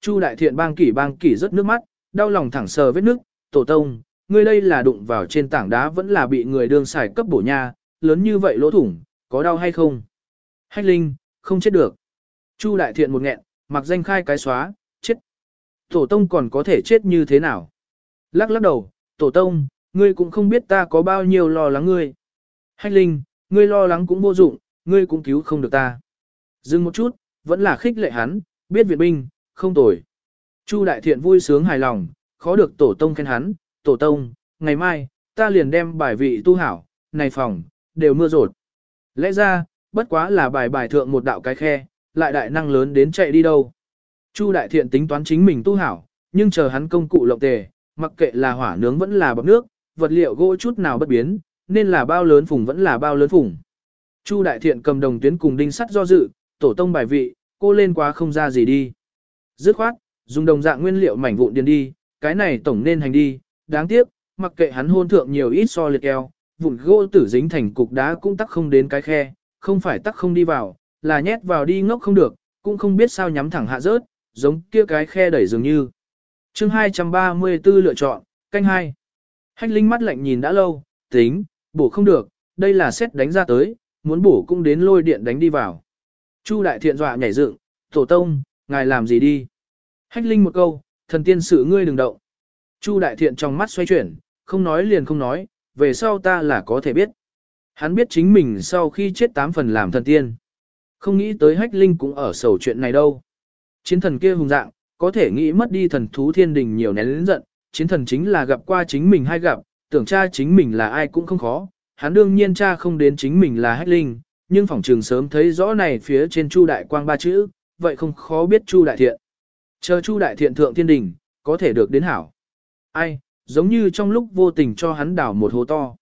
Chu đại thiện bang kỷ bang kỷ rất nước mắt, đau lòng thẳng sờ vết nước, tổ tông, ngươi đây là đụng vào trên tảng đá vẫn là bị người đương xài cấp bổ nha, lớn như vậy lỗ thủng, có đau hay không? Hách linh, không chết được. Chu đại thiện một nghẹn, mặc danh khai cái xóa, chết. Tổ tông còn có thể chết như thế nào? Lắc lắc đầu, tổ tông, ngươi cũng không biết ta có bao nhiêu lo lắng ngươi. Hách linh, ngươi lo lắng cũng vô dụng, ngươi cũng cứu không được ta. Dừng một chút, vẫn là khích lệ hắn, biết viện binh, không tồi. Chu đại thiện vui sướng hài lòng, khó được tổ tông khen hắn, tổ tông, ngày mai, ta liền đem bài vị tu hảo, này phòng, đều mưa rột. Lẽ ra, bất quá là bài bài thượng một đạo cái khe, lại đại năng lớn đến chạy đi đâu. Chu đại thiện tính toán chính mình tu hảo, nhưng chờ hắn công cụ lộng tề, mặc kệ là hỏa nướng vẫn là bọc nước, vật liệu gỗ chút nào bất biến, nên là bao lớn phùng vẫn là bao lớn phùng. Chu đại thiện cầm đồng tuyến cùng đinh sắt do dự, tổ tông bài vị, cô lên quá không ra gì đi. Dứt khoát, dùng đồng dạng nguyên liệu mảnh vụn điền đi, cái này tổng nên hành đi, đáng tiếc, mặc kệ hắn hôn thượng nhiều ít so liệt eo, vụn gỗ tử dính thành cục đá cũng tắc không đến cái khe, không phải tắc không đi vào, là nhét vào đi ngốc không được, cũng không biết sao nhắm thẳng hạ rớt, giống kia cái khe đẩy dường như. chương 234 lựa chọn, canh hai. Hách linh mắt lạnh nhìn đã lâu, tính, bổ không được, đây là xét đánh ra tới, muốn bổ cũng đến lôi điện đánh đi vào. Chu đại thiện dọa nhảy dựng, tổ tông, ngài làm gì đi? Hách linh một câu, thần tiên sự ngươi đừng động. Chu đại thiện trong mắt xoay chuyển, không nói liền không nói, về sau ta là có thể biết. Hắn biết chính mình sau khi chết tám phần làm thần tiên. Không nghĩ tới hách linh cũng ở sầu chuyện này đâu. Chiến thần kia hùng dạng, có thể nghĩ mất đi thần thú thiên đình nhiều nén lĩnh giận, chiến thần chính là gặp qua chính mình hay gặp, tưởng cha chính mình là ai cũng không khó, hắn đương nhiên cha không đến chính mình là hách linh, nhưng phỏng trường sớm thấy rõ này phía trên Chu Đại Quang ba chữ, vậy không khó biết Chu Đại Thiện. Chờ Chu Đại Thiện thượng thiên đình, có thể được đến hảo. Ai, giống như trong lúc vô tình cho hắn đảo một hố to.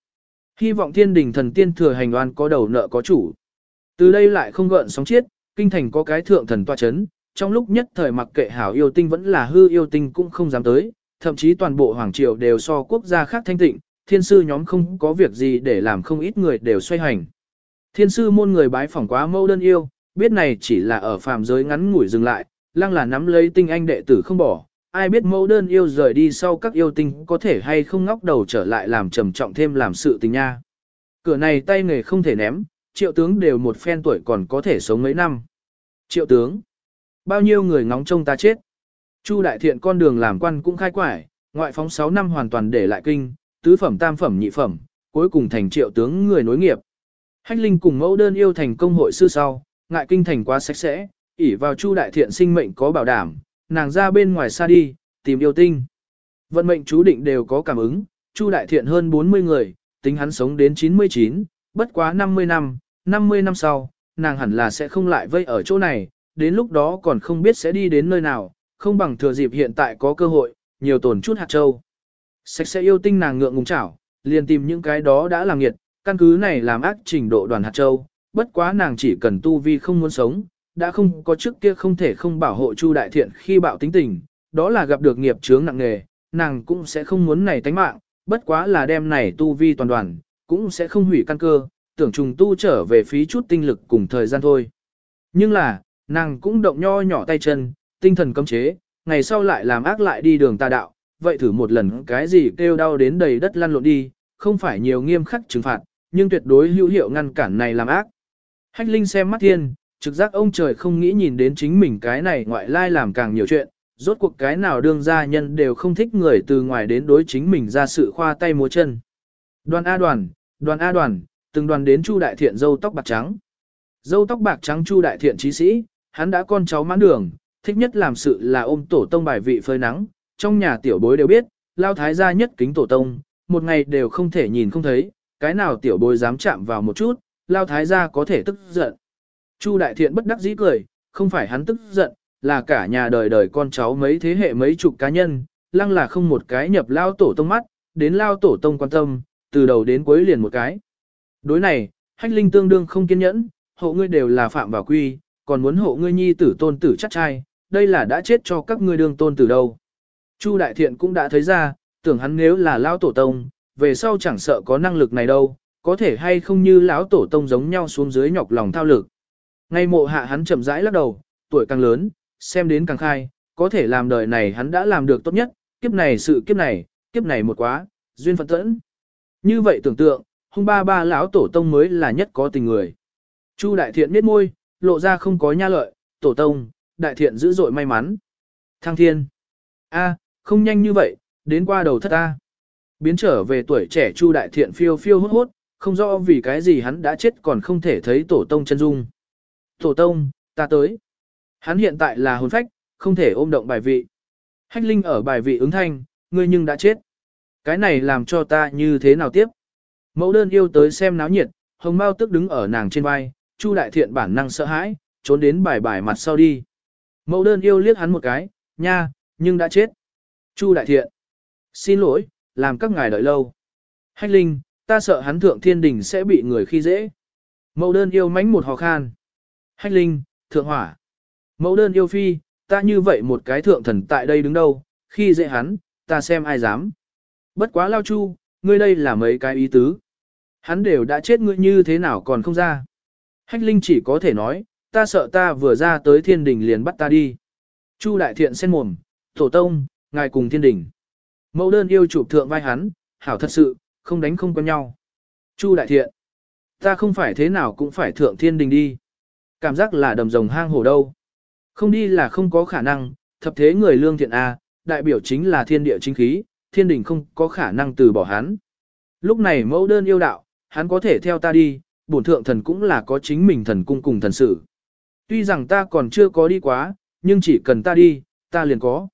Hy vọng thiên đình thần tiên thừa hành oan có đầu nợ có chủ. Từ đây lại không gợn sóng chiết, kinh thành có cái thượng thần toa chấn, trong lúc nhất thời mặc kệ hảo yêu tinh vẫn là hư yêu tinh cũng không dám tới, thậm chí toàn bộ hoàng triều đều so quốc gia khác thanh tịnh, thiên sư nhóm không có việc gì để làm không ít người đều xoay hành. Thiên sư môn người bái phỏng quá mâu đơn yêu, biết này chỉ là ở phàm giới ngắn ngủi dừng lại, lăng là nắm lấy tinh anh đệ tử không bỏ, ai biết mẫu đơn yêu rời đi sau các yêu tinh có thể hay không ngóc đầu trở lại làm trầm trọng thêm làm sự tình nha. Cửa này tay nghề không thể ném, triệu tướng đều một phen tuổi còn có thể sống mấy năm. Triệu tướng, bao nhiêu người ngóng trông ta chết. Chu đại thiện con đường làm quan cũng khai quải, ngoại phóng 6 năm hoàn toàn để lại kinh, tứ phẩm tam phẩm nhị phẩm, cuối cùng thành triệu tướng người nối nghiệp. Hách Linh cùng mẫu đơn yêu thành công hội sư sau, ngại kinh thành quá sạch sẽ, ỷ vào Chu đại thiện sinh mệnh có bảo đảm, nàng ra bên ngoài xa đi, tìm yêu tinh. Vận mệnh chú định đều có cảm ứng, Chu đại thiện hơn 40 người, tính hắn sống đến 99, bất quá 50 năm, 50 năm sau, nàng hẳn là sẽ không lại vây ở chỗ này, đến lúc đó còn không biết sẽ đi đến nơi nào, không bằng thừa dịp hiện tại có cơ hội, nhiều tổn chút hạt châu. Sạch sẽ yêu tinh nàng ngượng ngùng chảo, liền tìm những cái đó đã làm nghiệt, căn cứ này làm ác trình độ đoàn hạt châu, bất quá nàng chỉ cần tu vi không muốn sống, đã không có trước kia không thể không bảo hộ Chu đại thiện khi bạo tính tình, đó là gặp được nghiệp chướng nặng nề, nàng cũng sẽ không muốn này tánh mạng, bất quá là đem này tu vi toàn đoàn, cũng sẽ không hủy căn cơ, tưởng trùng tu trở về phí chút tinh lực cùng thời gian thôi. Nhưng là, nàng cũng động nho nhỏ tay chân, tinh thần cấm chế, ngày sau lại làm ác lại đi đường tà đạo, vậy thử một lần cái gì kêu đau đến đầy đất lăn lộn đi, không phải nhiều nghiêm khắc trừng phạt, nhưng tuyệt đối hữu hiệu ngăn cản này làm ác. Hách Linh xem mắt thiên, trực giác ông trời không nghĩ nhìn đến chính mình cái này ngoại lai làm càng nhiều chuyện, rốt cuộc cái nào đương gia nhân đều không thích người từ ngoài đến đối chính mình ra sự khoa tay múa chân. Đoàn A đoàn, đoàn A đoàn, từng đoàn đến Chu đại thiện dâu tóc bạc trắng. Dâu tóc bạc trắng Chu đại thiện trí sĩ, hắn đã con cháu mãn đường, thích nhất làm sự là ôm tổ tông bài vị phơi nắng, trong nhà tiểu bối đều biết, lao thái gia nhất kính tổ tông, một ngày đều không thể nhìn không thấy, cái nào tiểu bối dám chạm vào một chút, lao thái gia có thể tức giận. Chu đại thiện bất đắc dĩ cười, không phải hắn tức giận, là cả nhà đời đời con cháu mấy thế hệ mấy chục cá nhân, lăng là không một cái nhập lao tổ tông mắt, đến lao tổ tông quan tâm, từ đầu đến cuối liền một cái. Đối này, hách linh tương đương không kiên nhẫn, hộ ngươi đều là phạm vào quy, còn muốn hộ ngươi nhi tử tôn tử chắc trai, đây là đã chết cho các ngươi đương tôn tử đâu. Chu đại thiện cũng đã thấy ra, tưởng hắn nếu là lao tổ tông, về sau chẳng sợ có năng lực này đâu, có thể hay không như lão tổ tông giống nhau xuống dưới nhọc lòng thao lực. Ngay mộ hạ hắn chậm rãi lắc đầu, tuổi càng lớn, xem đến càng khai, có thể làm đời này hắn đã làm được tốt nhất, kiếp này sự kiếp này, kiếp này một quá, duyên phận tẫn. Như vậy tưởng tượng, hung ba ba lão tổ tông mới là nhất có tình người. Chu đại thiện biết môi, lộ ra không có nha lợi, tổ tông, đại thiện dữ dội may mắn. Thăng thiên. a không nhanh như vậy, đến qua đầu thất ta. Biến trở về tuổi trẻ Chu đại thiện phiêu phiêu hốt hốt, không rõ vì cái gì hắn đã chết còn không thể thấy tổ tông chân dung. Tổ tông, ta tới. Hắn hiện tại là hồn phách, không thể ôm động bài vị. Hách linh ở bài vị ứng thanh, ngươi nhưng đã chết. Cái này làm cho ta như thế nào tiếp? Mẫu đơn yêu tới xem náo nhiệt, hồng mao tức đứng ở nàng trên vai, Chu đại thiện bản năng sợ hãi, trốn đến bài bài mặt sau đi. Mẫu đơn yêu liếc hắn một cái, nha, nhưng đã chết. Chu đại thiện. Xin lỗi, làm các ngài đợi lâu. Hách linh, ta sợ hắn thượng thiên đình sẽ bị người khi dễ. Mẫu đơn yêu mánh một hò khan. Hách linh, thượng hỏa. Mẫu đơn yêu phi, ta như vậy một cái thượng thần tại đây đứng đâu, khi dễ hắn, ta xem ai dám. Bất quá lao chu, ngươi đây là mấy cái ý tứ. Hắn đều đã chết ngươi như thế nào còn không ra. Hách linh chỉ có thể nói, ta sợ ta vừa ra tới thiên đình liền bắt ta đi. Chu đại thiện sen mồm, tổ tông, ngài cùng thiên đình. Mẫu đơn yêu chụp thượng vai hắn, hảo thật sự, không đánh không quen nhau. Chu đại thiện, ta không phải thế nào cũng phải thượng thiên đình đi. Cảm giác là đầm rồng hang hổ đâu. Không đi là không có khả năng, thập thế người lương thiện A, đại biểu chính là thiên địa chính khí, thiên đình không có khả năng từ bỏ hắn. Lúc này mẫu đơn yêu đạo, hắn có thể theo ta đi, bổn thượng thần cũng là có chính mình thần cung cùng thần sự. Tuy rằng ta còn chưa có đi quá, nhưng chỉ cần ta đi, ta liền có.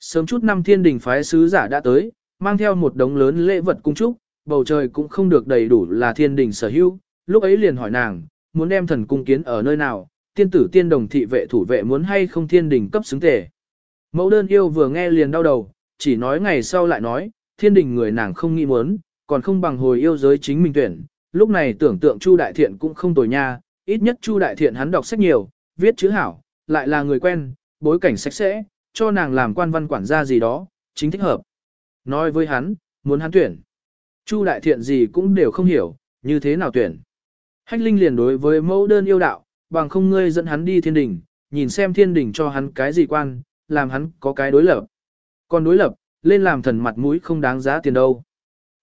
Sớm chút năm thiên đình phái sứ giả đã tới, mang theo một đống lớn lễ vật cung trúc, bầu trời cũng không được đầy đủ là thiên đình sở hữu, lúc ấy liền hỏi nàng, muốn đem thần cung kiến ở nơi nào, tiên tử tiên đồng thị vệ thủ vệ muốn hay không thiên đình cấp xứng tề. Mẫu đơn yêu vừa nghe liền đau đầu, chỉ nói ngày sau lại nói, thiên đình người nàng không nghĩ muốn, còn không bằng hồi yêu giới chính mình tuyển. Lúc này tưởng tượng Chu Đại Thiện cũng không tồi nha, ít nhất Chu Đại Thiện hắn đọc sách nhiều, viết chữ hảo, lại là người quen, bối cảnh sạch sẽ, cho nàng làm quan văn quản gia gì đó, chính thích hợp. Nói với hắn, muốn hắn tuyển. Chu Đại Thiện gì cũng đều không hiểu, như thế nào tuyển. Hách Linh liền đối với mẫu đơn yêu đạo, bằng không ngươi dẫn hắn đi thiên đình, nhìn xem thiên đình cho hắn cái gì quan, làm hắn có cái đối lập. Còn đối lập, lên làm thần mặt mũi không đáng giá tiền đâu.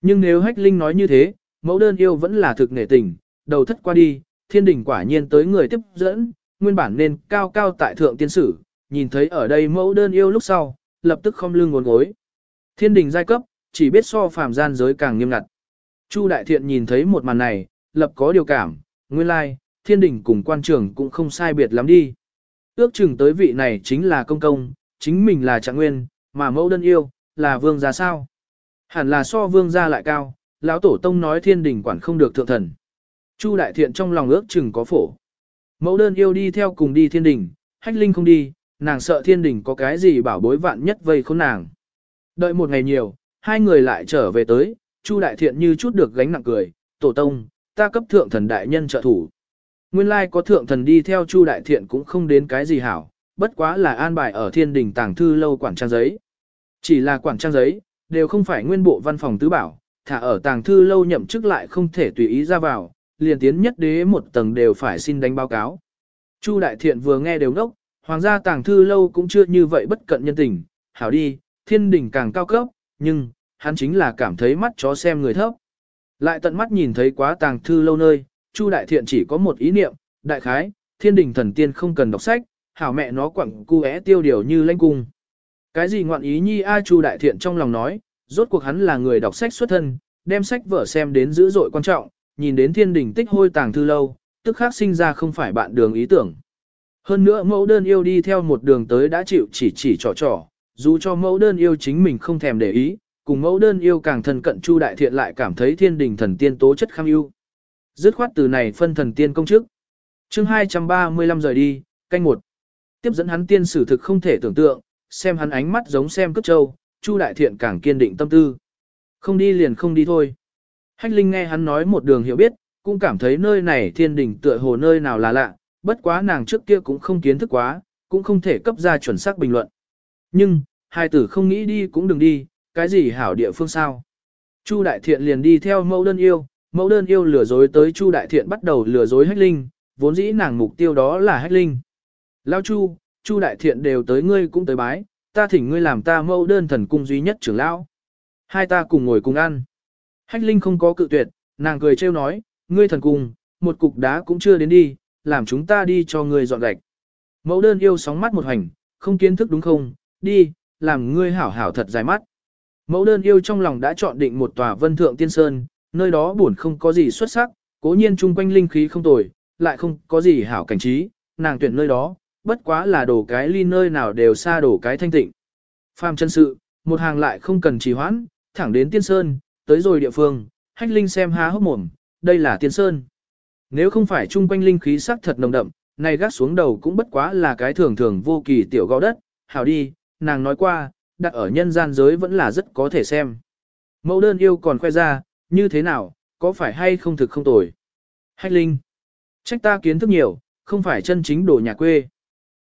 Nhưng nếu hách linh nói như thế, mẫu đơn yêu vẫn là thực nể tình, đầu thất qua đi, thiên đình quả nhiên tới người tiếp dẫn, nguyên bản nên cao cao tại thượng tiên sử, nhìn thấy ở đây mẫu đơn yêu lúc sau, lập tức không lưng ngốn gối. Thiên đình giai cấp, chỉ biết so phàm gian giới càng nghiêm ngặt. Chu đại thiện nhìn thấy một màn này, lập có điều cảm, nguyên lai, thiên đình cùng quan trưởng cũng không sai biệt lắm đi. Ước chừng tới vị này chính là công công, chính mình là trạng nguyên, mà mẫu đơn yêu, là vương gia sao. Hẳn là so vương gia lại cao, lão tổ tông nói thiên đình quản không được thượng thần. Chu đại thiện trong lòng ước chừng có phổ. Mẫu đơn yêu đi theo cùng đi thiên đình, hách linh không đi, nàng sợ thiên đình có cái gì bảo bối vạn nhất vây khốn nàng. Đợi một ngày nhiều, hai người lại trở về tới, Chu đại thiện như chút được gánh nặng cười, tổ tông, ta cấp thượng thần đại nhân trợ thủ. Nguyên lai có thượng thần đi theo Chu đại thiện cũng không đến cái gì hảo, bất quá là an bài ở thiên đình tàng thư lâu quản trang giấy. Chỉ là quản trang giấy, đều không phải nguyên bộ văn phòng tứ bảo, thả ở tàng thư lâu nhậm chức lại không thể tùy ý ra vào, liền tiến nhất đế một tầng đều phải xin đánh báo cáo. Chu đại thiện vừa nghe đều ngốc, hoàng gia tàng thư lâu cũng chưa như vậy bất cận nhân tình, hảo đi, thiên đình càng cao cấp, nhưng, hắn chính là cảm thấy mắt chó xem người thấp. Lại tận mắt nhìn thấy quá tàng thư lâu nơi, Chu đại thiện chỉ có một ý niệm, đại khái, thiên đình thần tiên không cần đọc sách, hảo mẹ nó quẳng cu é tiêu điều như lanh cung. Cái gì ngoạn ý nhi A Chu đại thiện trong lòng nói, rốt cuộc hắn là người đọc sách xuất thân, đem sách vở xem đến dữ dội quan trọng, nhìn đến thiên đình tích hôi tàng thư lâu, tức khác sinh ra không phải bạn đường ý tưởng. Hơn nữa mẫu đơn yêu đi theo một đường tới đã chịu chỉ chỉ trò trò, dù cho mẫu đơn yêu chính mình không thèm để ý, cùng mẫu đơn yêu càng thân cận Chu đại thiện lại cảm thấy thiên đình thần tiên tố chất kham ưu. Dứt khoát từ này phân thần tiên công chức. chương 235 rời đi, canh một. Tiếp dẫn hắn tiên sử thực không thể tưởng tượng, xem hắn ánh mắt giống xem cướp châu, Chu đại thiện càng kiên định tâm tư. Không đi liền không đi thôi. Hách Linh nghe hắn nói một đường hiểu biết, cũng cảm thấy nơi này thiên đình tựa hồ nơi nào là lạ, bất quá nàng trước kia cũng không kiến thức quá, cũng không thể cấp ra chuẩn xác bình luận. Nhưng, hai tử không nghĩ đi cũng đừng đi, cái gì hảo địa phương sao. Chu đại thiện liền đi theo mẫu đơn yêu, mẫu đơn yêu lừa dối tới Chu đại thiện bắt đầu lừa dối Hách Linh, vốn dĩ nàng mục tiêu đó là Hách Linh. Lao Chu, Chu đại thiện đều tới ngươi cũng tới bái, ta thỉnh ngươi làm ta mẫu đơn thần cung duy nhất trưởng lão. Hai ta cùng ngồi cùng ăn. Hách Linh không có cự tuyệt, nàng cười trêu nói, ngươi thần cung, một cục đá cũng chưa đến đi, làm chúng ta đi cho ngươi dọn gạch. Mẫu đơn yêu sóng mắt một hành, không kiến thức đúng không, đi, làm ngươi hảo hảo thật dài mắt. Mẫu đơn yêu trong lòng đã chọn định một tòa vân thượng tiên sơn, nơi đó buồn không có gì xuất sắc, cố nhiên chung quanh linh khí không tồi, lại không có gì hảo cảnh trí, nàng tuyển nơi đó, bất quá là đổ cái ly nơi nào đều xa đổ cái thanh tịnh. Phàm chân sự, một hàng lại không cần trì hoãn, thẳng đến tiên sơn, tới rồi địa phương, hách linh xem há hốc mồm, đây là tiên sơn. Nếu không phải chung quanh linh khí sắc thật nồng đậm, này gác xuống đầu cũng bất quá là cái thường thường vô kỳ tiểu gõ đất, hảo đi, nàng nói qua, đặt ở nhân gian giới vẫn là rất có thể xem. Mẫu đơn yêu còn khoe ra, như thế nào, có phải hay không thực không tồi. Hách linh, trách ta kiến thức nhiều, không phải chân chính đồ nhà quê.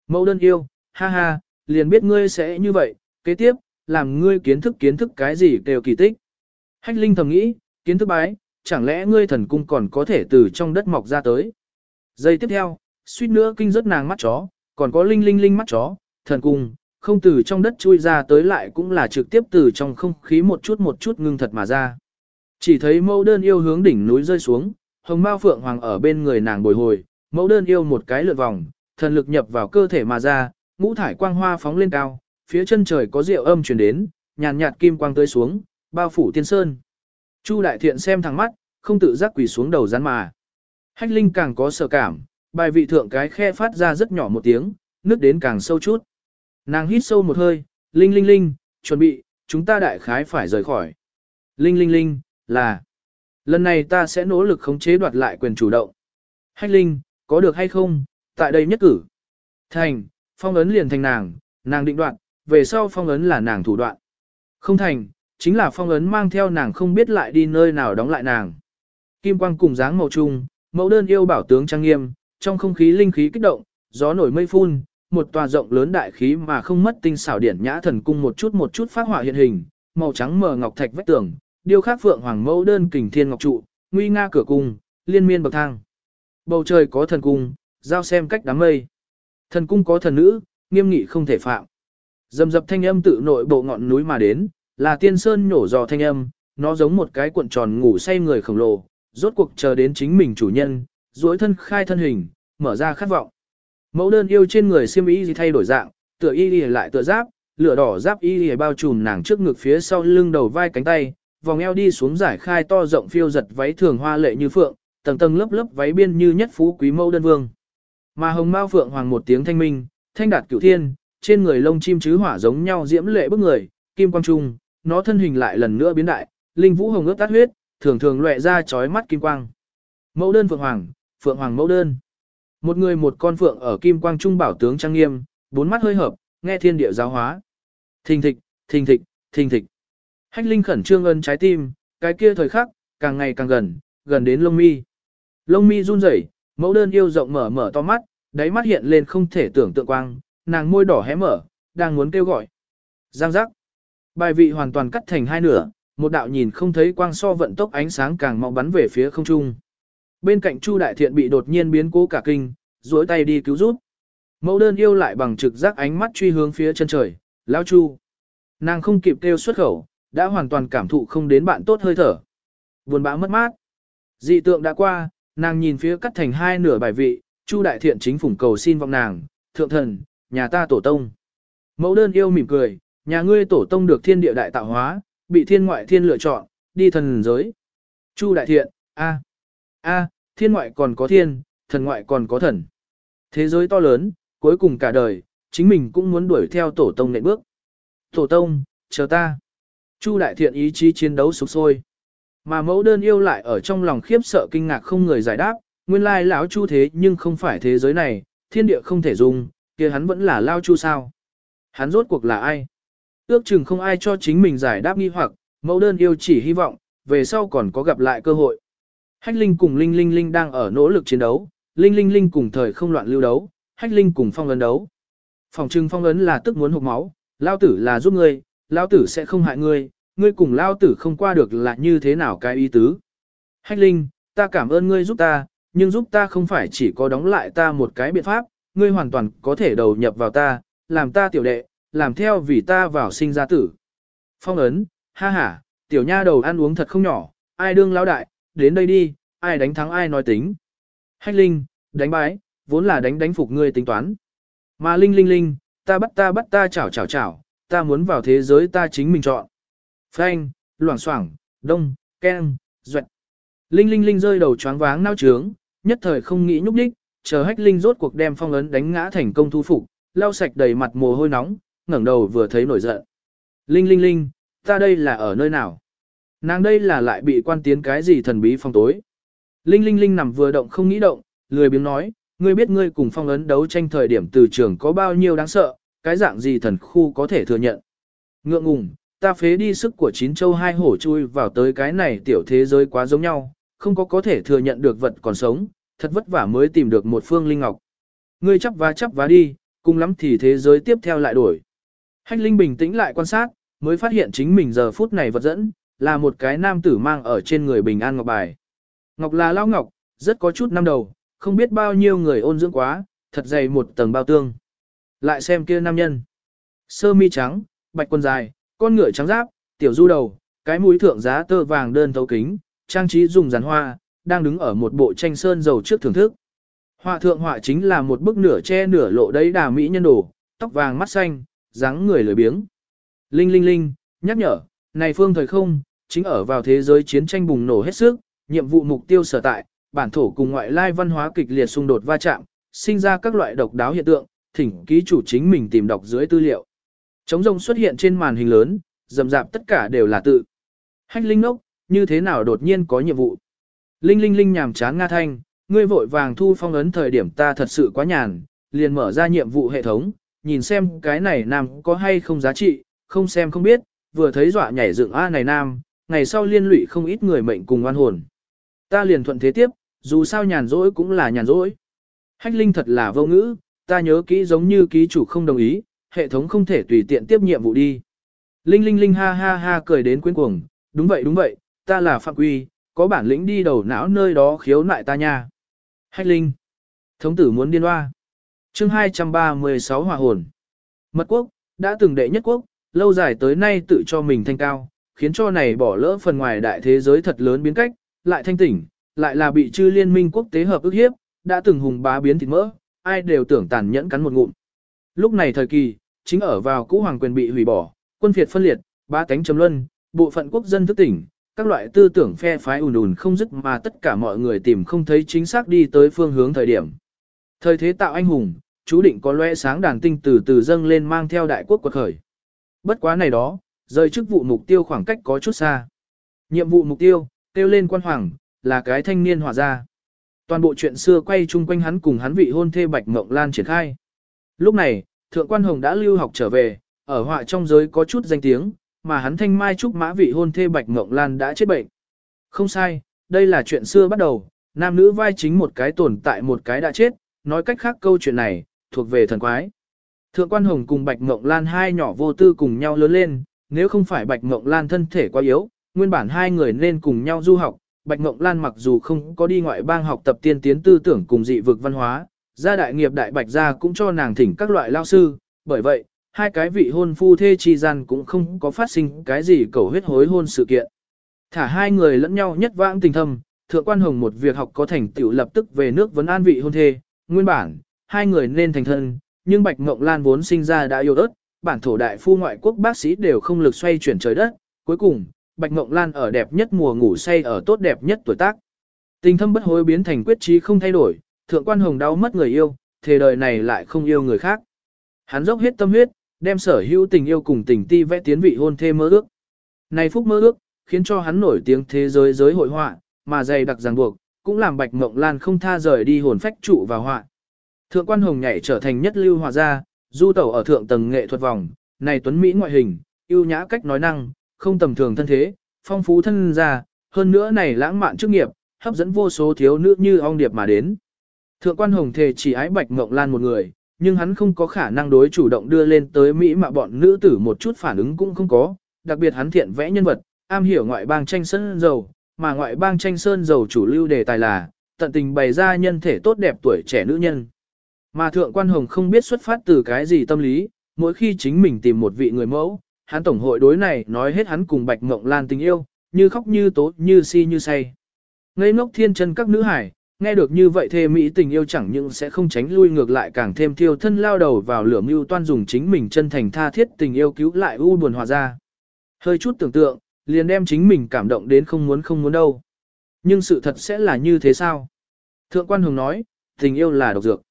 Mẫu đơn yêu, ha ha, liền biết ngươi sẽ như vậy, kế tiếp, làm ngươi kiến thức kiến thức cái gì đều kỳ tích. Hách linh thầm nghĩ, kiến thức bái, chẳng lẽ ngươi thần cung còn có thể từ trong đất mọc ra tới. Giây tiếp theo, suýt nữa kinh rớt nàng mắt chó, còn có linh linh linh mắt chó, thần cung, không từ trong đất chui ra tới lại cũng là trực tiếp từ trong không khí một chút một chút ngưng thật mà ra. Chỉ thấy mẫu đơn yêu hướng đỉnh núi rơi xuống, hồng mao phượng hoàng ở bên người nàng bồi hồi, mẫu đơn yêu một cái lượt vòng, thần lực nhập vào cơ thể mà ra, ngũ thải quang hoa phóng lên cao, phía chân trời có rượu âm truyền đến, nhàn nhạt kim quang tới xuống, bao phủ tiên sơn. Chu đại thiện xem thẳng mắt, không tự giác quỳ xuống đầu rắn mà. Hách linh càng có sợ cảm, bài vị thượng cái khe phát ra rất nhỏ một tiếng, nước đến càng sâu chút. Nàng hít sâu một hơi, linh linh linh, chuẩn bị, chúng ta đại khái phải rời khỏi. Linh linh linh, là, lần này ta sẽ nỗ lực khống chế đoạt lại quyền chủ động. Hách linh, có được hay không, tại đây nhất cử. Thành, phong ấn liền thành nàng, nàng định đoạn, về sau phong ấn là nàng thủ đoạn. Không thành, chính là phong ấn mang theo nàng không biết lại đi nơi nào đóng lại nàng. Kim quang cùng dáng màu trung, mẫu đơn yêu bảo tướng trang nghiêm, trong không khí linh khí kích động, gió nổi mây phun, một tòa rộng lớn đại khí mà không mất tinh xảo điển nhã thần cung một chút một chút phát họa hiện hình, màu trắng mờ ngọc thạch vách tường, điêu khắc phượng hoàng mẫu đơn kình thiên ngọc trụ, nguy nga cửa cung, liên miên bậc thang. Bầu trời có thần cung, giao xem cách đám mây. Thần cung có thần nữ, nghiêm nghị không thể phạm. Dầm dập thanh âm tự nội bộ ngọn núi mà đến, là tiên sơn nhổ dò thanh âm, nó giống một cái cuộn tròn ngủ say người khổng lồ, rốt cuộc chờ đến chính mình chủ nhân, duỗi thân khai thân hình, mở ra khát vọng. Mẫu đơn yêu trên người xiêm y gì thay đổi dạng, tựa y y lại tựa giáp, lửa đỏ giáp y y bao trùm nàng trước ngực phía sau lưng đầu vai cánh tay, vòng eo đi xuống giải khai to rộng phiêu giật váy thường hoa lệ như phượng, tầng tầng lớp lớp váy biên như nhất phú quý mẫu đơn vương. Mà hồng mao phượng hoàng một tiếng thanh minh, thanh đạt cửu thiên, trên người lông chim chứ hỏa giống nhau diễm lệ bức người, kim quang trung, nó thân hình lại lần nữa biến đại, linh vũ hồng ướt tát huyết, thường thường lóe ra chói mắt kim quang. Mẫu đơn phượng hoàng, phượng hoàng mẫu đơn. Một người một con phượng ở kim quang trung bảo tướng trang nghiêm, bốn mắt hơi hợp, nghe thiên địa giáo hóa. Thình thịch, thình thịch, thình thịch. Hách linh khẩn trương ân trái tim, cái kia thời khắc, càng ngày càng gần, gần đến lông mi. Lông mi run rẩy, mẫu đơn yêu rộng mở mở to mắt, đáy mắt hiện lên không thể tưởng tượng quang, nàng môi đỏ hé mở, đang muốn kêu gọi. Giang giác. Bài vị hoàn toàn cắt thành hai nửa, một đạo nhìn không thấy quang so vận tốc ánh sáng càng mau bắn về phía không trung. Bên cạnh Chu Đại Thiện bị đột nhiên biến cố cả kinh, duỗi tay đi cứu giúp. Mẫu đơn yêu lại bằng trực giác ánh mắt truy hướng phía chân trời, lão Chu. Nàng không kịp kêu xuất khẩu, đã hoàn toàn cảm thụ không đến bạn tốt hơi thở. Buồn bã mất mát. Dị tượng đã qua, nàng nhìn phía cắt thành hai nửa bài vị, Chu Đại Thiện chính phủng cầu xin vọng nàng, thượng thần, nhà ta tổ tông. Mẫu đơn yêu mỉm cười, nhà ngươi tổ tông được thiên địa đại tạo hóa, bị thiên ngoại thiên lựa chọn, đi thần giới. Chu Đại Thiện, a a thiên ngoại còn có thiên, thần ngoại còn có thần. Thế giới to lớn, cuối cùng cả đời, chính mình cũng muốn đuổi theo tổ tông nệm bước. Tổ tông, chờ ta. Chu đại thiện ý chí chiến đấu sục sôi. Mà mẫu đơn yêu lại ở trong lòng khiếp sợ kinh ngạc không người giải đáp, nguyên lai lão chu thế nhưng không phải thế giới này, thiên địa không thể dùng, kia hắn vẫn là lao chu sao. Hắn rốt cuộc là ai? Ước chừng không ai cho chính mình giải đáp nghi hoặc, mẫu đơn yêu chỉ hy vọng, về sau còn có gặp lại cơ hội. Hách Linh cùng Linh Linh Linh đang ở nỗ lực chiến đấu, Linh Linh Linh cùng thời không loạn lưu đấu, Hách Linh cùng phong ấn đấu. Phòng trưng phong ấn là tức muốn hụt máu, lao tử là giúp ngươi, lao tử sẽ không hại ngươi, ngươi cùng lao tử không qua được là như thế nào cái ý tứ. Hách Linh, ta cảm ơn ngươi giúp ta, nhưng giúp ta không phải chỉ có đóng lại ta một cái biện pháp, ngươi hoàn toàn có thể đầu nhập vào ta, làm ta tiểu đệ, làm theo vì ta vào sinh ra tử. Phong ấn, ha ha, tiểu nha đầu ăn uống thật không nhỏ, ai đương lão đại, đến đây đi, ai đánh thắng ai nói tính. Hách linh, đánh bái, vốn là đánh đánh phục ngươi tính toán. Mà linh linh linh, ta bắt ta bắt ta chảo chảo chảo, ta muốn vào thế giới ta chính mình chọn. Phanh, loảng xoảng, đông, keng, duyệt, Linh linh linh rơi đầu choáng váng nao trướng, nhất thời không nghĩ nhúc nhích, chờ hách linh rốt cuộc đem phong ấn đánh ngã thành công thu phục, lau sạch đầy mặt mồ hôi nóng, ngẩng đầu vừa thấy nổi giận. Linh linh linh, ta đây là ở nơi nào? Nàng đây là lại bị quan tiến cái gì thần bí phong tối. Linh linh linh nằm vừa động không nghĩ động, lười biếng nói, ngươi biết ngươi cùng phong ấn đấu tranh thời điểm từ trường có bao nhiêu đáng sợ, cái dạng gì thần khu có thể thừa nhận. Ngượng ngùng, ta phế đi sức của chín châu hai hổ chui vào tới cái này tiểu thế giới quá giống nhau, không có có thể thừa nhận được vật còn sống, thật vất vả mới tìm được một phương linh ngọc. Ngươi chấp vá chấp vá đi, cùng lắm thì thế giới tiếp theo lại đổi. Hách linh bình tĩnh lại quan sát, mới phát hiện chính mình giờ phút này vật dẫn, là một cái nam tử mang ở trên người bình an ngọc bài. Ngọc là lao ngọc, rất có chút năm đầu, không biết bao nhiêu người ôn dưỡng quá, thật dày một tầng bao tương. Lại xem kia nam nhân. Sơ mi trắng, bạch quần dài, con ngựa trắng giáp, tiểu du đầu, cái mũi thượng giá tơ vàng đơn thấu kính, trang trí dùng rắn hoa, đang đứng ở một bộ tranh sơn dầu trước thưởng thức. Họa thượng họa chính là một bức nửa che nửa lộ đấy đà mỹ nhân đồ, tóc vàng mắt xanh, dáng người lười biếng. Linh linh linh, nhắc nhở, này phương thời không, chính ở vào thế giới chiến tranh bùng nổ hết sức, nhiệm vụ mục tiêu sở tại, bản thổ cùng ngoại lai văn hóa kịch liệt xung đột va chạm, sinh ra các loại độc đáo hiện tượng, thỉnh ký chủ chính mình tìm đọc dưới tư liệu. Trống rông xuất hiện trên màn hình lớn, dầm rạp tất cả đều là tự. Hách linh nốc như thế nào đột nhiên có nhiệm vụ. Linh linh linh nhàm chán Nga Thanh, ngươi vội vàng thu phong ấn thời điểm ta thật sự quá nhàn, liền mở ra nhiệm vụ hệ thống, nhìn xem cái này nam có hay không giá trị, không xem không biết, vừa thấy dọa nhảy dựng A này nam, ngày sau liên lụy không ít người mệnh cùng oan hồn. Ta liền thuận thế tiếp, dù sao nhàn rỗi cũng là nhàn rỗi. Hách linh thật là vô ngữ, ta nhớ kỹ giống như ký chủ không đồng ý, hệ thống không thể tùy tiện tiếp nhiệm vụ đi. Linh linh linh ha ha ha cười đến quyến cuồng, đúng vậy đúng vậy, ta là phạm quy, có bản lĩnh đi đầu não nơi đó khiếu nại ta nha. Hách linh, thống tử muốn điên hoa. chương 236 hòa hồn. Mật quốc, đã từng đệ nhất quốc, lâu dài tới nay tự cho mình thanh cao, khiến cho này bỏ lỡ phần ngoài đại thế giới thật lớn biến cách, lại thanh tỉnh, lại là bị chư liên minh quốc tế hợp ức hiếp, đã từng hùng bá biến thịt mỡ, ai đều tưởng tàn nhẫn cắn một ngụm. Lúc này thời kỳ, chính ở vào cũ hoàng quyền bị hủy bỏ, quân phiệt phân liệt, ba cánh chấm luân, bộ phận quốc dân thức tỉnh, các loại tư tưởng phe phái ùn ùn không dứt mà tất cả mọi người tìm không thấy chính xác đi tới phương hướng thời điểm. Thời thế tạo anh hùng, chú định có lẽ sáng đàn tinh từ từ dâng lên mang theo đại quốc quật khởi. Bất quá này đó, rời chức vụ mục tiêu khoảng cách có chút xa. Nhiệm vụ mục tiêu, tiêu lên quan hoàng, là cái thanh niên hòa gia. Toàn bộ chuyện xưa quay chung quanh hắn cùng hắn vị hôn thê Bạch Mộng Lan triển khai. Lúc này, Thượng Quan Hồng đã lưu học trở về, ở họa trong giới có chút danh tiếng, mà hắn thanh mai trúc mã vị hôn thê Bạch Mộng Lan đã chết bệnh. Không sai, đây là chuyện xưa bắt đầu, nam nữ vai chính một cái tồn tại một cái đã chết, nói cách khác câu chuyện này, thuộc về thần quái. Thượng Quan Hồng cùng Bạch Mộng Lan hai nhỏ vô tư cùng nhau lớn lên, nếu không phải Bạch Ngộng Lan thân thể quá yếu, nguyên bản hai người nên cùng nhau du học, Bạch Ngộng Lan mặc dù không có đi ngoại bang học tập tiên tiến tư tưởng cùng dị vực văn hóa, gia đại nghiệp đại bạch gia cũng cho nàng thỉnh các loại lao sư, bởi vậy, hai cái vị hôn phu thê chi gian cũng không có phát sinh cái gì cầu huyết hối hôn sự kiện. Thả hai người lẫn nhau nhất vãng tình thâm, thượng quan hồng một việc học có thành tựu lập tức về nước vấn an vị hôn thê, nguyên bản, hai người nên thành thân, nhưng Bạch Ngộng Lan vốn sinh ra đã yêu ớt, bản thổ đại phu ngoại quốc bác sĩ đều không lực xoay chuyển trời đất, cuối cùng, Bạch Ngộng Lan ở đẹp nhất mùa ngủ say ở tốt đẹp nhất tuổi tác. Tình thâm bất hối biến thành quyết trí không thay đổi, thượng quan hồng đau mất người yêu, thế đời này lại không yêu người khác. Hắn dốc hết tâm huyết, đem sở hữu tình yêu cùng tình ti vẽ tiến vị hôn thê mơ ước. Này phúc mơ ước, khiến cho hắn nổi tiếng thế giới giới hội họa, mà dày đặc ràng buộc, cũng làm Bạch Ngộng Lan không tha rời đi hồn phách trụ vào họa. Thượng quan hồng nhảy trở thành nhất lưu họa gia, du tẩu ở thượng tầng nghệ thuật vòng, này tuấn mỹ ngoại hình, yêu nhã cách nói năng, không tầm thường thân thế, phong phú thân gia, hơn nữa này lãng mạn chức nghiệp, hấp dẫn vô số thiếu nữ như ong điệp mà đến. Thượng quan hồng thề chỉ ái bạch ngộng lan một người, nhưng hắn không có khả năng đối chủ động đưa lên tới Mỹ mà bọn nữ tử một chút phản ứng cũng không có, đặc biệt hắn thiện vẽ nhân vật, am hiểu ngoại bang tranh sơn dầu, mà ngoại bang tranh sơn dầu chủ lưu đề tài là, tận tình bày ra nhân thể tốt đẹp tuổi trẻ nữ nhân. Mà thượng quan hồng không biết xuất phát từ cái gì tâm lý, mỗi khi chính mình tìm một vị người mẫu, hắn tổng hội đối này nói hết hắn cùng Bạch Mộng Lan tình yêu, như khóc như tố, như si như say. Ngây ngốc thiên chân các nữ hải, nghe được như vậy thê mỹ tình yêu chẳng những sẽ không tránh lui ngược lại càng thêm thiêu thân lao đầu vào lửa mưu toan dùng chính mình chân thành tha thiết tình yêu cứu lại u buồn hòa ra. Hơi chút tưởng tượng, liền đem chính mình cảm động đến không muốn không muốn đâu. Nhưng sự thật sẽ là như thế sao? Thượng quan Hồng nói, tình yêu là độc dược.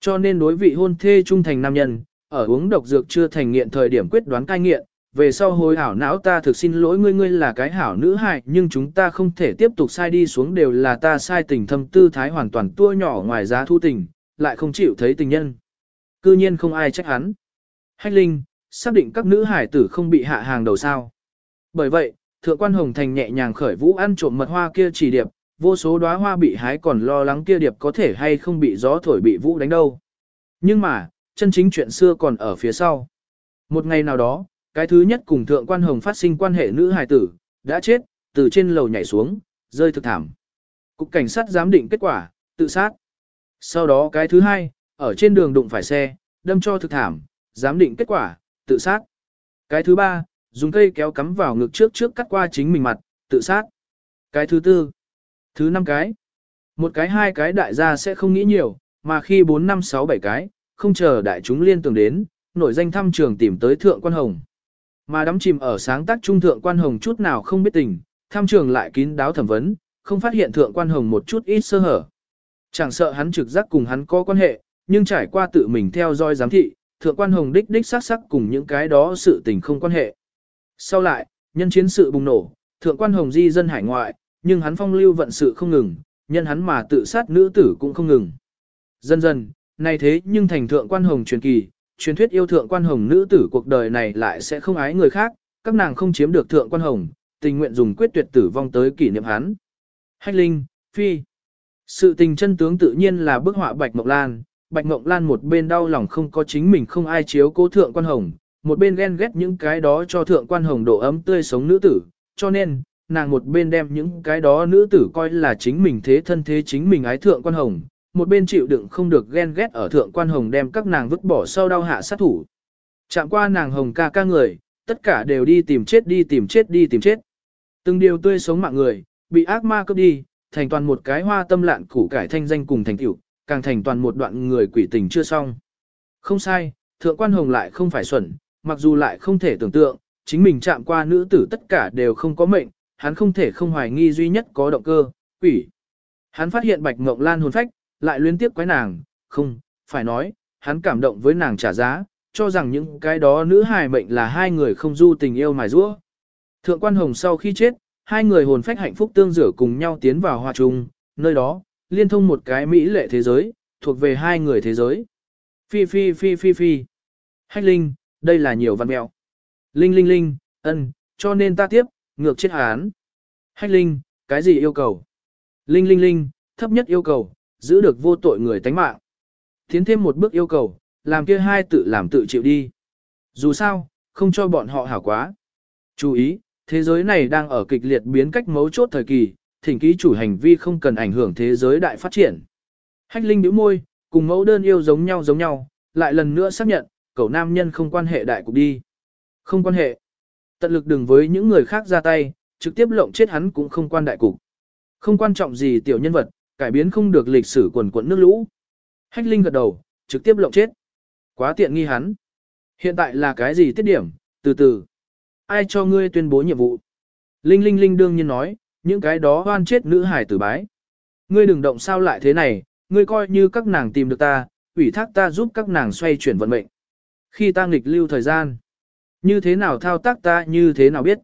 Cho nên đối vị hôn thê trung thành nam nhân, ở uống độc dược chưa thành nghiện thời điểm quyết đoán cai nghiện, về sau hối hảo não ta thực xin lỗi ngươi ngươi là cái hảo nữ hại nhưng chúng ta không thể tiếp tục sai đi xuống đều là ta sai tình thâm tư thái hoàn toàn tua nhỏ ngoài giá thu tình, lại không chịu thấy tình nhân. Cư nhiên không ai trách hắn. Hách Linh, xác định các nữ hải tử không bị hạ hàng đầu sao. Bởi vậy, thượng quan Hồng Thành nhẹ nhàng khởi vũ ăn trộm mật hoa kia chỉ điệp, vô số đóa hoa bị hái còn lo lắng kia điệp có thể hay không bị gió thổi bị vũ đánh đâu. Nhưng mà, chân chính chuyện xưa còn ở phía sau. Một ngày nào đó, cái thứ nhất cùng thượng quan hồng phát sinh quan hệ nữ hài tử, đã chết, từ trên lầu nhảy xuống, rơi thực thảm. Cục cảnh sát giám định kết quả, tự sát. Sau đó cái thứ hai, ở trên đường đụng phải xe, đâm cho thực thảm, giám định kết quả, tự sát. Cái thứ ba, dùng cây kéo cắm vào ngực trước trước cắt qua chính mình mặt, tự sát. Cái thứ tư, thứ năm cái. Một cái hai cái đại gia sẽ không nghĩ nhiều, mà khi 4 năm 6 7 cái, không chờ đại chúng liên tưởng đến, nổi danh thăm trường tìm tới thượng quan hồng. Mà đắm chìm ở sáng tác trung thượng quan hồng chút nào không biết tình, tham trường lại kín đáo thẩm vấn, không phát hiện thượng quan hồng một chút ít sơ hở. Chẳng sợ hắn trực giác cùng hắn có quan hệ, nhưng trải qua tự mình theo dõi giám thị, thượng quan hồng đích đích sắc sắc cùng những cái đó sự tình không quan hệ. Sau lại, nhân chiến sự bùng nổ, thượng quan hồng di dân hải ngoại, nhưng hắn phong lưu vận sự không ngừng, nhân hắn mà tự sát nữ tử cũng không ngừng. Dần dần, này thế nhưng thành thượng quan hồng truyền kỳ, truyền thuyết yêu thượng quan hồng nữ tử cuộc đời này lại sẽ không ái người khác, các nàng không chiếm được thượng quan hồng, tình nguyện dùng quyết tuyệt tử vong tới kỷ niệm hắn. Hách Linh, Phi. Sự tình chân tướng tự nhiên là bức họa Bạch Mộng Lan, Bạch Mộng Lan một bên đau lòng không có chính mình không ai chiếu cố thượng quan hồng, một bên ghen ghét những cái đó cho thượng quan hồng độ ấm tươi sống nữ tử, cho nên, nàng một bên đem những cái đó nữ tử coi là chính mình thế thân thế chính mình ái thượng quan hồng, một bên chịu đựng không được ghen ghét ở thượng quan hồng đem các nàng vứt bỏ sau đau hạ sát thủ. Chạm qua nàng hồng ca ca người, tất cả đều đi tìm chết đi tìm chết đi tìm chết. Từng điều tươi sống mạng người, bị ác ma cướp đi, thành toàn một cái hoa tâm lạn củ cải thanh danh cùng thành tựu, càng thành toàn một đoạn người quỷ tình chưa xong. Không sai, thượng quan hồng lại không phải xuẩn, mặc dù lại không thể tưởng tượng, chính mình chạm qua nữ tử tất cả đều không có mệnh, hắn không thể không hoài nghi duy nhất có động cơ, quỷ. Hắn phát hiện bạch ngộng lan hồn phách, lại liên tiếp quái nàng, không, phải nói, hắn cảm động với nàng trả giá, cho rằng những cái đó nữ hài mệnh là hai người không du tình yêu mài rũa. Thượng quan hồng sau khi chết, hai người hồn phách hạnh phúc tương rửa cùng nhau tiến vào hòa chung, nơi đó, liên thông một cái mỹ lệ thế giới, thuộc về hai người thế giới. Phi phi phi phi phi. Hách linh, đây là nhiều văn mẹo. Linh linh linh, ân, cho nên ta tiếp, ngược chết hán. Hách linh, cái gì yêu cầu? Linh linh linh, thấp nhất yêu cầu, giữ được vô tội người tánh mạng. Tiến thêm một bước yêu cầu, làm kia hai tự làm tự chịu đi. Dù sao, không cho bọn họ hảo quá. Chú ý, thế giới này đang ở kịch liệt biến cách mấu chốt thời kỳ, thỉnh ký chủ hành vi không cần ảnh hưởng thế giới đại phát triển. Hách Linh nhíu môi, cùng mẫu đơn yêu giống nhau giống nhau, lại lần nữa xác nhận, cậu nam nhân không quan hệ đại cục đi. Không quan hệ. Tận lực đừng với những người khác ra tay, trực tiếp lộng chết hắn cũng không quan đại cục. Không quan trọng gì tiểu nhân vật, cải biến không được lịch sử quần quận nước lũ. Hách Linh gật đầu, trực tiếp lộng chết. Quá tiện nghi hắn. Hiện tại là cái gì tiết điểm, từ từ. Ai cho ngươi tuyên bố nhiệm vụ? Linh Linh Linh đương nhiên nói, những cái đó hoan chết nữ hải tử bái. Ngươi đừng động sao lại thế này, ngươi coi như các nàng tìm được ta, ủy thác ta giúp các nàng xoay chuyển vận mệnh. Khi ta nghịch lưu thời gian, như thế nào thao tác ta như thế nào biết.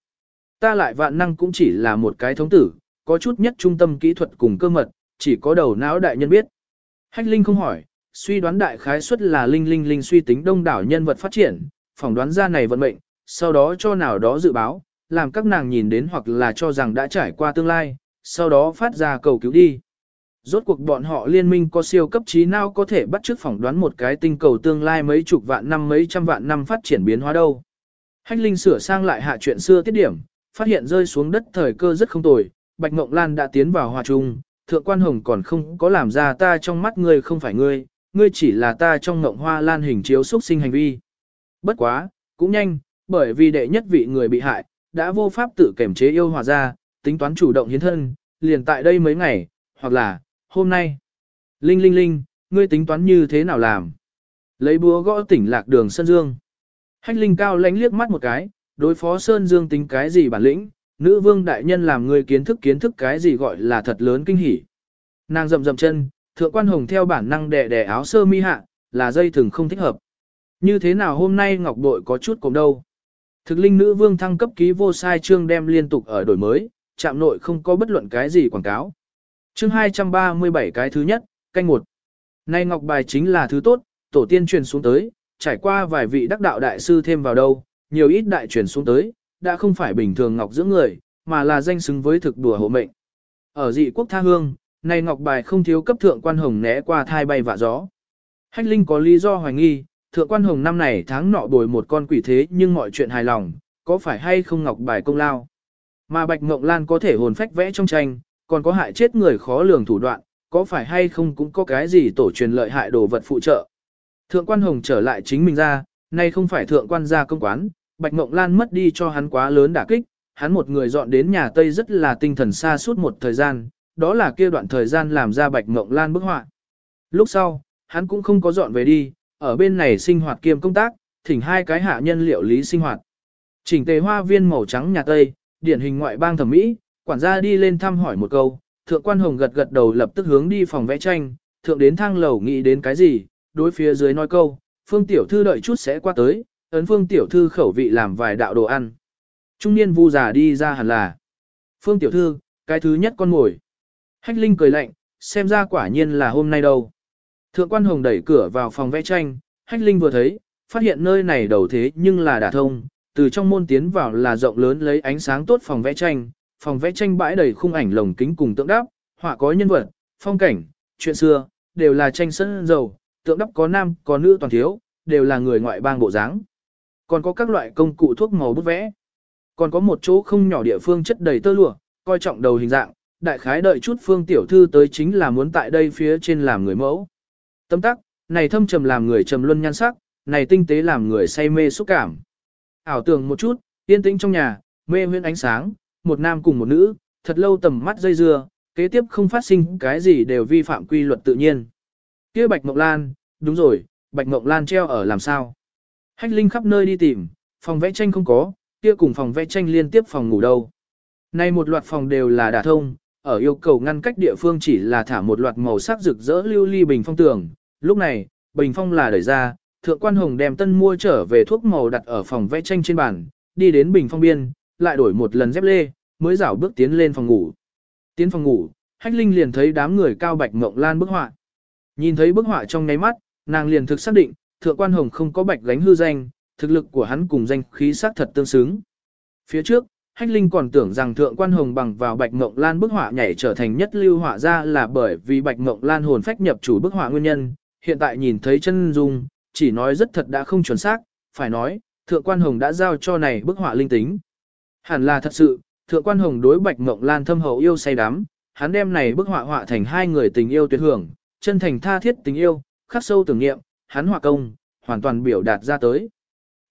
Ta lại vạn năng cũng chỉ là một cái thống tử, có chút nhất trung tâm kỹ thuật cùng cơ mật, chỉ có đầu não đại nhân biết. Hách Linh không hỏi, suy đoán đại khái suất là Linh Linh Linh suy tính đông đảo nhân vật phát triển, phỏng đoán ra này vận mệnh, sau đó cho nào đó dự báo, làm các nàng nhìn đến hoặc là cho rằng đã trải qua tương lai, sau đó phát ra cầu cứu đi. Rốt cuộc bọn họ liên minh có siêu cấp trí nào có thể bắt chước phỏng đoán một cái tinh cầu tương lai mấy chục vạn năm mấy trăm vạn năm phát triển biến hóa đâu. Hách Linh sửa sang lại hạ chuyện xưa tiết điểm, phát hiện rơi xuống đất thời cơ rất không tồi, Bạch Ngộng Lan đã tiến vào hòa trung, thượng quan hồng còn không có làm ra ta trong mắt ngươi không phải ngươi, ngươi chỉ là ta trong ngộng hoa lan hình chiếu xuất sinh hành vi. Bất quá, cũng nhanh, bởi vì đệ nhất vị người bị hại, đã vô pháp tự kiểm chế yêu hòa ra, tính toán chủ động hiến thân, liền tại đây mấy ngày, hoặc là, hôm nay. Linh linh linh, ngươi tính toán như thế nào làm? Lấy búa gõ tỉnh lạc đường Sơn Dương. Hách linh cao lánh liếc mắt một cái, đối phó Sơn Dương tính cái gì bản lĩnh, nữ vương đại nhân làm người kiến thức kiến thức cái gì gọi là thật lớn kinh hỉ. Nàng rậm rậm chân, thượng quan hồng theo bản năng đè đè áo sơ mi hạ, là dây thừng không thích hợp. Như thế nào hôm nay ngọc bội có chút cùng đâu. Thực linh nữ vương thăng cấp ký vô sai chương đem liên tục ở đổi mới, chạm nội không có bất luận cái gì quảng cáo. Chương 237 cái thứ nhất, canh một. Nay ngọc bài chính là thứ tốt, tổ tiên truyền xuống tới, trải qua vài vị đắc đạo đại sư thêm vào đâu, nhiều ít đại truyền xuống tới, đã không phải bình thường ngọc dưỡng người, mà là danh xứng với thực đùa hộ mệnh. Ở dị quốc tha hương, nay ngọc bài không thiếu cấp thượng quan hồng né qua thai bay vạ gió. Hách Linh có lý do hoài nghi, thượng quan hồng năm này tháng nọ đổi một con quỷ thế nhưng mọi chuyện hài lòng, có phải hay không ngọc bài công lao. Mà Bạch Ngộng Lan có thể hồn phách vẽ trong tranh, còn có hại chết người khó lường thủ đoạn, có phải hay không cũng có cái gì tổ truyền lợi hại đồ vật phụ trợ. Thượng quan hồng trở lại chính mình ra, nay không phải thượng quan gia công quán, Bạch Ngộng Lan mất đi cho hắn quá lớn đả kích, hắn một người dọn đến nhà Tây rất là tinh thần xa suốt một thời gian, đó là kia đoạn thời gian làm ra Bạch Ngộng Lan bức họa. Lúc sau, hắn cũng không có dọn về đi, ở bên này sinh hoạt kiêm công tác, thỉnh hai cái hạ nhân liệu lý sinh hoạt. Chỉnh tề hoa viên màu trắng nhà Tây, điển hình ngoại bang thẩm mỹ, quản gia đi lên thăm hỏi một câu, thượng quan hồng gật gật đầu lập tức hướng đi phòng vẽ tranh, thượng đến thang lầu nghĩ đến cái gì, đối phía dưới nói câu, phương tiểu thư đợi chút sẽ qua tới, ấn phương tiểu thư khẩu vị làm vài đạo đồ ăn. Trung niên vu già đi ra hẳn là, phương tiểu thư, cái thứ nhất con ngồi. Hách Linh cười lạnh, xem ra quả nhiên là hôm nay đâu. Thượng quan hồng đẩy cửa vào phòng vẽ tranh, Hách Linh vừa thấy, phát hiện nơi này đầu thế nhưng là đả thông, từ trong môn tiến vào là rộng lớn lấy ánh sáng tốt phòng vẽ tranh, phòng vẽ tranh bãi đầy khung ảnh lồng kính cùng tượng đắp, họa có nhân vật, phong cảnh, chuyện xưa, đều là tranh sân dầu, tượng đắp có nam, có nữ toàn thiếu, đều là người ngoại bang bộ dáng. Còn có các loại công cụ thuốc màu bút vẽ. Còn có một chỗ không nhỏ địa phương chất đầy tơ lụa, coi trọng đầu hình dạng, đại khái đợi chút phương tiểu thư tới chính là muốn tại đây phía trên làm người mẫu. Tâm tắc, này thâm trầm làm người trầm luân nhan sắc, này tinh tế làm người say mê xúc cảm. Ảo tưởng một chút, yên tĩnh trong nhà, mê huyễn ánh sáng, một nam cùng một nữ, thật lâu tầm mắt dây dưa, kế tiếp không phát sinh cái gì đều vi phạm quy luật tự nhiên. Kia Bạch Mộng Lan, đúng rồi, Bạch Mộng Lan treo ở làm sao? Hách Linh khắp nơi đi tìm, phòng vẽ tranh không có, kia cùng phòng vẽ tranh liên tiếp phòng ngủ đâu. Nay một loạt phòng đều là đả thông, ở yêu cầu ngăn cách địa phương chỉ là thả một loạt màu sắc rực rỡ lưu ly bình phong tường. Lúc này, bình phong là đẩy ra, thượng quan hồng đem tân mua trở về thuốc màu đặt ở phòng vẽ tranh trên bàn, đi đến bình phong biên, lại đổi một lần dép lê, mới rảo bước tiến lên phòng ngủ. Tiến phòng ngủ, Hách Linh liền thấy đám người cao bạch mộng lan bức họa. Nhìn thấy bức họa trong ngáy mắt, nàng liền thực xác định, thượng quan hồng không có bạch gánh hư danh, thực lực của hắn cùng danh khí sắc thật tương xứng. Phía trước, Hách Linh còn tưởng rằng thượng quan hồng bằng vào bạch mộng lan bức họa nhảy trở thành nhất lưu họa ra là bởi vì bạch mộng lan hồn phách nhập chủ bức họa nguyên nhân, hiện tại nhìn thấy chân dung, chỉ nói rất thật đã không chuẩn xác, phải nói, thượng quan hồng đã giao cho này bức họa linh tính. Hẳn là thật sự, thượng quan hồng đối bạch mộng lan thâm hậu yêu say đắm, hắn đem này bức họa họa thành hai người tình yêu tuyệt hưởng, chân thành tha thiết tình yêu, khắc sâu tưởng niệm, hắn hòa công, hoàn toàn biểu đạt ra tới.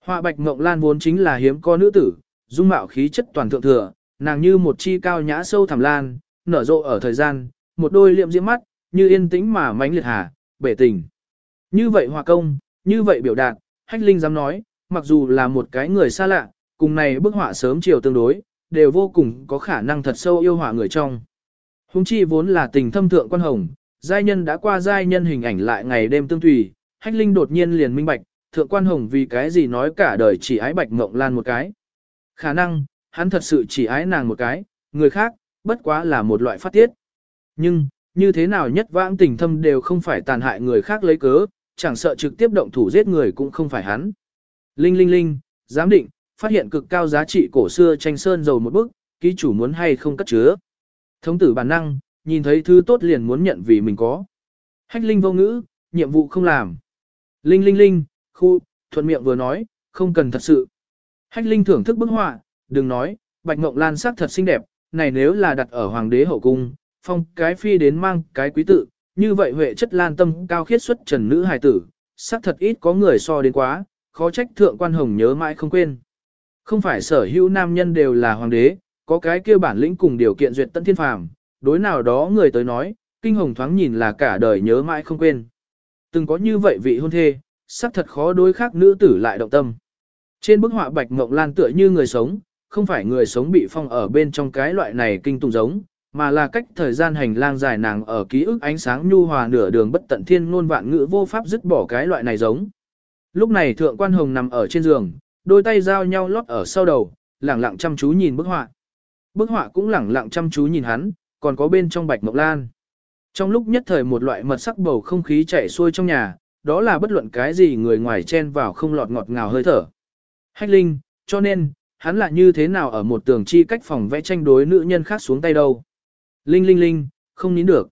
Họa bạch mộng lan vốn chính là hiếm có nữ tử, dung mạo khí chất toàn thượng thừa, nàng như một chi cao nhã sâu thẳm lan, nở rộ ở thời gian, một đôi liệm diễm mắt, như yên tĩnh mà mánh liệt hà, bể tình. Như vậy hòa công, như vậy biểu đạt, hách linh dám nói, mặc dù là một cái người xa lạ, cùng này bức họa sớm chiều tương đối, đều vô cùng có khả năng thật sâu yêu họa người trong. Hùng chi vốn là tình thâm thượng quan hồng, giai nhân đã qua giai nhân hình ảnh lại ngày đêm tương tùy, hách linh đột nhiên liền minh bạch, thượng quan hồng vì cái gì nói cả đời chỉ ái bạch mộng lan một cái. Khả năng, hắn thật sự chỉ ái nàng một cái, người khác, bất quá là một loại phát tiết. Nhưng, như thế nào nhất vãng tình thâm đều không phải tàn hại người khác lấy cớ, chẳng sợ trực tiếp động thủ giết người cũng không phải hắn. Linh linh linh, giám định, phát hiện cực cao giá trị cổ xưa tranh sơn dầu một bức, ký chủ muốn hay không cất chứa. Thống tử bản năng, nhìn thấy thứ tốt liền muốn nhận vì mình có. Hách linh vô ngữ, nhiệm vụ không làm. Linh linh linh, khu, thuận miệng vừa nói, không cần thật sự. Hách linh thưởng thức bức họa, đừng nói, bạch ngộng lan sắc thật xinh đẹp, này nếu là đặt ở hoàng đế hậu cung, phong cái phi đến mang cái quý tự, như vậy huệ chất lan tâm cao khiết xuất trần nữ hài tử, sắc thật ít có người so đến quá, khó trách thượng quan hồng nhớ mãi không quên. Không phải sở hữu nam nhân đều là hoàng đế, có cái kia bản lĩnh cùng điều kiện duyệt tận thiên phàm, đối nào đó người tới nói, kinh hồng thoáng nhìn là cả đời nhớ mãi không quên. Từng có như vậy vị hôn thê, sắc thật khó đối khác nữ tử lại động tâm. Trên bức họa bạch mộng lan tựa như người sống, không phải người sống bị phong ở bên trong cái loại này kinh tùng giống, mà là cách thời gian hành lang dài nàng ở ký ức ánh sáng nhu hòa nửa đường bất tận thiên ngôn vạn ngữ vô pháp dứt bỏ cái loại này giống. Lúc này thượng quan hồng nằm ở trên giường, đôi tay giao nhau lót ở sau đầu, lẳng lặng chăm chú nhìn bức họa. Bức họa cũng lẳng lặng chăm chú nhìn hắn, còn có bên trong bạch mộc lan. Trong lúc nhất thời một loại mật sắc bầu không khí chảy xuôi trong nhà, đó là bất luận cái gì người ngoài chen vào không lọt ngọt ngào hơi thở. Hách Linh, cho nên, hắn là như thế nào ở một tường chi cách phòng vẽ tranh đối nữ nhân khác xuống tay đâu. Linh Linh Linh, không nín được.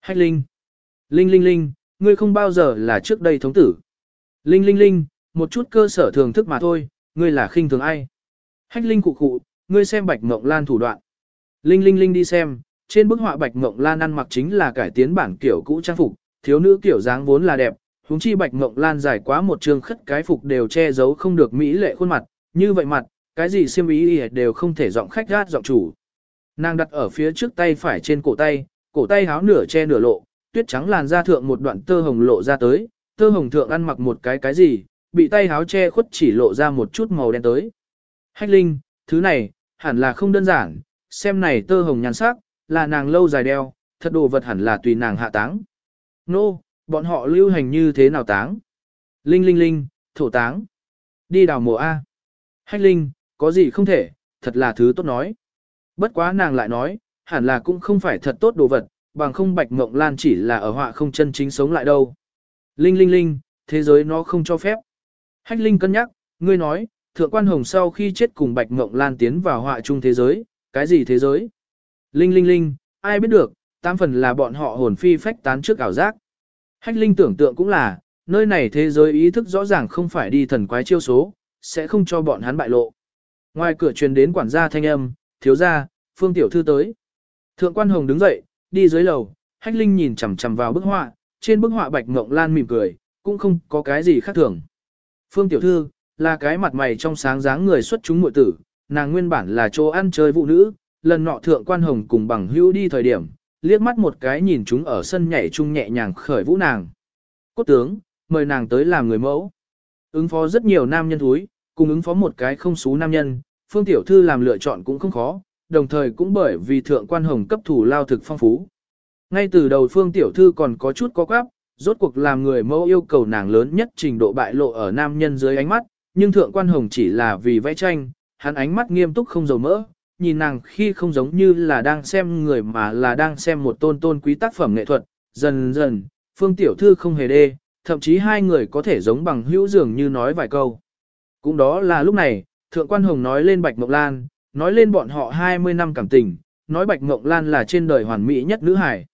Hách Linh. Linh Linh Linh, ngươi không bao giờ là trước đây thống tử. Linh Linh Linh, một chút cơ sở thường thức mà thôi, ngươi là khinh thường ai. Hách Linh cụ cụ, ngươi xem Bạch mộng Lan thủ đoạn. Linh Linh Linh đi xem, trên bức họa Bạch Ngộng Lan ăn mặc chính là cải tiến bản kiểu cũ trang phục, thiếu nữ kiểu dáng vốn là đẹp, huống chi Bạch Ngộng Lan dài quá một trường khất cái phục đều che giấu không được mỹ lệ khuôn mặt, như vậy mặt, cái gì xiêm ý đều không thể giọng khách gát giọng chủ. Nàng đặt ở phía trước tay phải trên cổ tay, cổ tay háo nửa che nửa lộ, tuyết trắng làn da thượng một đoạn tơ hồng lộ ra tới, tơ hồng thượng ăn mặc một cái cái gì, bị tay háo che khuất chỉ lộ ra một chút màu đen tới. Hách Linh, thứ này, hẳn là không đơn giản, xem này tơ hồng nhan sắc, là nàng lâu dài đeo, thật đồ vật hẳn là tùy nàng hạ táng. Nô, no, bọn họ lưu hành như thế nào táng? Linh linh linh, thổ táng. Đi đào mộ A. Hách Linh, có gì không thể, thật là thứ tốt nói. Bất quá nàng lại nói, hẳn là cũng không phải thật tốt đồ vật, bằng không bạch mộng lan chỉ là ở họa không chân chính sống lại đâu. Linh linh linh, thế giới nó không cho phép. Hách Linh cân nhắc, ngươi nói, thượng quan hồng sau khi chết cùng bạch mộng lan tiến vào họa chung thế giới, cái gì thế giới? Linh linh linh, ai biết được, tam phần là bọn họ hồn phi phách tán trước ảo giác. Hách Linh tưởng tượng cũng là, nơi này thế giới ý thức rõ ràng không phải đi thần quái chiêu số, sẽ không cho bọn hắn bại lộ. Ngoài cửa truyền đến quản gia thanh âm, thiếu gia, phương tiểu thư tới. Thượng quan hồng đứng dậy, đi dưới lầu, hách linh nhìn chằm chằm vào bức họa, trên bức họa bạch ngộng lan mỉm cười, cũng không có cái gì khác thường. Phương tiểu thư, là cái mặt mày trong sáng dáng người xuất chúng muội tử, nàng nguyên bản là chỗ ăn chơi phụ nữ, lần nọ thượng quan hồng cùng bằng hữu đi thời điểm, liếc mắt một cái nhìn chúng ở sân nhảy chung nhẹ nhàng khởi vũ nàng. Cốt tướng, mời nàng tới làm người mẫu. Ứng phó rất nhiều nam nhân thúi, cùng ứng phó một cái không xú nam nhân, phương tiểu thư làm lựa chọn cũng không khó, đồng thời cũng bởi vì thượng quan hồng cấp thủ lao thực phong phú. Ngay từ đầu phương tiểu thư còn có chút có quáp, rốt cuộc làm người mẫu yêu cầu nàng lớn nhất trình độ bại lộ ở nam nhân dưới ánh mắt, nhưng thượng quan hồng chỉ là vì vẽ tranh, hắn ánh mắt nghiêm túc không dầu mỡ, nhìn nàng khi không giống như là đang xem người mà là đang xem một tôn tôn quý tác phẩm nghệ thuật, dần dần, phương tiểu thư không hề đê, thậm chí hai người có thể giống bằng hữu dường như nói vài câu. Cũng đó là lúc này, Thượng Quan Hồng nói lên Bạch Mộng Lan, nói lên bọn họ 20 năm cảm tình, nói Bạch Mộng Lan là trên đời hoàn mỹ nhất nữ hải.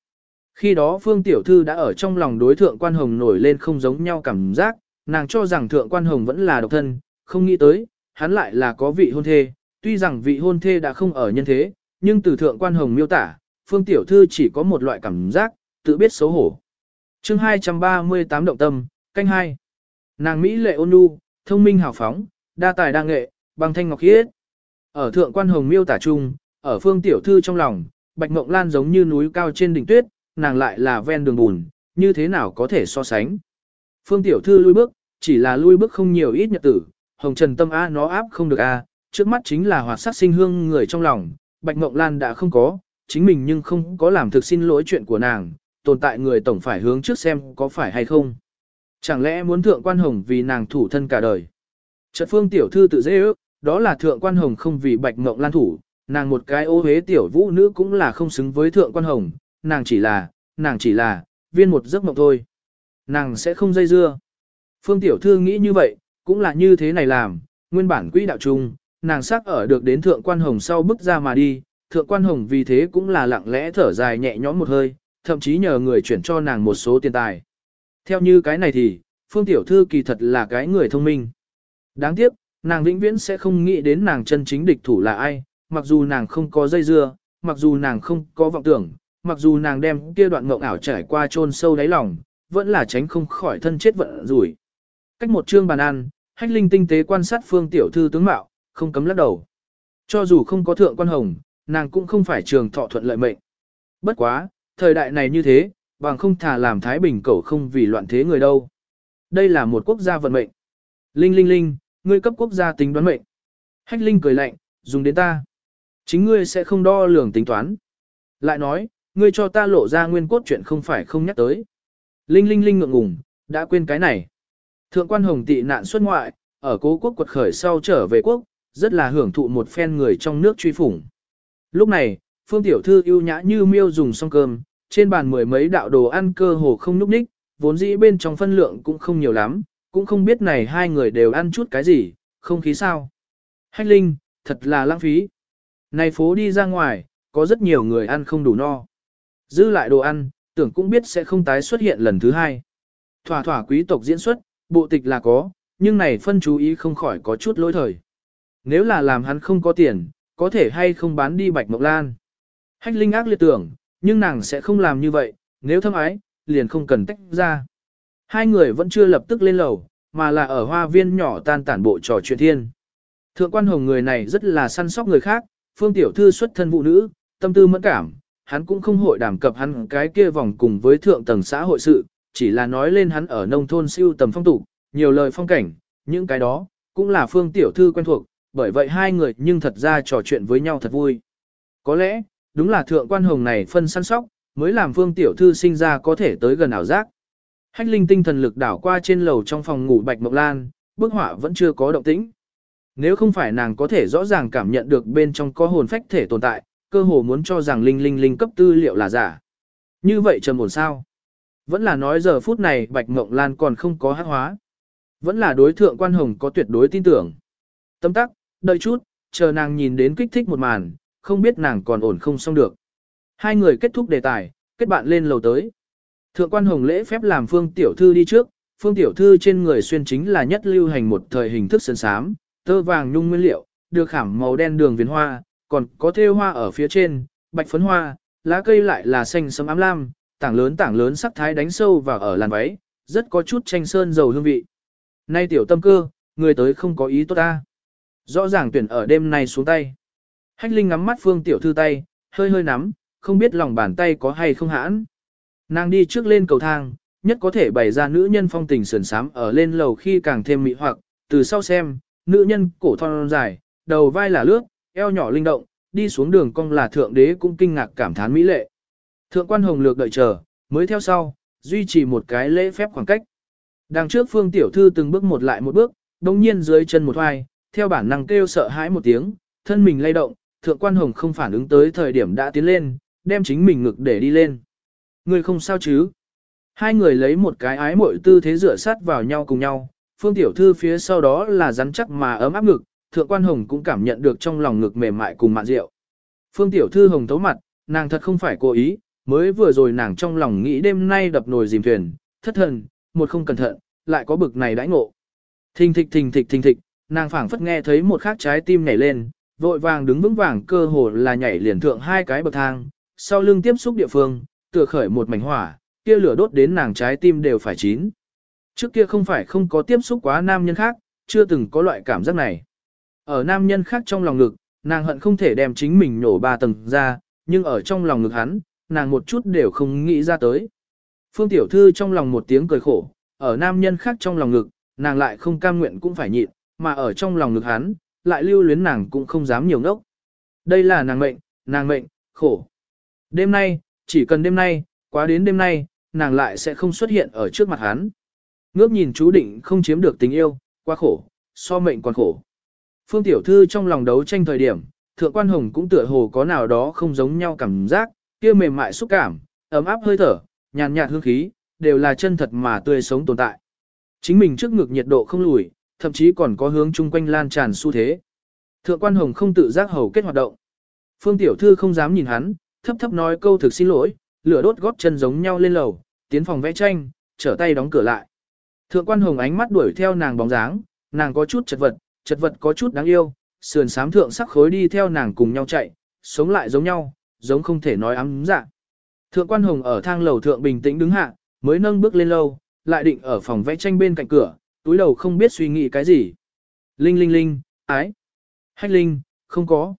Khi đó Phương Tiểu Thư đã ở trong lòng đối Thượng Quan Hồng nổi lên không giống nhau cảm giác, nàng cho rằng Thượng Quan Hồng vẫn là độc thân, không nghĩ tới, hắn lại là có vị hôn thê, tuy rằng vị hôn thê đã không ở nhân thế, nhưng từ Thượng Quan Hồng miêu tả, Phương Tiểu Thư chỉ có một loại cảm giác, tự biết xấu hổ. chương 238 động tâm, canh 2. Nàng Mỹ lệ ôn nhu, thông minh hào phóng, đa tài đa nghệ, bằng thanh ngọc khiết. Ở thượng quan hồng miêu tả chung, ở phương tiểu thư trong lòng, bạch mộng lan giống như núi cao trên đỉnh tuyết, nàng lại là ven đường bùn, như thế nào có thể so sánh. Phương tiểu thư lui bước, chỉ là lui bước không nhiều ít nhật tử, hồng trần tâm A nó áp không được A, trước mắt chính là hoạt sát sinh hương người trong lòng, bạch mộng lan đã không có, chính mình nhưng không có làm thực xin lỗi chuyện của nàng, tồn tại người tổng phải hướng trước xem có phải hay không. Chẳng lẽ muốn thượng quan hồng vì nàng thủ thân cả đời. Trật phương tiểu thư tự dễ ước, đó là thượng quan hồng không vì bạch mộng lan thủ, nàng một cái ô hế tiểu vũ nữ cũng là không xứng với thượng quan hồng, nàng chỉ là, nàng chỉ là, viên một giấc mộng thôi. Nàng sẽ không dây dưa. Phương tiểu thư nghĩ như vậy, cũng là như thế này làm, nguyên bản quỹ đạo chung, nàng sắc ở được đến thượng quan hồng sau bước ra mà đi, thượng quan hồng vì thế cũng là lặng lẽ thở dài nhẹ nhõm một hơi, thậm chí nhờ người chuyển cho nàng một số tiền tài. Theo như cái này thì, phương tiểu thư kỳ thật là cái người thông minh. Đáng tiếc, nàng vĩnh viễn sẽ không nghĩ đến nàng chân chính địch thủ là ai, mặc dù nàng không có dây dưa, mặc dù nàng không có vọng tưởng, mặc dù nàng đem kia đoạn mộng ảo trải qua chôn sâu đáy lòng, vẫn là tránh không khỏi thân chết vận rủi. Cách một chương bàn ăn, hách linh tinh tế quan sát phương tiểu thư tướng mạo, không cấm lắc đầu. Cho dù không có thượng quan hồng, nàng cũng không phải trường thọ thuận lợi mệnh. Bất quá, thời đại này như thế, bằng không thà làm Thái Bình cầu không vì loạn thế người đâu. Đây là một quốc gia vận mệnh. Linh linh linh, ngươi cấp quốc gia tính đoán mệnh. Hách linh cười lạnh, dùng đến ta. Chính ngươi sẽ không đo lường tính toán. Lại nói, ngươi cho ta lộ ra nguyên cốt chuyện không phải không nhắc tới. Linh linh linh ngượng ngùng, đã quên cái này. Thượng quan hồng tị nạn xuất ngoại, ở cố quốc quật khởi sau trở về quốc, rất là hưởng thụ một phen người trong nước truy phủng. Lúc này, phương tiểu thư ưu nhã như miêu dùng xong cơm, trên bàn mười mấy đạo đồ ăn cơ hồ không núp ních, vốn dĩ bên trong phân lượng cũng không nhiều lắm, cũng không biết này hai người đều ăn chút cái gì, không khí sao. Hách Linh, thật là lãng phí. Này phố đi ra ngoài, có rất nhiều người ăn không đủ no. Giữ lại đồ ăn, tưởng cũng biết sẽ không tái xuất hiện lần thứ hai. Thỏa thỏa quý tộc diễn xuất, bộ tịch là có, nhưng này phân chú ý không khỏi có chút lỗi thời. Nếu là làm hắn không có tiền, có thể hay không bán đi bạch mộc lan. Hách Linh ác liệt tưởng, nhưng nàng sẽ không làm như vậy, nếu thâm ái, liền không cần tách ra. Hai người vẫn chưa lập tức lên lầu, mà là ở hoa viên nhỏ tan tản bộ trò chuyện thiên. Thượng quan hồng người này rất là săn sóc người khác, phương tiểu thư xuất thân vụ nữ, tâm tư mẫn cảm, hắn cũng không hội đảm cập hắn cái kia vòng cùng với thượng tầng xã hội sự, chỉ là nói lên hắn ở nông thôn siêu tầm phong tục, nhiều lời phong cảnh, những cái đó, cũng là phương tiểu thư quen thuộc, bởi vậy hai người nhưng thật ra trò chuyện với nhau thật vui. Có lẽ, đúng là thượng quan hồng này phân săn sóc, mới làm phương tiểu thư sinh ra có thể tới gần ảo giác. Hách linh tinh thần lực đảo qua trên lầu trong phòng ngủ bạch mộc lan, bức họa vẫn chưa có động tĩnh. Nếu không phải nàng có thể rõ ràng cảm nhận được bên trong có hồn phách thể tồn tại, cơ hồ muốn cho rằng linh linh linh cấp tư liệu là giả. Như vậy trầm ổn sao? Vẫn là nói giờ phút này bạch mộng lan còn không có hát hóa. Vẫn là đối thượng quan hồng có tuyệt đối tin tưởng. Tâm tắc, đợi chút, chờ nàng nhìn đến kích thích một màn, không biết nàng còn ổn không xong được. Hai người kết thúc đề tài, kết bạn lên lầu tới. Thượng quan hồng lễ phép làm phương tiểu thư đi trước, phương tiểu thư trên người xuyên chính là nhất lưu hành một thời hình thức sơn sám, tơ vàng nhung nguyên liệu, được khảm màu đen đường viền hoa, còn có thêu hoa ở phía trên, bạch phấn hoa, lá cây lại là xanh sẫm ám lam, tảng lớn tảng lớn sắc thái đánh sâu vào ở làn váy, rất có chút tranh sơn dầu hương vị. Nay tiểu tâm cơ, người tới không có ý tốt ta. Rõ ràng tuyển ở đêm nay xuống tay. Hách Linh ngắm mắt Phương tiểu thư tay, hơi hơi nắm, không biết lòng bàn tay có hay không hãn. Nàng đi trước lên cầu thang, nhất có thể bày ra nữ nhân phong tình sườn sám ở lên lầu khi càng thêm mị hoặc, từ sau xem, nữ nhân cổ thon dài, đầu vai là lướt, eo nhỏ linh động, đi xuống đường cong là thượng đế cũng kinh ngạc cảm thán mỹ lệ. Thượng quan hồng lược đợi chờ, mới theo sau, duy trì một cái lễ phép khoảng cách. Đằng trước phương tiểu thư từng bước một lại một bước, đồng nhiên dưới chân một hoài, theo bản năng kêu sợ hãi một tiếng, thân mình lay động, thượng quan hồng không phản ứng tới thời điểm đã tiến lên, đem chính mình ngực để đi lên. Người không sao chứ? Hai người lấy một cái ái mội tư thế rửa sát vào nhau cùng nhau, phương tiểu thư phía sau đó là rắn chắc mà ấm áp ngực, thượng quan hồng cũng cảm nhận được trong lòng ngực mềm mại cùng mạn rượu. Phương tiểu thư hồng thấu mặt, nàng thật không phải cố ý, mới vừa rồi nàng trong lòng nghĩ đêm nay đập nồi dìm thuyền, thất thần, một không cẩn thận, lại có bực này đãi ngộ. Thình thịch thình thịch thình thịch, nàng phảng phất nghe thấy một khắc trái tim nhảy lên, vội vàng đứng vững vàng cơ hồ là nhảy liền thượng hai cái bậc thang, sau lưng tiếp xúc địa phương, tựa khởi một mảnh hỏa, kia lửa đốt đến nàng trái tim đều phải chín. Trước kia không phải không có tiếp xúc quá nam nhân khác, chưa từng có loại cảm giác này. Ở nam nhân khác trong lòng ngực, nàng hận không thể đem chính mình nổ ba tầng ra, nhưng ở trong lòng ngực hắn, nàng một chút đều không nghĩ ra tới. Phương tiểu thư trong lòng một tiếng cười khổ, ở nam nhân khác trong lòng ngực, nàng lại không cam nguyện cũng phải nhịn, mà ở trong lòng ngực hắn, lại lưu luyến nàng cũng không dám nhiều ngốc. Đây là nàng mệnh, nàng mệnh, khổ. Đêm nay, chỉ cần đêm nay, quá đến đêm nay, nàng lại sẽ không xuất hiện ở trước mặt hắn. Ngước nhìn chú định không chiếm được tình yêu, quá khổ, so mệnh còn khổ. Phương Tiểu Thư trong lòng đấu tranh thời điểm, Thượng Quan Hồng cũng tựa hồ có nào đó không giống nhau cảm giác, kia mềm mại xúc cảm, ấm áp hơi thở, nhàn nhạt hương khí, đều là chân thật mà tươi sống tồn tại. Chính mình trước ngực nhiệt độ không lùi, thậm chí còn có hướng chung quanh lan tràn xu thế. Thượng Quan Hồng không tự giác hầu kết hoạt động. Phương Tiểu Thư không dám nhìn hắn, thấp thấp nói câu thực xin lỗi, lửa đốt góp chân giống nhau lên lầu, tiến phòng vẽ tranh, trở tay đóng cửa lại. Thượng Quan Hồng ánh mắt đuổi theo nàng bóng dáng, nàng có chút chật vật, chật vật có chút đáng yêu, sườn sám thượng sắc khối đi theo nàng cùng nhau chạy, sống lại giống nhau, giống không thể nói ấm dạ. Thượng quan hồng ở thang lầu thượng bình tĩnh đứng hạ, mới nâng bước lên lâu, lại định ở phòng vẽ tranh bên cạnh cửa, túi đầu không biết suy nghĩ cái gì. Linh linh linh, ái. Hách linh, không có.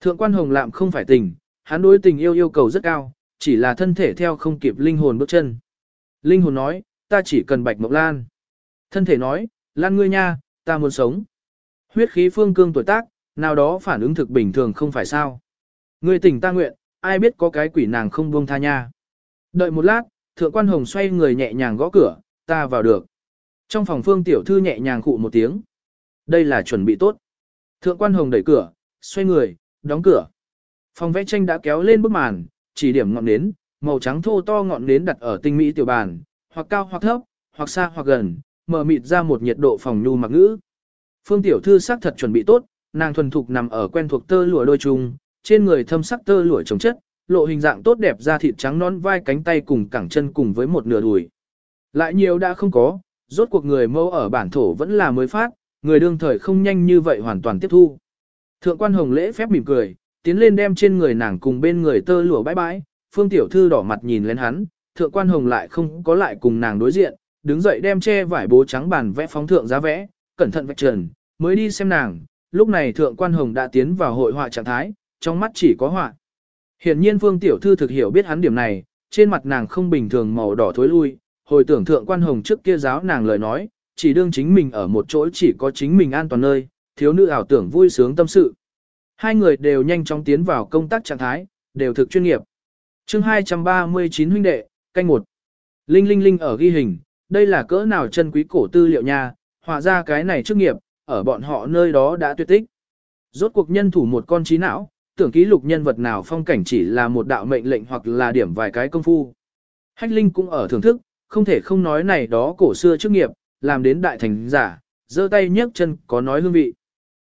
Thượng quan hồng lạm không phải tình, hắn đối tình yêu yêu cầu rất cao, chỉ là thân thể theo không kịp linh hồn bước chân. Linh hồn nói, ta chỉ cần bạch mộng lan. Thân thể nói, lan ngươi nha, ta muốn sống. Huyết khí phương cương tuổi tác, nào đó phản ứng thực bình thường không phải sao. Ngươi tỉnh ta nguyện, ai biết có cái quỷ nàng không buông tha nha. Đợi một lát, thượng quan hồng xoay người nhẹ nhàng gõ cửa, ta vào được. Trong phòng phương tiểu thư nhẹ nhàng khụ một tiếng. Đây là chuẩn bị tốt. Thượng quan hồng đẩy cửa, xoay người, đóng cửa. Phòng vẽ tranh đã kéo lên bức màn, chỉ điểm ngọn nến, màu trắng thô to ngọn nến đặt ở tinh mỹ tiểu bàn, hoặc cao hoặc thấp, hoặc xa hoặc gần, mở mịt ra một nhiệt độ phòng nhu mặc ngữ. Phương tiểu thư xác thật chuẩn bị tốt, nàng thuần thục nằm ở quen thuộc tơ lụa đôi trùng, trên người thâm sắc tơ lụa chống chất, lộ hình dạng tốt đẹp da thịt trắng non vai cánh tay cùng cẳng chân cùng với một nửa đùi. Lại nhiều đã không có, rốt cuộc người mâu ở bản thổ vẫn là mới phát, người đương thời không nhanh như vậy hoàn toàn tiếp thu. Thượng quan hồng lễ phép mỉm cười, tiến lên đem trên người nàng cùng bên người tơ lụa bãi bãi, phương tiểu thư đỏ mặt nhìn lên hắn, thượng quan hồng lại không có lại cùng nàng đối diện, đứng dậy đem che vải bố trắng bàn vẽ phóng thượng giá vẽ, cẩn thận vạch trần, mới đi xem nàng, lúc này thượng quan hồng đã tiến vào hội họa trạng thái, trong mắt chỉ có họa. Hiển nhiên phương tiểu thư thực hiểu biết hắn điểm này, trên mặt nàng không bình thường màu đỏ thối lui, hồi tưởng thượng quan hồng trước kia giáo nàng lời nói, chỉ đương chính mình ở một chỗ chỉ có chính mình an toàn nơi, thiếu nữ ảo tưởng vui sướng tâm sự. Hai người đều nhanh chóng tiến vào công tác trạng thái, đều thực chuyên nghiệp. chương 239 huynh đệ, canh một Linh Linh Linh ở ghi hình, đây là cỡ nào chân quý cổ tư liệu nha, họa ra cái này chức nghiệp, ở bọn họ nơi đó đã tuyệt tích. Rốt cuộc nhân thủ một con trí não, tưởng ký lục nhân vật nào phong cảnh chỉ là một đạo mệnh lệnh hoặc là điểm vài cái công phu. Hách Linh cũng ở thưởng thức, không thể không nói này đó cổ xưa chức nghiệp, làm đến đại thành giả, giơ tay nhấc chân có nói hương vị.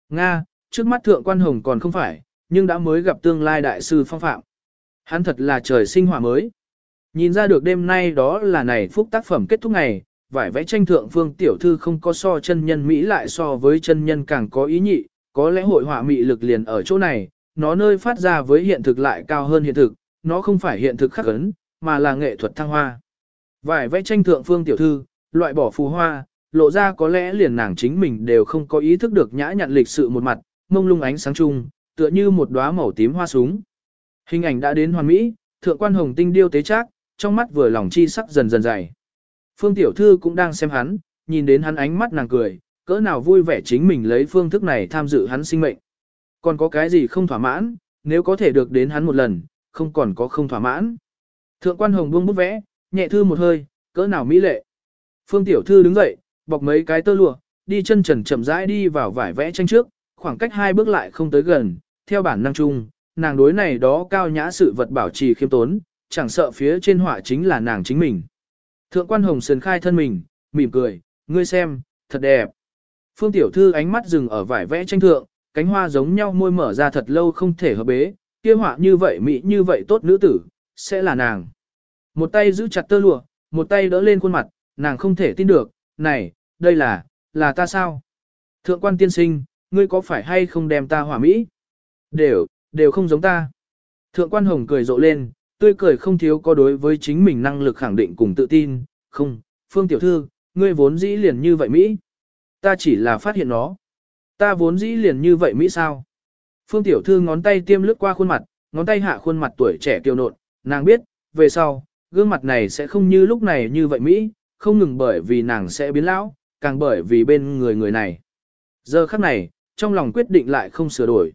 Nga, trước mắt thượng quan hồng còn không phải, nhưng đã mới gặp tương lai đại sư phong phạm. Hắn thật là trời sinh hỏa mới. Nhìn ra được đêm nay đó là này phúc tác phẩm kết thúc ngày, vải vẽ tranh thượng phương tiểu thư không có so chân nhân Mỹ lại so với chân nhân càng có ý nhị, có lẽ hội họa mị lực liền ở chỗ này, nó nơi phát ra với hiện thực lại cao hơn hiện thực, nó không phải hiện thực khắc ấn, mà là nghệ thuật thăng hoa. Vải vẽ tranh thượng phương tiểu thư, loại bỏ phù hoa, lộ ra có lẽ liền nàng chính mình đều không có ý thức được nhã nhặn lịch sự một mặt, mông lung ánh sáng chung, tựa như một đóa màu tím hoa súng. Hình ảnh đã đến hoàn mỹ, thượng quan hồng tinh điêu tế trác, trong mắt vừa lòng chi sắc dần dần dày. Phương tiểu thư cũng đang xem hắn, nhìn đến hắn ánh mắt nàng cười, cỡ nào vui vẻ chính mình lấy phương thức này tham dự hắn sinh mệnh. Còn có cái gì không thỏa mãn, nếu có thể được đến hắn một lần, không còn có không thỏa mãn. Thượng quan hồng buông bút vẽ, nhẹ thư một hơi, cỡ nào mỹ lệ. Phương tiểu thư đứng dậy, bọc mấy cái tơ lụa, đi chân trần chậm rãi đi vào vải vẽ tranh trước, khoảng cách hai bước lại không tới gần, theo bản năng chung, nàng đối này đó cao nhã sự vật bảo trì khiêm tốn, chẳng sợ phía trên họa chính là nàng chính mình. Thượng quan hồng sườn khai thân mình, mỉm cười, ngươi xem, thật đẹp. Phương tiểu thư ánh mắt dừng ở vải vẽ tranh thượng, cánh hoa giống nhau môi mở ra thật lâu không thể hợp bế, kia họa như vậy mỹ như vậy tốt nữ tử, sẽ là nàng. Một tay giữ chặt tơ lụa, một tay đỡ lên khuôn mặt, nàng không thể tin được, này, đây là, là ta sao? Thượng quan tiên sinh, ngươi có phải hay không đem ta hỏa mỹ? Đều, đều không giống ta. Thượng quan hồng cười rộ lên, tươi cười không thiếu có đối với chính mình năng lực khẳng định cùng tự tin, không, phương tiểu thư, ngươi vốn dĩ liền như vậy Mỹ. Ta chỉ là phát hiện nó. Ta vốn dĩ liền như vậy Mỹ sao? Phương tiểu thư ngón tay tiêm lướt qua khuôn mặt, ngón tay hạ khuôn mặt tuổi trẻ kiều nộn, nàng biết, về sau, gương mặt này sẽ không như lúc này như vậy Mỹ, không ngừng bởi vì nàng sẽ biến lão, càng bởi vì bên người người này. Giờ khắc này, trong lòng quyết định lại không sửa đổi.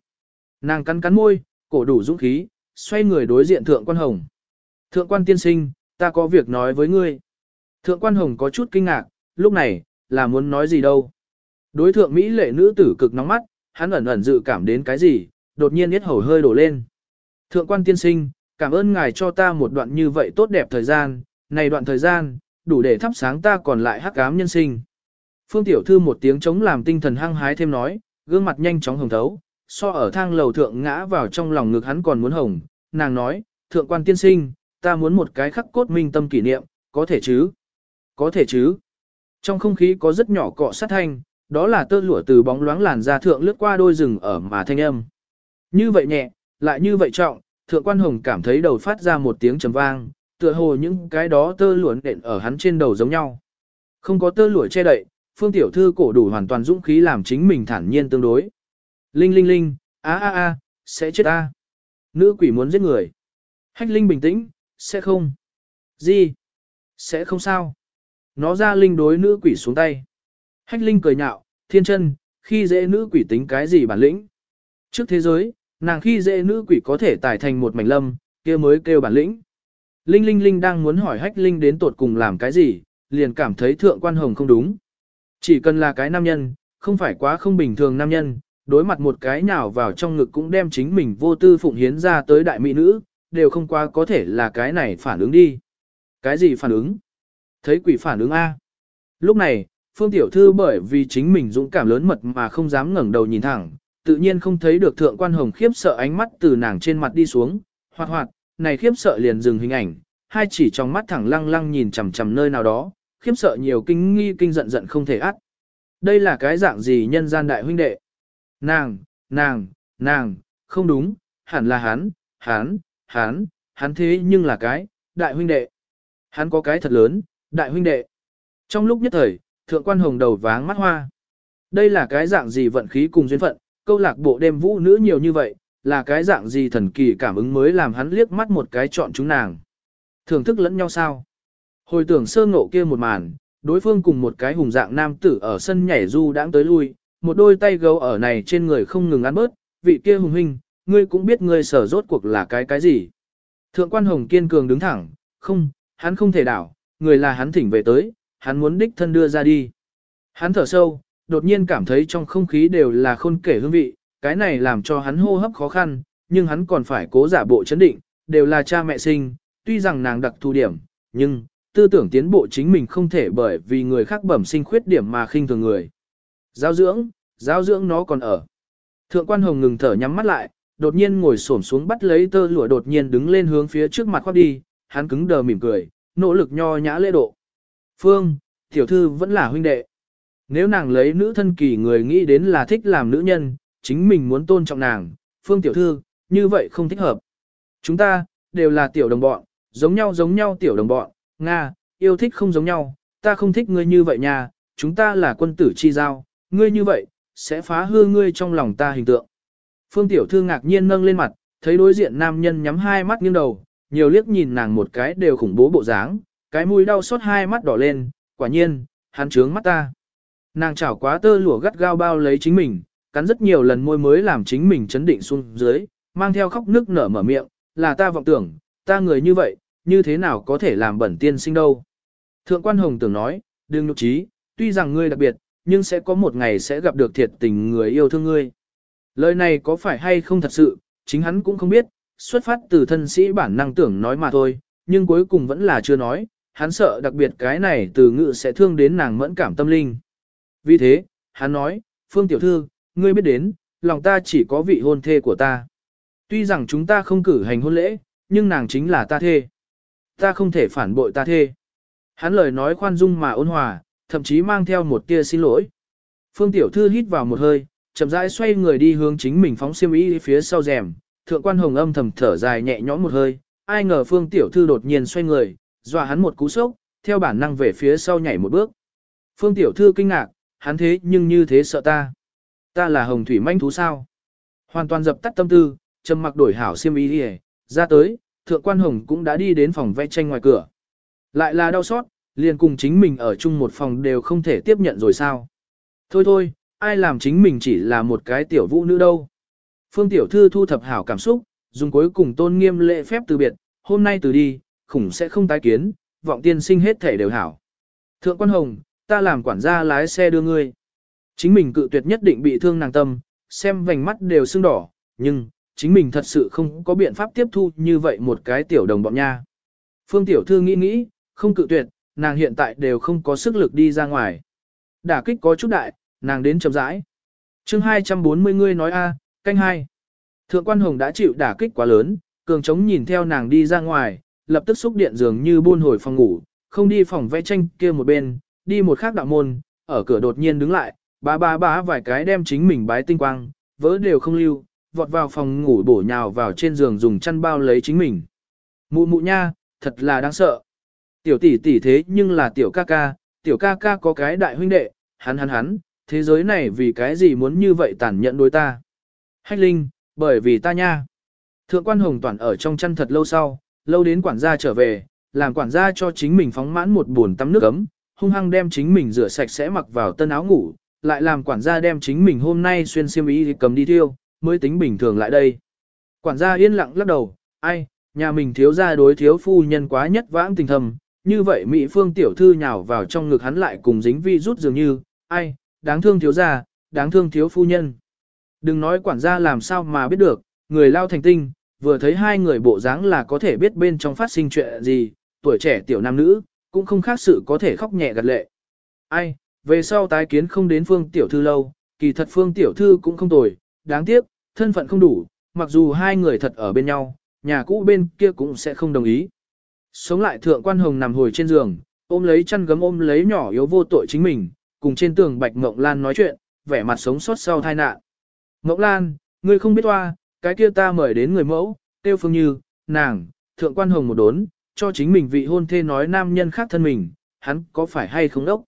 Nàng cắn cắn môi, cổ đủ dũng khí, xoay người đối diện thượng quan hồng. Thượng quan tiên sinh, ta có việc nói với ngươi. Thượng quan hồng có chút kinh ngạc, lúc này, là muốn nói gì đâu. Đối thượng Mỹ lệ nữ tử cực nóng mắt, hắn ẩn ẩn dự cảm đến cái gì, đột nhiên hết hầu hơi đổ lên. Thượng quan tiên sinh, cảm ơn ngài cho ta một đoạn như vậy tốt đẹp thời gian, này đoạn thời gian, đủ để thắp sáng ta còn lại hắc ám nhân sinh. Phương tiểu thư một tiếng chống làm tinh thần hăng hái thêm nói, gương mặt nhanh chóng hồng thấu, so ở thang lầu thượng ngã vào trong lòng ngực hắn còn muốn hồng, nàng nói, thượng quan tiên sinh, ta muốn một cái khắc cốt minh tâm kỷ niệm, có thể chứ? Có thể chứ? Trong không khí có rất nhỏ cọ sát thanh, đó là tơ lụa từ bóng loáng làn da thượng lướt qua đôi rừng ở mà thanh âm. Như vậy nhẹ, lại như vậy trọng, thượng quan hồng cảm thấy đầu phát ra một tiếng trầm vang, tựa hồ những cái đó tơ lụa nện ở hắn trên đầu giống nhau. Không có tơ lụa che đậy, phương tiểu thư cổ đủ hoàn toàn dũng khí làm chính mình thản nhiên tương đối. Linh linh linh, a a a, sẽ chết a. Nữ quỷ muốn giết người. Hách linh bình tĩnh, sẽ không. Gì? Sẽ không sao. Nó ra linh đối nữ quỷ xuống tay. Hách linh cười nhạo, thiên chân, khi dễ nữ quỷ tính cái gì bản lĩnh. Trước thế giới, nàng khi dễ nữ quỷ có thể tải thành một mảnh lâm, kia mới kêu bản lĩnh. Linh Linh Linh đang muốn hỏi Hách Linh đến tột cùng làm cái gì, liền cảm thấy thượng quan hồng không đúng. Chỉ cần là cái nam nhân, không phải quá không bình thường nam nhân, đối mặt một cái nào vào trong ngực cũng đem chính mình vô tư phụng hiến ra tới đại mỹ nữ, đều không quá có thể là cái này phản ứng đi. Cái gì phản ứng? Thấy quỷ phản ứng A. Lúc này, Phương Tiểu Thư bởi vì chính mình dũng cảm lớn mật mà không dám ngẩng đầu nhìn thẳng, tự nhiên không thấy được thượng quan hồng khiếp sợ ánh mắt từ nàng trên mặt đi xuống, hoạt hoạt, này khiếp sợ liền dừng hình ảnh, hai chỉ trong mắt thẳng lăng lăng nhìn chằm chằm nơi nào đó, khiếp sợ nhiều kinh nghi kinh giận giận không thể ắt. Đây là cái dạng gì nhân gian đại huynh đệ? Nàng, nàng, nàng, không đúng, hẳn là hắn, hắn, hắn, hắn thế nhưng là cái, đại huynh đệ. Hắn có cái thật lớn, đại huynh đệ. Trong lúc nhất thời, thượng quan hồng đầu váng mắt hoa. Đây là cái dạng gì vận khí cùng duyên phận, câu lạc bộ đêm vũ nữ nhiều như vậy, là cái dạng gì thần kỳ cảm ứng mới làm hắn liếc mắt một cái chọn chúng nàng. Thưởng thức lẫn nhau sao? Hồi tưởng sơ ngộ kia một màn, đối phương cùng một cái hùng dạng nam tử ở sân nhảy du đãng tới lui, một đôi tay gấu ở này trên người không ngừng ăn bớt, vị kia hùng huynh, ngươi cũng biết ngươi sở rốt cuộc là cái cái gì. Thượng quan hồng kiên cường đứng thẳng, không, hắn không thể đảo, người là hắn thỉnh về tới, hắn muốn đích thân đưa ra đi. Hắn thở sâu, đột nhiên cảm thấy trong không khí đều là khôn kể hương vị, cái này làm cho hắn hô hấp khó khăn, nhưng hắn còn phải cố giả bộ chấn định, đều là cha mẹ sinh, tuy rằng nàng đặc thù điểm, nhưng, tư tưởng tiến bộ chính mình không thể bởi vì người khác bẩm sinh khuyết điểm mà khinh thường người. Giáo dưỡng, giáo dưỡng nó còn ở. Thượng quan hồng ngừng thở nhắm mắt lại, đột nhiên ngồi xổm xuống bắt lấy tơ lụa đột nhiên đứng lên hướng phía trước mặt khoác đi, hắn cứng đờ mỉm cười, nỗ lực nho nhã lễ độ. Phương, tiểu thư vẫn là huynh đệ. Nếu nàng lấy nữ thân kỳ người nghĩ đến là thích làm nữ nhân, chính mình muốn tôn trọng nàng, Phương tiểu thư, như vậy không thích hợp. Chúng ta, đều là tiểu đồng bọn, giống nhau giống nhau tiểu đồng bọn, Nga, yêu thích không giống nhau, ta không thích ngươi như vậy nha, chúng ta là quân tử chi giao, ngươi như vậy, sẽ phá hư ngươi trong lòng ta hình tượng. Phương tiểu thư ngạc nhiên nâng lên mặt, thấy đối diện nam nhân nhắm hai mắt nghiêng đầu, nhiều liếc nhìn nàng một cái đều khủng bố bộ dáng, cái mũi đau xót hai mắt đỏ lên, quả nhiên, hắn trướng mắt ta. Nàng chảo quá tơ lụa gắt gao bao lấy chính mình, cắn rất nhiều lần môi mới làm chính mình chấn định xuống dưới, mang theo khóc nước nở mở miệng, là ta vọng tưởng, ta người như vậy, như thế nào có thể làm bẩn tiên sinh đâu. Thượng quan hồng tưởng nói, đừng nhục trí, tuy rằng ngươi đặc biệt, nhưng sẽ có một ngày sẽ gặp được thiệt tình người yêu thương ngươi. Lời này có phải hay không thật sự, chính hắn cũng không biết, xuất phát từ thân sĩ bản năng tưởng nói mà thôi, nhưng cuối cùng vẫn là chưa nói, hắn sợ đặc biệt cái này từ ngữ sẽ thương đến nàng mẫn cảm tâm linh. Vì thế, hắn nói, Phương Tiểu Thư, ngươi biết đến, lòng ta chỉ có vị hôn thê của ta. Tuy rằng chúng ta không cử hành hôn lễ, nhưng nàng chính là ta thê. Ta không thể phản bội ta thê. Hắn lời nói khoan dung mà ôn hòa, thậm chí mang theo một tia xin lỗi. Phương Tiểu Thư hít vào một hơi, chậm rãi xoay người đi hướng chính mình phóng xiêm y phía sau rèm. Thượng quan hồng âm thầm thở dài nhẹ nhõm một hơi, ai ngờ Phương Tiểu Thư đột nhiên xoay người, dọa hắn một cú sốc, theo bản năng về phía sau nhảy một bước. Phương Tiểu Thư kinh ngạc, hắn thế nhưng như thế sợ ta. Ta là hồng thủy manh thú sao? Hoàn toàn dập tắt tâm tư, trầm mặc đổi hảo xiêm y đi ra tới, thượng quan hồng cũng đã đi đến phòng vẽ tranh ngoài cửa. Lại là đau xót, liền cùng chính mình ở chung một phòng đều không thể tiếp nhận rồi sao. Thôi thôi, ai làm chính mình chỉ là một cái tiểu vũ nữ đâu. Phương tiểu thư thu thập hảo cảm xúc, dùng cuối cùng tôn nghiêm lễ phép từ biệt, hôm nay từ đi, khủng sẽ không tái kiến, vọng tiên sinh hết thể đều hảo. Thượng quan hồng, ta làm quản gia lái xe đưa ngươi. Chính mình cự tuyệt nhất định bị thương nàng tâm, xem vành mắt đều sưng đỏ, nhưng, chính mình thật sự không có biện pháp tiếp thu như vậy một cái tiểu đồng bọn nha. Phương tiểu thư nghĩ nghĩ, không cự tuyệt, nàng hiện tại đều không có sức lực đi ra ngoài. Đả kích có chút đại, nàng đến chậm rãi. chương 240 ngươi nói a canh hai. Thượng quan hồng đã chịu đả kích quá lớn, cường trống nhìn theo nàng đi ra ngoài, lập tức xúc điện dường như buôn hồi phòng ngủ, không đi phòng vẽ tranh kia một bên, đi một khác đạo môn, ở cửa đột nhiên đứng lại, bá bá bá vài cái đem chính mình bái tinh quang, vỡ đều không lưu, vọt vào phòng ngủ bổ nhào vào trên giường dùng chăn bao lấy chính mình. Mụ mụ nha, thật là đáng sợ. Tiểu tỷ tỷ thế nhưng là tiểu ca ca, tiểu ca ca có cái đại huynh đệ, hắn hắn hắn, thế giới này vì cái gì muốn như vậy tàn nhẫn đối ta. Hách Linh, bởi vì ta nha. Thượng quan hồng toàn ở trong chăn thật lâu sau, lâu đến quản gia trở về, làm quản gia cho chính mình phóng mãn một buồn tắm nước ấm, hung hăng đem chính mình rửa sạch sẽ mặc vào tân áo ngủ, lại làm quản gia đem chính mình hôm nay xuyên xiêm y cầm đi thiêu, mới tính bình thường lại đây. Quản gia yên lặng lắc đầu, ai, nhà mình thiếu gia đối thiếu phu nhân quá nhất vãng tình thầm, như vậy Mỹ Phương tiểu thư nhào vào trong ngực hắn lại cùng dính vi rút dường như, ai, đáng thương thiếu gia, đáng thương thiếu phu nhân. Đừng nói quản gia làm sao mà biết được, người lao thành tinh, vừa thấy hai người bộ dáng là có thể biết bên trong phát sinh chuyện gì, tuổi trẻ tiểu nam nữ, cũng không khác sự có thể khóc nhẹ gật lệ. Ai, về sau tái kiến không đến phương tiểu thư lâu, kỳ thật phương tiểu thư cũng không tồi, đáng tiếc, thân phận không đủ, mặc dù hai người thật ở bên nhau, nhà cũ bên kia cũng sẽ không đồng ý. Sống lại thượng quan hồng nằm hồi trên giường, ôm lấy chăn gấm ôm lấy nhỏ yếu vô tội chính mình, cùng trên tường Bạch Ngộng Lan nói chuyện, vẻ mặt sống sót sau tai nạn. Ngộng Lan, ngươi không biết hoa, cái kia ta mời đến người mẫu, tiêu phương như, nàng, thượng quan hồng một đốn, cho chính mình vị hôn thê nói nam nhân khác thân mình, hắn có phải hay không đốc.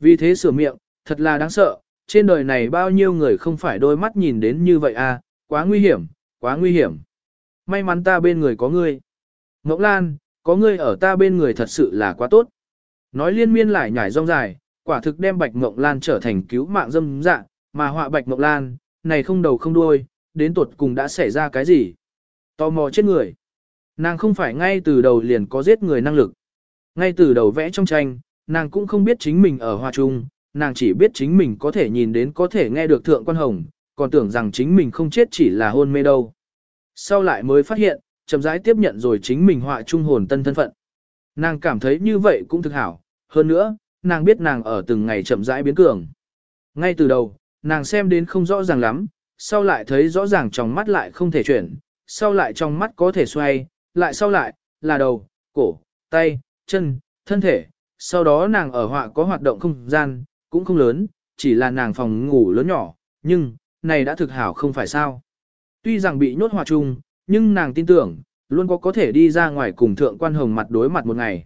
Vì thế sửa miệng, thật là đáng sợ, trên đời này bao nhiêu người không phải đôi mắt nhìn đến như vậy à, quá nguy hiểm, quá nguy hiểm. May mắn ta bên người có ngươi. Ngọc Lan, có ngươi ở ta bên người thật sự là quá tốt. Nói liên miên lại nhảy rong dài, quả thực đem Bạch Ngọc Lan trở thành cứu mạng dâm dạ, mà họa Bạch Ngọc Lan, này không đầu không đuôi, đến tuột cùng đã xảy ra cái gì. Tò mò chết người. Nàng không phải ngay từ đầu liền có giết người năng lực. Ngay từ đầu vẽ trong tranh, nàng cũng không biết chính mình ở hoa trung, nàng chỉ biết chính mình có thể nhìn đến có thể nghe được thượng quan hồng, còn tưởng rằng chính mình không chết chỉ là hôn mê đâu. Sau lại mới phát hiện, chậm rãi tiếp nhận rồi chính mình họa trung hồn tân thân phận. Nàng cảm thấy như vậy cũng thực hảo, hơn nữa, nàng biết nàng ở từng ngày chậm rãi biến cường. Ngay từ đầu, nàng xem đến không rõ ràng lắm, sau lại thấy rõ ràng trong mắt lại không thể chuyển, sau lại trong mắt có thể xoay, lại sau lại, là đầu, cổ, tay, chân, thân thể, sau đó nàng ở họa có hoạt động không gian, cũng không lớn, chỉ là nàng phòng ngủ lớn nhỏ, nhưng, này đã thực hảo không phải sao. Tuy rằng bị nhốt họa chung, nhưng nàng tin tưởng, luôn có có thể đi ra ngoài cùng thượng quan hồng mặt đối mặt một ngày.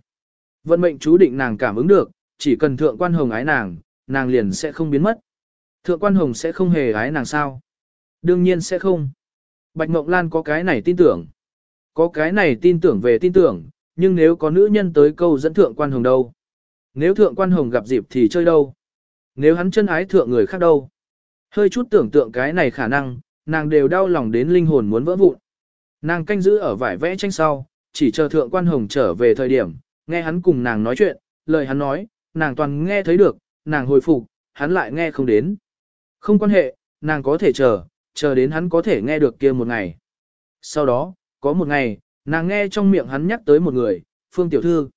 Vận mệnh chú định nàng cảm ứng được, chỉ cần thượng quan hồng ái nàng, nàng liền sẽ không biến mất. Thượng quan hồng sẽ không hề ái nàng sao? Đương nhiên sẽ không. Bạch Mộng Lan có cái này tin tưởng. Có cái này tin tưởng về tin tưởng, nhưng nếu có nữ nhân tới câu dẫn thượng quan hồng đâu? Nếu thượng quan hồng gặp dịp thì chơi đâu? Nếu hắn chân ái thượng người khác đâu? Hơi chút tưởng tượng cái này khả năng, nàng đều đau lòng đến linh hồn muốn vỡ vụn. Nàng canh giữ ở vải vẽ tranh sau, chỉ chờ thượng quan hồng trở về thời điểm, nghe hắn cùng nàng nói chuyện, lời hắn nói, nàng toàn nghe thấy được, nàng hồi phục, hắn lại nghe không đến. Không quan hệ, nàng có thể chờ, chờ đến hắn có thể nghe được kia một ngày. Sau đó, có một ngày, nàng nghe trong miệng hắn nhắc tới một người, Phương Tiểu Thư.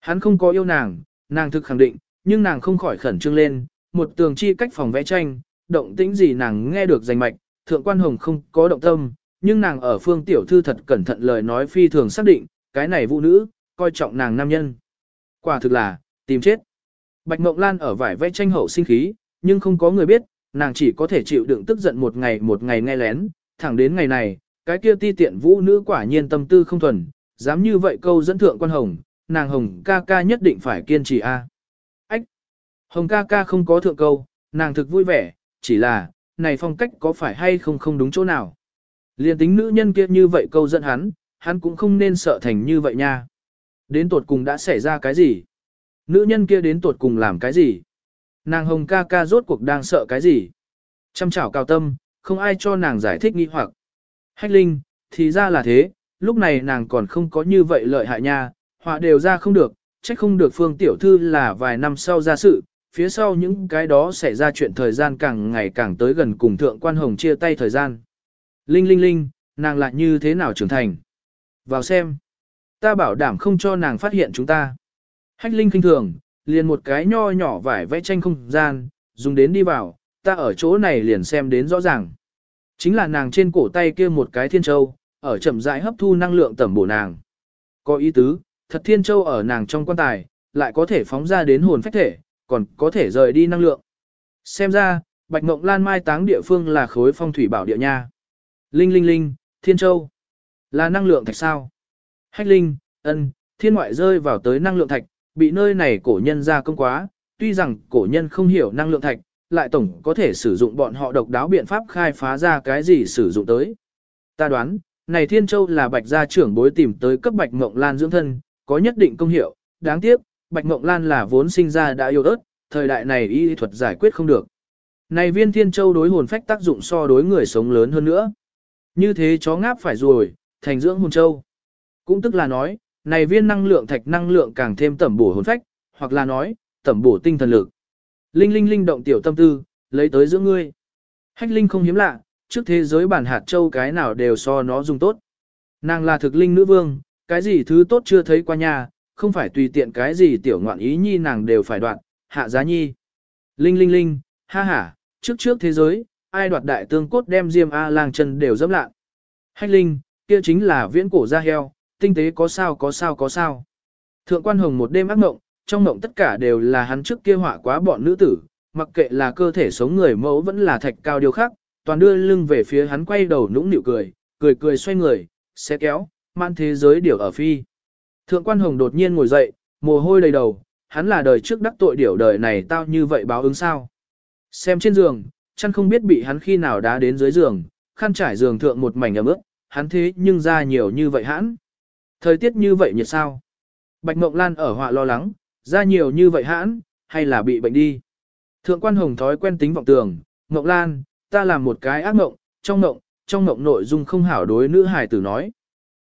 Hắn không có yêu nàng, nàng thực khẳng định, nhưng nàng không khỏi khẩn trương lên, một tường chi cách phòng vẽ tranh, động tĩnh gì nàng nghe được rành mạch, thượng quan hồng không có động tâm, nhưng nàng ở Phương Tiểu Thư thật cẩn thận lời nói phi thường xác định, cái này phụ nữ, coi trọng nàng nam nhân. Quả thực là, tìm chết. Bạch Mộng Lan ở vải vẽ tranh hậu sinh khí, nhưng không có người biết, nàng chỉ có thể chịu đựng tức giận một ngày một ngày nghe lén, thẳng đến ngày này, cái kia ti tiện vũ nữ quả nhiên tâm tư không thuần, dám như vậy câu dẫn thượng quan hồng, nàng hồng ca ca nhất định phải kiên trì a. Ách! Hồng ca ca không có thượng câu, nàng thực vui vẻ, chỉ là, này phong cách có phải hay không không đúng chỗ nào. Liên tính nữ nhân kia như vậy câu dẫn hắn, hắn cũng không nên sợ thành như vậy nha. Đến tột cùng đã xảy ra cái gì? Nữ nhân kia đến tột cùng làm cái gì? Nàng hồng ca ca rốt cuộc đang sợ cái gì? Chăm chảo cao tâm, không ai cho nàng giải thích nghi hoặc. Hách linh, thì ra là thế, lúc này nàng còn không có như vậy lợi hại nha, họa đều ra không được, trách không được phương tiểu thư là vài năm sau ra sự, phía sau những cái đó xảy ra chuyện thời gian càng ngày càng tới gần cùng thượng quan hồng chia tay thời gian. Linh linh linh, nàng lại như thế nào trưởng thành? Vào xem. Ta bảo đảm không cho nàng phát hiện chúng ta. Hách linh kinh thường, liền một cái nho nhỏ vải vẽ tranh không gian, dùng đến đi vào, ta ở chỗ này liền xem đến rõ ràng. Chính là nàng trên cổ tay kia một cái thiên châu, ở chậm rãi hấp thu năng lượng tẩm bổ nàng. Có ý tứ, thật thiên châu ở nàng trong quan tài, lại có thể phóng ra đến hồn phách thể, còn có thể rời đi năng lượng. Xem ra, Bạch Ngộng Lan mai táng địa phương là khối phong thủy bảo địa nha. Linh linh linh, Thiên Châu. Là năng lượng thạch sao? Hách linh, ân, thiên ngoại rơi vào tới năng lượng thạch, bị nơi này cổ nhân ra công quá, tuy rằng cổ nhân không hiểu năng lượng thạch, lại tổng có thể sử dụng bọn họ độc đáo biện pháp khai phá ra cái gì sử dụng tới. Ta đoán, này Thiên Châu là Bạch gia trưởng bối tìm tới cấp Bạch Ngộng Lan dưỡng thân, có nhất định công hiệu, đáng tiếc, Bạch Ngộng Lan là vốn sinh ra đã yêu ớt, thời đại này y thuật giải quyết không được. Này viên Thiên Châu đối hồn phách tác dụng so đối người sống lớn hơn nữa. Như thế chó ngáp phải rồi, thành dưỡng hồn châu. Cũng tức là nói, này viên năng lượng thạch năng lượng càng thêm tẩm bổ hồn phách, hoặc là nói, tẩm bổ tinh thần lực. Linh linh linh động tiểu tâm tư, lấy tới giữa ngươi. Hách linh không hiếm lạ, trước thế giới bản hạt châu cái nào đều so nó dùng tốt. Nàng là thực linh nữ vương, cái gì thứ tốt chưa thấy qua nhà, không phải tùy tiện cái gì tiểu ngoạn ý nhi nàng đều phải đoạn, hạ giá nhi. Linh linh linh, ha ha, trước trước thế giới, ai đoạt đại tương cốt đem diêm A lang chân đều dẫm lạ. Hách linh, kia chính là viễn cổ da heo, tinh tế có sao có sao có sao. Thượng quan hồng một đêm ác mộng, trong mộng tất cả đều là hắn trước kia họa quá bọn nữ tử, mặc kệ là cơ thể sống người mẫu vẫn là thạch cao điều khác, toàn đưa lưng về phía hắn quay đầu nũng nịu cười, cười cười xoay người, sẽ kéo, man thế giới điều ở phi. Thượng quan hồng đột nhiên ngồi dậy, mồ hôi đầy đầu, hắn là đời trước đắc tội điểu đời này tao như vậy báo ứng sao. Xem trên giường, chăn không biết bị hắn khi nào đá đến dưới giường, khăn trải giường thượng một mảnh ấm ướt, hắn thế nhưng ra nhiều như vậy hãn. Thời tiết như vậy nhiệt sao? Bạch Mộng Lan ở họa lo lắng, ra nhiều như vậy hãn, hay là bị bệnh đi? Thượng quan hồng thói quen tính vọng tưởng, Ngọc Lan, ta làm một cái ác mộng, trong mộng, trong mộng nội dung không hảo đối nữ hài tử nói.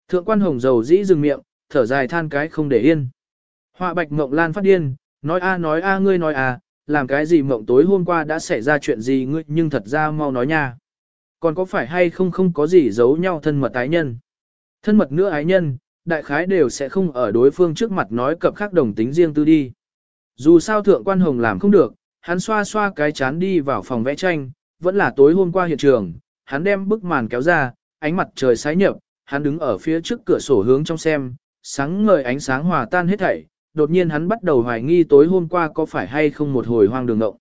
Thượng quan hồng dầu dĩ dừng miệng, thở dài than cái không để yên. Họa Bạch Ngọc Lan phát điên, nói a nói a ngươi nói à, làm cái gì mộng tối hôm qua đã xảy ra chuyện gì ngươi nhưng thật ra mau nói nha. Còn có phải hay không không có gì giấu nhau thân mật ái nhân. Thân mật nữa ái nhân, đại khái đều sẽ không ở đối phương trước mặt nói cập khác đồng tính riêng tư đi. Dù sao thượng quan hồng làm không được, hắn xoa xoa cái chán đi vào phòng vẽ tranh, vẫn là tối hôm qua hiện trường, hắn đem bức màn kéo ra, ánh mặt trời sái nhập, hắn đứng ở phía trước cửa sổ hướng trong xem, sáng ngời ánh sáng hòa tan hết thảy, đột nhiên hắn bắt đầu hoài nghi tối hôm qua có phải hay không một hồi hoang đường ngộng.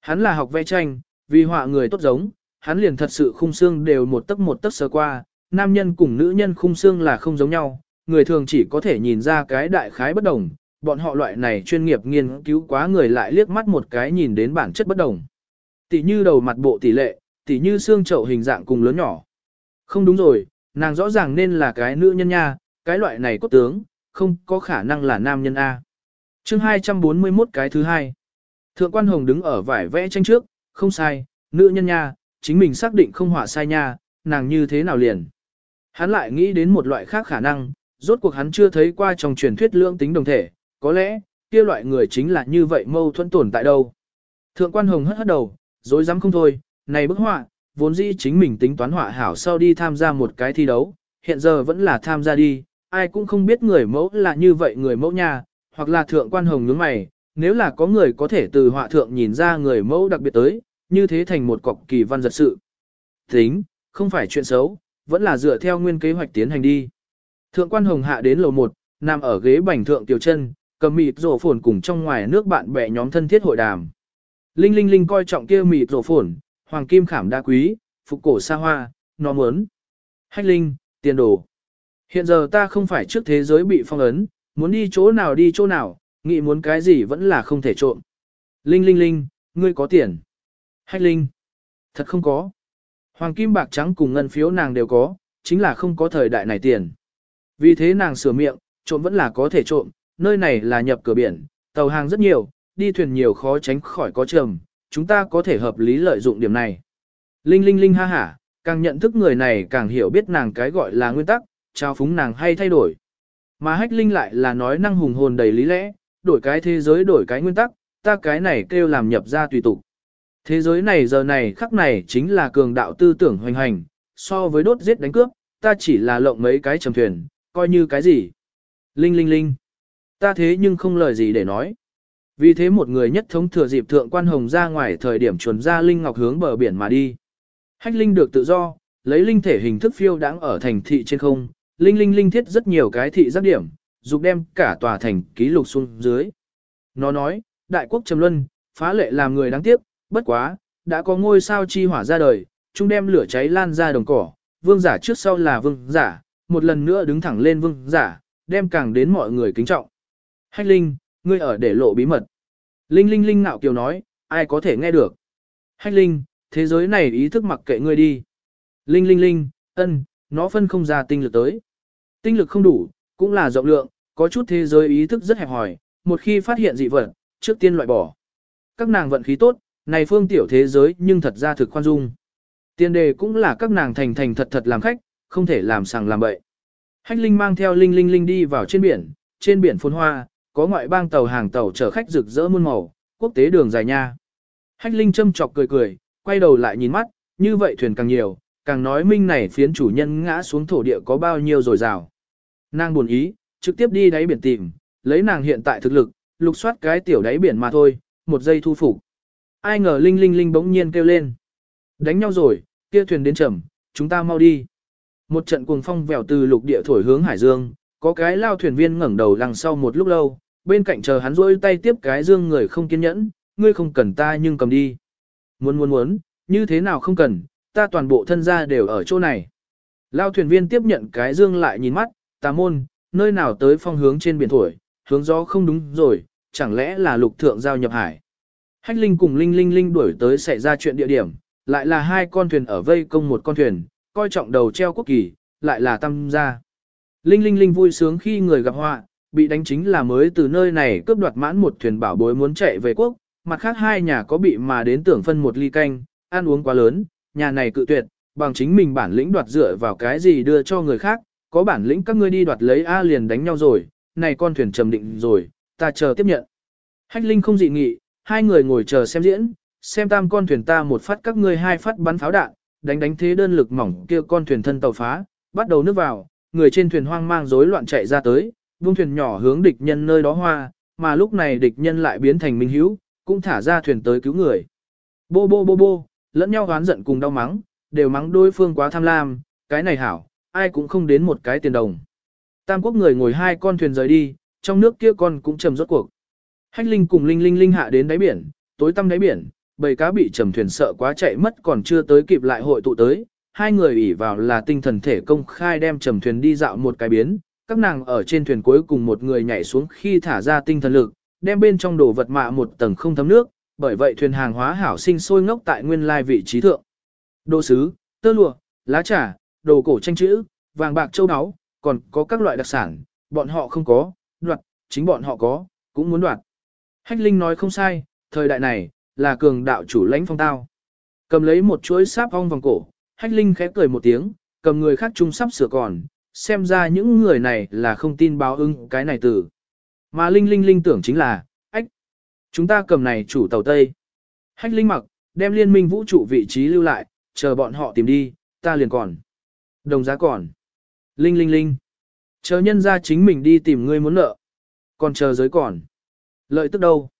Hắn là học vẽ tranh, vì họa người tốt giống, hắn liền thật sự khung xương đều một tấc một tấc sơ qua, nam nhân cùng nữ nhân khung xương là không giống nhau, người thường chỉ có thể nhìn ra cái đại khái bất đồng, bọn họ loại này chuyên nghiệp nghiên cứu quá người lại liếc mắt một cái nhìn đến bản chất bất đồng. Tỷ như đầu mặt bộ tỷ lệ, tỷ như xương chậu hình dạng cùng lớn nhỏ. Không đúng rồi, nàng rõ ràng nên là cái nữ nhân nha, cái loại này cốt tướng, không có khả năng là nam nhân A. chương 241 cái thứ hai. Thượng quan hồng đứng ở vải vẽ tranh trước, không sai, nữ nhân nha, chính mình xác định không họa sai nha, nàng như thế nào liền. Hắn lại nghĩ đến một loại khác khả năng, rốt cuộc hắn chưa thấy qua trong truyền thuyết lưỡng tính đồng thể, có lẽ, kia loại người chính là như vậy mâu thuẫn tồn tại đâu. Thượng quan hồng hất hất đầu, dối dám không thôi, này bức họa, vốn dĩ chính mình tính toán họa hảo sau đi tham gia một cái thi đấu, hiện giờ vẫn là tham gia đi, ai cũng không biết người mẫu là như vậy người mẫu nha, hoặc là thượng quan hồng nhướng mày, nếu là có người có thể từ họa thượng nhìn ra người mẫu đặc biệt tới, như thế thành một cọc kỳ văn giật sự. Tính, không phải chuyện xấu, vẫn là dựa theo nguyên kế hoạch tiến hành đi. Thượng quan hồng hạ đến lầu 1, nằm ở ghế bành thượng tiểu chân, cầm mịt rổ phồn cùng trong ngoài nước bạn bè nhóm thân thiết hội đàm. Linh Linh Linh coi trọng kia mịt rổ phồn, hoàng kim khảm đa quý, phục cổ xa hoa, nó muốn. Hách Linh, tiền đồ. Hiện giờ ta không phải trước thế giới bị phong ấn, muốn đi chỗ nào đi chỗ nào, nghĩ muốn cái gì vẫn là không thể trộm. Linh Linh Linh, ngươi có tiền. Hách Linh, thật không có. Hoàng kim bạc trắng cùng ngân phiếu nàng đều có, chính là không có thời đại này tiền. Vì thế nàng sửa miệng, trộm vẫn là có thể trộm, nơi này là nhập cửa biển, tàu hàng rất nhiều, đi thuyền nhiều khó tránh khỏi có trầm, chúng ta có thể hợp lý lợi dụng điểm này. Linh Linh Linh ha hả, càng nhận thức người này càng hiểu biết nàng cái gọi là nguyên tắc, trao phúng nàng hay thay đổi. Mà hách linh lại là nói năng hùng hồn đầy lý lẽ, đổi cái thế giới đổi cái nguyên tắc, ta cái này kêu làm nhập ra tùy tục. Thế giới này giờ này khắc này chính là cường đạo tư tưởng hoành hành, so với đốt giết đánh cướp, ta chỉ là lộng mấy cái trầm thuyền, coi như cái gì. Linh linh linh. Ta thế nhưng không lời gì để nói. Vì thế một người nhất thống thừa dịp thượng quan hồng ra ngoài thời điểm chuẩn ra Linh Ngọc hướng bờ biển mà đi. Hách Linh được tự do, lấy linh thể hình thức phiêu đáng ở thành thị trên không, Linh Linh Linh thiết rất nhiều cái thị giác điểm, dục đem cả tòa thành ký lục xuống dưới. Nó nói, đại quốc trầm luân, phá lệ làm người đáng tiếc, bất quá, đã có ngôi sao chi hỏa ra đời, chúng đem lửa cháy lan ra đồng cỏ, vương giả trước sau là vương giả, một lần nữa đứng thẳng lên vương giả, đem càng đến mọi người kính trọng. Hách Linh, ngươi ở để lộ bí mật. Linh Linh Linh ngạo kiều nói, ai có thể nghe được. Hách Linh, thế giới này ý thức mặc kệ ngươi đi. Linh Linh Linh, ân, nó phân không ra tinh lực tới. Tinh lực không đủ, cũng là rộng lượng, có chút thế giới ý thức rất hẹp hòi, một khi phát hiện dị vật, trước tiên loại bỏ. Các nàng vận khí tốt, này phương tiểu thế giới nhưng thật ra thực khoan dung. Tiên đề cũng là các nàng thành thành thật thật làm khách, không thể làm sàng làm bậy. Hách Linh mang theo Linh Linh Linh đi vào trên biển, trên biển phồn hoa, có ngoại bang tàu hàng tàu chở khách rực rỡ muôn màu, quốc tế đường dài nha. Hách Linh châm chọc cười cười, quay đầu lại nhìn mắt, như vậy thuyền càng nhiều, càng nói minh này phiến chủ nhân ngã xuống thổ địa có bao nhiêu rồi rào. Nàng buồn ý, trực tiếp đi đáy biển tìm, lấy nàng hiện tại thực lực, lục soát cái tiểu đáy biển mà thôi, một giây thu phục. Ai ngờ Linh Linh Linh bỗng nhiên kêu lên. Đánh nhau rồi, kia thuyền đến chậm, chúng ta mau đi. Một trận cuồng phong vèo từ lục địa thổi hướng hải dương, có cái lao thuyền viên ngẩng đầu lằng sau một lúc lâu, bên cạnh chờ hắn rỗi tay tiếp cái dương người không kiên nhẫn, ngươi không cần ta nhưng cầm đi. Muốn muốn muốn, như thế nào không cần, ta toàn bộ thân gia đều ở chỗ này. Lao thuyền viên tiếp nhận cái dương lại nhìn mắt, tà môn, nơi nào tới phong hướng trên biển thổi, hướng gió không đúng rồi, chẳng lẽ là lục thượng giao nhập hải. Hách Linh cùng Linh Linh Linh đuổi tới xảy ra chuyện địa điểm, lại là hai con thuyền ở vây công một con thuyền, coi trọng đầu treo quốc kỳ, lại là tâm gia. Linh Linh Linh vui sướng khi người gặp họa, bị đánh chính là mới từ nơi này cướp đoạt mãn một thuyền bảo bối muốn chạy về quốc, mặt khác hai nhà có bị mà đến tưởng phân một ly canh, ăn uống quá lớn, nhà này cự tuyệt, bằng chính mình bản lĩnh đoạt dựa vào cái gì đưa cho người khác, có bản lĩnh các ngươi đi đoạt lấy A liền đánh nhau rồi, này con thuyền trầm định rồi, ta chờ tiếp nhận. Hách Linh không dị nghị, hai người ngồi chờ xem diễn, xem tam con thuyền ta một phát các ngươi hai phát bắn pháo đạn, đánh đánh thế đơn lực mỏng kia con thuyền thân tàu phá, bắt đầu nước vào, người trên thuyền hoang mang rối loạn chạy ra tới, buông thuyền nhỏ hướng địch nhân nơi đó hoa, mà lúc này địch nhân lại biến thành minh hữu, cũng thả ra thuyền tới cứu người. Bô bô bô bô, lẫn nhau oán giận cùng đau mắng, đều mắng đối phương quá tham lam, cái này hảo, ai cũng không đến một cái tiền đồng. Tam quốc người ngồi hai con thuyền rời đi, trong nước kia con cũng trầm rốt cuộc. Hách Linh cùng Linh Linh Linh hạ đến đáy biển, tối tăm đáy biển, bầy cá bị trầm thuyền sợ quá chạy mất còn chưa tới kịp lại hội tụ tới. Hai người ủy vào là tinh thần thể công khai đem trầm thuyền đi dạo một cái biến, các nàng ở trên thuyền cuối cùng một người nhảy xuống khi thả ra tinh thần lực, đem bên trong đồ vật mạ một tầng không thấm nước, bởi vậy thuyền hàng hóa hảo sinh sôi ngốc tại nguyên lai vị trí thượng. Đồ sứ, tơ lụa, lá trà, đồ cổ tranh chữ, vàng bạc châu áo, còn có các loại đặc sản, bọn họ không có, đoạt, chính bọn họ có, cũng muốn đoạt. Hách Linh nói không sai, thời đại này, là cường đạo chủ lãnh phong tao. Cầm lấy một chuỗi sáp ong vòng cổ, Hách Linh khẽ cười một tiếng, cầm người khác chung sắp sửa còn, xem ra những người này là không tin báo ứng cái này từ. Mà Linh Linh Linh tưởng chính là, ách, chúng ta cầm này chủ tàu Tây. Hách Linh mặc, đem liên minh vũ trụ vị trí lưu lại, chờ bọn họ tìm đi, ta liền còn. Đồng giá còn. Linh Linh Linh. Chờ nhân ra chính mình đi tìm ngươi muốn nợ. Còn chờ giới còn. Lợi tức đâu?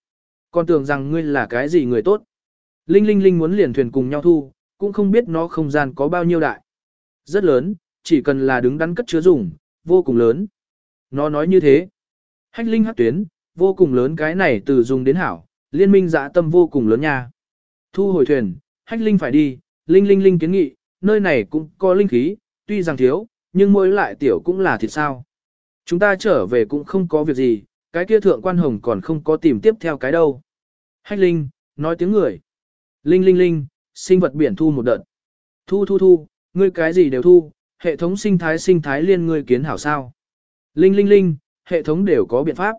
Còn tưởng rằng ngươi là cái gì người tốt. Linh Linh Linh muốn liền thuyền cùng nhau thu, cũng không biết nó không gian có bao nhiêu đại. Rất lớn, chỉ cần là đứng đắn cất chứa dùng, vô cùng lớn. Nó nói như thế. Hách Linh hát tuyến, vô cùng lớn cái này từ dùng đến hảo, liên minh dạ tâm vô cùng lớn nha. Thu hồi thuyền, Hách Linh phải đi, Linh Linh Linh kiến nghị, nơi này cũng có linh khí, tuy rằng thiếu, nhưng mỗi lại tiểu cũng là thịt sao. Chúng ta trở về cũng không có việc gì, cái kia thượng quan hồng còn không có tìm tiếp theo cái đâu. Hách Linh, nói tiếng người. Linh Linh Linh, sinh vật biển thu một đợt. Thu thu thu, ngươi cái gì đều thu, hệ thống sinh thái sinh thái liên ngươi kiến hảo sao. Linh Linh Linh, hệ thống đều có biện pháp.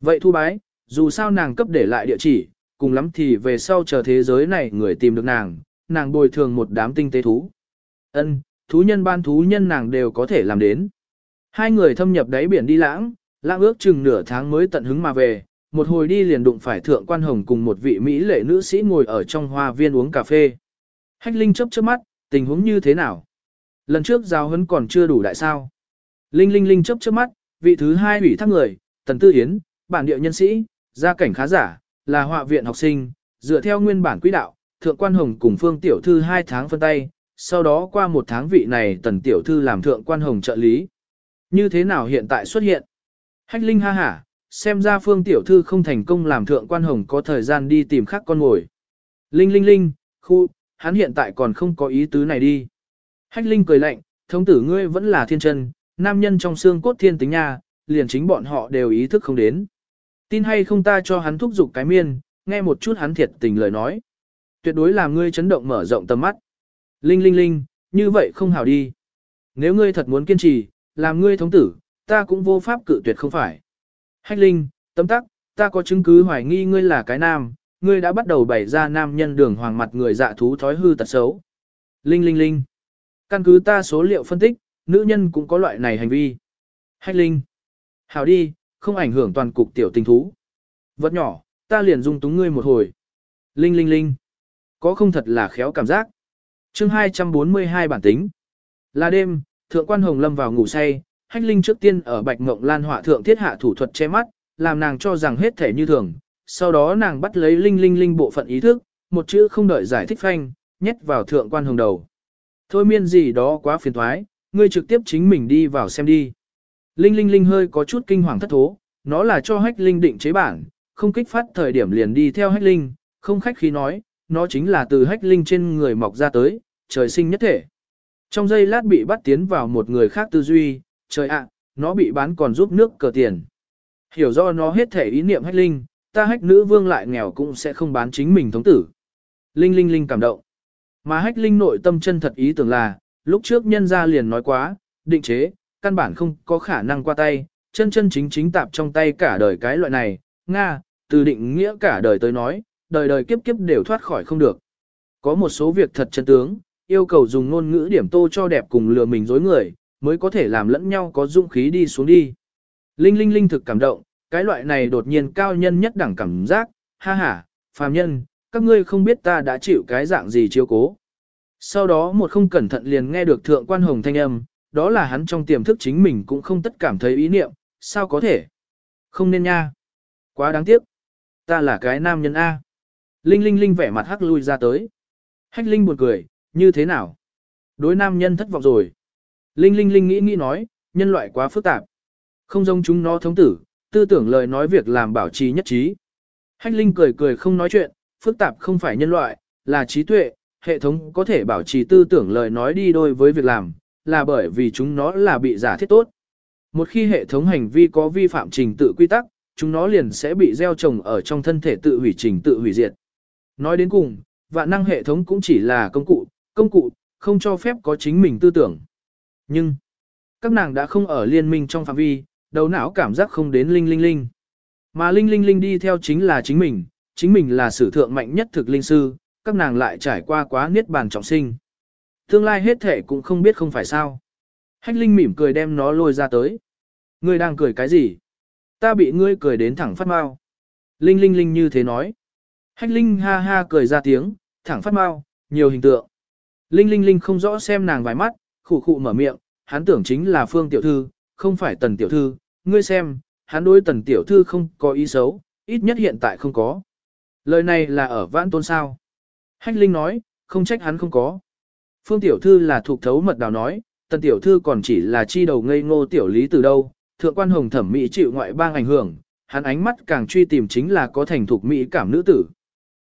Vậy thu bái, dù sao nàng cấp để lại địa chỉ, cùng lắm thì về sau chờ thế giới này người tìm được nàng, nàng bồi thường một đám tinh tế thú. Ân, thú nhân ban thú nhân nàng đều có thể làm đến. Hai người thâm nhập đáy biển đi lãng, lãng ước chừng nửa tháng mới tận hứng mà về, một hồi đi liền đụng phải thượng quan hồng cùng một vị Mỹ lệ nữ sĩ ngồi ở trong hoa viên uống cà phê. Hách Linh chớp chớp mắt, tình huống như thế nào? Lần trước giao hấn còn chưa đủ đại sao? Linh Linh Linh chớp chớp mắt, vị thứ hai ủy thác người, Tần Tư hiến, bản địa nhân sĩ, gia cảnh khá giả, là họa viện học sinh, dựa theo nguyên bản quỹ đạo, thượng quan hồng cùng phương tiểu thư hai tháng phân tay, sau đó qua một tháng vị này tần tiểu thư làm thượng quan hồng trợ lý. Như thế nào hiện tại xuất hiện? Hách Linh ha hả, xem ra phương tiểu thư không thành công làm thượng quan hồng có thời gian đi tìm khác con ngồi. Linh Linh Linh, khu, hắn hiện tại còn không có ý tứ này đi. Hách Linh cười lạnh, thống tử ngươi vẫn là thiên chân, nam nhân trong xương cốt thiên tính nha, liền chính bọn họ đều ý thức không đến. Tin hay không ta cho hắn thúc giục cái miên, nghe một chút hắn thiệt tình lời nói. Tuyệt đối làm ngươi chấn động mở rộng tầm mắt. Linh linh linh, như vậy không hảo đi. Nếu ngươi thật muốn kiên trì, làm ngươi thống tử, ta cũng vô pháp cự tuyệt không phải. Hách linh, tấm tắc, ta có chứng cứ hoài nghi ngươi là cái nam, ngươi đã bắt đầu bày ra nam nhân đường hoàng mặt người dạ thú thói hư tật xấu. Linh linh linh. Căn cứ ta số liệu phân tích, nữ nhân cũng có loại này hành vi. Hách linh. Hảo đi, không ảnh hưởng toàn cục tiểu tình thú. Vật nhỏ, ta liền dung túng ngươi một hồi. Linh linh linh. Có không thật là khéo cảm giác. chương 242 bản tính. Là đêm, thượng quan hồng lâm vào ngủ say, hách linh trước tiên ở bạch ngộng lan họa thượng thiết hạ thủ thuật che mắt, làm nàng cho rằng hết thể như thường. Sau đó nàng bắt lấy linh linh linh bộ phận ý thức, một chữ không đợi giải thích phanh, nhét vào thượng quan hồng đầu. Thôi miên gì đó quá phiền thoái, ngươi trực tiếp chính mình đi vào xem đi. Linh linh linh hơi có chút kinh hoàng thất thố, nó là cho hách linh định chế bản, không kích phát thời điểm liền đi theo hách linh, không khách khí nói, nó chính là từ hách linh trên người mọc ra tới, trời sinh nhất thể. Trong giây lát bị bắt tiến vào một người khác tư duy, trời ạ, nó bị bán còn giúp nước cờ tiền. Hiểu do nó hết thể ý niệm hách linh, ta hách nữ vương lại nghèo cũng sẽ không bán chính mình thống tử. Linh linh linh cảm động. Mà hách linh nội tâm chân thật ý tưởng là, lúc trước nhân gia liền nói quá, định chế, căn bản không có khả năng qua tay, chân chân chính chính tạp trong tay cả đời cái loại này, Nga, từ định nghĩa cả đời tới nói, đời đời kiếp kiếp đều thoát khỏi không được. Có một số việc thật chân tướng, yêu cầu dùng ngôn ngữ điểm tô cho đẹp cùng lừa mình dối người, mới có thể làm lẫn nhau có dũng khí đi xuống đi. Linh linh linh thực cảm động, cái loại này đột nhiên cao nhân nhất đẳng cảm giác, ha ha, phàm nhân, các ngươi không biết ta đã chịu cái dạng gì chiếu cố. Sau đó một không cẩn thận liền nghe được thượng quan hồng thanh âm, đó là hắn trong tiềm thức chính mình cũng không tất cảm thấy ý niệm, sao có thể? Không nên nha. Quá đáng tiếc. Ta là cái nam nhân A. Linh Linh Linh vẻ mặt hắc lui ra tới. Hách Linh buồn cười, như thế nào? Đối nam nhân thất vọng rồi. Linh Linh Linh nghĩ nghĩ nói, nhân loại quá phức tạp. Không giống chúng nó thống tử, tư tưởng lời nói việc làm bảo trì nhất trí. Hách Linh cười cười không nói chuyện, phức tạp không phải nhân loại, là trí tuệ, hệ thống có thể bảo trì tư tưởng lời nói đi đôi với việc làm, là bởi vì chúng nó là bị giả thiết tốt. Một khi hệ thống hành vi có vi phạm trình tự quy tắc, chúng nó liền sẽ bị gieo trồng ở trong thân thể tự hủy trình tự hủy diệt. Nói đến cùng, vạn năng hệ thống cũng chỉ là công cụ, công cụ, không cho phép có chính mình tư tưởng. Nhưng, các nàng đã không ở liên minh trong phạm vi, đầu não cảm giác không đến linh linh linh. Mà linh linh linh đi theo chính là chính mình, chính mình là sử thượng mạnh nhất thực linh sư, các nàng lại trải qua quá niết bàn trọng sinh. Tương lai hết thể cũng không biết không phải sao. Hách linh mỉm cười đem nó lôi ra tới. Ngươi đang cười cái gì? Ta bị ngươi cười đến thẳng phát mau. Linh linh linh như thế nói. Hách linh ha ha cười ra tiếng, thẳng phát mau, nhiều hình tượng. Linh linh linh không rõ xem nàng vài mắt, khụ khụ mở miệng, hắn tưởng chính là phương tiểu thư, không phải tần tiểu thư. Ngươi xem, hắn đối tần tiểu thư không có ý xấu, ít nhất hiện tại không có. Lời này là ở vãn tôn sao. Hách linh nói, không trách hắn không có. Phương tiểu thư là thuộc thấu mật đào nói, tần tiểu thư còn chỉ là chi đầu ngây ngô tiểu lý từ đâu, thượng quan hồng thẩm mỹ chịu ngoại bang ảnh hưởng, hắn ánh mắt càng truy tìm chính là có thành thục mỹ cảm nữ tử.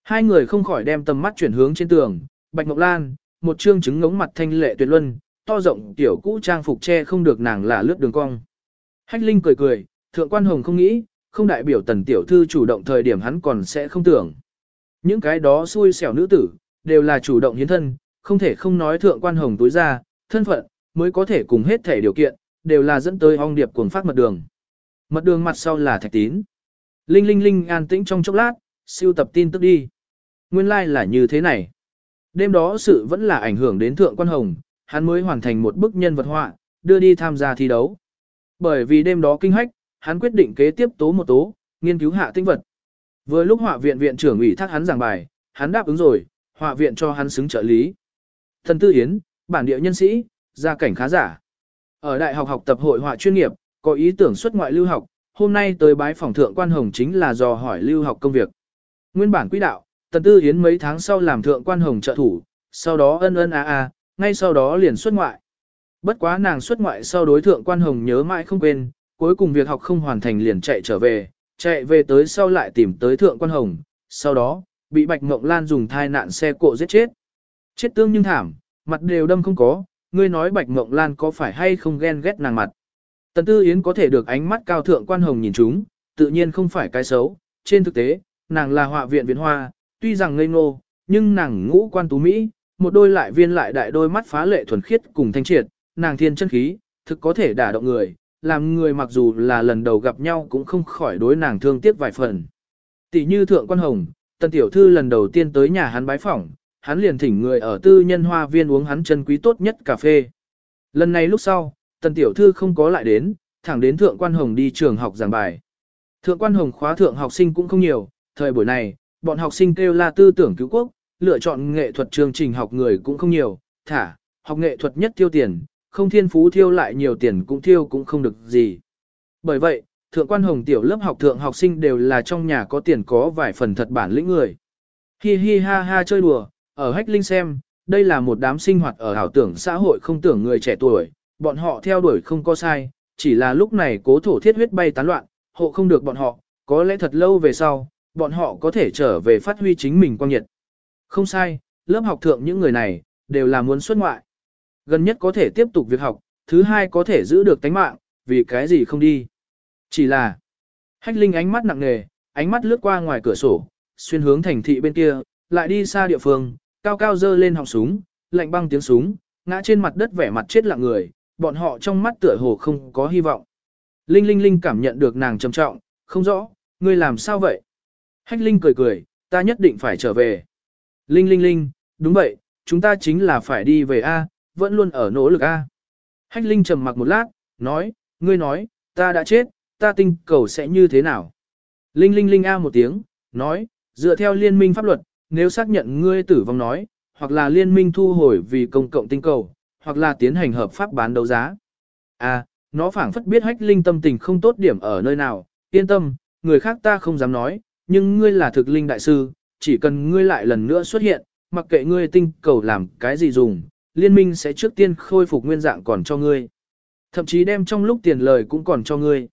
Hai người không khỏi đem tầm mắt chuyển hướng trên tường, Bạch Ngọc Lan, một trương chứng ngống mặt thanh lệ tuyệt luân, to rộng tiểu cũ trang phục che không được nàng là lướt đường cong. Hách Linh cười cười, thượng quan hồng không nghĩ, không đại biểu tần tiểu thư chủ động thời điểm hắn còn sẽ không tưởng. Những cái đó xui xẻo nữ tử, đều là chủ động hiến thân, không thể không nói thượng quan hồng tối ra, thân phận, mới có thể cùng hết thể điều kiện, đều là dẫn tới ong điệp cuồng phát mật đường. Mật đường mặt sau là thạch tín. Linh linh linh an tĩnh trong chốc lát, siêu tập tin tức đi. Nguyên lai like là như thế này. Đêm đó sự vẫn là ảnh hưởng đến thượng quan hồng, hắn mới hoàn thành một bức nhân vật họa, đưa đi tham gia thi đấu. Bởi vì đêm đó kinh hách, hắn quyết định kế tiếp tố một tố, nghiên cứu hạ tinh vật. Vừa lúc họa viện viện trưởng ủy thác hắn giảng bài, hắn đáp ứng rồi, họa viện cho hắn xứng trợ lý. Thần Tư Yến, bản địa nhân sĩ, gia cảnh khá giả. Ở đại học học tập hội họa chuyên nghiệp, có ý tưởng xuất ngoại lưu học, hôm nay tới bái phòng thượng quan hồng chính là dò hỏi lưu học công việc. Nguyên bản quỹ đạo, Tần Tư Yến mấy tháng sau làm thượng quan hồng trợ thủ, sau đó ân ân a a, ngay sau đó liền xuất ngoại. Bất quá nàng xuất ngoại sau đối thượng quan hồng nhớ mãi không quên, cuối cùng việc học không hoàn thành liền chạy trở về, chạy về tới sau lại tìm tới thượng quan hồng, sau đó, bị Bạch Ngộng Lan dùng thai nạn xe cộ giết chết. Chết tương nhưng thảm, mặt đều đâm không có, ngươi nói Bạch Mộng Lan có phải hay không ghen ghét nàng mặt. Tần Tư Yến có thể được ánh mắt cao thượng quan hồng nhìn chúng, tự nhiên không phải cái xấu, trên thực tế, nàng là họa viện viện hoa, tuy rằng ngây ngô, nhưng nàng ngũ quan tú Mỹ, một đôi lại viên lại đại đôi mắt phá lệ thuần khiết cùng thanh triệt, nàng thiên chân khí, thực có thể đả động người, làm người mặc dù là lần đầu gặp nhau cũng không khỏi đối nàng thương tiếc vài phần. Tỷ như thượng quan hồng, tần tiểu thư lần đầu tiên tới nhà hắn bái phỏng, hắn liền thỉnh người ở tư nhân hoa viên uống hắn chân quý tốt nhất cà phê. Lần này lúc sau, tần tiểu thư không có lại đến, thẳng đến thượng quan hồng đi trường học giảng bài. Thượng quan hồng khóa thượng học sinh cũng không nhiều, thời buổi này, bọn học sinh kêu là tư tưởng cứu quốc, lựa chọn nghệ thuật chương trình học người cũng không nhiều, thả, học nghệ thuật nhất tiêu tiền, không thiên phú thiêu lại nhiều tiền cũng thiêu cũng không được gì. Bởi vậy, thượng quan hồng tiểu lớp học thượng học sinh đều là trong nhà có tiền có vài phần thật bản lĩnh người. Hi hi ha ha chơi đùa, ở hách linh xem, đây là một đám sinh hoạt ở ảo tưởng xã hội không tưởng người trẻ tuổi, bọn họ theo đuổi không có sai, chỉ là lúc này cố thổ thiết huyết bay tán loạn, hộ không được bọn họ, có lẽ thật lâu về sau, bọn họ có thể trở về phát huy chính mình quang nhiệt. Không sai, lớp học thượng những người này, đều là muốn xuất ngoại. Gần nhất có thể tiếp tục việc học, thứ hai có thể giữ được tánh mạng, vì cái gì không đi. Chỉ là, hách linh ánh mắt nặng nề, ánh mắt lướt qua ngoài cửa sổ, xuyên hướng thành thị bên kia, lại đi xa địa phương, cao cao dơ lên họng súng, lạnh băng tiếng súng, ngã trên mặt đất vẻ mặt chết lặng người, bọn họ trong mắt tựa hồ không có hy vọng. Linh Linh Linh cảm nhận được nàng trầm trọng, không rõ, ngươi làm sao vậy? Hách Linh cười cười, ta nhất định phải trở về. Linh Linh Linh, đúng vậy, chúng ta chính là phải đi về A, vẫn luôn ở nỗ lực A. Hách Linh trầm mặc một lát, nói, ngươi nói, ta đã chết, ta tinh cầu sẽ như thế nào? Linh Linh Linh A một tiếng, nói, dựa theo liên minh pháp luật, nếu xác nhận ngươi tử vong nói, hoặc là liên minh thu hồi vì công cộng tinh cầu, hoặc là tiến hành hợp pháp bán đấu giá. A, nó phảng phất biết hách linh tâm tình không tốt điểm ở nơi nào, yên tâm, người khác ta không dám nói, nhưng ngươi là thực linh đại sư, chỉ cần ngươi lại lần nữa xuất hiện, mặc kệ ngươi tinh cầu làm cái gì dùng, liên minh sẽ trước tiên khôi phục nguyên dạng còn cho ngươi. Thậm chí đem trong lúc tiền lời cũng còn cho ngươi.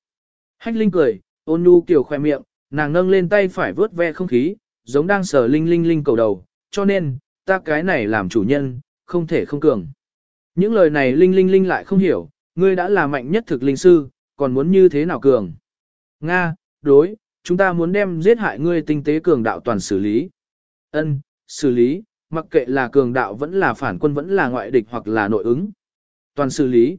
Hách Linh cười, ôn nhu kiểu khoe miệng, nàng nâng lên tay phải vớt ve không khí, giống đang sờ Linh Linh Linh cầu đầu, cho nên, ta cái này làm chủ nhân, không thể không cường. Những lời này Linh Linh Linh lại không hiểu, ngươi đã là mạnh nhất thực linh sư, còn muốn như thế nào cường? Nga, đối, chúng ta muốn đem giết hại ngươi tinh tế cường đạo toàn xử lý. Ân, xử lý, mặc kệ là cường đạo vẫn là phản quân vẫn là ngoại địch hoặc là nội ứng. Toàn xử lý.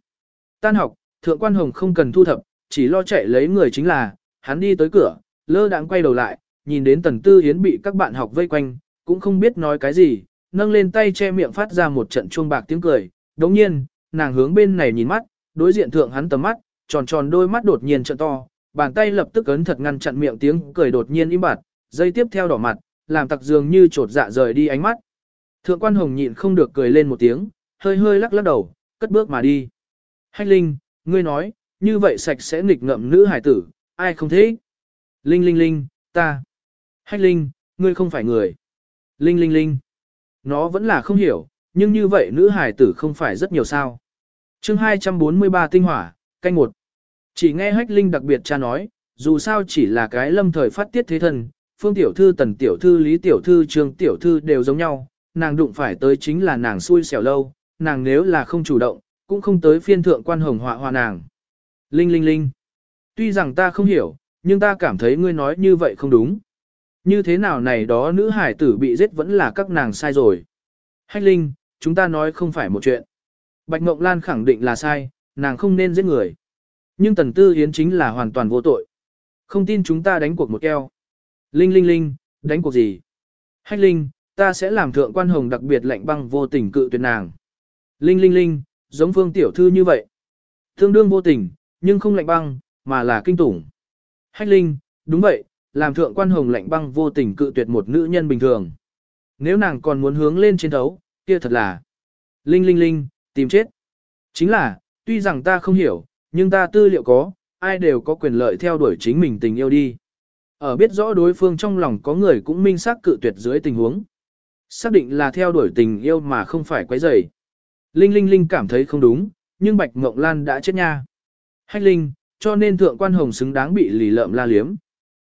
Tan học, thượng quan hồng không cần thu thập, chỉ lo chạy lấy người chính là, hắn đi tới cửa, lơ đãng quay đầu lại, nhìn đến tần tư hiến bị các bạn học vây quanh, cũng không biết nói cái gì, nâng lên tay che miệng phát ra một trận chuông bạc tiếng cười. Đồng nhiên, nàng hướng bên này nhìn mắt, đối diện thượng hắn tầm mắt, tròn tròn đôi mắt đột nhiên trận to, bàn tay lập tức ấn thật ngăn chặn miệng tiếng cười đột nhiên im bặt, dây tiếp theo đỏ mặt, làm tặc dường như trột dạ rời đi ánh mắt. Thượng quan hồng nhịn không được cười lên một tiếng, hơi hơi lắc lắc đầu, cất bước mà đi. Hách Linh, ngươi nói, như vậy sạch sẽ nghịch ngợm nữ hải tử, ai không thế? Linh Linh Linh, ta. Hách Linh, ngươi không phải người. Linh Linh Linh. Nó vẫn là không hiểu, nhưng như vậy nữ hải tử không phải rất nhiều sao. chương 243 tinh hỏa, canh một. Chỉ nghe Hách Linh đặc biệt cha nói, dù sao chỉ là cái lâm thời phát tiết thế thần, phương tiểu thư tần tiểu thư lý tiểu thư trương tiểu thư đều giống nhau, nàng đụng phải tới chính là nàng xui xẻo lâu, nàng nếu là không chủ động, cũng không tới phiên thượng quan hồng họa hoa nàng. Linh linh linh. Tuy rằng ta không hiểu, nhưng ta cảm thấy ngươi nói như vậy không đúng. Như thế nào này đó nữ hải tử bị giết vẫn là các nàng sai rồi. Hách linh, chúng ta nói không phải một chuyện. Bạch Mộng Lan khẳng định là sai, nàng không nên giết người. Nhưng Tần Tư Yến chính là hoàn toàn vô tội. Không tin chúng ta đánh cuộc một keo. Linh linh linh, đánh cuộc gì? Hách linh, ta sẽ làm thượng quan hồng đặc biệt lạnh băng vô tình cự tuyệt nàng. Linh linh linh, giống phương tiểu thư như vậy. Tương đương vô tình, nhưng không lạnh băng, mà là kinh tủng. Hách linh, đúng vậy, làm thượng quan hồng lạnh băng vô tình cự tuyệt một nữ nhân bình thường. Nếu nàng còn muốn hướng lên chiến đấu, kia thật là. Linh linh linh, tìm chết. Chính là, tuy rằng ta không hiểu, nhưng ta tư liệu có, ai đều có quyền lợi theo đuổi chính mình tình yêu đi. Ở biết rõ đối phương trong lòng có người cũng minh xác cự tuyệt dưới tình huống. Xác định là theo đuổi tình yêu mà không phải quấy rầy. Linh Linh Linh cảm thấy không đúng, nhưng Bạch Ngộng Lan đã chết nha. Hách Linh, cho nên thượng quan hồng xứng đáng bị lì lợm la liếm.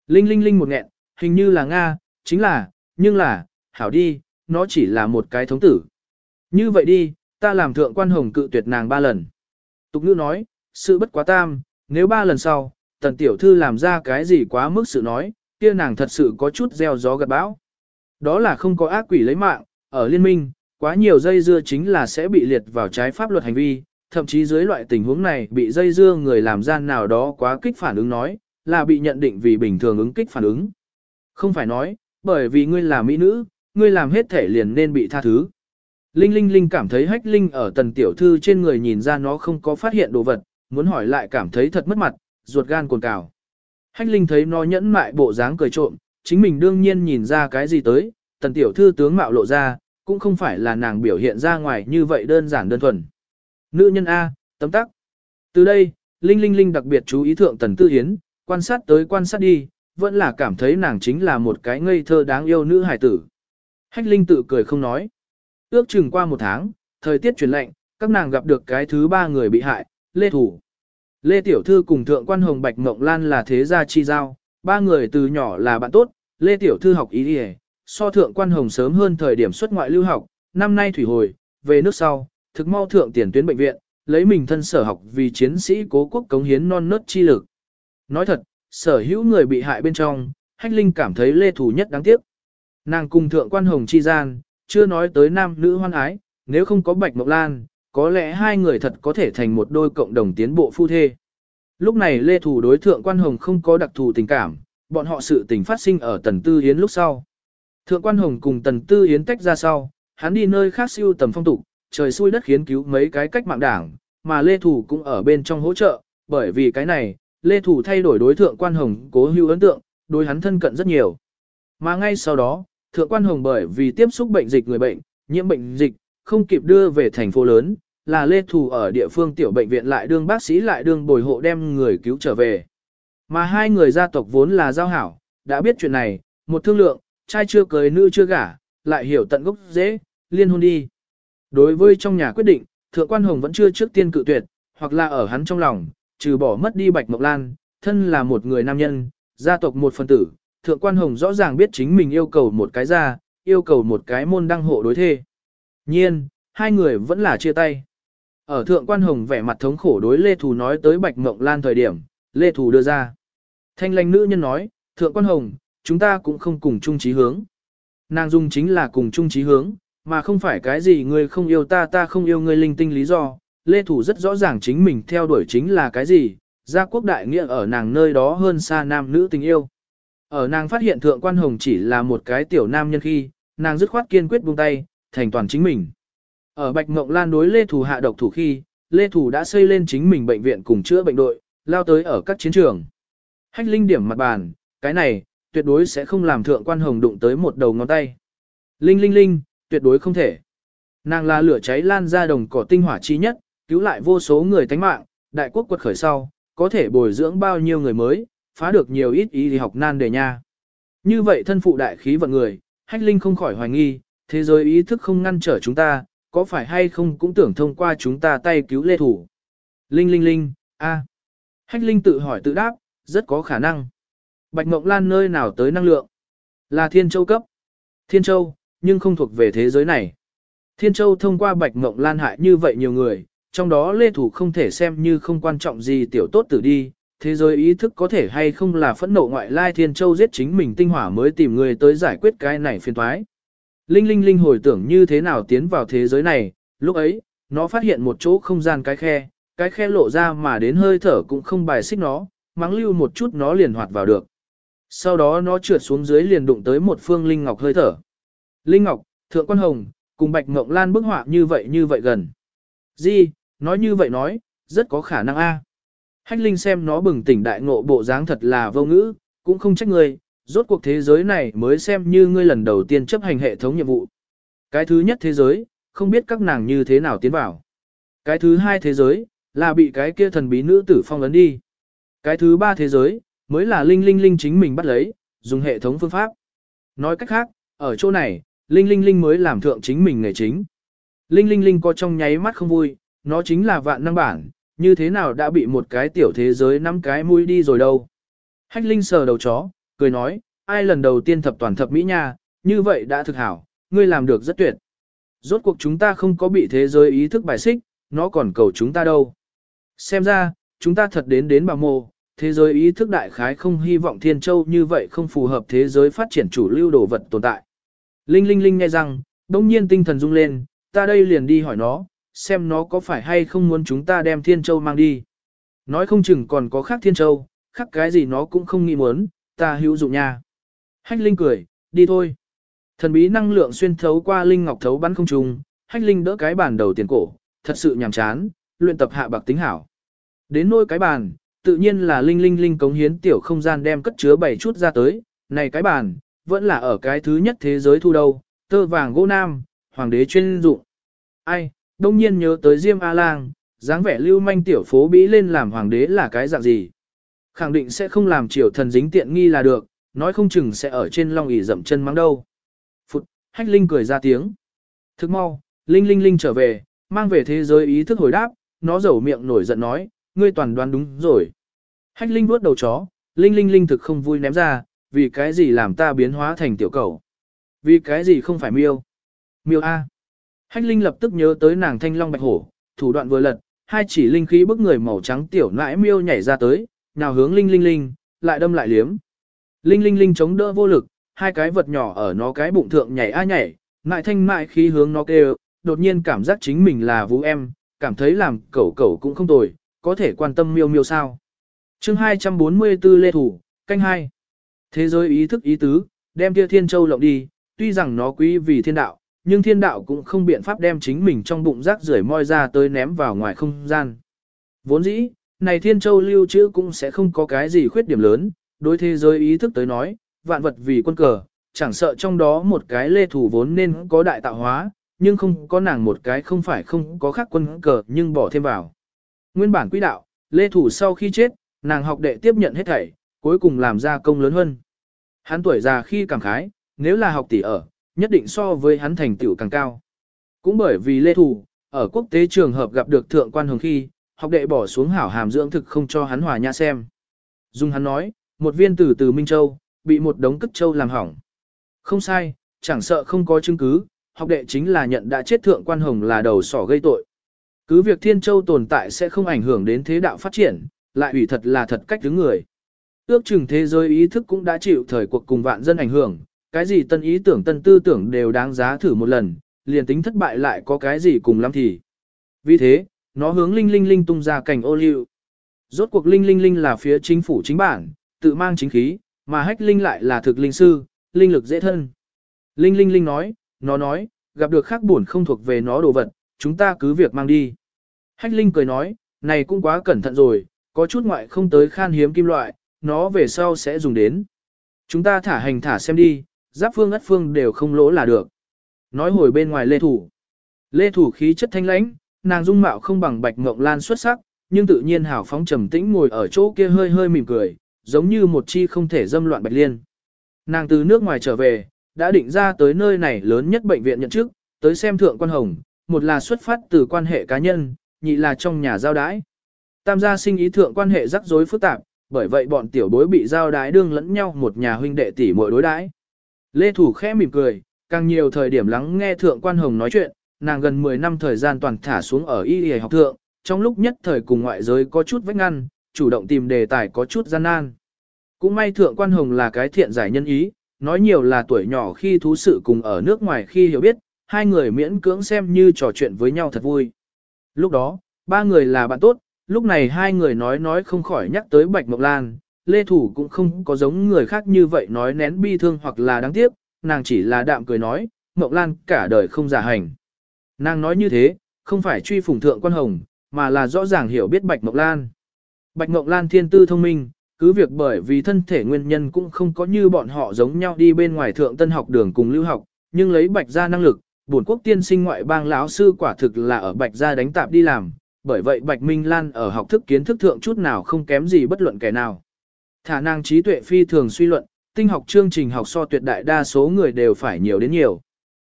Linh Linh Linh một nghẹn, hình như là Nga, chính là, nhưng là, hảo đi, nó chỉ là một cái thống tử. Như vậy đi, Ta làm thượng quan hồng cự tuyệt nàng ba lần. Tục ngữ nói, sự bất quá tam, nếu ba lần sau, tần tiểu thư làm ra cái gì quá mức sự nói, kia nàng thật sự có chút gieo gió gặt bão. Đó là không có ác quỷ lấy mạng, ở liên minh, quá nhiều dây dưa chính là sẽ bị liệt vào trái pháp luật hành vi, thậm chí dưới loại tình huống này bị dây dưa người làm gian nào đó quá kích phản ứng nói, là bị nhận định vì bình thường ứng kích phản ứng. Không phải nói, bởi vì ngươi là mỹ nữ, ngươi làm hết thể liền nên bị tha thứ. Linh Linh Linh cảm thấy hách linh ở tần tiểu thư trên người nhìn ra nó không có phát hiện đồ vật, muốn hỏi lại cảm thấy thật mất mặt, ruột gan cồn cào. Hách linh thấy nó nhẫn mại bộ dáng cười trộm, chính mình đương nhiên nhìn ra cái gì tới, tần tiểu thư tướng mạo lộ ra, cũng không phải là nàng biểu hiện ra ngoài như vậy đơn giản đơn thuần. Nữ nhân A, tấm tắc. Từ đây, Linh Linh Linh đặc biệt chú ý thượng tần tư hiến, quan sát tới quan sát đi, vẫn là cảm thấy nàng chính là một cái ngây thơ đáng yêu nữ hài tử. Hách Linh tự cười không nói. Ước chừng qua một tháng, thời tiết chuyển lạnh, các nàng gặp được cái thứ ba người bị hại, Lê Thủ. Lê Tiểu Thư cùng Thượng quan Hồng Bạch Mộng Lan là thế gia chi giao, ba người từ nhỏ là bạn tốt, Lê Tiểu Thư học ý đi so Thượng quan Hồng sớm hơn thời điểm xuất ngoại lưu học, năm nay thủy hồi, về nước sau, thực mau thượng tiền tuyến bệnh viện, lấy mình thân sở học vì chiến sĩ cố quốc cống hiến non nớt chi lực. Nói thật, sở hữu người bị hại bên trong, Hách Linh cảm thấy Lê Thủ nhất đáng tiếc. Nàng cùng Thượng quan Hồng chi gian, chưa nói tới nam nữ hoan ái, nếu không có Bạch Mộng Lan, có lẽ hai người thật có thể thành một đôi cộng đồng tiến bộ phu thê. Lúc này Lê Thủ đối thượng quan hồng không có đặc thù tình cảm, bọn họ sự tình phát sinh ở Tần Tư Yến lúc sau. Thượng quan hồng cùng Tần Tư Yến tách ra sau, hắn đi nơi khác siêu tầm phong tục, trời xui đất khiến cứu mấy cái cách mạng đảng, mà Lê Thủ cũng ở bên trong hỗ trợ, bởi vì cái này, Lê Thủ thay đổi đối thượng quan hồng cố hữu ấn tượng, đối hắn thân cận rất nhiều. Mà ngay sau đó, thượng quan hồng bởi vì tiếp xúc bệnh dịch người bệnh, nhiễm bệnh dịch, không kịp đưa về thành phố lớn, là Lê Thù ở địa phương tiểu bệnh viện lại đương bác sĩ lại đương bồi hộ đem người cứu trở về. Mà hai người gia tộc vốn là giao hảo, đã biết chuyện này, một thương lượng, trai chưa cưới nữ chưa gả, lại hiểu tận gốc dễ, liên hôn đi. Đối với trong nhà quyết định, Thượng quan Hồng vẫn chưa trước tiên cự tuyệt, hoặc là ở hắn trong lòng, trừ bỏ mất đi Bạch Mộc Lan, thân là một người nam nhân, gia tộc một phân tử, Thượng quan Hồng rõ ràng biết chính mình yêu cầu một cái gia, yêu cầu một cái môn đăng hộ đối thê. Nhiên, hai người vẫn là chia tay. Ở thượng quan hồng vẻ mặt thống khổ đối Lê Thù nói tới Bạch Mộng Lan thời điểm, Lê Thù đưa ra. Thanh lành nữ nhân nói, thượng quan hồng, chúng ta cũng không cùng chung chí hướng. Nàng dung chính là cùng chung chí hướng, mà không phải cái gì người không yêu ta ta không yêu ngươi linh tinh lý do. Lê Thủ rất rõ ràng chính mình theo đuổi chính là cái gì, gia quốc đại nghĩa ở nàng nơi đó hơn xa nam nữ tình yêu. Ở nàng phát hiện thượng quan hồng chỉ là một cái tiểu nam nhân khi, nàng dứt khoát kiên quyết buông tay, thành toàn chính mình. Ở Bạch Ngộng Lan đối Lê Thủ hạ độc thủ khi, Lê Thủ đã xây lên chính mình bệnh viện cùng chữa bệnh đội, lao tới ở các chiến trường. Hách linh điểm mặt bàn, cái này, tuyệt đối sẽ không làm thượng quan hồng đụng tới một đầu ngón tay. Linh linh linh, tuyệt đối không thể. Nàng là lửa cháy lan ra đồng cỏ tinh hỏa chi nhất, cứu lại vô số người tánh mạng, đại quốc quật khởi sau, có thể bồi dưỡng bao nhiêu người mới, phá được nhiều ít ý thì học nan đề nha. Như vậy thân phụ đại khí vận người, hách linh không khỏi hoài nghi, thế giới ý thức không ngăn trở chúng ta, có phải hay không cũng tưởng thông qua chúng ta tay cứu lê thủ. Linh linh linh, a. Hách linh tự hỏi tự đáp, rất có khả năng. Bạch Mộng Lan nơi nào tới năng lượng? Là Thiên Châu cấp. Thiên Châu, nhưng không thuộc về thế giới này. Thiên Châu thông qua Bạch Mộng Lan hại như vậy nhiều người, trong đó Lê Thủ không thể xem như không quan trọng gì tiểu tốt tử đi. Thế giới ý thức có thể hay không là phẫn nộ ngoại lai Thiên Châu giết chính mình tinh hỏa mới tìm người tới giải quyết cái này phiền thoái. Linh Linh Linh hồi tưởng như thế nào tiến vào thế giới này, lúc ấy, nó phát hiện một chỗ không gian cái khe, cái khe lộ ra mà đến hơi thở cũng không bài xích nó, mắng lưu một chút nó liền hoạt vào được. Sau đó nó trượt xuống dưới liền đụng tới một phương Linh Ngọc hơi thở. Linh Ngọc, Thượng Quan Hồng, cùng Bạch Ngọc Lan bức họa như vậy như vậy gần. Di, nói như vậy nói, rất có khả năng a. Hách Linh xem nó bừng tỉnh đại ngộ bộ dáng thật là vô ngữ, cũng không trách người, rốt cuộc thế giới này mới xem như ngươi lần đầu tiên chấp hành hệ thống nhiệm vụ. Cái thứ nhất thế giới, không biết các nàng như thế nào tiến vào. Cái thứ hai thế giới, là bị cái kia thần bí nữ tử phong ấn đi. Cái thứ ba thế giới, mới là Linh Linh Linh chính mình bắt lấy, dùng hệ thống phương pháp. Nói cách khác, ở chỗ này, Linh Linh Linh mới làm thượng chính mình nghề chính. Linh Linh Linh có trong nháy mắt không vui, nó chính là vạn năng bản, như thế nào đã bị một cái tiểu thế giới năm cái mũi đi rồi đâu. Hách Linh sờ đầu chó, cười nói, ai lần đầu tiên thập toàn thập mỹ nha, như vậy đã thực hảo, ngươi làm được rất tuyệt. Rốt cuộc chúng ta không có bị thế giới ý thức bài xích, nó còn cầu chúng ta đâu. Xem ra, chúng ta thật đến đến bà mồ, thế giới ý thức đại khái không hy vọng Thiên Châu như vậy không phù hợp thế giới phát triển chủ lưu đồ vật tồn tại. Linh Linh Linh nghe rằng, đông nhiên tinh thần rung lên, ta đây liền đi hỏi nó, xem nó có phải hay không muốn chúng ta đem Thiên Châu mang đi. Nói không chừng còn có khác Thiên Châu, khác cái gì nó cũng không nghĩ muốn, ta hữu dụng nha. Hách Linh cười, đi thôi. Thần bí năng lượng xuyên thấu qua Linh Ngọc thấu bắn không trùng, Hách Linh đỡ cái bàn đầu tiền cổ, thật sự nhàm chán, luyện tập hạ bạc tính hảo. Đến nôi cái bàn, tự nhiên là Linh Linh Linh cống hiến tiểu không gian đem cất chứa bảy chút ra tới, này cái bàn, vẫn là ở cái thứ nhất thế giới thu đâu, tơ vàng gỗ nam, hoàng đế chuyên dụng. Ai, đông nhiên nhớ tới Diêm A-Lang, dáng vẻ lưu manh tiểu phố bĩ lên làm hoàng đế là cái dạng gì. Khẳng định sẽ không làm triều thần dính tiện nghi là được, nói không chừng sẽ ở trên long ỷ dậm chân mắng đâu. Phụt, hách linh cười ra tiếng. Thức mau, linh linh linh trở về, mang về thế giới ý thức hồi đáp, nó dầu miệng nổi giận nói, ngươi toàn đoán đúng rồi. Hách linh vuốt đầu chó, linh linh linh thực không vui ném ra, vì cái gì làm ta biến hóa thành tiểu cầu. Vì cái gì không phải miêu. Miêu A. Hách linh lập tức nhớ tới nàng thanh long bạch hổ, thủ đoạn vừa lật, hai chỉ linh khí bức người màu trắng tiểu nãi miêu nhảy ra tới, nào hướng linh linh linh, lại đâm lại liếm. Linh linh linh chống đỡ vô lực, hai cái vật nhỏ ở nó cái bụng thượng nhảy a nhảy, ngại thanh mại khí hướng nó kêu, đột nhiên cảm giác chính mình là vũ em, cảm thấy làm cẩu cẩu cũng không tồi, có thể quan tâm miêu miêu sao. chương 244 Lê Thủ, canh 2. Thế giới ý thức ý tứ, đem kia thiên châu lộng đi, tuy rằng nó quý vì thiên đạo, nhưng thiên đạo cũng không biện pháp đem chính mình trong bụng rác rưởi moi ra tới ném vào ngoài không gian. Vốn dĩ, này thiên châu lưu trữ cũng sẽ không có cái gì khuyết điểm lớn, đối thế giới ý thức tới nói, vạn vật vì quân cờ, chẳng sợ trong đó một cái lê thủ vốn nên có đại tạo hóa, nhưng không có nàng một cái không phải không có khác quân cờ nhưng bỏ thêm vào. Nguyên bản quỹ đạo, lê thủ sau khi chết, nàng học đệ tiếp nhận hết thảy, cuối cùng làm ra công lớn hơn. Hắn tuổi già khi cảm khái, nếu là học tỷ ở, nhất định so với hắn thành tựu càng cao. Cũng bởi vì lê thủ, ở quốc tế trường hợp gặp được thượng quan hồng khi, học đệ bỏ xuống hảo hàm dưỡng thực không cho hắn hòa nhã xem. Dung hắn nói, một viên tử từ Minh Châu, bị một đống cất châu làm hỏng. Không sai, chẳng sợ không có chứng cứ, học đệ chính là nhận đã chết thượng quan hồng là đầu sỏ gây tội. Cứ việc Thiên Châu tồn tại sẽ không ảnh hưởng đến thế đạo phát triển, lại ủy thật là thật cách đứng người. Ước chừng thế giới ý thức cũng đã chịu thời cuộc cùng vạn dân ảnh hưởng, cái gì tân ý tưởng tân tư tưởng đều đáng giá thử một lần, liền tính thất bại lại có cái gì cùng lắm thì. Vì thế, nó hướng Linh Linh Linh tung ra cảnh ô liu. Rốt cuộc Linh Linh Linh là phía chính phủ chính bản, tự mang chính khí, mà hách Linh lại là thực linh sư, linh lực dễ thân. Linh Linh Linh nói, nó nói, gặp được khác buồn không thuộc về nó đồ vật, chúng ta cứ việc mang đi. Hách Linh cười nói, này cũng quá cẩn thận rồi, có chút ngoại không tới khan hiếm kim loại, nó về sau sẽ dùng đến. Chúng ta thả hành thả xem đi, giáp phương ất phương đều không lỗ là được. Nói hồi bên ngoài lê thủ. Lê thủ khí chất thanh lãnh, nàng dung mạo không bằng bạch ngộng lan xuất sắc, nhưng tự nhiên hảo phóng trầm tĩnh ngồi ở chỗ kia hơi hơi mỉm cười, giống như một chi không thể dâm loạn bạch liên. Nàng từ nước ngoài trở về, đã định ra tới nơi này lớn nhất bệnh viện nhận chức, tới xem thượng quan hồng, một là xuất phát từ quan hệ cá nhân, nhị là trong nhà giao đái. Tam gia sinh ý thượng quan hệ rắc rối phức tạp, bởi vậy bọn tiểu bối bị giao đái đương lẫn nhau một nhà huynh đệ tỷ muội đối đãi. Lê Thủ khẽ mỉm cười, càng nhiều thời điểm lắng nghe thượng quan hồng nói chuyện, nàng gần 10 năm thời gian toàn thả xuống ở y y học thượng, trong lúc nhất thời cùng ngoại giới có chút vách ngăn, chủ động tìm đề tài có chút gian nan. Cũng may thượng quan hồng là cái thiện giải nhân ý, nói nhiều là tuổi nhỏ khi thú sự cùng ở nước ngoài khi hiểu biết, hai người miễn cưỡng xem như trò chuyện với nhau thật vui. Lúc đó, ba người là bạn tốt, lúc này hai người nói nói không khỏi nhắc tới Bạch Mộc Lan, Lê Thủ cũng không có giống người khác như vậy nói nén bi thương hoặc là đáng tiếc, nàng chỉ là đạm cười nói, Mộc Lan cả đời không giả hành. Nàng nói như thế, không phải truy phủng thượng quan hồng, mà là rõ ràng hiểu biết Bạch ngọc Lan. Bạch ngọc Lan thiên tư thông minh, cứ việc bởi vì thân thể nguyên nhân cũng không có như bọn họ giống nhau đi bên ngoài thượng tân học đường cùng lưu học, nhưng lấy Bạch gia năng lực, bổn quốc tiên sinh ngoại bang lão sư quả thực là ở Bạch gia đánh tạp đi làm, bởi vậy Bạch Minh Lan ở học thức kiến thức thượng chút nào không kém gì bất luận kẻ nào. Thả năng trí tuệ phi thường suy luận, tinh học chương trình học so tuyệt đại đa số người đều phải nhiều đến nhiều.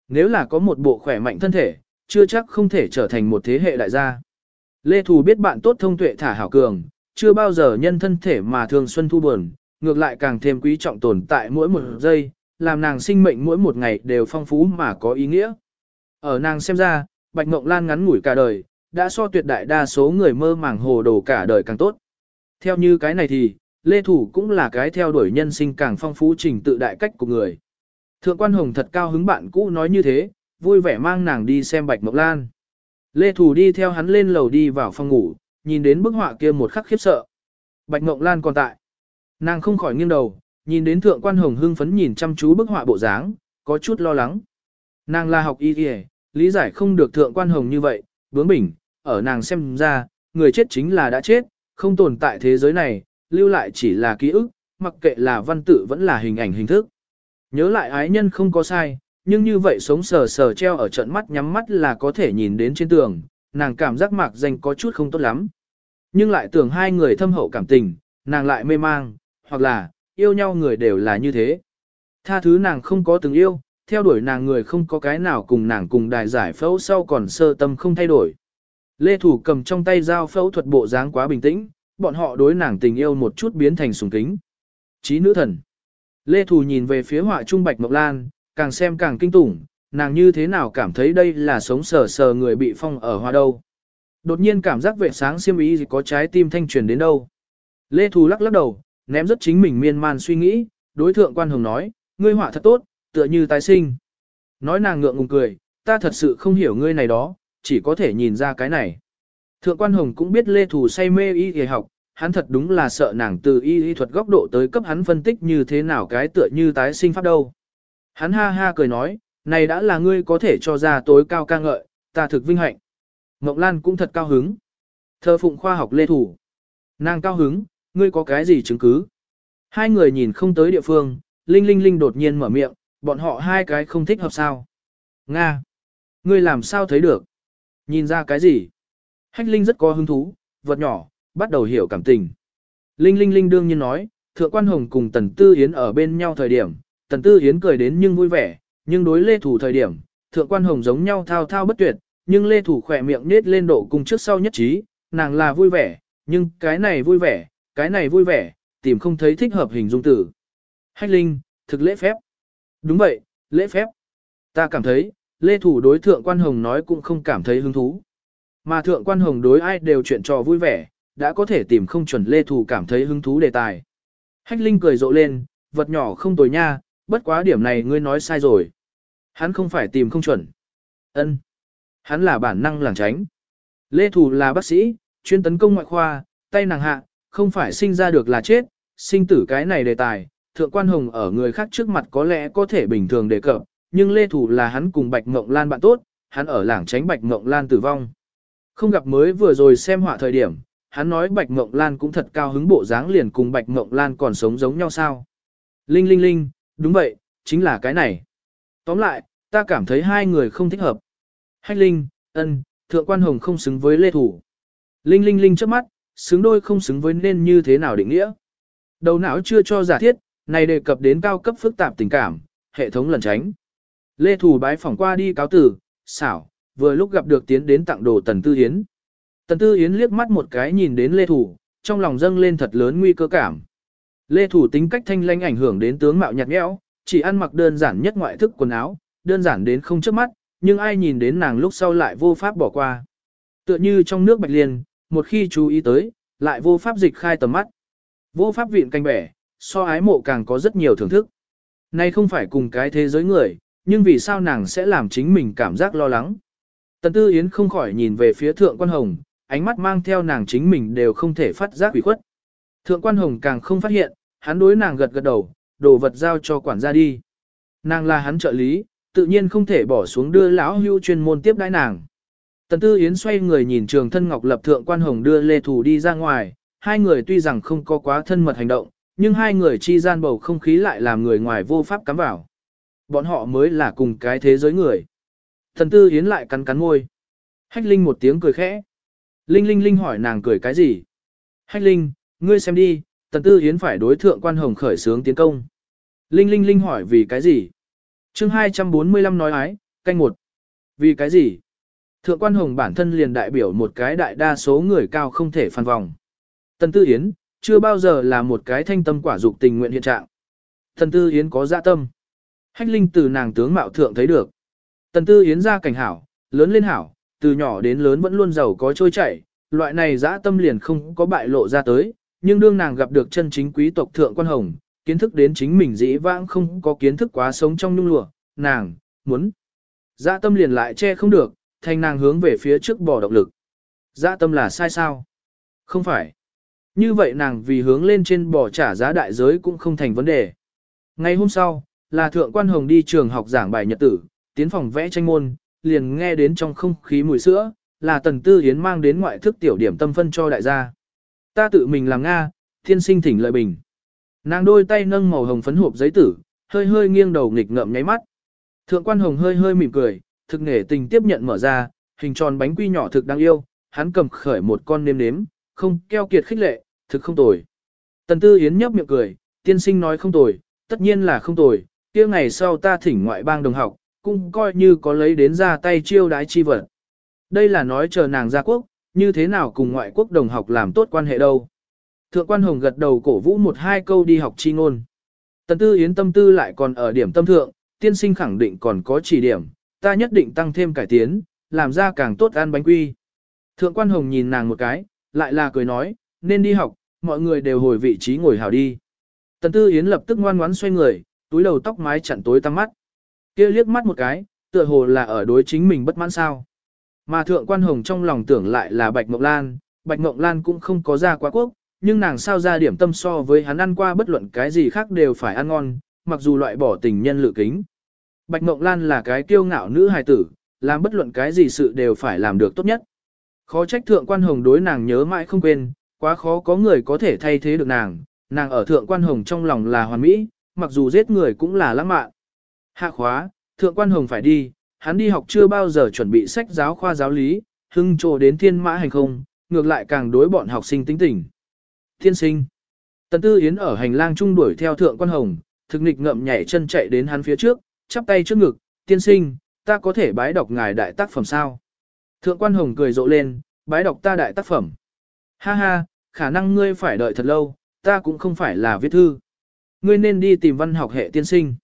Nếu là có một bộ khỏe mạnh thân thể, chưa chắc không thể trở thành một thế hệ đại gia. Lê Thù biết bạn tốt thông tuệ thả hảo cường, chưa bao giờ nhân thân thể mà thường xuân thu buồn, ngược lại càng thêm quý trọng tồn tại mỗi một giây, làm nàng sinh mệnh mỗi một ngày đều phong phú mà có ý nghĩa. Ở nàng xem ra, Bạch Ngộng Lan ngắn ngủi cả đời, đã so tuyệt đại đa số người mơ màng hồ đồ cả đời càng tốt. Theo như cái này thì, Lê Thủ cũng là cái theo đuổi nhân sinh càng phong phú trình tự đại cách của người. Thượng quan Hồng thật cao hứng bạn cũ nói như thế, vui vẻ mang nàng đi xem Bạch Mộng Lan. Lê Thủ đi theo hắn lên lầu đi vào phòng ngủ, nhìn đến bức họa kia một khắc khiếp sợ. Bạch Mộng Lan còn tại. Nàng không khỏi nghiêng đầu, nhìn đến thượng quan Hồng hưng phấn nhìn chăm chú bức họa bộ dáng, có chút lo lắng. Nàng là học y y, lý giải không được thượng quan Hồng như vậy, bướng bỉnh, ở nàng xem ra, người chết chính là đã chết, không tồn tại thế giới này, lưu lại chỉ là ký ức, mặc kệ là văn tự vẫn là hình ảnh hình thức. Nhớ lại ái nhân không có sai, nhưng như vậy sống sờ sờ treo ở trận mắt nhắm mắt là có thể nhìn đến trên tường, nàng cảm giác mạc danh có chút không tốt lắm. Nhưng lại tưởng hai người thâm hậu cảm tình, nàng lại mê mang, hoặc là, yêu nhau người đều là như thế. Tha thứ nàng không có từng yêu, theo đuổi nàng người không có cái nào cùng nàng cùng đài giải phẫu sau còn sơ tâm không thay đổi. Lê Thủ cầm trong tay dao phẫu thuật bộ dáng quá bình tĩnh, bọn họ đối nàng tình yêu một chút biến thành sùng kính. Chí nữ thần. Lê Thủ nhìn về phía họa trung bạch mộc lan, càng xem càng kinh tủng, nàng như thế nào cảm thấy đây là sống sờ sờ người bị phong ở hoa đâu. Đột nhiên cảm giác vệ sáng siêm ý có trái tim thanh truyền đến đâu. Lê Thù lắc lắc đầu, ném rất chính mình miên man suy nghĩ, đối thượng quan hồng nói, ngươi họa thật tốt, tựa như tái sinh. Nói nàng ngượng ngùng cười, ta thật sự không hiểu ngươi này đó, chỉ có thể nhìn ra cái này. Thượng quan hồng cũng biết Lê Thù say mê y y học, hắn thật đúng là sợ nàng từ y y thuật góc độ tới cấp hắn phân tích như thế nào cái tựa như tái sinh pháp đâu. Hắn ha ha cười nói, này đã là ngươi có thể cho ra tối cao ca ngợi, ta thực vinh hạnh. Ngọc Lan cũng thật cao hứng. Thơ phụng khoa học lê thủ. Nàng cao hứng, ngươi có cái gì chứng cứ? Hai người nhìn không tới địa phương, Linh Linh Linh đột nhiên mở miệng, bọn họ hai cái không thích hợp sao. Nga! Ngươi làm sao thấy được? Nhìn ra cái gì? Hách Linh rất có hứng thú, vật nhỏ, bắt đầu hiểu cảm tình. Linh Linh Linh đương nhiên nói, Thượng Quan Hồng cùng Tần Tư Yến ở bên nhau thời điểm, Tần Tư Yến cười đến nhưng vui vẻ, nhưng đối Lê Thủ thời điểm, Thượng Quan Hồng giống nhau thao thao bất tuyệt, nhưng Lê Thủ khỏe miệng nết lên độ cùng trước sau nhất trí, nàng là vui vẻ, nhưng cái này vui vẻ, cái này vui vẻ, tìm không thấy thích hợp hình dung tử. Hách Linh, thực lễ phép. Đúng vậy, lễ phép. Ta cảm thấy, Lê Thủ đối Thượng Quan Hồng nói cũng không cảm thấy hứng thú. Mà Thượng Quan Hồng đối ai đều chuyện trò vui vẻ, đã có thể tìm không chuẩn Lê Thủ cảm thấy hứng thú đề tài. Hách Linh cười rộ lên, vật nhỏ không tồi nha, bất quá điểm này ngươi nói sai rồi. Hắn không phải tìm không chuẩn. ân Hắn là bản năng làng tránh. Lê Thủ là bác sĩ, chuyên tấn công ngoại khoa, tay nàng hạ, không phải sinh ra được là chết, sinh tử cái này đề tài, thượng quan hồng ở người khác trước mặt có lẽ có thể bình thường đề cập, nhưng Lê Thủ là hắn cùng Bạch Ngộng Lan bạn tốt, hắn ở làng tránh Bạch Ngộng Lan tử vong. Không gặp mới vừa rồi xem họa thời điểm, hắn nói Bạch Ngộng Lan cũng thật cao hứng bộ dáng liền cùng Bạch Ngộng Lan còn sống giống nhau sao. Linh linh linh, đúng vậy, chính là cái này. Tóm lại, ta cảm thấy hai người không thích hợp. Hách Linh, ân, thượng quan hồng không xứng với Lê Thủ. Linh Linh Linh trước mắt, xứng đôi không xứng với nên như thế nào định nghĩa. Đầu não chưa cho giả thiết, này đề cập đến cao cấp phức tạp tình cảm, hệ thống lẩn tránh. Lê Thủ bái phỏng qua đi cáo tử, xảo, vừa lúc gặp được tiến đến tặng đồ Tần Tư Yến. Tần Tư Yến liếc mắt một cái nhìn đến Lê Thủ, trong lòng dâng lên thật lớn nguy cơ cảm. Lê Thủ tính cách thanh lanh ảnh hưởng đến tướng mạo nhạt nhẽo, chỉ ăn mặc đơn giản nhất ngoại thức quần áo, đơn giản đến không trước mắt, nhưng ai nhìn đến nàng lúc sau lại vô pháp bỏ qua. Tựa như trong nước bạch liên, một khi chú ý tới, lại vô pháp dịch khai tầm mắt. Vô pháp viện canh bẻ, so ái mộ càng có rất nhiều thưởng thức. Nay không phải cùng cái thế giới người, nhưng vì sao nàng sẽ làm chính mình cảm giác lo lắng. Tần Tư Yến không khỏi nhìn về phía Thượng Quan Hồng, ánh mắt mang theo nàng chính mình đều không thể phát giác ủy khuất. Thượng Quan Hồng càng không phát hiện, hắn đối nàng gật gật đầu, đồ vật giao cho quản gia đi. Nàng là hắn trợ lý, tự nhiên không thể bỏ xuống đưa lão hưu chuyên môn tiếp đãi nàng. Tần Tư Yến xoay người nhìn trường thân Ngọc Lập Thượng Quan Hồng đưa Lê Thủ đi ra ngoài, hai người tuy rằng không có quá thân mật hành động, nhưng hai người chi gian bầu không khí lại làm người ngoài vô pháp cắm vào. Bọn họ mới là cùng cái thế giới người. Tần Tư Yến lại cắn cắn môi. Hách Linh một tiếng cười khẽ. Linh Linh Linh hỏi nàng cười cái gì? Hách Linh, ngươi xem đi, Tần Tư Yến phải đối thượng quan hồng khởi sướng tiến công. Linh Linh Linh hỏi vì cái gì? chương 245 nói ái, canh một. Vì cái gì? Thượng quan hồng bản thân liền đại biểu một cái đại đa số người cao không thể phản vòng. Tần Tư Yến, chưa bao giờ là một cái thanh tâm quả dục tình nguyện hiện trạng. Tần Tư Yến có dạ tâm. Hách Linh từ nàng tướng mạo thượng thấy được. Tần Tư Yến ra cảnh hảo, lớn lên hảo, từ nhỏ đến lớn vẫn luôn giàu có trôi chảy, loại này dã tâm liền không có bại lộ ra tới, nhưng đương nàng gặp được chân chính quý tộc thượng quan hồng, kiến thức đến chính mình dĩ vãng không có kiến thức quá sống trong nhung lụa, nàng, muốn. dạ tâm liền lại che không được, thành nàng hướng về phía trước bỏ động lực. dạ tâm là sai sao? Không phải. Như vậy nàng vì hướng lên trên bỏ trả giá đại giới cũng không thành vấn đề. Ngày hôm sau, là thượng quan hồng đi trường học giảng bài nhật tử, tiến phòng vẽ tranh môn, liền nghe đến trong không khí mùi sữa, là tần tư hiến mang đến ngoại thức tiểu điểm tâm phân cho đại gia. Ta tự mình làm Nga, thiên sinh thỉnh lợi bình. Nàng đôi tay nâng màu hồng phấn hộp giấy tử, hơi hơi nghiêng đầu nghịch ngợm nháy mắt. Thượng quan hồng hơi hơi mỉm cười, thực nghề tình tiếp nhận mở ra, hình tròn bánh quy nhỏ thực đáng yêu, hắn cầm khởi một con nêm nếm, không keo kiệt khích lệ, thực không tồi. Tần tư yến nhấp miệng cười, tiên sinh nói không tồi, tất nhiên là không tồi, kia ngày sau ta thỉnh ngoại bang đồng học, cũng coi như có lấy đến ra tay chiêu đái chi vật. Đây là nói chờ nàng ra quốc, như thế nào cùng ngoại quốc đồng học làm tốt quan hệ đâu. Thượng quan hồng gật đầu cổ vũ một hai câu đi học chi ngôn. Tần tư yến tâm tư lại còn ở điểm tâm thượng, tiên sinh khẳng định còn có chỉ điểm, ta nhất định tăng thêm cải tiến, làm ra càng tốt ăn bánh quy. Thượng quan hồng nhìn nàng một cái, lại là cười nói, nên đi học, mọi người đều hồi vị trí ngồi hào đi. Tần tư yến lập tức ngoan ngoãn xoay người, túi đầu tóc mái chặn tối tăm mắt. kia liếc mắt một cái, tựa hồ là ở đối chính mình bất mãn sao. Mà thượng quan hồng trong lòng tưởng lại là Bạch Mộng Lan, Bạch Mộng Lan cũng không có ra quá quốc, nhưng nàng sao ra điểm tâm so với hắn ăn qua bất luận cái gì khác đều phải ăn ngon, mặc dù loại bỏ tình nhân lự kính. Bạch Mộng Lan là cái kiêu ngạo nữ hài tử, làm bất luận cái gì sự đều phải làm được tốt nhất. Khó trách thượng quan hồng đối nàng nhớ mãi không quên, quá khó có người có thể thay thế được nàng, nàng ở thượng quan hồng trong lòng là hoàn mỹ, mặc dù giết người cũng là lãng mạn. Hạ khóa, thượng quan hồng phải đi, hắn đi học chưa bao giờ chuẩn bị sách giáo khoa giáo lý, hưng trồ đến thiên mã hành không, ngược lại càng đối bọn học sinh tính tình. Thiên sinh. Tần Tư Yến ở hành lang trung đuổi theo thượng quan hồng, thực nghịch ngậm nhảy chân chạy đến hắn phía trước, chắp tay trước ngực, tiên sinh, ta có thể bái đọc ngài đại tác phẩm sao? Thượng quan hồng cười rộ lên, bái đọc ta đại tác phẩm. Ha ha, khả năng ngươi phải đợi thật lâu, ta cũng không phải là viết thư. Ngươi nên đi tìm văn học hệ tiên sinh.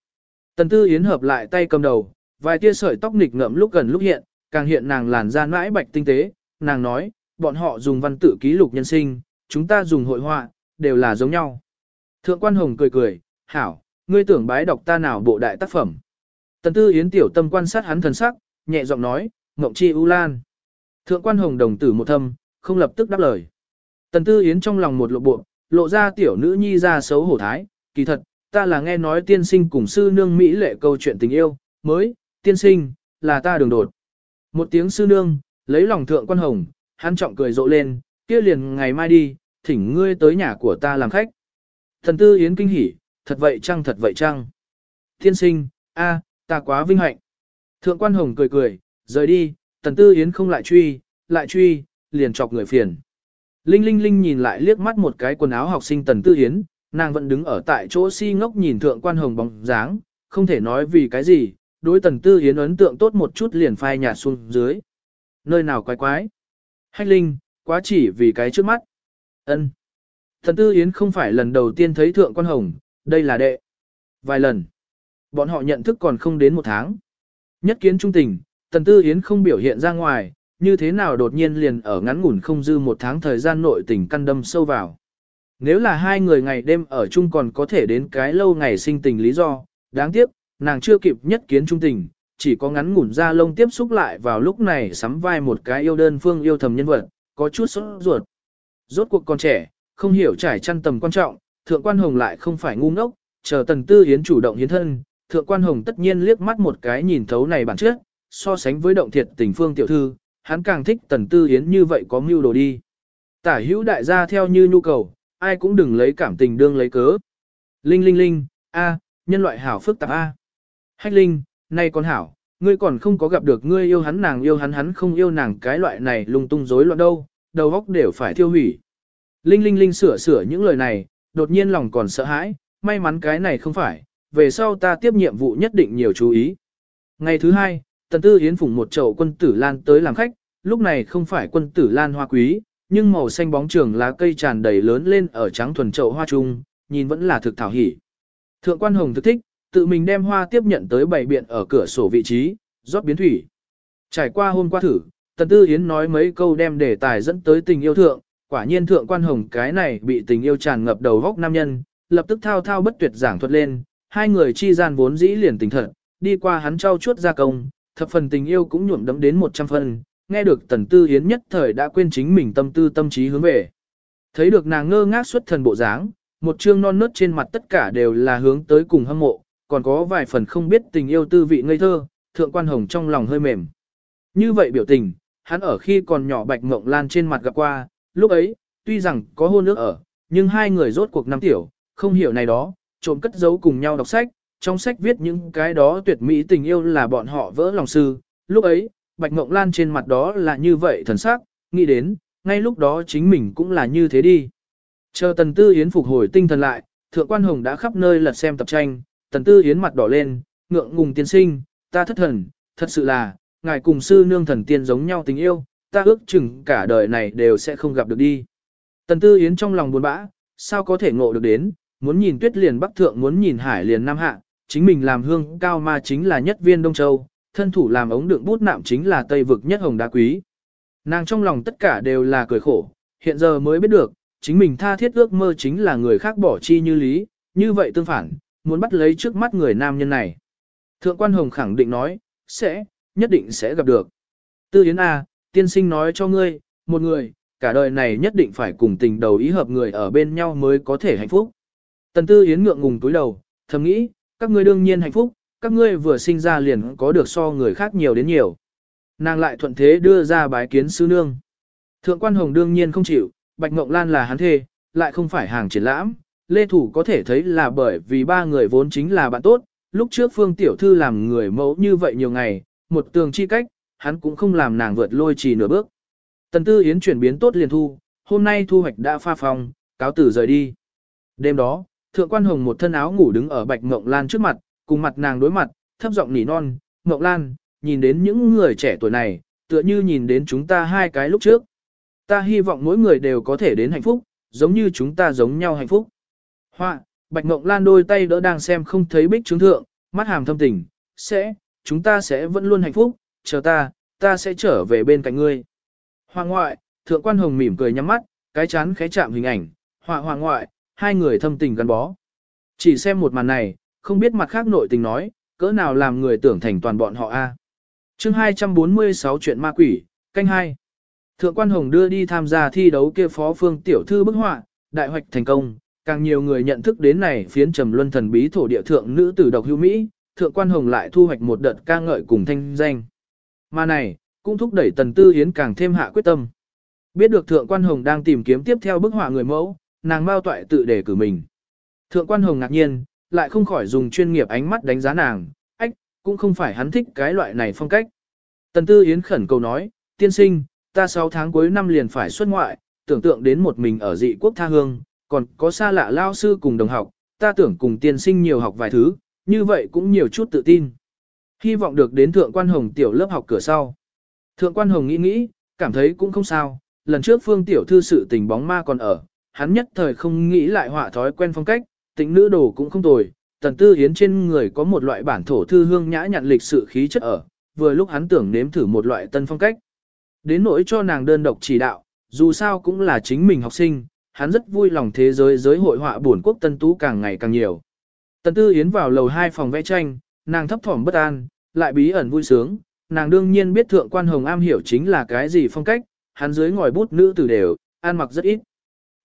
Tần Tư Yến hợp lại tay cầm đầu, vài tia sợi tóc nghịch ngợm lúc gần lúc hiện, càng hiện nàng làn da mãi bạch tinh tế, nàng nói, bọn họ dùng văn tự ký lục nhân sinh, chúng ta dùng hội họa, đều là giống nhau. Thượng quan hồng cười cười, hảo, ngươi tưởng bái đọc ta nào bộ đại tác phẩm. Tần tư yến tiểu tâm quan sát hắn thần sắc, nhẹ giọng nói, ngộng chi u lan. Thượng quan hồng đồng tử một thâm, không lập tức đáp lời. Tần tư yến trong lòng một lộ bộ, lộ ra tiểu nữ nhi ra xấu hổ thái, kỳ thật, ta là nghe nói tiên sinh cùng sư nương Mỹ lệ câu chuyện tình yêu, mới, tiên sinh, là ta đường đột. Một tiếng sư nương, lấy lòng thượng quan hồng, hắn trọng cười rộ lên, kia liền ngày mai đi, thỉnh ngươi tới nhà của ta làm khách. Thần tư yến kinh hỉ, thật vậy chăng thật vậy chăng. Tiên sinh, a, ta quá vinh hạnh. Thượng quan hồng cười cười, rời đi, Thần tư yến không lại truy, lại truy, liền chọc người phiền. Linh Linh Linh nhìn lại liếc mắt một cái quần áo học sinh tần tư yến, nàng vẫn đứng ở tại chỗ si ngốc nhìn thượng quan hồng bóng dáng, không thể nói vì cái gì, đối tần tư yến ấn tượng tốt một chút liền phai nhạt xuống dưới. Nơi nào quái quái? Hách Linh, quá chỉ vì cái trước mắt. ân Tần tư yến không phải lần đầu tiên thấy thượng quan hồng, đây là đệ. Vài lần. Bọn họ nhận thức còn không đến một tháng. Nhất kiến trung tình, tần tư yến không biểu hiện ra ngoài, như thế nào đột nhiên liền ở ngắn ngủn không dư một tháng thời gian nội tình căn đâm sâu vào. Nếu là hai người ngày đêm ở chung còn có thể đến cái lâu ngày sinh tình lý do, đáng tiếc, nàng chưa kịp nhất kiến trung tình, chỉ có ngắn ngủn ra lông tiếp xúc lại vào lúc này sắm vai một cái yêu đơn phương yêu thầm nhân vật, có chút sốt ruột. Rốt cuộc còn trẻ, không hiểu trải chăn tầm quan trọng, thượng quan hồng lại không phải ngu ngốc, chờ tần tư hiến chủ động hiến thân, thượng quan hồng tất nhiên liếc mắt một cái nhìn thấu này bản chất, so sánh với động thiệt tình phương tiểu thư, hắn càng thích tần tư hiến như vậy có mưu đồ đi. Tả hữu đại gia theo như nhu cầu, ai cũng đừng lấy cảm tình đương lấy cớ. Linh linh linh, a, nhân loại hảo phức tạp a. Hách linh, nay con hảo, ngươi còn không có gặp được ngươi yêu hắn nàng yêu hắn hắn không yêu nàng cái loại này lung tung rối loạn đâu, đầu óc đều phải tiêu hủy. Linh linh linh sửa sửa những lời này, đột nhiên lòng còn sợ hãi, may mắn cái này không phải, về sau ta tiếp nhiệm vụ nhất định nhiều chú ý. Ngày thứ hai, Tần Tư Yến phủng một chậu quân tử lan tới làm khách, lúc này không phải quân tử lan hoa quý, nhưng màu xanh bóng trường lá cây tràn đầy lớn lên ở trắng thuần chậu hoa trung, nhìn vẫn là thực thảo hỉ. Thượng quan hồng thực thích, tự mình đem hoa tiếp nhận tới bày biện ở cửa sổ vị trí, rót biến thủy. Trải qua hôm qua thử, Tần Tư Yến nói mấy câu đem đề tài dẫn tới tình yêu thượng, quả nhiên thượng quan hồng cái này bị tình yêu tràn ngập đầu góc nam nhân, lập tức thao thao bất tuyệt giảng thuật lên, hai người chi gian vốn dĩ liền tình thật, đi qua hắn trao chuốt gia công, thập phần tình yêu cũng nhuộm đấm đến 100 phần, nghe được Tần Tư Yến nhất thời đã quên chính mình tâm tư tâm trí hướng về. Thấy được nàng ngơ ngác xuất thần bộ dáng, một trương non nớt trên mặt tất cả đều là hướng tới cùng hâm mộ, còn có vài phần không biết tình yêu tư vị ngây thơ, thượng quan hồng trong lòng hơi mềm. Như vậy biểu tình, hắn ở khi còn nhỏ bạch mộng lan trên mặt gặp qua, lúc ấy, tuy rằng có hôn nước ở, nhưng hai người rốt cuộc năm tiểu, không hiểu này đó, trộm cất giấu cùng nhau đọc sách, trong sách viết những cái đó tuyệt mỹ tình yêu là bọn họ vỡ lòng sư, lúc ấy, bạch mộng lan trên mặt đó là như vậy thần sắc, nghĩ đến, ngay lúc đó chính mình cũng là như thế đi. Chờ tần tư yến phục hồi tinh thần lại, thượng quan hồng đã khắp nơi lật xem tập tranh, tần tư yến mặt đỏ lên, ngượng ngùng tiên sinh, ta thất thần, thật sự là, ngài cùng sư nương thần tiên giống nhau tình yêu, ta ước chừng cả đời này đều sẽ không gặp được đi. Tần tư yến trong lòng buồn bã, sao có thể ngộ được đến, muốn nhìn tuyết liền bắc thượng muốn nhìn hải liền nam hạ, chính mình làm hương cao ma chính là nhất viên Đông Châu, thân thủ làm ống đựng bút nạm chính là Tây vực nhất hồng đá quý. Nàng trong lòng tất cả đều là cười khổ, hiện giờ mới biết được, chính mình tha thiết ước mơ chính là người khác bỏ chi như lý, như vậy tương phản, muốn bắt lấy trước mắt người nam nhân này. Thượng quan Hồng khẳng định nói, sẽ, nhất định sẽ gặp được. Tư Yến A, tiên sinh nói cho ngươi, một người, cả đời này nhất định phải cùng tình đầu ý hợp người ở bên nhau mới có thể hạnh phúc. Tần Tư Yến ngượng ngùng túi đầu, thầm nghĩ, các ngươi đương nhiên hạnh phúc, các ngươi vừa sinh ra liền có được so người khác nhiều đến nhiều. Nàng lại thuận thế đưa ra bái kiến sư nương. Thượng quan Hồng đương nhiên không chịu, Bạch Ngộng Lan là hắn thê, lại không phải hàng triển lãm. Lê Thủ có thể thấy là bởi vì ba người vốn chính là bạn tốt, lúc trước Phương Tiểu Thư làm người mẫu như vậy nhiều ngày, một tường chi cách, hắn cũng không làm nàng vượt lôi trì nửa bước. Tần Tư Yến chuyển biến tốt liền thu, hôm nay thu hoạch đã pha phong, cáo tử rời đi. Đêm đó, Thượng quan Hồng một thân áo ngủ đứng ở Bạch Ngộng Lan trước mặt, cùng mặt nàng đối mặt, thấp giọng nỉ non, Ngộng Lan, nhìn đến những người trẻ tuổi này, tựa như nhìn đến chúng ta hai cái lúc trước. Ta hy vọng mỗi người đều có thể đến hạnh phúc, giống như chúng ta giống nhau hạnh phúc. Họa, Bạch Ngộng Lan đôi tay đỡ đang xem không thấy bích trướng thượng, mắt hàm thâm tình, sẽ, chúng ta sẽ vẫn luôn hạnh phúc, chờ ta, ta sẽ trở về bên cạnh ngươi. Hoa ngoại, thượng quan hồng mỉm cười nhắm mắt, cái chán khẽ chạm hình ảnh, hoa hoa ngoại, hai người thâm tình gắn bó. Chỉ xem một màn này, không biết mặt khác nội tình nói, cỡ nào làm người tưởng thành toàn bọn họ a. À. Chương 246 chuyện ma quỷ, canh hai. Thượng quan Hồng đưa đi tham gia thi đấu kia phó phương tiểu thư bức họa, đại hoạch thành công, càng nhiều người nhận thức đến này phiến trầm luân thần bí thổ địa thượng nữ tử độc hữu Mỹ, thượng quan Hồng lại thu hoạch một đợt ca ngợi cùng thanh danh. Mà này, cũng thúc đẩy tần tư hiến càng thêm hạ quyết tâm. Biết được thượng quan Hồng đang tìm kiếm tiếp theo bức họa người mẫu, nàng bao toại tự đề cử mình. Thượng quan Hồng ngạc nhiên, lại không khỏi dùng chuyên nghiệp ánh mắt đánh giá nàng, ách, cũng không phải hắn thích cái loại này phong cách. Tần Tư Yến khẩn cầu nói, tiên sinh, ta 6 tháng cuối năm liền phải xuất ngoại, tưởng tượng đến một mình ở dị quốc tha hương, còn có xa lạ lao sư cùng đồng học, ta tưởng cùng tiên sinh nhiều học vài thứ, như vậy cũng nhiều chút tự tin. Hy vọng được đến thượng quan hồng tiểu lớp học cửa sau. Thượng quan hồng nghĩ nghĩ, cảm thấy cũng không sao, lần trước phương tiểu thư sự tình bóng ma còn ở, hắn nhất thời không nghĩ lại họa thói quen phong cách, tính nữ đồ cũng không tồi, tần tư hiến trên người có một loại bản thổ thư hương nhã nhặn lịch sự khí chất ở, vừa lúc hắn tưởng nếm thử một loại tân phong cách. Đến nỗi cho nàng đơn độc chỉ đạo, dù sao cũng là chính mình học sinh, hắn rất vui lòng thế giới giới hội họa buồn quốc tân tú càng ngày càng nhiều. Tần tư yến vào lầu hai phòng vẽ tranh, nàng thấp thỏm bất an, lại bí ẩn vui sướng, nàng đương nhiên biết thượng quan hồng am hiểu chính là cái gì phong cách, hắn dưới ngòi bút nữ tử đều, ăn mặc rất ít.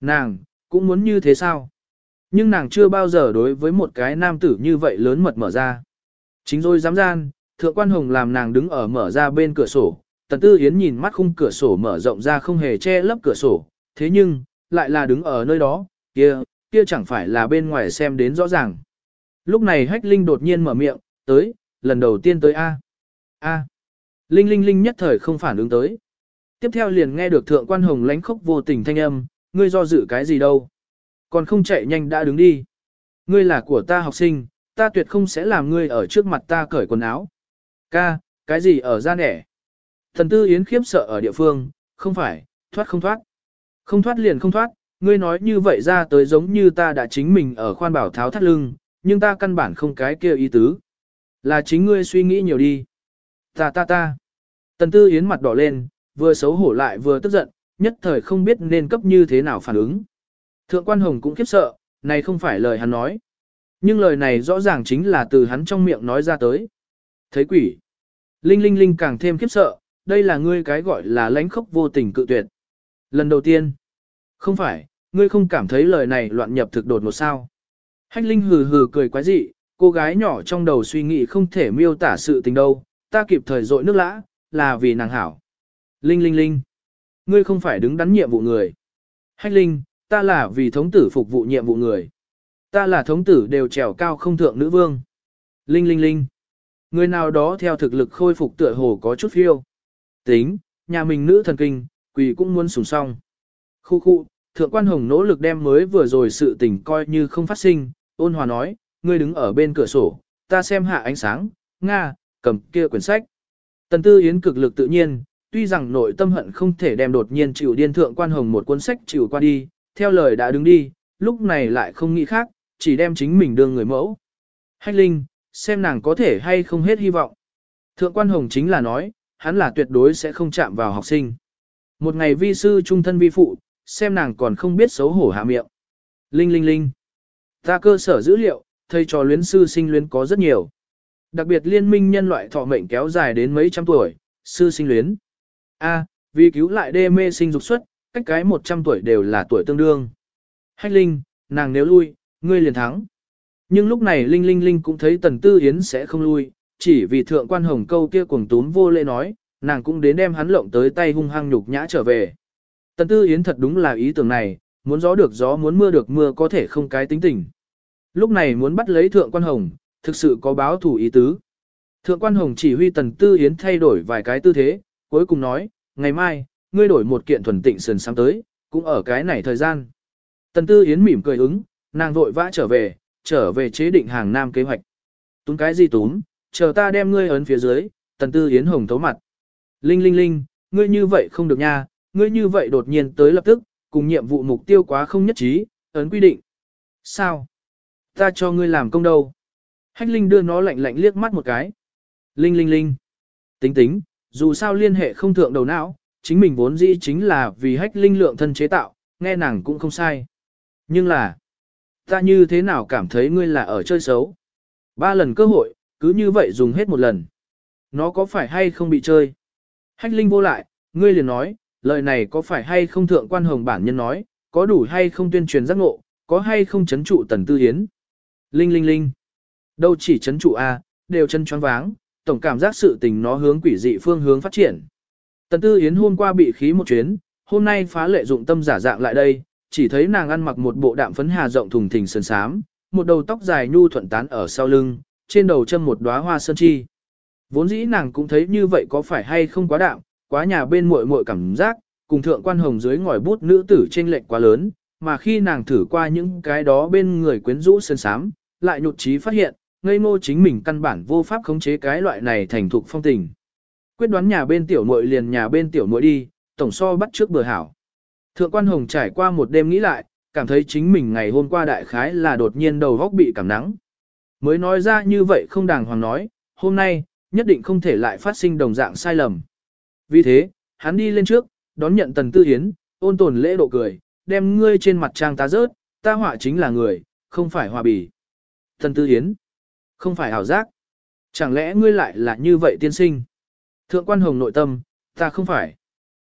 Nàng, cũng muốn như thế sao? Nhưng nàng chưa bao giờ đối với một cái nam tử như vậy lớn mật mở ra. Chính rồi dám gian, thượng quan hồng làm nàng đứng ở mở ra bên cửa sổ, tần tư yến nhìn mắt khung cửa sổ mở rộng ra không hề che lấp cửa sổ, thế nhưng, lại là đứng ở nơi đó, kia, kia chẳng phải là bên ngoài xem đến rõ ràng. Lúc này hách linh đột nhiên mở miệng, tới, lần đầu tiên tới A. A. Linh linh linh nhất thời không phản ứng tới. Tiếp theo liền nghe được thượng quan hồng lánh khóc vô tình thanh âm, ngươi do dự cái gì đâu. Còn không chạy nhanh đã đứng đi. Ngươi là của ta học sinh, ta tuyệt không sẽ làm ngươi ở trước mặt ta cởi quần áo. Ca, cái gì ở ra nẻ? Thần tư yến khiếp sợ ở địa phương, không phải, thoát không thoát. Không thoát liền không thoát, ngươi nói như vậy ra tới giống như ta đã chính mình ở khoan bảo tháo thắt lưng, nhưng ta căn bản không cái kia ý tứ. Là chính ngươi suy nghĩ nhiều đi. Ta ta ta. Tần Tư Yến mặt đỏ lên, vừa xấu hổ lại vừa tức giận, nhất thời không biết nên cấp như thế nào phản ứng. Thượng quan hồng cũng khiếp sợ, này không phải lời hắn nói. Nhưng lời này rõ ràng chính là từ hắn trong miệng nói ra tới. Thấy quỷ. Linh Linh Linh càng thêm khiếp sợ, đây là ngươi cái gọi là lãnh khốc vô tình cự tuyệt. Lần đầu tiên. Không phải, ngươi không cảm thấy lời này loạn nhập thực đột một sao. Hách Linh hừ hừ cười quái dị, cô gái nhỏ trong đầu suy nghĩ không thể miêu tả sự tình đâu, ta kịp thời dội nước lã, là vì nàng hảo. Linh Linh Linh. Ngươi không phải đứng đắn nhiệm vụ người. Hách Linh, ta là vì thống tử phục vụ nhiệm vụ người. Ta là thống tử đều trèo cao không thượng nữ vương. Linh Linh Linh. Người nào đó theo thực lực khôi phục tựa hồ có chút phiêu. Tính, nhà mình nữ thần kinh, quỷ cũng muốn sùng song. Khu khu, thượng quan hồng nỗ lực đem mới vừa rồi sự tình coi như không phát sinh, ôn hòa nói, ngươi đứng ở bên cửa sổ, ta xem hạ ánh sáng, Nga, cầm kia quyển sách. Tần tư yến cực lực tự nhiên, tuy rằng nội tâm hận không thể đem đột nhiên chịu điên thượng quan hồng một cuốn sách chịu qua đi, theo lời đã đứng đi, lúc này lại không nghĩ khác, chỉ đem chính mình đương người mẫu. Hách Linh, xem nàng có thể hay không hết hy vọng. Thượng quan hồng chính là nói, hắn là tuyệt đối sẽ không chạm vào học sinh. Một ngày vi sư trung thân vi phụ, xem nàng còn không biết xấu hổ hạ miệng. Linh linh linh. Ta cơ sở dữ liệu, thầy trò luyến sư sinh luyến có rất nhiều. Đặc biệt liên minh nhân loại thọ mệnh kéo dài đến mấy trăm tuổi, sư sinh luyến. A, vì cứu lại đê mê sinh dục xuất, cách cái 100 tuổi đều là tuổi tương đương. Hách Linh, nàng nếu lui, ngươi liền thắng. Nhưng lúc này Linh Linh Linh cũng thấy Tần Tư Yến sẽ không lui, chỉ vì thượng quan hồng câu kia cuồng túm vô lễ nói, nàng cũng đến đem hắn lộng tới tay hung hăng nhục nhã trở về. Tần Tư Yến thật đúng là ý tưởng này, muốn gió được gió muốn mưa được mưa có thể không cái tính tình. Lúc này muốn bắt lấy thượng quan hồng, thực sự có báo thủ ý tứ. Thượng quan hồng chỉ huy Tần Tư Yến thay đổi vài cái tư thế, cuối cùng nói, ngày mai, ngươi đổi một kiện thuần tịnh sườn sáng tới, cũng ở cái này thời gian. Tần Tư Yến mỉm cười ứng, nàng vội vã trở về, trở về chế định hàng nam kế hoạch. Túm cái gì túm, chờ ta đem ngươi ấn phía dưới, Tần Tư Yến hồng thấu mặt. Linh linh linh, ngươi như vậy không được nha, ngươi như vậy đột nhiên tới lập tức, cùng nhiệm vụ mục tiêu quá không nhất trí, ấn quy định. Sao? Ta cho ngươi làm công đâu? Hách Linh đưa nó lạnh lạnh liếc mắt một cái. Linh linh linh. Tính tính, dù sao liên hệ không thượng đầu não, chính mình vốn dĩ chính là vì hách linh lượng thân chế tạo, nghe nàng cũng không sai. Nhưng là, ta như thế nào cảm thấy ngươi là ở chơi xấu? Ba lần cơ hội, cứ như vậy dùng hết một lần. Nó có phải hay không bị chơi? Hách linh vô lại, ngươi liền nói, lời này có phải hay không thượng quan hồng bản nhân nói, có đủ hay không tuyên truyền giác ngộ, có hay không chấn trụ tần tư hiến. Linh linh linh. Đâu chỉ chấn trụ A, đều chân choáng váng, tổng cảm giác sự tình nó hướng quỷ dị phương hướng phát triển. Tần Tư Yến hôm qua bị khí một chuyến, hôm nay phá lệ dụng tâm giả dạng lại đây, chỉ thấy nàng ăn mặc một bộ đạm phấn hà rộng thùng thình sơn sám, một đầu tóc dài nhu thuận tán ở sau lưng, trên đầu châm một đóa hoa sơn chi. Vốn dĩ nàng cũng thấy như vậy có phải hay không quá đạm, quá nhà bên muội muội cảm giác, cùng thượng quan hồng dưới ngòi bút nữ tử trên lệnh quá lớn, mà khi nàng thử qua những cái đó bên người quyến rũ sơn sám, lại nhụt chí phát hiện, ngây ngô chính mình căn bản vô pháp khống chế cái loại này thành thục phong tình. Quyết đoán nhà bên tiểu muội liền nhà bên tiểu muội đi, tổng so bắt trước bừa hảo. Thượng quan hồng trải qua một đêm nghĩ lại, cảm thấy chính mình ngày hôm qua đại khái là đột nhiên đầu góc bị cảm nắng. Mới nói ra như vậy không đàng hoàng nói, hôm nay, nhất định không thể lại phát sinh đồng dạng sai lầm. Vì thế, hắn đi lên trước, đón nhận tần tư hiến, ôn tồn lễ độ cười, đem ngươi trên mặt trang ta rớt, ta họa chính là người, không phải hòa bì. Tần tư hiến, không phải ảo giác. Chẳng lẽ ngươi lại là như vậy tiên sinh? Thượng quan hồng nội tâm, ta không phải.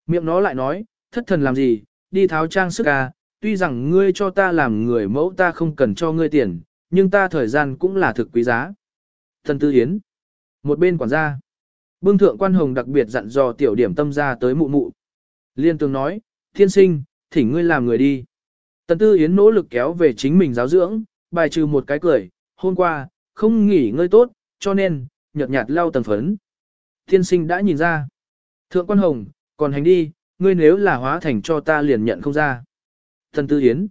Miệng nó lại nói, thất thần làm gì, đi tháo trang sức à, tuy rằng ngươi cho ta làm người mẫu ta không cần cho ngươi tiền, nhưng ta thời gian cũng là thực quý giá. tần tư hiến. Một bên quản gia. Bưng thượng quan hồng đặc biệt dặn dò tiểu điểm tâm ra tới mụ mụ. Liên tường nói, thiên sinh, thỉnh ngươi làm người đi. Tần tư yến nỗ lực kéo về chính mình giáo dưỡng, bài trừ một cái cười, hôm qua, không nghỉ ngơi tốt, cho nên, nhợt nhạt lau tầng phấn. Thiên sinh đã nhìn ra. Thượng quan hồng, còn hành đi, ngươi nếu là hóa thành cho ta liền nhận không ra. Tần tư yến,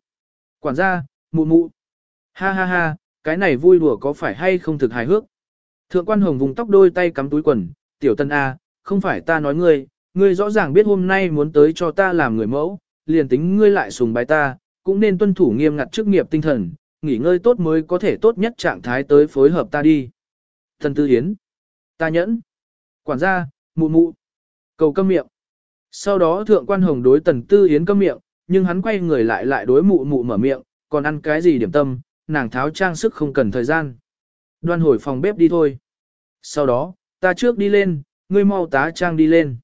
Quản gia, mụ mụ. Ha ha ha, cái này vui đùa có phải hay không thực hài hước. Thượng quan hồng vùng tóc đôi tay cắm túi quần, tiểu tân A, không phải ta nói ngươi, ngươi rõ ràng biết hôm nay muốn tới cho ta làm người mẫu, liền tính ngươi lại sùng bái ta, cũng nên tuân thủ nghiêm ngặt chức nghiệp tinh thần, nghỉ ngơi tốt mới có thể tốt nhất trạng thái tới phối hợp ta đi. Thần tư hiến. Ta nhẫn. Quản gia, mụ mụ. Cầu câm miệng. Sau đó thượng quan hồng đối tần tư hiến câm miệng, nhưng hắn quay người lại lại đối mụ mụ mở miệng, còn ăn cái gì điểm tâm, nàng tháo trang sức không cần thời gian. Đoan hồi phòng bếp đi thôi. Sau đó, ta trước đi lên, ngươi mau tá trang đi lên.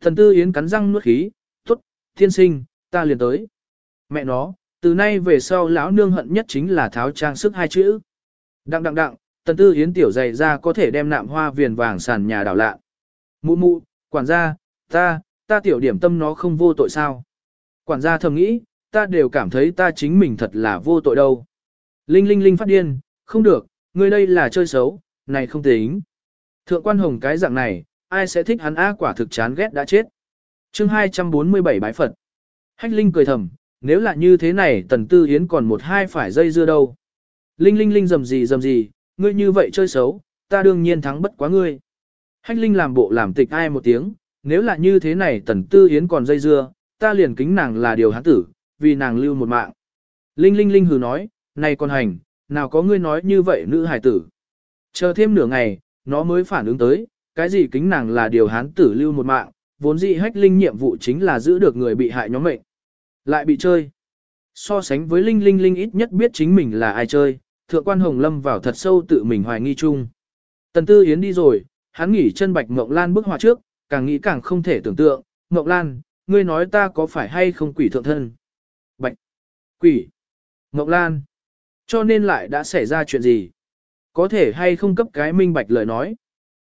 Thần tư yến cắn răng nuốt khí, tốt, thiên sinh, ta liền tới. Mẹ nó, từ nay về sau lão nương hận nhất chính là tháo trang sức hai chữ. Đặng đặng đặng, tần tư yến tiểu dày ra có thể đem nạm hoa viền vàng sàn nhà đảo lạ. Mụ mụ, quản gia, ta, ta tiểu điểm tâm nó không vô tội sao. Quản gia thầm nghĩ, ta đều cảm thấy ta chính mình thật là vô tội đâu. Linh linh linh phát điên, không được, ngươi đây là chơi xấu, này không tính. Thượng quan hồng cái dạng này, ai sẽ thích hắn á quả thực chán ghét đã chết. chương 247 bái Phật. Hách Linh cười thầm, nếu là như thế này tần tư hiến còn một hai phải dây dưa đâu. Linh Linh Linh dầm gì dầm gì, ngươi như vậy chơi xấu, ta đương nhiên thắng bất quá ngươi. Hách Linh làm bộ làm tịch ai một tiếng, nếu là như thế này tần tư hiến còn dây dưa, ta liền kính nàng là điều hán tử, vì nàng lưu một mạng. Linh Linh Linh hừ nói, này con hành, nào có ngươi nói như vậy nữ hải tử. Chờ thêm nửa ngày, nó mới phản ứng tới, cái gì kính nàng là điều hán tử lưu một mạng, vốn dĩ hách linh nhiệm vụ chính là giữ được người bị hại nhóm mệnh. Lại bị chơi. So sánh với linh linh linh ít nhất biết chính mình là ai chơi, thượng quan hồng lâm vào thật sâu tự mình hoài nghi chung. Tần tư yến đi rồi, hắn nghỉ chân bạch mộng lan bức họa trước, càng nghĩ càng không thể tưởng tượng, mộng lan, ngươi nói ta có phải hay không quỷ thượng thân? Bạch, quỷ, mộng lan, cho nên lại đã xảy ra chuyện gì? Có thể hay không cấp cái minh bạch lời nói?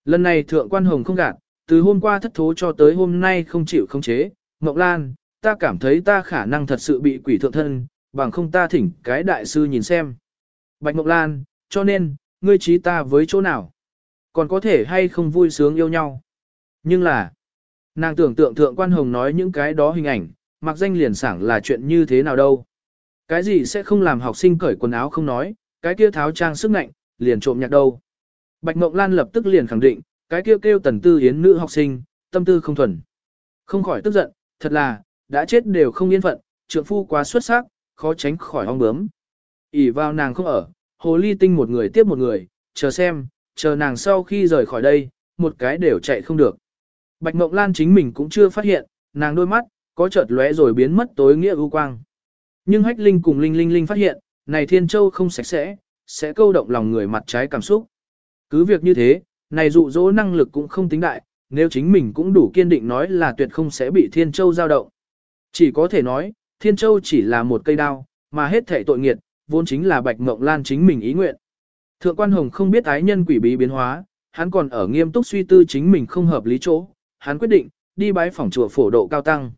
Lần này thượng quan hồng không gạt, từ hôm qua thất thố cho tới hôm nay không chịu không chế, mộng lan, ta cảm thấy ta khả năng thật sự bị quỷ thượng thân, bằng không ta thỉnh cái đại sư nhìn xem. Bạch Mộng Lan, cho nên, ngươi trí ta với chỗ nào? Còn có thể hay không vui sướng yêu nhau? Nhưng là, nàng tưởng tượng thượng quan hồng nói những cái đó hình ảnh, mặc danh liền sảng là chuyện như thế nào đâu. Cái gì sẽ không làm học sinh cởi quần áo không nói, cái kia tháo trang sức nạnh, liền trộm nhạc đâu. Bạch Mộng Lan lập tức liền khẳng định, cái kêu, kêu tần tư hiến nữ học sinh, tâm tư không thuần. Không khỏi tức giận, thật là, đã chết đều không yên phận, trượng phu quá xuất sắc, khó tránh khỏi ong bướm. ỉ vào nàng không ở, hồ ly tinh một người tiếp một người, chờ xem, chờ nàng sau khi rời khỏi đây, một cái đều chạy không được. Bạch Mộng Lan chính mình cũng chưa phát hiện, nàng đôi mắt, có chợt lóe rồi biến mất tối nghĩa ưu quang. Nhưng Hách Linh cùng Linh Linh Linh phát hiện, này Thiên Châu không sạch sẽ, sẽ câu động lòng người mặt trái cảm xúc. Cứ việc như thế, này dụ dỗ năng lực cũng không tính đại, nếu chính mình cũng đủ kiên định nói là tuyệt không sẽ bị Thiên Châu giao động. Chỉ có thể nói, Thiên Châu chỉ là một cây đao, mà hết thể tội nghiệt, vốn chính là Bạch Mộng Lan chính mình ý nguyện. Thượng quan Hồng không biết ái nhân quỷ bí biến hóa, hắn còn ở nghiêm túc suy tư chính mình không hợp lý chỗ, hắn quyết định, đi bái phỏng chùa phổ độ cao tăng.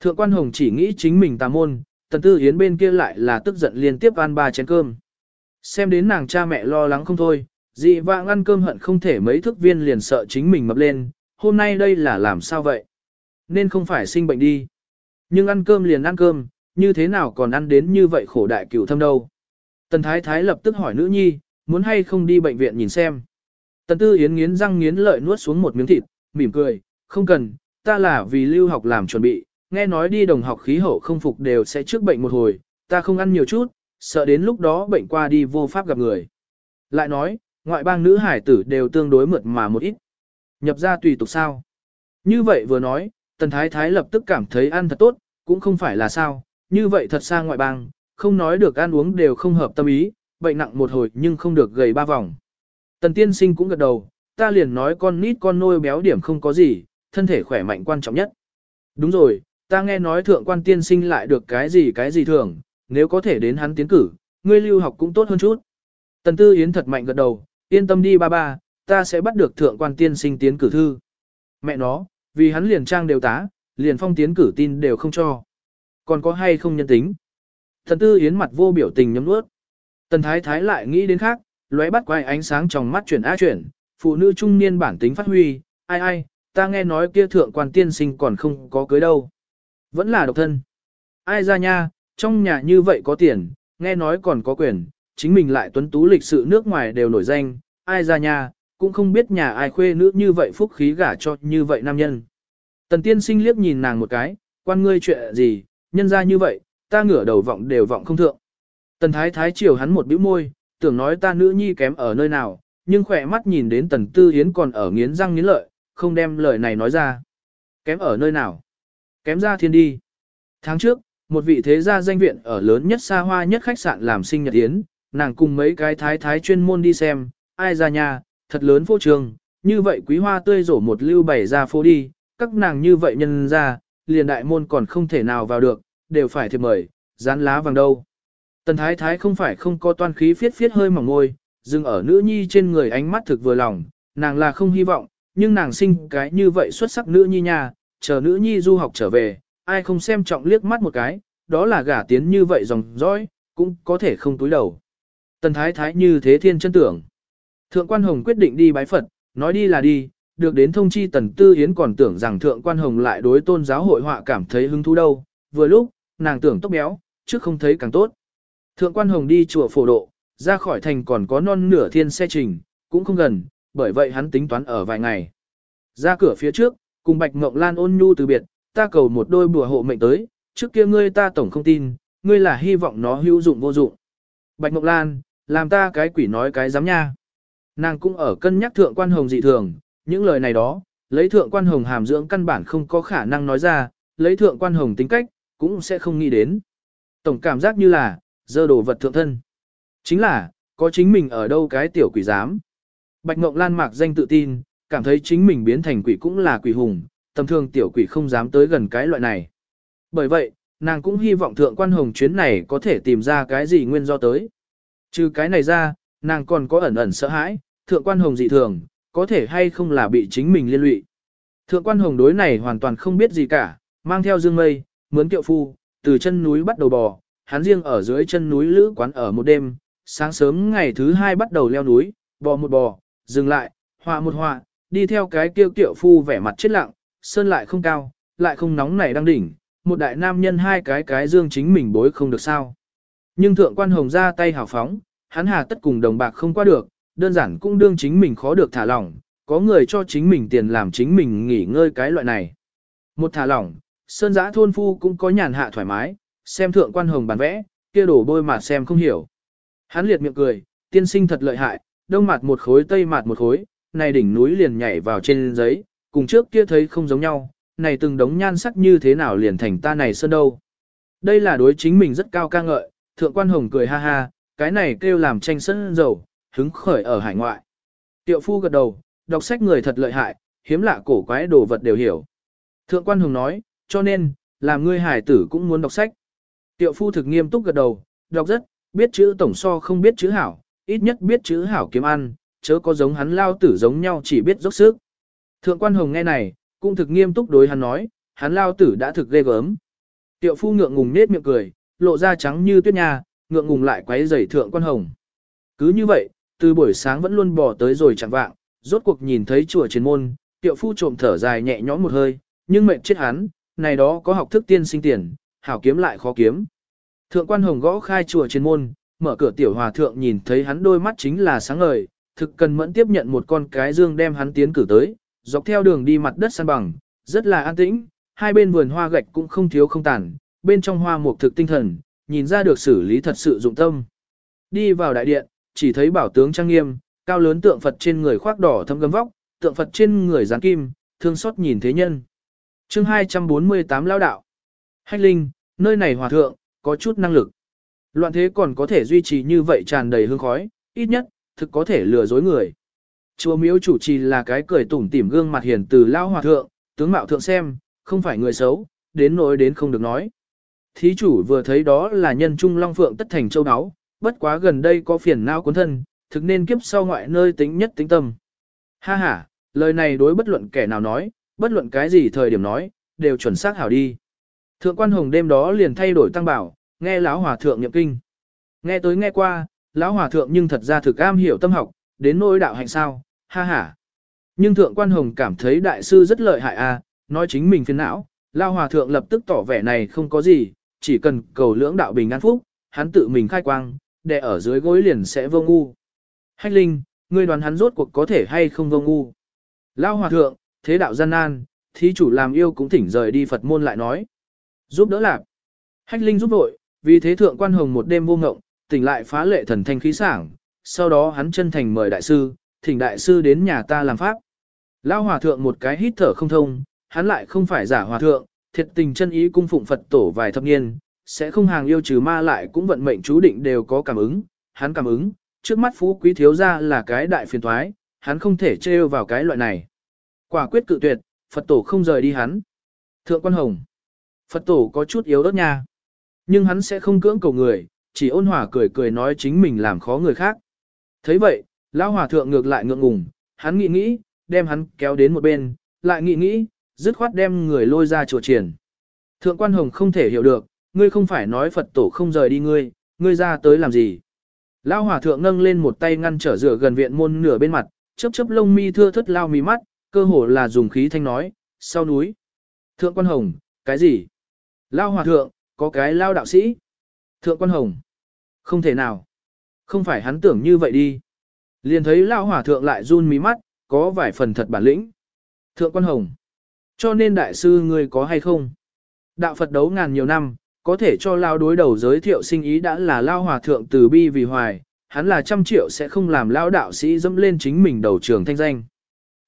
Thượng quan Hồng chỉ nghĩ chính mình tà môn, tần tư hiến bên kia lại là tức giận liên tiếp ăn ba chén cơm. Xem đến nàng cha mẹ lo lắng không thôi, dị vãng ăn cơm hận không thể mấy thức viên liền sợ chính mình mập lên, hôm nay đây là làm sao vậy? Nên không phải sinh bệnh đi. Nhưng ăn cơm liền ăn cơm, như thế nào còn ăn đến như vậy khổ đại cửu thâm đâu. Tần Thái Thái lập tức hỏi nữ nhi, muốn hay không đi bệnh viện nhìn xem. Tần Tư Yến nghiến răng nghiến lợi nuốt xuống một miếng thịt, mỉm cười, không cần, ta là vì lưu học làm chuẩn bị, nghe nói đi đồng học khí hậu không phục đều sẽ trước bệnh một hồi, ta không ăn nhiều chút, sợ đến lúc đó bệnh qua đi vô pháp gặp người. Lại nói, ngoại bang nữ hải tử đều tương đối mượt mà một ít. Nhập ra tùy tục sao. Như vậy vừa nói, Tần Thái Thái lập tức cảm thấy ăn thật tốt, cũng không phải là sao, như vậy thật xa ngoại bang, không nói được ăn uống đều không hợp tâm ý, bệnh nặng một hồi nhưng không được gầy ba vòng. Tần Tiên Sinh cũng gật đầu, ta liền nói con nít con nôi béo điểm không có gì, thân thể khỏe mạnh quan trọng nhất. Đúng rồi, ta nghe nói thượng quan tiên sinh lại được cái gì cái gì thường, nếu có thể đến hắn tiến cử, ngươi lưu học cũng tốt hơn chút. Tần Tư Yến thật mạnh gật đầu, yên tâm đi ba ba, ta sẽ bắt được thượng quan tiên sinh tiến cử thư. Mẹ nó, vì hắn liền trang đều tá, liền phong tiến cử tin đều không cho. Còn có hay không nhân tính? Tần tư yến mặt vô biểu tình nhấm nuốt. Tần thái thái lại nghĩ đến khác, lóe bắt quay ánh sáng trong mắt chuyển á chuyển, phụ nữ trung niên bản tính phát huy, ai ai, ta nghe nói kia thượng quan tiên sinh còn không có cưới đâu. Vẫn là độc thân. Ai ra nha, trong nhà như vậy có tiền, nghe nói còn có quyền, chính mình lại tuấn tú lịch sự nước ngoài đều nổi danh, ai ra nhà cũng không biết nhà ai khuê nữ như vậy phúc khí gả cho như vậy nam nhân. Tần tiên sinh liếc nhìn nàng một cái, quan ngươi chuyện gì, nhân ra như vậy, ta ngửa đầu vọng đều vọng không thượng. Tần thái thái chiều hắn một bĩu môi, tưởng nói ta nữ nhi kém ở nơi nào, nhưng khỏe mắt nhìn đến tần tư hiến còn ở nghiến răng nghiến lợi, không đem lời này nói ra. Kém ở nơi nào? Kém ra thiên đi. Tháng trước, một vị thế gia danh viện ở lớn nhất xa hoa nhất khách sạn làm sinh nhật yến, nàng cùng mấy cái thái thái chuyên môn đi xem, ai ra nhà, thật lớn phố trường, như vậy quý hoa tươi rổ một lưu bảy ra phố đi, các nàng như vậy nhân ra, liền đại môn còn không thể nào vào được, đều phải thiệp mời, dán lá vàng đâu. Tần thái thái không phải không có toan khí phiết phiết hơi mỏng ngôi, dừng ở nữ nhi trên người ánh mắt thực vừa lòng, nàng là không hy vọng, nhưng nàng sinh cái như vậy xuất sắc nữ nhi nha, chờ nữ nhi du học trở về, ai không xem trọng liếc mắt một cái, đó là gả tiến như vậy dòng dõi, cũng có thể không túi đầu. Tần thái thái như thế thiên chân tưởng. Thượng quan hồng quyết định đi bái Phật, nói đi là đi, được đến thông chi tần tư hiến còn tưởng rằng thượng quan hồng lại đối tôn giáo hội họa cảm thấy hứng thú đâu, vừa lúc, nàng tưởng tóc béo, trước không thấy càng tốt. Thượng quan hồng đi chùa phổ độ, ra khỏi thành còn có non nửa thiên xe trình, cũng không gần, bởi vậy hắn tính toán ở vài ngày. Ra cửa phía trước, cùng Bạch Ngọc Lan ôn nhu từ biệt, ta cầu một đôi bùa hộ mệnh tới, trước kia ngươi ta tổng không tin, ngươi là hy vọng nó hữu dụng vô dụng. Bạch Ngọc Lan, làm ta cái quỷ nói cái dám nha. Nàng cũng ở cân nhắc thượng quan hồng dị thường, những lời này đó, lấy thượng quan hồng hàm dưỡng căn bản không có khả năng nói ra, lấy thượng quan hồng tính cách, cũng sẽ không nghĩ đến. Tổng cảm giác như là, dơ đồ vật thượng thân. Chính là, có chính mình ở đâu cái tiểu quỷ dám. Bạch Ngọc Lan mạc danh tự tin, cảm thấy chính mình biến thành quỷ cũng là quỷ hùng, tầm thường tiểu quỷ không dám tới gần cái loại này. Bởi vậy, nàng cũng hy vọng thượng quan hồng chuyến này có thể tìm ra cái gì nguyên do tới. Trừ cái này ra, nàng còn có ẩn ẩn sợ hãi, thượng quan hồng dị thường, có thể hay không là bị chính mình liên lụy. Thượng quan hồng đối này hoàn toàn không biết gì cả, mang theo dương mây, mướn kiệu phu, từ chân núi bắt đầu bò, hắn riêng ở dưới chân núi lữ quán ở một đêm, sáng sớm ngày thứ hai bắt đầu leo núi, bò một bò, dừng lại, họa một họa, đi theo cái kiệu kiệu phu vẻ mặt chết lặng, sơn lại không cao, lại không nóng nảy đang đỉnh, một đại nam nhân hai cái cái dương chính mình bối không được sao. Nhưng thượng quan hồng ra tay hào phóng, hắn hà tất cùng đồng bạc không qua được, đơn giản cũng đương chính mình khó được thả lỏng, có người cho chính mình tiền làm chính mình nghỉ ngơi cái loại này. Một thả lỏng, sơn giã thôn phu cũng có nhàn hạ thoải mái, xem thượng quan hồng bàn vẽ, kia đổ bôi mà xem không hiểu. Hắn liệt miệng cười, tiên sinh thật lợi hại, đông mặt một khối tây mặt một khối, này đỉnh núi liền nhảy vào trên giấy, cùng trước kia thấy không giống nhau, này từng đống nhan sắc như thế nào liền thành ta này sơn đâu. Đây là đối chính mình rất cao ca ngợi, thượng quan hồng cười ha ha, cái này kêu làm tranh sân dầu, hứng khởi ở hải ngoại. Tiệu phu gật đầu, đọc sách người thật lợi hại, hiếm lạ cổ quái đồ vật đều hiểu. Thượng quan hồng nói, cho nên, làm ngươi hải tử cũng muốn đọc sách. Tiệu phu thực nghiêm túc gật đầu, đọc rất, biết chữ tổng so không biết chữ hảo, ít nhất biết chữ hảo kiếm ăn, chớ có giống hắn lao tử giống nhau chỉ biết dốc sức. Thượng quan hồng nghe này, cũng thực nghiêm túc đối hắn nói, hắn lao tử đã thực ghê gớm. Tiệu phu ngượng ngùng nết miệng cười, lộ ra trắng như tuyết nha, ngượng ngùng lại quấy rầy thượng quan hồng. Cứ như vậy, từ buổi sáng vẫn luôn bỏ tới rồi chẳng vạng, rốt cuộc nhìn thấy chùa trên môn, tiệu phu trộm thở dài nhẹ nhõm một hơi, nhưng mệnh chết hắn, này đó có học thức tiên sinh tiền, hảo kiếm lại khó kiếm. Thượng quan hồng gõ khai chùa trên môn, mở cửa tiểu hòa thượng nhìn thấy hắn đôi mắt chính là sáng ngời, thực cần mẫn tiếp nhận một con cái dương đem hắn tiến cử tới, dọc theo đường đi mặt đất san bằng, rất là an tĩnh, hai bên vườn hoa gạch cũng không thiếu không tàn, bên trong hoa mục thực tinh thần, nhìn ra được xử lý thật sự dụng tâm. Đi vào đại điện, chỉ thấy bảo tướng trang nghiêm, cao lớn tượng Phật trên người khoác đỏ thâm gấm vóc, tượng Phật trên người dán kim, thương xót nhìn thế nhân. chương 248 lao đạo. Hách linh, nơi này hòa thượng, có chút năng lực. Loạn thế còn có thể duy trì như vậy tràn đầy hương khói, ít nhất, thực có thể lừa dối người. Chùa miếu chủ trì là cái cười tủm tỉm gương mặt hiền từ Lão hòa thượng, tướng mạo thượng xem, không phải người xấu, đến nỗi đến không được nói. Thí chủ vừa thấy đó là nhân trung long phượng tất thành châu đáo, bất quá gần đây có phiền não cuốn thân, thực nên kiếp sau ngoại nơi tính nhất tính tâm. Ha ha, lời này đối bất luận kẻ nào nói, bất luận cái gì thời điểm nói, đều chuẩn xác hảo đi. Thượng quan hồng đêm đó liền thay đổi tăng bảo, nghe lão hòa thượng nhậm kinh. Nghe tới nghe qua, lão hòa thượng nhưng thật ra thực am hiểu tâm học, đến nỗi đạo hành sao, ha ha. Nhưng thượng quan hồng cảm thấy đại sư rất lợi hại a, nói chính mình phiền não, lao hòa thượng lập tức tỏ vẻ này không có gì, chỉ cần cầu lưỡng đạo bình an phúc, hắn tự mình khai quang, để ở dưới gối liền sẽ vô ngu. Hách linh, ngươi đoán hắn rốt cuộc có thể hay không vô ngu. Lao hòa thượng, thế đạo gian nan, thí chủ làm yêu cũng thỉnh rời đi Phật môn lại nói. Giúp đỡ lạc. Hách linh giúp vội, vì thế thượng quan hồng một đêm vô ngộng, tỉnh lại phá lệ thần thanh khí sảng, sau đó hắn chân thành mời đại sư, thỉnh đại sư đến nhà ta làm pháp. Lão hòa thượng một cái hít thở không thông, hắn lại không phải giả hòa thượng, thiệt tình chân ý cung phụng Phật tổ vài thập niên, sẽ không hàng yêu trừ ma lại cũng vận mệnh chú định đều có cảm ứng, hắn cảm ứng, trước mắt phú quý thiếu gia là cái đại phiền thoái, hắn không thể trêu vào cái loại này. Quả quyết cự tuyệt, Phật tổ không rời đi hắn. Thượng quan hồng, Phật tổ có chút yếu đốt nha, nhưng hắn sẽ không cưỡng cầu người, chỉ ôn hòa cười cười nói chính mình làm khó người khác. thấy vậy, lão hòa thượng ngược lại ngượng ngùng, hắn nghĩ nghĩ, đem hắn kéo đến một bên, lại nghĩ nghĩ, dứt khoát đem người lôi ra chùa triển. Thượng quan hồng không thể hiểu được, ngươi không phải nói Phật tổ không rời đi ngươi, ngươi ra tới làm gì. Lão hòa thượng nâng lên một tay ngăn trở rửa gần viện môn nửa bên mặt, chớp chớp lông mi thưa thất lao mí mắt, cơ hồ là dùng khí thanh nói, sau núi. Thượng quan hồng, cái gì? Lao hòa thượng, có cái lao đạo sĩ. Thượng quan hồng, không thể nào. Không phải hắn tưởng như vậy đi. Liền thấy lao hòa thượng lại run mí mắt, có vài phần thật bản lĩnh. Thượng quan hồng, cho nên đại sư ngươi có hay không? Đạo Phật đấu ngàn nhiều năm, có thể cho lao đối đầu giới thiệu sinh ý đã là lao hòa thượng từ bi vì hoài, hắn là trăm triệu sẽ không làm lao đạo sĩ dẫm lên chính mình đầu trường thanh danh.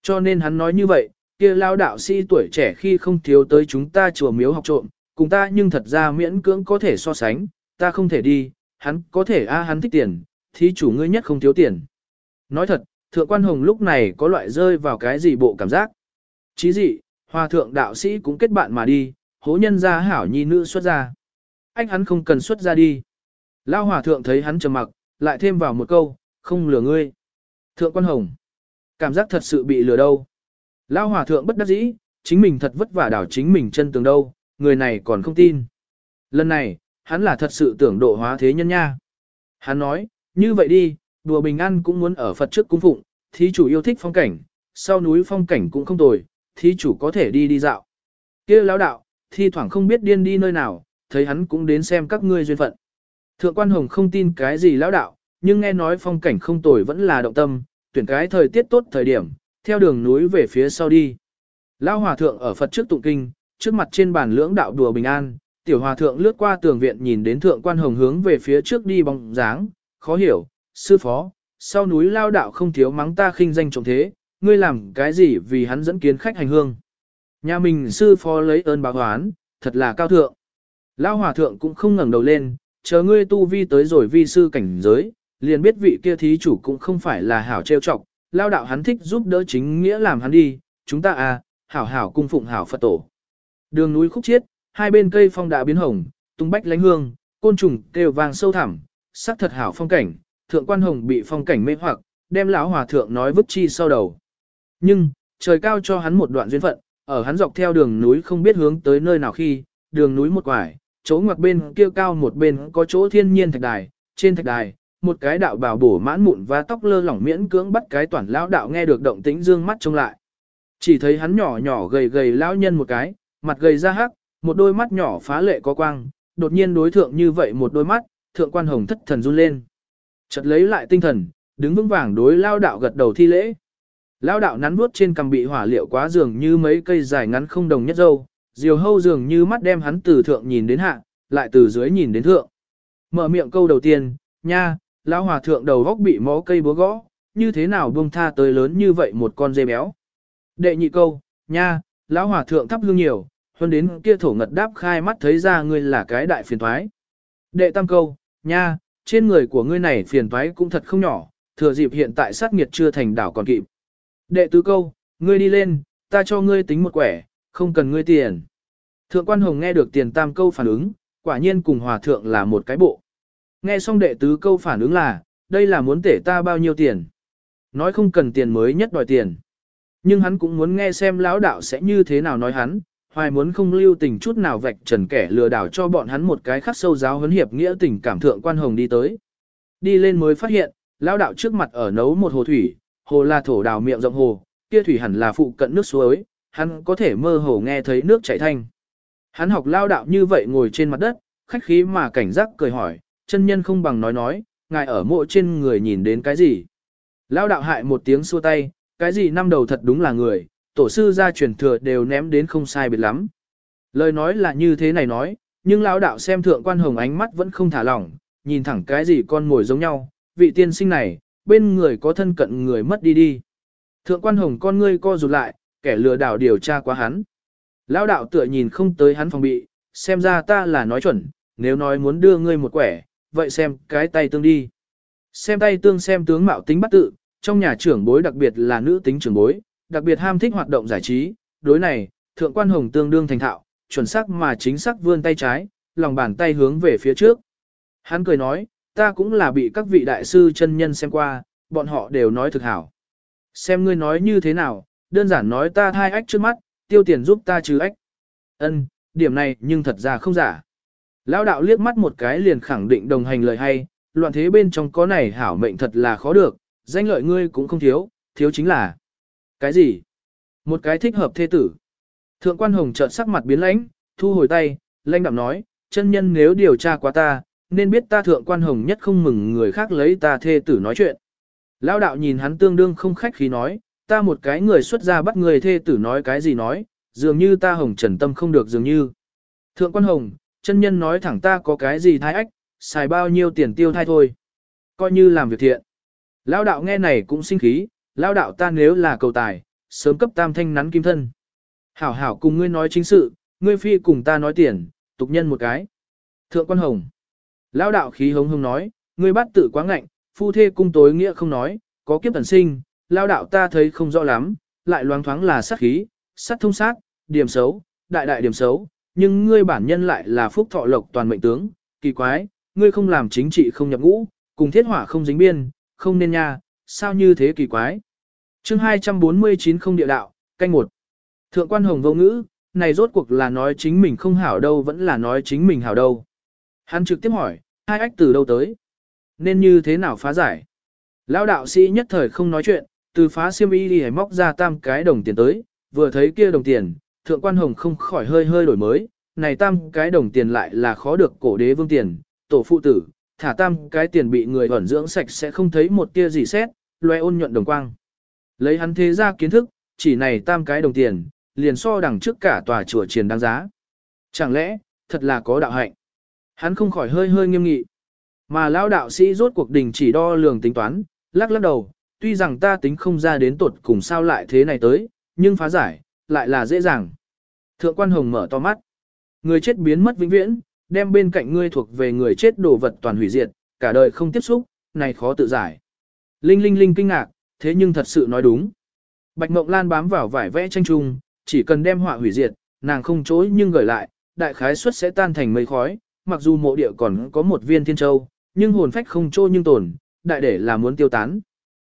Cho nên hắn nói như vậy, kia lao đạo sĩ tuổi trẻ khi không thiếu tới chúng ta chùa miếu học trộm, cùng ta nhưng thật ra miễn cưỡng có thể so sánh, ta không thể đi, hắn có thể a hắn thích tiền, thí chủ ngươi nhất không thiếu tiền. Nói thật, thượng quan hồng lúc này có loại rơi vào cái gì bộ cảm giác. Chí dị, hòa thượng đạo sĩ cũng kết bạn mà đi, hố nhân ra hảo nhi nữ xuất ra. Anh hắn không cần xuất ra đi. Lao hòa thượng thấy hắn trầm mặc, lại thêm vào một câu, không lừa ngươi. Thượng quan hồng. Cảm giác thật sự bị lừa đâu. Lao hòa thượng bất đắc dĩ, chính mình thật vất vả đảo chính mình chân tường đâu, người này còn không tin. Lần này, hắn là thật sự tưởng độ hóa thế nhân nha. Hắn nói, như vậy đi, đùa bình an cũng muốn ở Phật trước cung phụng, thí chủ yêu thích phong cảnh, sau núi phong cảnh cũng không tồi, thí chủ có thể đi đi dạo. kia lão đạo, thi thoảng không biết điên đi nơi nào, thấy hắn cũng đến xem các ngươi duyên phận. Thượng quan hồng không tin cái gì lão đạo, nhưng nghe nói phong cảnh không tồi vẫn là động tâm, tuyển cái thời tiết tốt thời điểm, theo đường núi về phía sau đi. Lão hòa thượng ở Phật trước tụng kinh, trước mặt trên bàn lưỡng đạo đùa bình an, tiểu hòa thượng lướt qua tường viện nhìn đến thượng quan hồng hướng về phía trước đi bóng dáng, khó hiểu, sư phó, sau núi lao đạo không thiếu mắng ta khinh danh trọng thế, ngươi làm cái gì vì hắn dẫn kiến khách hành hương. Nhà mình sư phó lấy ơn báo oán, thật là cao thượng. Lao hòa thượng cũng không ngẩng đầu lên, chờ ngươi tu vi tới rồi vi sư cảnh giới, liền biết vị kia thí chủ cũng không phải là hảo trêu chọc, lao đạo hắn thích giúp đỡ chính nghĩa làm hắn đi, chúng ta à, hảo hảo cung phụng hảo Phật tổ. Đường núi khúc chiết, hai bên cây phong đã biến hồng, tung bách lánh hương, côn trùng kêu vàng sâu thẳm, sắc thật hảo phong cảnh, thượng quan hồng bị phong cảnh mê hoặc, đem lão hòa thượng nói vứt chi sau đầu. Nhưng, trời cao cho hắn một đoạn duyên phận, ở hắn dọc theo đường núi không biết hướng tới nơi nào khi, đường núi một quải, chỗ ngoặc bên kia cao một bên có chỗ thiên nhiên thạch đài, trên thạch đài, một cái đạo bào bổ mãn mụn và tóc lơ lỏng miễn cưỡng bắt cái toàn lão đạo nghe được động tĩnh dương mắt trông lại. Chỉ thấy hắn nhỏ nhỏ gầy gầy lão nhân một cái, mặt gầy ra hắc, một đôi mắt nhỏ phá lệ có quang, đột nhiên đối thượng như vậy một đôi mắt, thượng quan hồng thất thần run lên. Chợt lấy lại tinh thần, đứng vững vàng đối lao đạo gật đầu thi lễ. Lao đạo nắn bước trên cằm bị hỏa liệu quá dường như mấy cây dài ngắn không đồng nhất dâu, diều hâu dường như mắt đem hắn từ thượng nhìn đến hạ, lại từ dưới nhìn đến thượng. Mở miệng câu đầu tiên, nha, lão hòa thượng đầu góc bị mó cây búa gõ, như thế nào buông tha tới lớn như vậy một con dê béo. Đệ nhị câu, nha, lão hòa thượng thắp hương nhiều, hơn đến kia thổ ngật đáp khai mắt thấy ra ngươi là cái đại phiền thoái. Đệ tam câu, nha, trên người của ngươi này phiền toái cũng thật không nhỏ, thừa dịp hiện tại sát nghiệt chưa thành đảo còn kịp. Đệ tứ câu, ngươi đi lên, ta cho ngươi tính một quẻ, không cần ngươi tiền. Thượng quan hồng nghe được tiền tam câu phản ứng, quả nhiên cùng hòa thượng là một cái bộ. Nghe xong đệ tứ câu phản ứng là, đây là muốn tể ta bao nhiêu tiền. Nói không cần tiền mới nhất đòi tiền. Nhưng hắn cũng muốn nghe xem lão đạo sẽ như thế nào nói hắn, hoài muốn không lưu tình chút nào vạch trần kẻ lừa đảo cho bọn hắn một cái khắc sâu giáo huấn hiệp nghĩa tình cảm thượng quan hồng đi tới. Đi lên mới phát hiện, lão đạo trước mặt ở nấu một hồ thủy, hồ là thổ đào miệng rộng hồ, kia thủy hẳn là phụ cận nước suối, hắn có thể mơ hồ nghe thấy nước chảy thanh. Hắn học lao đạo như vậy ngồi trên mặt đất, khách khí mà cảnh giác cười hỏi, chân nhân không bằng nói nói, ngài ở mộ trên người nhìn đến cái gì. Lao đạo hại một tiếng xua tay, cái gì năm đầu thật đúng là người, tổ sư gia truyền thừa đều ném đến không sai biệt lắm. Lời nói là như thế này nói, nhưng lão đạo xem thượng quan hồng ánh mắt vẫn không thả lỏng, nhìn thẳng cái gì con ngồi giống nhau, vị tiên sinh này, bên người có thân cận người mất đi đi. Thượng quan hồng con ngươi co rụt lại, kẻ lừa đảo điều tra quá hắn. Lão đạo tựa nhìn không tới hắn phòng bị, xem ra ta là nói chuẩn, nếu nói muốn đưa ngươi một quẻ, vậy xem cái tay tương đi. Xem tay tương xem tướng mạo tính bắt tự, trong nhà trưởng bối đặc biệt là nữ tính trưởng bối, đặc biệt ham thích hoạt động giải trí, đối này, thượng quan hồng tương đương thành thạo, chuẩn xác mà chính xác vươn tay trái, lòng bàn tay hướng về phía trước. Hắn cười nói, ta cũng là bị các vị đại sư chân nhân xem qua, bọn họ đều nói thực hảo. Xem ngươi nói như thế nào, đơn giản nói ta thai ách trước mắt, tiêu tiền giúp ta trừ ách. Ân, điểm này nhưng thật ra không giả. Lão đạo liếc mắt một cái liền khẳng định đồng hành lời hay, loạn thế bên trong có này hảo mệnh thật là khó được, danh lợi ngươi cũng không thiếu, thiếu chính là. Cái gì? Một cái thích hợp thê tử. Thượng quan hồng trợn sắc mặt biến lãnh, thu hồi tay, lãnh đạm nói, chân nhân nếu điều tra quá ta, nên biết ta thượng quan hồng nhất không mừng người khác lấy ta thê tử nói chuyện. Lão đạo nhìn hắn tương đương không khách khí nói, ta một cái người xuất gia bắt người thê tử nói cái gì nói, dường như ta hồng trần tâm không được dường như. Thượng quan hồng, chân nhân nói thẳng ta có cái gì thai ách, xài bao nhiêu tiền tiêu thai thôi. Coi như làm việc thiện. Lão đạo nghe này cũng sinh khí, lão đạo ta nếu là cầu tài, sớm cấp tam thanh nắn kim thân. Hảo hảo cùng ngươi nói chính sự, ngươi phi cùng ta nói tiền, tục nhân một cái. Thượng quan hồng. Lão đạo khí hống hống nói, ngươi bắt tự quá ngạnh, phu thê cung tối nghĩa không nói, có kiếp thần sinh, lão đạo ta thấy không rõ lắm, lại loáng thoáng là sát khí, sát thông sát, điểm xấu, đại đại điểm xấu, nhưng ngươi bản nhân lại là phúc thọ lộc toàn mệnh tướng, kỳ quái, ngươi không làm chính trị không nhập ngũ, cùng thiết hỏa không dính biên, không nên nha, sao như thế kỳ quái. chương 249 không địa đạo, canh một. Thượng quan hồng vô ngữ, này rốt cuộc là nói chính mình không hảo đâu vẫn là nói chính mình hảo đâu. Hắn trực tiếp hỏi, hai ách từ đâu tới? Nên như thế nào phá giải? Lão đạo sĩ nhất thời không nói chuyện, từ phá siêm y đi móc ra tam cái đồng tiền tới, vừa thấy kia đồng tiền, thượng quan hồng không khỏi hơi hơi đổi mới, này tam cái đồng tiền lại là khó được cổ đế vương tiền, tổ phụ tử, thả tam cái tiền bị người ẩn dưỡng sạch sẽ không thấy một tia gì xét, loe ôn nhuận đồng quang. Lấy hắn thế ra kiến thức, chỉ này tam cái đồng tiền, liền so đằng trước cả tòa chùa triền đáng giá. Chẳng lẽ, thật là có đạo hạnh. Hắn không khỏi hơi hơi nghiêm nghị. Mà lão đạo sĩ rốt cuộc đình chỉ đo lường tính toán, lắc lắc đầu, tuy rằng ta tính không ra đến tột cùng sao lại thế này tới, nhưng phá giải, lại là dễ dàng. Thượng quan hồng mở to mắt. Người chết biến mất vĩnh viễn, đem bên cạnh ngươi thuộc về người chết đồ vật toàn hủy diệt, cả đời không tiếp xúc, này khó tự giải. Linh Linh Linh kinh ngạc, thế nhưng thật sự nói đúng. Bạch Mộng Lan bám vào vải vẽ tranh trung, chỉ cần đem họa hủy diệt, nàng không chối nhưng gửi lại, đại khái suất sẽ tan thành mây khói, mặc dù mộ địa còn có một viên thiên châu, nhưng hồn phách không trôi nhưng tồn, đại để là muốn tiêu tán.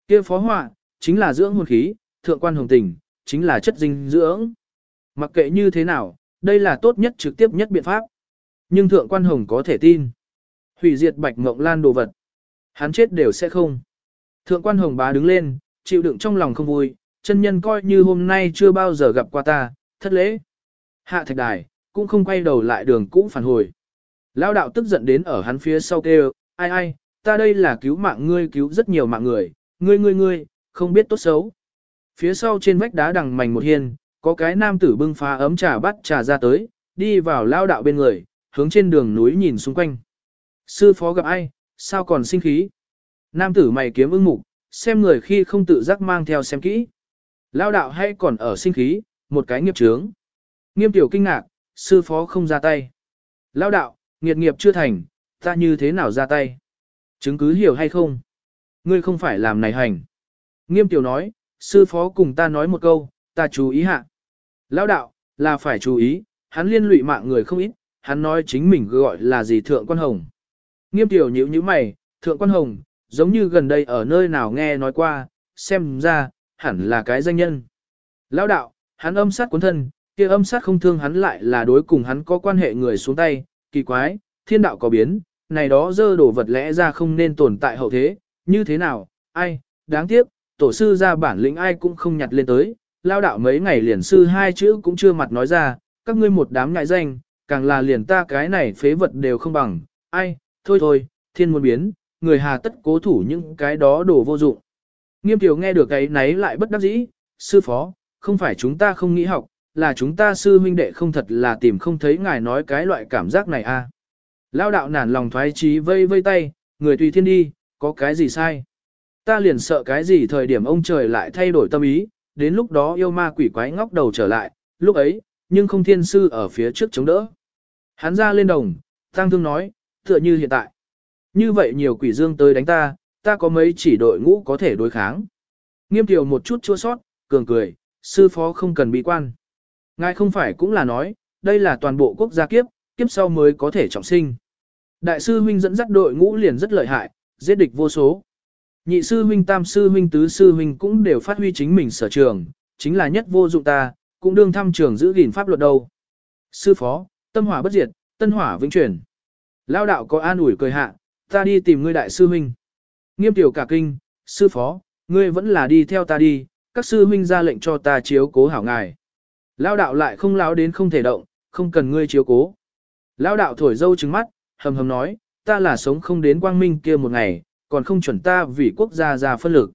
Kia phó họa, chính là dưỡng hồn khí, thượng quan hồng tình, chính là chất dinh dưỡng. Mặc kệ như thế nào, đây là tốt nhất trực tiếp nhất biện pháp. Nhưng thượng quan hồng có thể tin. Hủy diệt bạch ngộng lan đồ vật. Hắn chết đều sẽ không. Thượng quan hồng bá đứng lên, chịu đựng trong lòng không vui, chân nhân coi như hôm nay chưa bao giờ gặp qua ta, thất lễ. Hạ thạch đài, cũng không quay đầu lại đường cũ phản hồi. Lao đạo tức giận đến ở hắn phía sau kêu, ai ai, ta đây là cứu mạng ngươi cứu rất nhiều mạng người, ngươi ngươi ngươi, không biết tốt xấu. Phía sau trên vách đá đằng mảnh một hiên, có cái nam tử bưng phá ấm trà bắt trà ra tới, đi vào lao đạo bên người, hướng trên đường núi nhìn xung quanh. Sư phó gặp ai, sao còn sinh khí? Nam tử mày kiếm ưng mục, xem người khi không tự giác mang theo xem kỹ. Lao đạo hay còn ở sinh khí, một cái nghiệp trướng. Nghiêm tiểu kinh ngạc, sư phó không ra tay. Lao đạo, nghiệt nghiệp chưa thành, ta như thế nào ra tay? Chứng cứ hiểu hay không? Ngươi không phải làm này hành. Nghiêm tiểu nói, sư phó cùng ta nói một câu, ta chú ý hạ. Lao đạo, là phải chú ý, hắn liên lụy mạng người không ít, hắn nói chính mình gọi là gì thượng quan hồng. Nghiêm tiểu nhíu nhíu mày, thượng quan hồng, giống như gần đây ở nơi nào nghe nói qua, xem ra, hẳn là cái danh nhân. Lão đạo, hắn âm sát cuốn thân, kia âm sát không thương hắn lại là đối cùng hắn có quan hệ người xuống tay, kỳ quái, thiên đạo có biến, này đó dơ đổ vật lẽ ra không nên tồn tại hậu thế, như thế nào, ai, đáng tiếc, tổ sư ra bản lĩnh ai cũng không nhặt lên tới, lao đạo mấy ngày liền sư hai chữ cũng chưa mặt nói ra, các ngươi một đám ngại danh, càng là liền ta cái này phế vật đều không bằng, ai, thôi thôi, thiên muốn biến, người hà tất cố thủ những cái đó đổ vô dụng. Nghiêm tiểu nghe được cái nấy lại bất đắc dĩ, sư phó, không phải chúng ta không nghĩ học, là chúng ta sư huynh đệ không thật là tìm không thấy ngài nói cái loại cảm giác này a. À. Lao đạo nản lòng thoái trí vây vây tay, người tùy thiên đi, có cái gì sai. Ta liền sợ cái gì thời điểm ông trời lại thay đổi tâm ý, đến lúc đó yêu ma quỷ quái ngóc đầu trở lại, lúc ấy, nhưng không thiên sư ở phía trước chống đỡ. Hắn ra lên đồng, tăng thương nói, tựa như hiện tại. Như vậy nhiều quỷ dương tới đánh ta, ta có mấy chỉ đội ngũ có thể đối kháng. Nghiêm tiểu một chút chua sót, cường cười, sư phó không cần bị quan. Ngài không phải cũng là nói, đây là toàn bộ quốc gia kiếp, kiếp sau mới có thể trọng sinh. Đại sư huynh dẫn dắt đội ngũ liền rất lợi hại, giết địch vô số. Nhị sư huynh tam sư huynh tứ sư huynh cũng đều phát huy chính mình sở trường, chính là nhất vô dụng ta, cũng đương thăm trường giữ gìn pháp luật đâu. Sư phó, tâm hỏa bất diệt, tân hỏa vĩnh chuyển. Lao đạo có an ủi cười hạ, ta đi tìm ngươi đại sư huynh. Nghiêm tiểu cả kinh, sư phó, ngươi vẫn là đi theo ta đi, các sư huynh ra lệnh cho ta chiếu cố hảo ngài. Lao đạo lại không láo đến không thể động, không cần ngươi chiếu cố. Lao đạo thổi dâu trứng mắt, hầm hầm nói, ta là sống không đến quang minh kia một ngày, còn không chuẩn ta vì quốc gia ra phân lực.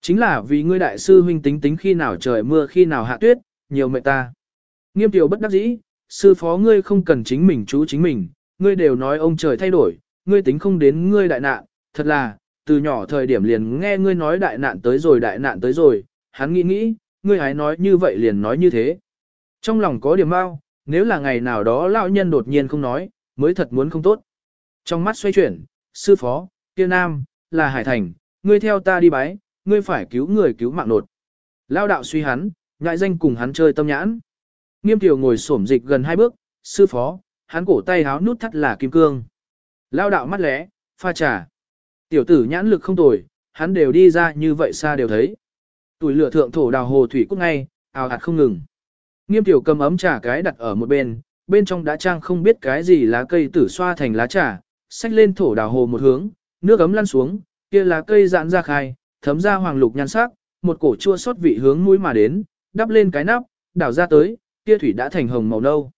Chính là vì ngươi đại sư huynh tính tính khi nào trời mưa khi nào hạ tuyết, nhiều mệnh ta. Nghiêm tiểu bất đắc dĩ, sư phó ngươi không cần chính mình chú chính mình, ngươi đều nói ông trời thay đổi, ngươi tính không đến ngươi đại nạn, thật là, từ nhỏ thời điểm liền nghe ngươi nói đại nạn tới rồi đại nạn tới rồi, hắn nghĩ nghĩ, ngươi hái nói như vậy liền nói như thế. Trong lòng có điểm bao, nếu là ngày nào đó lão nhân đột nhiên không nói, mới thật muốn không tốt. Trong mắt xoay chuyển, sư phó, kia nam, là Hải Thành, ngươi theo ta đi bái, ngươi phải cứu người cứu mạng nột. Lao đạo suy hắn, ngại danh cùng hắn chơi tâm nhãn. Nghiêm tiểu ngồi xổm dịch gần hai bước, sư phó, hắn cổ tay háo nút thắt là kim cương. Lao đạo mắt lẽ, pha trà. Tiểu tử nhãn lực không tồi, hắn đều đi ra như vậy xa đều thấy. Tuổi lửa thượng thổ đào hồ thủy cúc ngay, ào ạt không ngừng. Nghiêm tiểu cầm ấm trà cái đặt ở một bên, bên trong đã trang không biết cái gì lá cây tử xoa thành lá trà, xách lên thổ đào hồ một hướng, nước ấm lăn xuống, kia lá cây giãn ra khai, thấm ra hoàng lục nhan sắc, một cổ chua xót vị hướng mũi mà đến, đắp lên cái nắp, đảo ra tới, kia thủy đã thành hồng màu nâu.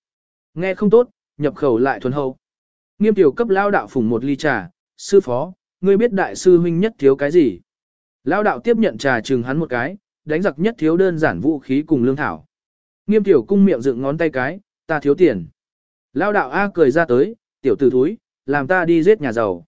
Nghe không tốt, nhập khẩu lại thuần hậu. Nghiêm tiểu cấp lao đạo phùng một ly trà, sư phó, ngươi biết đại sư huynh nhất thiếu cái gì? Lao đạo tiếp nhận trà chừng hắn một cái, đánh giặc nhất thiếu đơn giản vũ khí cùng lương thảo. Nghiêm tiểu cung miệng dựng ngón tay cái, ta thiếu tiền. Lao đạo A cười ra tới, tiểu tử thúi, làm ta đi giết nhà giàu.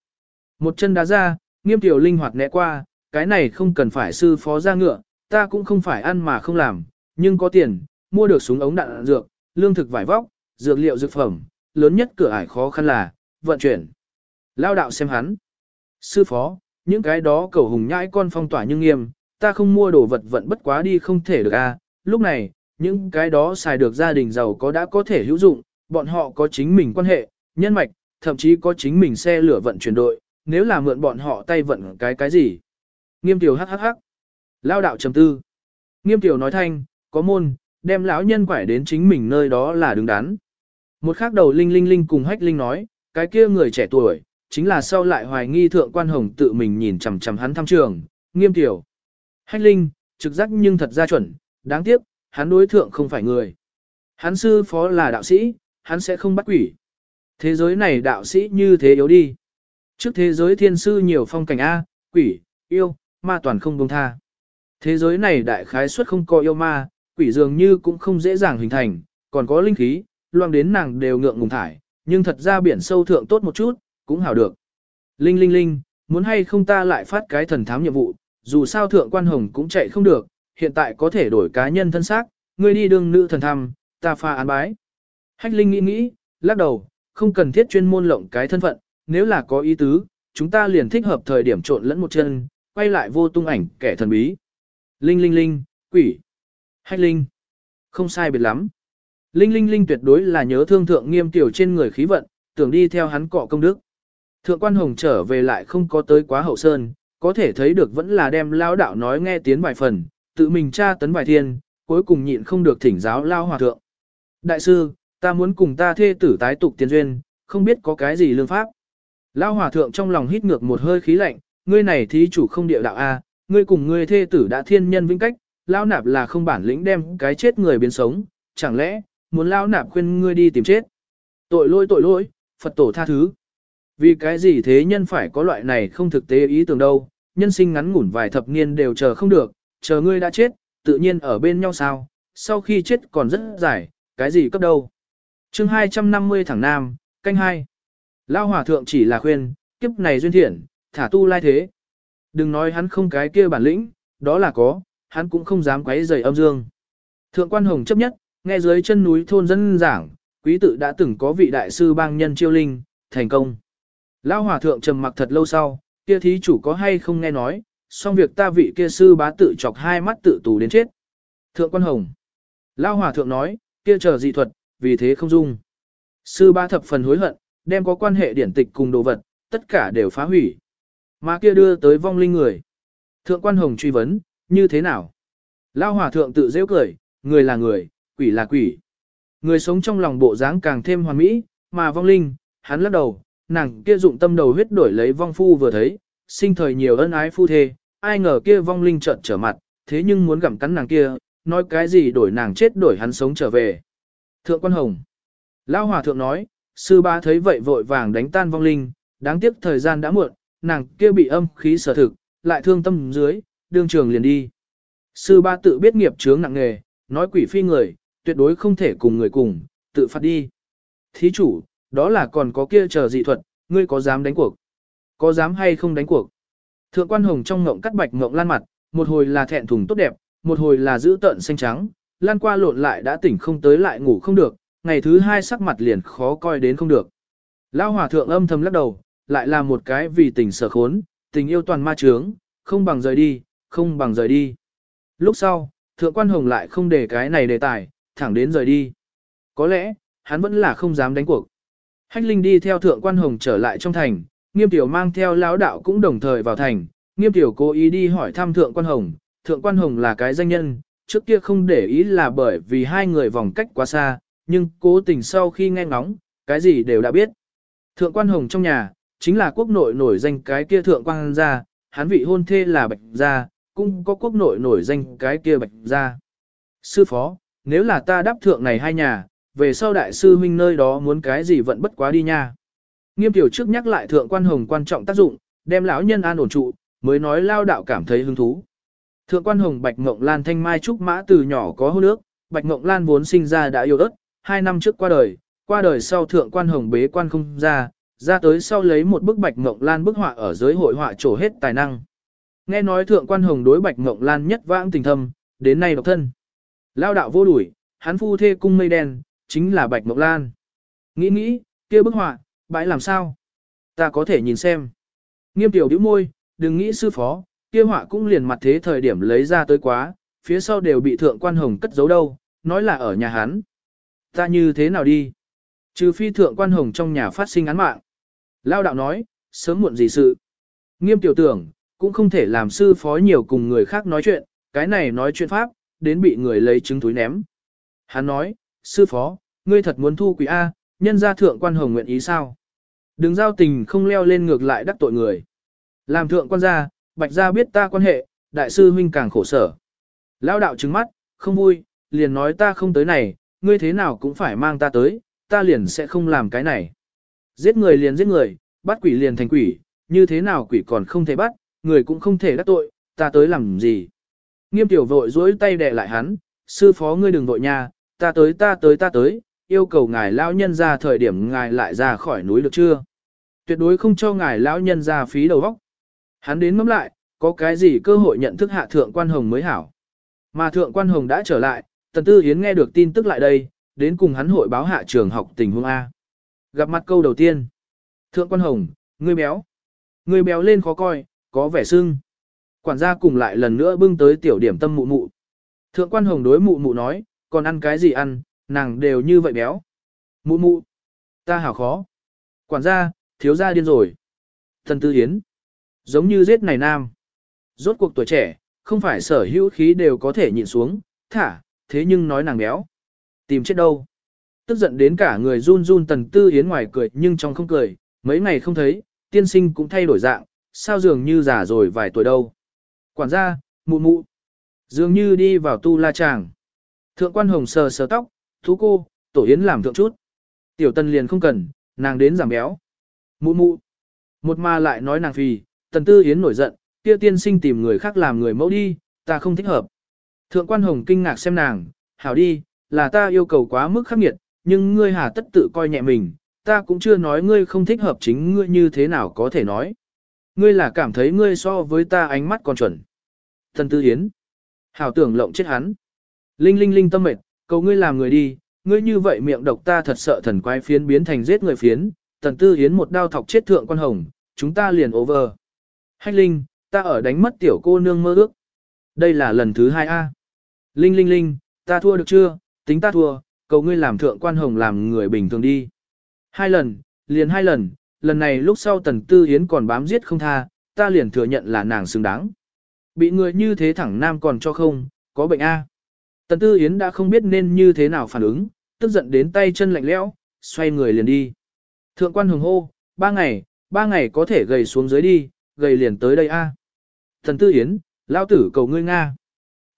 Một chân đá ra, nghiêm tiểu linh hoạt né qua, cái này không cần phải sư phó ra ngựa, ta cũng không phải ăn mà không làm, nhưng có tiền, mua được súng ống đạn, đạn dược, lương thực vải vóc, dược liệu dược phẩm, lớn nhất cửa ải khó khăn là, vận chuyển. Lao đạo xem hắn. Sư phó, những cái đó cầu hùng nhãi con phong tỏa nhưng nghiêm, ta không mua đồ vật vận bất quá đi không thể được a. lúc này, những cái đó xài được gia đình giàu có đã có thể hữu dụng, bọn họ có chính mình quan hệ, nhân mạch, thậm chí có chính mình xe lửa vận chuyển đội, nếu là mượn bọn họ tay vận cái cái gì. Nghiêm tiểu hắc hắc hắc. Lao đạo trầm tư. Nghiêm tiểu nói thanh, có môn, đem lão nhân quải đến chính mình nơi đó là đứng đắn. Một khác đầu Linh Linh Linh cùng Hách Linh nói, cái kia người trẻ tuổi, chính là sau lại hoài nghi thượng quan hồng tự mình nhìn chằm chằm hắn thăm trường, nghiêm tiểu. Hách Linh, trực giác nhưng thật ra chuẩn, đáng tiếc, hắn đối thượng không phải người. Hắn sư phó là đạo sĩ, hắn sẽ không bắt quỷ. Thế giới này đạo sĩ như thế yếu đi. Trước thế giới thiên sư nhiều phong cảnh A, quỷ, yêu, ma toàn không buông tha. Thế giới này đại khái suất không có yêu ma, quỷ dường như cũng không dễ dàng hình thành, còn có linh khí, loang đến nàng đều ngượng ngùng thải, nhưng thật ra biển sâu thượng tốt một chút, cũng hảo được. Linh linh linh, muốn hay không ta lại phát cái thần thám nhiệm vụ, dù sao thượng quan hồng cũng chạy không được, hiện tại có thể đổi cá nhân thân xác, ngươi đi đương nữ thần thăm, ta pha án bái. Hách linh nghĩ nghĩ, lắc đầu, không cần thiết chuyên môn lộng cái thân phận, nếu là có ý tứ, chúng ta liền thích hợp thời điểm trộn lẫn một chân, quay lại vô tung ảnh kẻ thần bí. Linh linh linh, quỷ. Hách linh. Không sai biệt lắm. Linh linh linh tuyệt đối là nhớ thương thượng nghiêm tiểu trên người khí vận, tưởng đi theo hắn cọ công đức. Thượng quan hồng trở về lại không có tới quá hậu sơn, có thể thấy được vẫn là đem lao đạo nói nghe tiếng vài phần, tự mình tra tấn vài thiên, cuối cùng nhịn không được thỉnh giáo lao hòa thượng. Đại sư, ta muốn cùng ta thê tử tái tục tiền duyên, không biết có cái gì lương pháp. Lao hòa thượng trong lòng hít ngược một hơi khí lạnh, ngươi này thí chủ không địa đạo A, ngươi cùng ngươi thê tử đã thiên nhân vĩnh cách, lao nạp là không bản lĩnh đem cái chết người biến sống, chẳng lẽ, muốn lao nạp khuyên ngươi đi tìm chết. Tội lỗi tội lỗi, Phật tổ tha thứ. Vì cái gì thế nhân phải có loại này không thực tế ý tưởng đâu, nhân sinh ngắn ngủn vài thập niên đều chờ không được, chờ ngươi đã chết, tự nhiên ở bên nhau sao, sau khi chết còn rất dài, cái gì cấp đâu. chương 250 thẳng Nam, canh hai Lao hòa thượng chỉ là khuyên, kiếp này duyên thiện, thả tu lai thế. Đừng nói hắn không cái kia bản lĩnh, đó là có, hắn cũng không dám quấy rầy âm dương. Thượng quan hồng chấp nhất, nghe dưới chân núi thôn dân giảng, quý tự đã từng có vị đại sư bang nhân chiêu linh, thành công. Lão hòa thượng trầm mặc thật lâu sau, kia thí chủ có hay không nghe nói, xong việc ta vị kia sư bá tự chọc hai mắt tự tù đến chết. Thượng quan hồng. Lão hòa thượng nói, kia chờ dị thuật, vì thế không dung. Sư bá thập phần hối hận, đem có quan hệ điển tịch cùng đồ vật, tất cả đều phá hủy. Mà kia đưa tới vong linh người. Thượng quan hồng truy vấn, như thế nào? Lao hòa thượng tự dễ cười, người là người, quỷ là quỷ. Người sống trong lòng bộ dáng càng thêm hoàn mỹ, mà vong linh, hắn lắc đầu, nàng kia dụng tâm đầu huyết đổi lấy vong phu vừa thấy, sinh thời nhiều ân ái phu thê, ai ngờ kia vong linh trợn trở mặt, thế nhưng muốn gặm cắn nàng kia, nói cái gì đổi nàng chết đổi hắn sống trở về. Thượng quan hồng. lão hòa thượng nói, sư ba thấy vậy vội vàng đánh tan vong linh, đáng tiếc thời gian đã muộn, nàng kia bị âm khí sở thực, lại thương tâm dưới, đương trường liền đi. Sư ba tự biết nghiệp chướng nặng nghề, nói quỷ phi người, tuyệt đối không thể cùng người cùng, tự phát đi. Thí chủ, đó là còn có kia chờ dị thuật, ngươi có dám đánh cuộc? Có dám hay không đánh cuộc? Thượng quan hồng trong ngộng cắt bạch ngộng lan mặt, một hồi là thẹn thùng tốt đẹp, một hồi là giữ tợn xanh trắng, lan qua lộn lại đã tỉnh không tới lại ngủ không được, ngày thứ hai sắc mặt liền khó coi đến không được. Lao hòa thượng âm thầm lắc đầu, lại là một cái vì tình sở khốn, tình yêu toàn ma trướng, không bằng rời đi, không bằng rời đi. Lúc sau, thượng quan hồng lại không để cái này đề tài, thẳng đến rời đi. Có lẽ, hắn vẫn là không dám đánh cuộc. Hách Linh đi theo thượng quan hồng trở lại trong thành, nghiêm tiểu mang theo lão đạo cũng đồng thời vào thành, nghiêm tiểu cố ý đi hỏi thăm thượng quan hồng, thượng quan hồng là cái danh nhân, trước kia không để ý là bởi vì hai người vòng cách quá xa, nhưng cố tình sau khi nghe ngóng, cái gì đều đã biết. Thượng quan hồng trong nhà, chính là quốc nội nổi danh cái kia thượng quan gia, hắn vị hôn thê là bạch gia, cũng có quốc nội nổi danh cái kia bạch gia. Sư phó, nếu là ta đáp thượng này hai nhà, về sau đại sư huynh nơi đó muốn cái gì vẫn bất quá đi nha. Nghiêm tiểu trước nhắc lại thượng quan hồng quan trọng tác dụng, đem lão nhân an ổn trụ, mới nói lao đạo cảm thấy hứng thú. Thượng quan hồng bạch ngộng lan thanh mai trúc mã từ nhỏ có hôn nước, bạch ngộng lan vốn sinh ra đã yêu ớt, hai năm trước qua đời, qua đời sau thượng quan hồng bế quan không ra, ra tới sau lấy một bức bạch ngộng lan bức họa ở giới hội họa trổ hết tài năng. Nghe nói thượng quan hồng đối bạch ngộng lan nhất vãng tình thâm, đến nay độc thân. Lao đạo vô đuổi, hắn phu thê cung mây đen, chính là bạch ngộng lan. Nghĩ nghĩ, kia bức họa, bãi làm sao? Ta có thể nhìn xem. Nghiêm tiểu đĩu môi, đừng nghĩ sư phó, kia họa cũng liền mặt thế thời điểm lấy ra tới quá, phía sau đều bị thượng quan hồng cất giấu đâu, nói là ở nhà hắn. Ta như thế nào đi? Trừ phi thượng quan hồng trong nhà phát sinh án mạng. Lao đạo nói, sớm muộn gì sự. Nghiêm tiểu tưởng, cũng không thể làm sư phó nhiều cùng người khác nói chuyện, cái này nói chuyện pháp, đến bị người lấy trứng túi ném. Hắn nói, sư phó, ngươi thật muốn thu quỷ A, nhân gia thượng quan hồng nguyện ý sao? Đừng giao tình không leo lên ngược lại đắc tội người. Làm thượng quan gia, bạch gia biết ta quan hệ, đại sư huynh càng khổ sở. Lao đạo trứng mắt, không vui, liền nói ta không tới này, ngươi thế nào cũng phải mang ta tới, ta liền sẽ không làm cái này. Giết người liền giết người, bắt quỷ liền thành quỷ, như thế nào quỷ còn không thể bắt, người cũng không thể đắc tội, ta tới làm gì. Nghiêm tiểu vội dối tay đè lại hắn, sư phó ngươi đừng vội nha, ta tới ta tới ta tới, yêu cầu ngài lão nhân ra thời điểm ngài lại ra khỏi núi được chưa? Tuyệt đối không cho ngài lão nhân ra phí đầu óc. Hắn đến ngắm lại, có cái gì cơ hội nhận thức hạ thượng quan hồng mới hảo. Mà thượng quan hồng đã trở lại, tần tư hiến nghe được tin tức lại đây, đến cùng hắn hội báo hạ trường học tình huống A. Gặp mặt câu đầu tiên. Thượng quan hồng, ngươi béo. Ngươi béo lên khó coi, có vẻ sưng. Quản gia cùng lại lần nữa bưng tới tiểu điểm tâm mụ mụ. Thượng quan hồng đối mụ mụ nói, còn ăn cái gì ăn, nàng đều như vậy béo. Mụ mụ, ta hảo khó. Quản gia, thiếu gia điên rồi. Thần tư hiến, giống như giết này nam. Rốt cuộc tuổi trẻ, không phải sở hữu khí đều có thể nhịn xuống, thả, thế nhưng nói nàng béo. Tìm chết đâu. Tức giận đến cả người run run tần tư hiến ngoài cười nhưng trong không cười, mấy ngày không thấy, tiên sinh cũng thay đổi dạng, sao dường như già rồi vài tuổi đâu. Quản gia, mụ mụ, dường như đi vào tu la chàng. Thượng quan hồng sờ sờ tóc, thú cô, tổ yến làm thượng chút. Tiểu tần liền không cần, nàng đến giảm béo. Mụ mụ, một ma lại nói nàng phì, tần tư yến nổi giận, kia tiên sinh tìm người khác làm người mẫu đi, ta không thích hợp. Thượng quan hồng kinh ngạc xem nàng, hảo đi, là ta yêu cầu quá mức khắc nghiệt, nhưng ngươi hà tất tự coi nhẹ mình, ta cũng chưa nói ngươi không thích hợp chính ngươi như thế nào có thể nói. Ngươi là cảm thấy ngươi so với ta ánh mắt còn chuẩn. Thần Tư Yến. Hảo tưởng lộng chết hắn. Linh linh linh tâm mệt, cầu ngươi làm người đi, ngươi như vậy miệng độc ta thật sợ thần quái phiến biến thành giết người phiến. Tần Tư Yến một đao thọc chết thượng quan hồng, chúng ta liền over. Hách linh, ta ở đánh mất tiểu cô nương mơ ước. Đây là lần thứ hai a. Linh linh linh, ta thua được chưa, tính ta thua, cầu ngươi làm thượng quan hồng làm người bình thường đi. Hai lần, liền hai lần, lần này lúc sau tần tư hiến còn bám giết không tha, ta liền thừa nhận là nàng xứng đáng. Bị người như thế thẳng nam còn cho không, có bệnh A. Tần tư hiến đã không biết nên như thế nào phản ứng, tức giận đến tay chân lạnh lẽo, xoay người liền đi. Thượng quan hồng hô, ba ngày, ba ngày có thể gầy xuống dưới đi, gầy liền tới đây A. tần tư hiến, lao tử cầu ngươi Nga.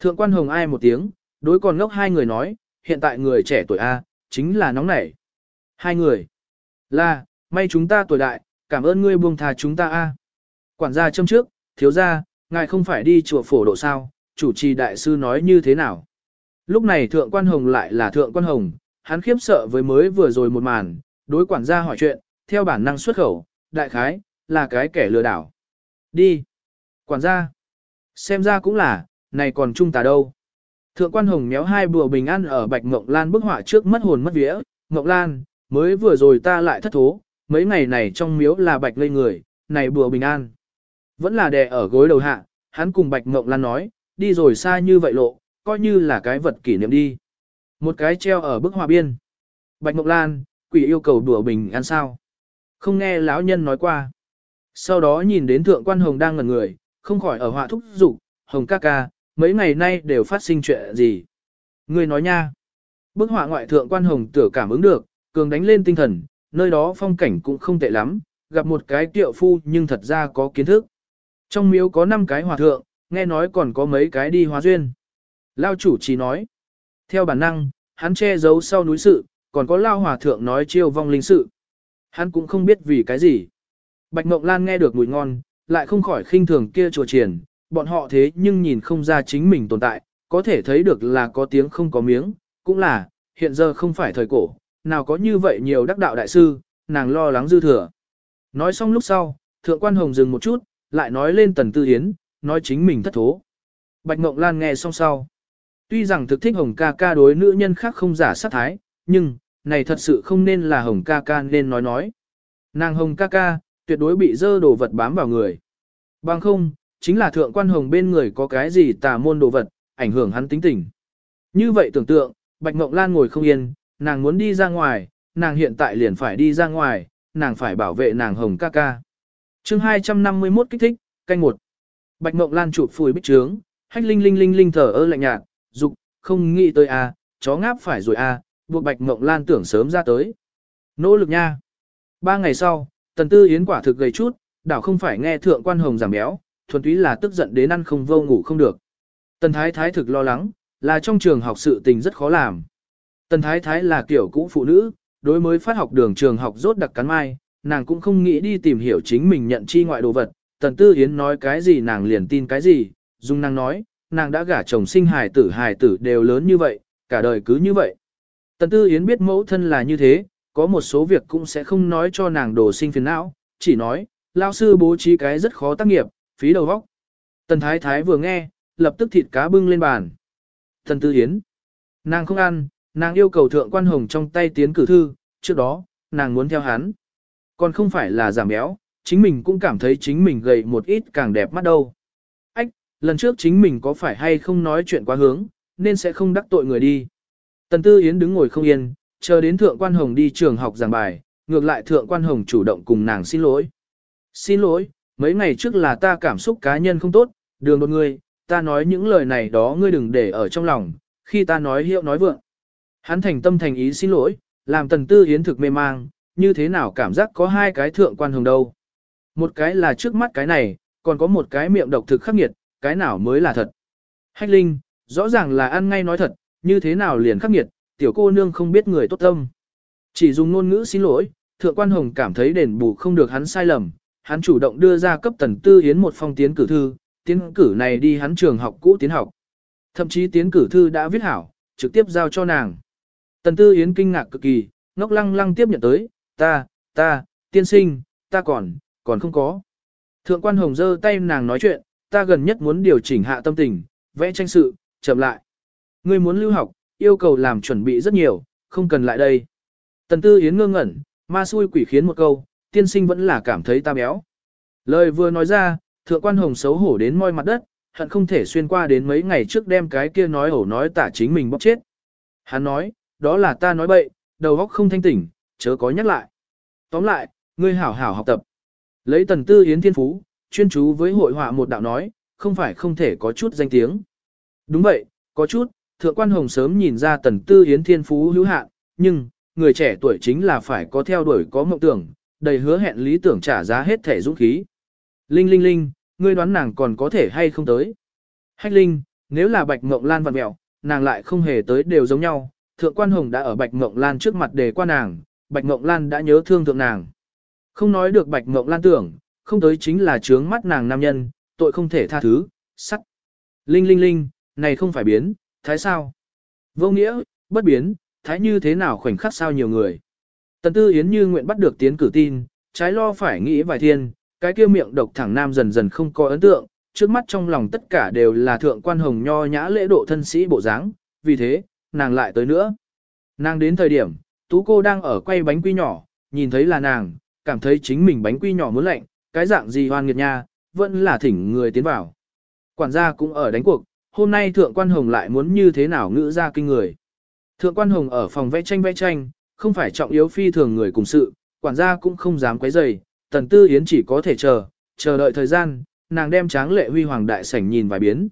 Thượng quan hồng ai một tiếng, đối còn ngốc hai người nói, hiện tại người trẻ tuổi A, chính là nóng nảy. Hai người. Là, may chúng ta tuổi đại, cảm ơn ngươi buông thà chúng ta A. Quản gia châm trước, thiếu gia, ngài không phải đi chùa phổ độ sao, chủ trì đại sư nói như thế nào. Lúc này thượng quan hồng lại là thượng quan hồng, hắn khiếp sợ với mới vừa rồi một màn, đối quản gia hỏi chuyện, theo bản năng xuất khẩu, đại khái, là cái kẻ lừa đảo. Đi. Quản gia. Xem ra cũng là, này còn trung tà đâu. Thượng quan hồng méo hai bùa bình an ở bạch ngộng lan bức họa trước mất hồn mất vía, ngộng lan, mới vừa rồi ta lại thất thố, mấy ngày này trong miếu là bạch ngây người, này bùa bình an. Vẫn là đè ở gối đầu hạ, hắn cùng bạch mộng lan nói, đi rồi xa như vậy lộ, coi như là cái vật kỷ niệm đi. Một cái treo ở bức họa biên. Bạch mộng lan, quỷ yêu cầu đùa bình an sao. Không nghe lão nhân nói qua. Sau đó nhìn đến thượng quan hồng đang ngẩn người, không khỏi ở họa thúc dục hồng ca ca, mấy ngày nay đều phát sinh chuyện gì. Ngươi nói nha. Bức họa ngoại thượng quan hồng tử cảm ứng được, cường đánh lên tinh thần, nơi đó phong cảnh cũng không tệ lắm, gặp một cái tiệu phu nhưng thật ra có kiến thức. Trong miếu có 5 cái hòa thượng, nghe nói còn có mấy cái đi hóa duyên. Lao chủ chỉ nói. Theo bản năng, hắn che giấu sau núi sự, còn có Lao hòa thượng nói chiêu vong linh sự. Hắn cũng không biết vì cái gì. Bạch Mộng Lan nghe được mùi ngon, lại không khỏi khinh thường kia chùa triển, bọn họ thế nhưng nhìn không ra chính mình tồn tại, có thể thấy được là có tiếng không có miếng, cũng là, hiện giờ không phải thời cổ, nào có như vậy nhiều đắc đạo đại sư, nàng lo lắng dư thừa. Nói xong lúc sau, thượng quan hồng dừng một chút, lại nói lên tần tư hiến, nói chính mình thất thố. Bạch Ngộng Lan nghe xong sau. Tuy rằng thực thích hồng ca ca đối nữ nhân khác không giả sát thái, nhưng, này thật sự không nên là hồng ca ca nên nói nói. Nàng hồng ca ca, tuyệt đối bị dơ đồ vật bám vào người. Bằng không, chính là thượng quan hồng bên người có cái gì tà môn đồ vật, ảnh hưởng hắn tính tình. Như vậy tưởng tượng, Bạch Ngộng Lan ngồi không yên, nàng muốn đi ra ngoài, nàng hiện tại liền phải đi ra ngoài, nàng phải bảo vệ nàng hồng ca ca. chương 251 kích thích, canh một. Bạch mộng Lan chụp phùi bích trướng, hách linh linh linh linh thở ơ lạnh nhạt, dục, không nghĩ tới a, chó ngáp phải rồi a, buộc Bạch mộng Lan tưởng sớm ra tới. Nỗ lực nha. Ba ngày sau, Tần Tư Yến quả thực gầy chút, đảo không phải nghe thượng quan hồng giảm béo, thuần túy là tức giận đến ăn không vô ngủ không được. Tần Thái Thái thực lo lắng, là trong trường học sự tình rất khó làm. Tần Thái Thái là kiểu cũ phụ nữ, đối mới phát học đường trường học rốt đặc cắn mai, nàng cũng không nghĩ đi tìm hiểu chính mình nhận chi ngoại đồ vật. Tần Tư Yến nói cái gì nàng liền tin cái gì, dung nàng nói, nàng đã gả chồng sinh hài tử hài tử đều lớn như vậy, cả đời cứ như vậy. Tần Tư Yến biết mẫu thân là như thế, có một số việc cũng sẽ không nói cho nàng đồ sinh phiền não, chỉ nói, lao sư bố trí cái rất khó tác nghiệp, phí đầu vóc. Tần Thái Thái vừa nghe, lập tức thịt cá bưng lên bàn. Tần Tư Yến, nàng không ăn, nàng yêu cầu thượng quan hồng trong tay tiến cử thư, trước đó, nàng muốn theo hắn. Còn không phải là giảm béo, chính mình cũng cảm thấy chính mình gầy một ít càng đẹp mắt đâu. Ách, lần trước chính mình có phải hay không nói chuyện quá hướng, nên sẽ không đắc tội người đi. Tần Tư Yến đứng ngồi không yên, chờ đến Thượng Quan Hồng đi trường học giảng bài, ngược lại Thượng Quan Hồng chủ động cùng nàng xin lỗi. Xin lỗi, mấy ngày trước là ta cảm xúc cá nhân không tốt, đường đột ngươi, ta nói những lời này đó ngươi đừng để ở trong lòng, khi ta nói hiệu nói vượng. Hắn thành tâm thành ý xin lỗi, làm Tần Tư hiến thực mê mang, như thế nào cảm giác có hai cái Thượng Quan Hồng đâu. Một cái là trước mắt cái này, còn có một cái miệng độc thực khắc nghiệt, cái nào mới là thật. Hách Linh, rõ ràng là ăn ngay nói thật, như thế nào liền khắc nghiệt, tiểu cô nương không biết người tốt tâm. Chỉ dùng ngôn ngữ xin lỗi, thượng quan hồng cảm thấy đền bù không được hắn sai lầm, hắn chủ động đưa ra cấp tần tư hiến một phong tiến cử thư, tiến cử này đi hắn trường học cũ tiến học. Thậm chí tiến cử thư đã viết hảo, trực tiếp giao cho nàng. Tần tư Yến kinh ngạc cực kỳ, ngốc lăng lăng tiếp nhận tới, ta, ta, tiên sinh, ta còn, còn không có. Thượng quan hồng giơ tay nàng nói chuyện, ta gần nhất muốn điều chỉnh hạ tâm tình, vẽ tranh sự, chậm lại. Ngươi muốn lưu học, yêu cầu làm chuẩn bị rất nhiều, không cần lại đây. Tần tư yến ngơ ngẩn, ma xui quỷ khiến một câu, tiên sinh vẫn là cảm thấy ta béo. Lời vừa nói ra, thượng quan hồng xấu hổ đến môi mặt đất, hận không thể xuyên qua đến mấy ngày trước đem cái kia nói ẩu nói tả chính mình bóc chết. Hắn nói, đó là ta nói bậy, đầu óc không thanh tỉnh, chớ có nhắc lại. Tóm lại, ngươi hảo hảo học tập. Lấy tần tư yến thiên phú, chuyên chú với hội họa một đạo nói, không phải không thể có chút danh tiếng. Đúng vậy, có chút, thượng quan hồng sớm nhìn ra tần tư yến thiên phú hữu hạn, nhưng, người trẻ tuổi chính là phải có theo đuổi có mộng tưởng, đầy hứa hẹn lý tưởng trả giá hết thể dũng khí. Linh linh linh, ngươi đoán nàng còn có thể hay không tới. Hách linh, nếu là bạch mộng lan vặn mẹo, nàng lại không hề tới đều giống nhau. Thượng quan hồng đã ở bạch Ngộng lan trước mặt để qua nàng, bạch Ngộng lan đã nhớ thương thượng nàng. Không nói được bạch Ngộng lan tưởng, không tới chính là trướng mắt nàng nam nhân, tội không thể tha thứ, sắt. Linh linh linh, này không phải biến, thái sao? Vô nghĩa, bất biến, thái như thế nào khoảnh khắc sao nhiều người. Tần tư yến như nguyện bắt được tiến cử tin, trái lo phải nghĩ vài thiên, cái kia miệng độc thẳng nam dần dần không có ấn tượng, trước mắt trong lòng tất cả đều là thượng quan hồng nho nhã lễ độ thân sĩ bộ dáng, vì thế, nàng lại tới nữa. Nàng đến thời điểm, tú cô đang ở quay bánh quy nhỏ, nhìn thấy là nàng, cảm thấy chính mình bánh quy nhỏ muốn lạnh, cái dạng gì hoan nghiệt nha, vẫn là thỉnh người tiến vào. Quản gia cũng ở đánh cuộc, hôm nay thượng quan hồng lại muốn như thế nào ngữ ra kinh người. Thượng quan hồng ở phòng vẽ tranh vẽ tranh, không phải trọng yếu phi thường người cùng sự, quản gia cũng không dám quấy rầy, tần tư yến chỉ có thể chờ, chờ đợi thời gian, nàng đem tráng lệ huy hoàng đại sảnh nhìn vài biến.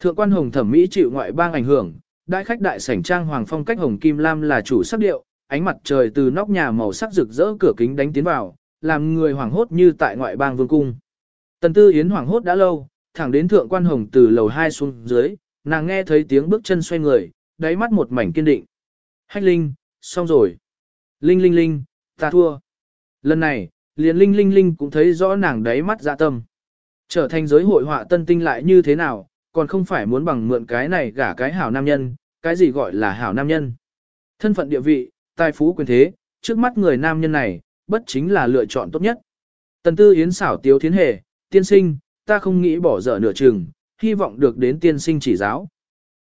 Thượng quan hồng thẩm mỹ chịu ngoại bang ảnh hưởng, đại khách đại sảnh trang hoàng phong cách hồng kim lam là chủ sắc điệu, ánh mặt trời từ nóc nhà màu sắc rực rỡ cửa kính đánh tiến vào, làm người hoảng hốt như tại ngoại bang vương cung. Tần Tư Yến hoảng hốt đã lâu, thẳng đến thượng quan hồng từ lầu 2 xuống dưới, nàng nghe thấy tiếng bước chân xoay người, đáy mắt một mảnh kiên định. Hách Linh, xong rồi. Linh Linh Linh, ta thua. Lần này, liền Linh Linh Linh cũng thấy rõ nàng đáy mắt dạ tâm. Trở thành giới hội họa tân tinh lại như thế nào, còn không phải muốn bằng mượn cái này gả cái hảo nam nhân, cái gì gọi là hảo nam nhân. Thân phận địa vị, tài phú quyền thế, trước mắt người nam nhân này, bất chính là lựa chọn tốt nhất. Tần tư yến xảo tiếu thiến hề, tiên sinh, ta không nghĩ bỏ dở nửa chừng, hy vọng được đến tiên sinh chỉ giáo.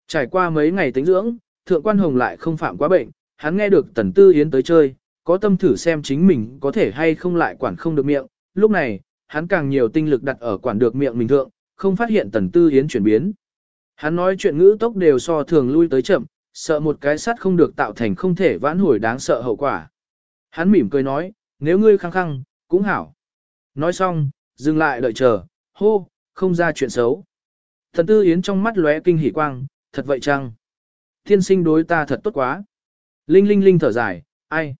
Trải qua mấy ngày tính dưỡng, thượng quan hồng lại không phạm quá bệnh, hắn nghe được tần tư yến tới chơi, có tâm thử xem chính mình có thể hay không lại quản không được miệng. Lúc này, hắn càng nhiều tinh lực đặt ở quản được miệng mình thượng, không phát hiện tần tư yến chuyển biến. Hắn nói chuyện ngữ tốc đều so thường lui tới chậm, sợ một cái sắt không được tạo thành không thể vãn hồi đáng sợ hậu quả. Hắn mỉm cười nói, nếu ngươi khăng khăng, cũng hảo. Nói xong, dừng lại đợi chờ, hô, không ra chuyện xấu. Thần tư yến trong mắt lóe kinh hỉ quang, thật vậy chăng? Thiên sinh đối ta thật tốt quá. Linh linh linh thở dài, ai?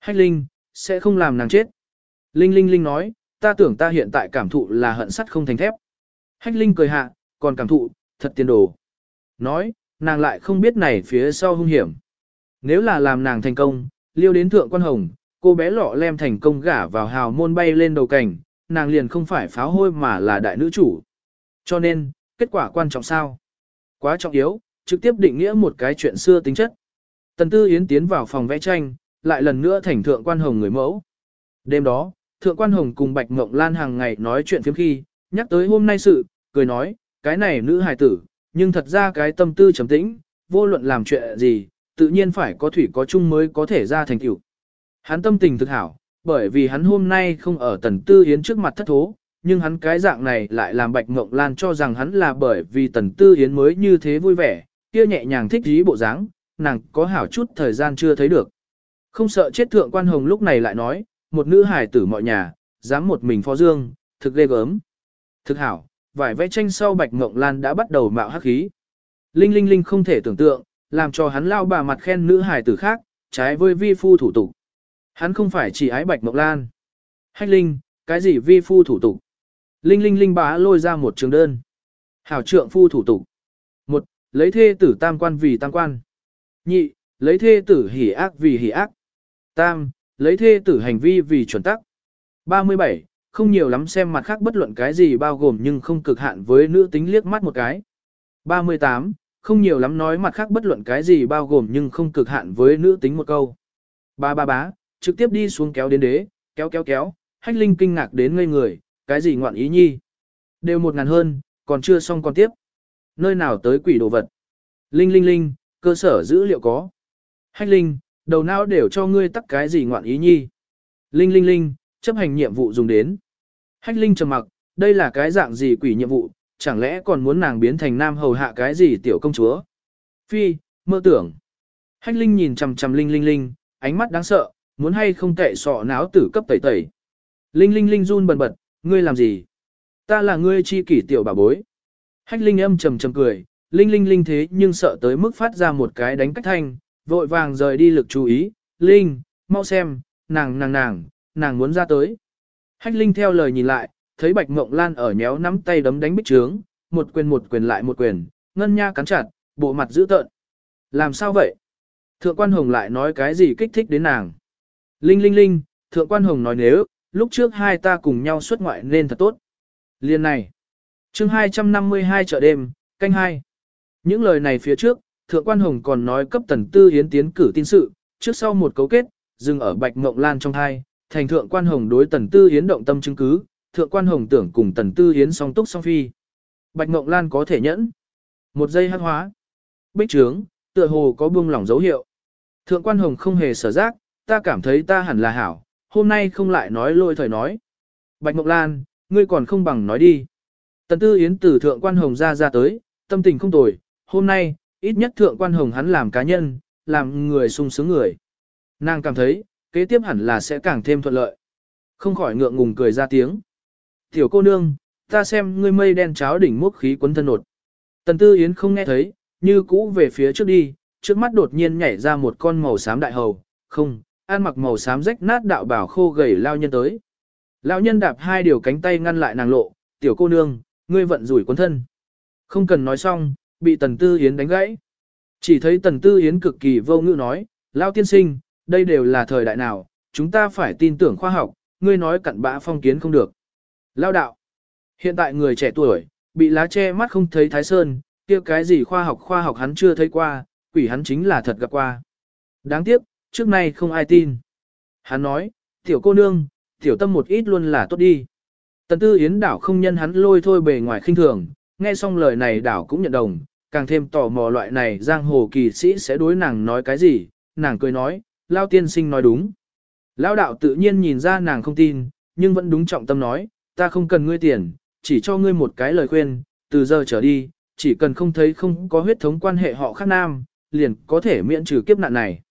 Hách linh, sẽ không làm nàng chết. Linh linh linh nói, ta tưởng ta hiện tại cảm thụ là hận sắt không thành thép. Hách linh cười hạ, còn cảm thụ, thật tiền đồ. Nói, nàng lại không biết này phía sau hung hiểm. Nếu là làm nàng thành công, liêu đến thượng quan hồng, cô bé lọ lem thành công gả vào hào môn bay lên đầu cảnh, nàng liền không phải pháo hôi mà là đại nữ chủ. Cho nên, kết quả quan trọng sao? Quá trọng yếu, trực tiếp định nghĩa một cái chuyện xưa tính chất. Tần Tư Yến tiến vào phòng vẽ tranh, lại lần nữa thành thượng quan hồng người mẫu. Đêm đó, thượng quan hồng cùng Bạch Ngộng Lan hàng ngày nói chuyện phiếm khi, nhắc tới hôm nay sự, cười nói, cái này nữ hài tử, nhưng thật ra cái tâm tư trầm tĩnh, vô luận làm chuyện gì, tự nhiên phải có thủy có chung mới có thể ra thành tựu. Hắn tâm tình thực hảo, bởi vì hắn hôm nay không ở tần tư hiến trước mặt thất thố, nhưng hắn cái dạng này lại làm bạch ngộng lan cho rằng hắn là bởi vì tần tư hiến mới như thế vui vẻ, kia nhẹ nhàng thích dí bộ dáng, nàng có hảo chút thời gian chưa thấy được. Không sợ chết thượng quan hồng lúc này lại nói, một nữ hài tử mọi nhà, dám một mình phó dương, thực ghê gớm. Thực hảo, vải vẽ tranh sau bạch ngộng lan đã bắt đầu mạo hắc khí. Linh linh linh không thể tưởng tượng, làm cho hắn lao bà mặt khen nữ hài tử khác, trái với vi phu thủ tục. Hắn không phải chỉ ái bạch Ngộng lan. Hách linh, cái gì vi phu thủ tục? Linh linh linh bá lôi ra một trường đơn. Hảo trượng phu thủ tục. Một, lấy thê tử tam quan vì tam quan. Nhị, lấy thê tử hỉ ác vì hỉ ác. Tam, lấy thê tử hành vi vì chuẩn tắc. 37. Không nhiều lắm xem mặt khác bất luận cái gì bao gồm nhưng không cực hạn với nữ tính liếc mắt một cái. 38. Không nhiều lắm nói mặt khác bất luận cái gì bao gồm nhưng không cực hạn với nữ tính một câu. Ba ba bá, trực tiếp đi xuống kéo đến đế, kéo kéo kéo, hách linh kinh ngạc đến ngây người, cái gì ngoạn ý nhi. Đều một ngàn hơn, còn chưa xong còn tiếp. Nơi nào tới quỷ đồ vật. Linh linh linh, cơ sở dữ liệu có. Hách linh, đầu não đều cho ngươi tắt cái gì ngoạn ý nhi. Linh linh linh, chấp hành nhiệm vụ dùng đến. Hách linh trầm mặc, đây là cái dạng gì quỷ nhiệm vụ, chẳng lẽ còn muốn nàng biến thành nam hầu hạ cái gì tiểu công chúa. Phi, mơ tưởng. Hách linh nhìn chằm chằm linh linh linh, ánh mắt đáng sợ, muốn hay không tệ sọ náo tử cấp tẩy tẩy. Linh linh linh run bần bật, ngươi làm gì? Ta là ngươi chi kỷ tiểu bà bối. Hách linh âm trầm trầm cười, linh linh linh thế nhưng sợ tới mức phát ra một cái đánh cách thanh, vội vàng rời đi lực chú ý, linh, mau xem, nàng nàng nàng, nàng muốn ra tới. Hách linh theo lời nhìn lại, thấy bạch mộng lan ở nhéo nắm tay đấm đánh bích trướng, một quyền một quyền lại một quyền, ngân nha cắn chặt, bộ mặt dữ tợn. Làm sao vậy? Thượng quan hồng lại nói cái gì kích thích đến nàng? Linh linh linh, thượng quan hồng nói nếu, lúc trước hai ta cùng nhau xuất ngoại nên thật tốt. Liên này. chương 252 chợ đêm, canh hai. Những lời này phía trước, Thượng quan Hồng còn nói cấp Tần Tư Hiến tiến cử tin sự, trước sau một cấu kết, dừng ở Bạch Ngộng Lan trong hai, thành Thượng quan Hồng đối Tần Tư Hiến động tâm chứng cứ, Thượng quan Hồng tưởng cùng Tần Tư Hiến song túc song phi. Bạch Ngộng Lan có thể nhẫn. Một giây hắc hóa. Bích trướng, tựa hồ có buông lỏng dấu hiệu. Thượng quan Hồng không hề sở giác, ta cảm thấy ta hẳn là hảo, hôm nay không lại nói lôi thời nói. Bạch Ngọc Lan, ngươi còn không bằng nói đi. Tần Tư Yến từ Thượng quan Hồng ra ra tới, tâm tình không tồi, hôm nay, ít nhất Thượng quan Hồng hắn làm cá nhân, làm người sung sướng người. Nàng cảm thấy, kế tiếp hẳn là sẽ càng thêm thuận lợi. Không khỏi ngượng ngùng cười ra tiếng. Tiểu cô nương, ta xem ngươi mây đen cháo đỉnh mốc khí quấn thân nột. Tần Tư Yến không nghe thấy, như cũ về phía trước đi, trước mắt đột nhiên nhảy ra một con màu xám đại hầu, không, ăn mặc màu xám rách nát đạo bảo khô gầy lao nhân tới. Lão nhân đạp hai điều cánh tay ngăn lại nàng lộ, tiểu cô nương, ngươi vận rủi quấn thân. Không cần nói xong, bị Tần Tư Yến đánh gãy. Chỉ thấy Tần Tư Yến cực kỳ vô ngữ nói, Lão tiên sinh, đây đều là thời đại nào, chúng ta phải tin tưởng khoa học, ngươi nói cặn bã phong kiến không được. Lao đạo, hiện tại người trẻ tuổi, bị lá che mắt không thấy thái sơn, kia cái gì khoa học khoa học hắn chưa thấy qua, quỷ hắn chính là thật gặp qua. Đáng tiếc, trước nay không ai tin. Hắn nói, tiểu cô nương, tiểu tâm một ít luôn là tốt đi. Tần tư yến đảo không nhân hắn lôi thôi bề ngoài khinh thường, nghe xong lời này đảo cũng nhận đồng, càng thêm tò mò loại này giang hồ kỳ sĩ sẽ đối nàng nói cái gì, nàng cười nói, lao tiên sinh nói đúng. Lao đạo tự nhiên nhìn ra nàng không tin, nhưng vẫn đúng trọng tâm nói, ta không cần ngươi tiền, chỉ cho ngươi một cái lời khuyên, từ giờ trở đi, chỉ cần không thấy không có huyết thống quan hệ họ khác nam, liền có thể miễn trừ kiếp nạn này.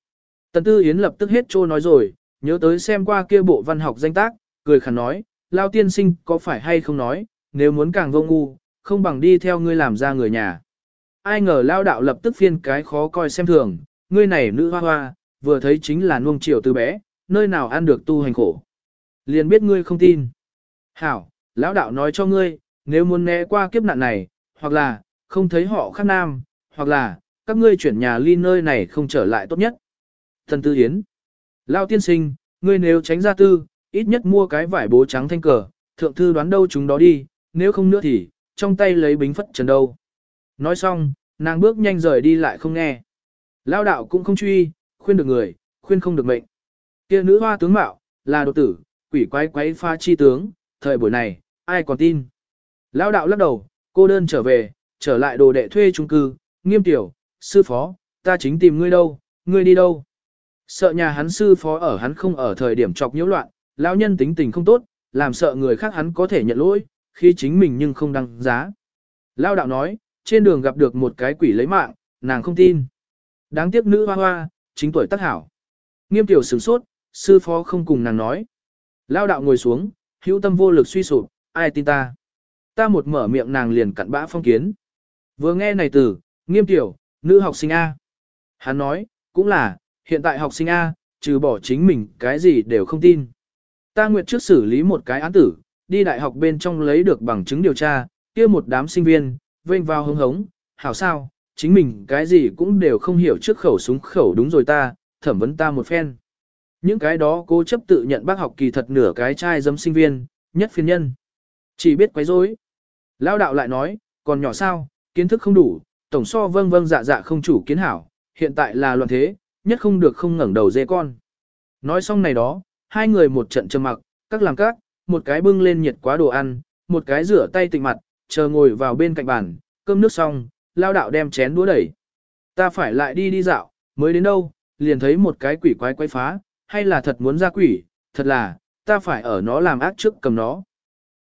Tần Tư Yến lập tức hết trô nói rồi, nhớ tới xem qua kia bộ văn học danh tác, cười khẳng nói, Lao tiên sinh có phải hay không nói, nếu muốn càng vô ngu, không bằng đi theo ngươi làm ra người nhà. Ai ngờ Lao đạo lập tức phiên cái khó coi xem thường, ngươi này nữ hoa hoa, vừa thấy chính là nuông chiều từ bé, nơi nào ăn được tu hành khổ. Liền biết ngươi không tin. Hảo, lão đạo nói cho ngươi, nếu muốn né qua kiếp nạn này, hoặc là, không thấy họ khác nam, hoặc là, các ngươi chuyển nhà ly nơi này không trở lại tốt nhất. Thần Tư Yến. Lao tiên sinh, ngươi nếu tránh ra tư, ít nhất mua cái vải bố trắng thanh cờ, thượng thư đoán đâu chúng đó đi, nếu không nữa thì, trong tay lấy bính phất trần đâu. Nói xong, nàng bước nhanh rời đi lại không nghe. Lao đạo cũng không truy, khuyên được người, khuyên không được mệnh. Kia nữ hoa tướng mạo, là đột tử, quỷ quái quái pha chi tướng, thời buổi này, ai còn tin. Lao đạo lắc đầu, cô đơn trở về, trở lại đồ đệ thuê trung cư, nghiêm tiểu, sư phó, ta chính tìm ngươi đâu, ngươi đi đâu. Sợ nhà hắn sư phó ở hắn không ở thời điểm chọc nhiễu loạn, lão nhân tính tình không tốt, làm sợ người khác hắn có thể nhận lỗi, khi chính mình nhưng không đăng giá. Lao đạo nói, trên đường gặp được một cái quỷ lấy mạng, nàng không tin. Đáng tiếc nữ hoa hoa, chính tuổi tác hảo. Nghiêm tiểu sửng sốt, sư phó không cùng nàng nói. Lao đạo ngồi xuống, hữu tâm vô lực suy sụp, ai tin ta. Ta một mở miệng nàng liền cặn bã phong kiến. Vừa nghe này từ, nghiêm tiểu, nữ học sinh A. Hắn nói, cũng là, hiện tại học sinh A, trừ bỏ chính mình cái gì đều không tin. Ta nguyện trước xử lý một cái án tử, đi đại học bên trong lấy được bằng chứng điều tra, kia một đám sinh viên, vênh vào hứng hống, hảo sao, chính mình cái gì cũng đều không hiểu trước khẩu súng khẩu đúng rồi ta, thẩm vấn ta một phen. Những cái đó cố chấp tự nhận bác học kỳ thật nửa cái trai dấm sinh viên, nhất phiên nhân. Chỉ biết quấy rối. Lao đạo lại nói, còn nhỏ sao, kiến thức không đủ, tổng so vâng vâng dạ dạ không chủ kiến hảo, hiện tại là loạn thế, nhất không được không ngẩng đầu dê con. Nói xong này đó, hai người một trận trầm mặc, các làm các, một cái bưng lên nhiệt quá đồ ăn, một cái rửa tay tịnh mặt, chờ ngồi vào bên cạnh bàn, cơm nước xong, lao đạo đem chén đũa đẩy. Ta phải lại đi đi dạo, mới đến đâu, liền thấy một cái quỷ quái quái phá, hay là thật muốn ra quỷ, thật là, ta phải ở nó làm ác trước cầm nó.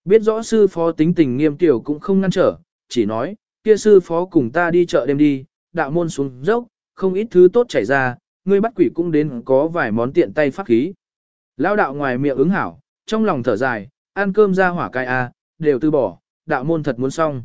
Biết rõ sư phó tính tình nghiêm tiểu cũng không ngăn trở, chỉ nói, kia sư phó cùng ta đi chợ đêm đi, đạo môn xuống dốc, không ít thứ tốt chảy ra, ngươi bắt quỷ cũng đến có vài món tiện tay pháp khí. Lao đạo ngoài miệng ứng hảo, trong lòng thở dài, ăn cơm ra hỏa cai a, đều từ bỏ, đạo môn thật muốn xong.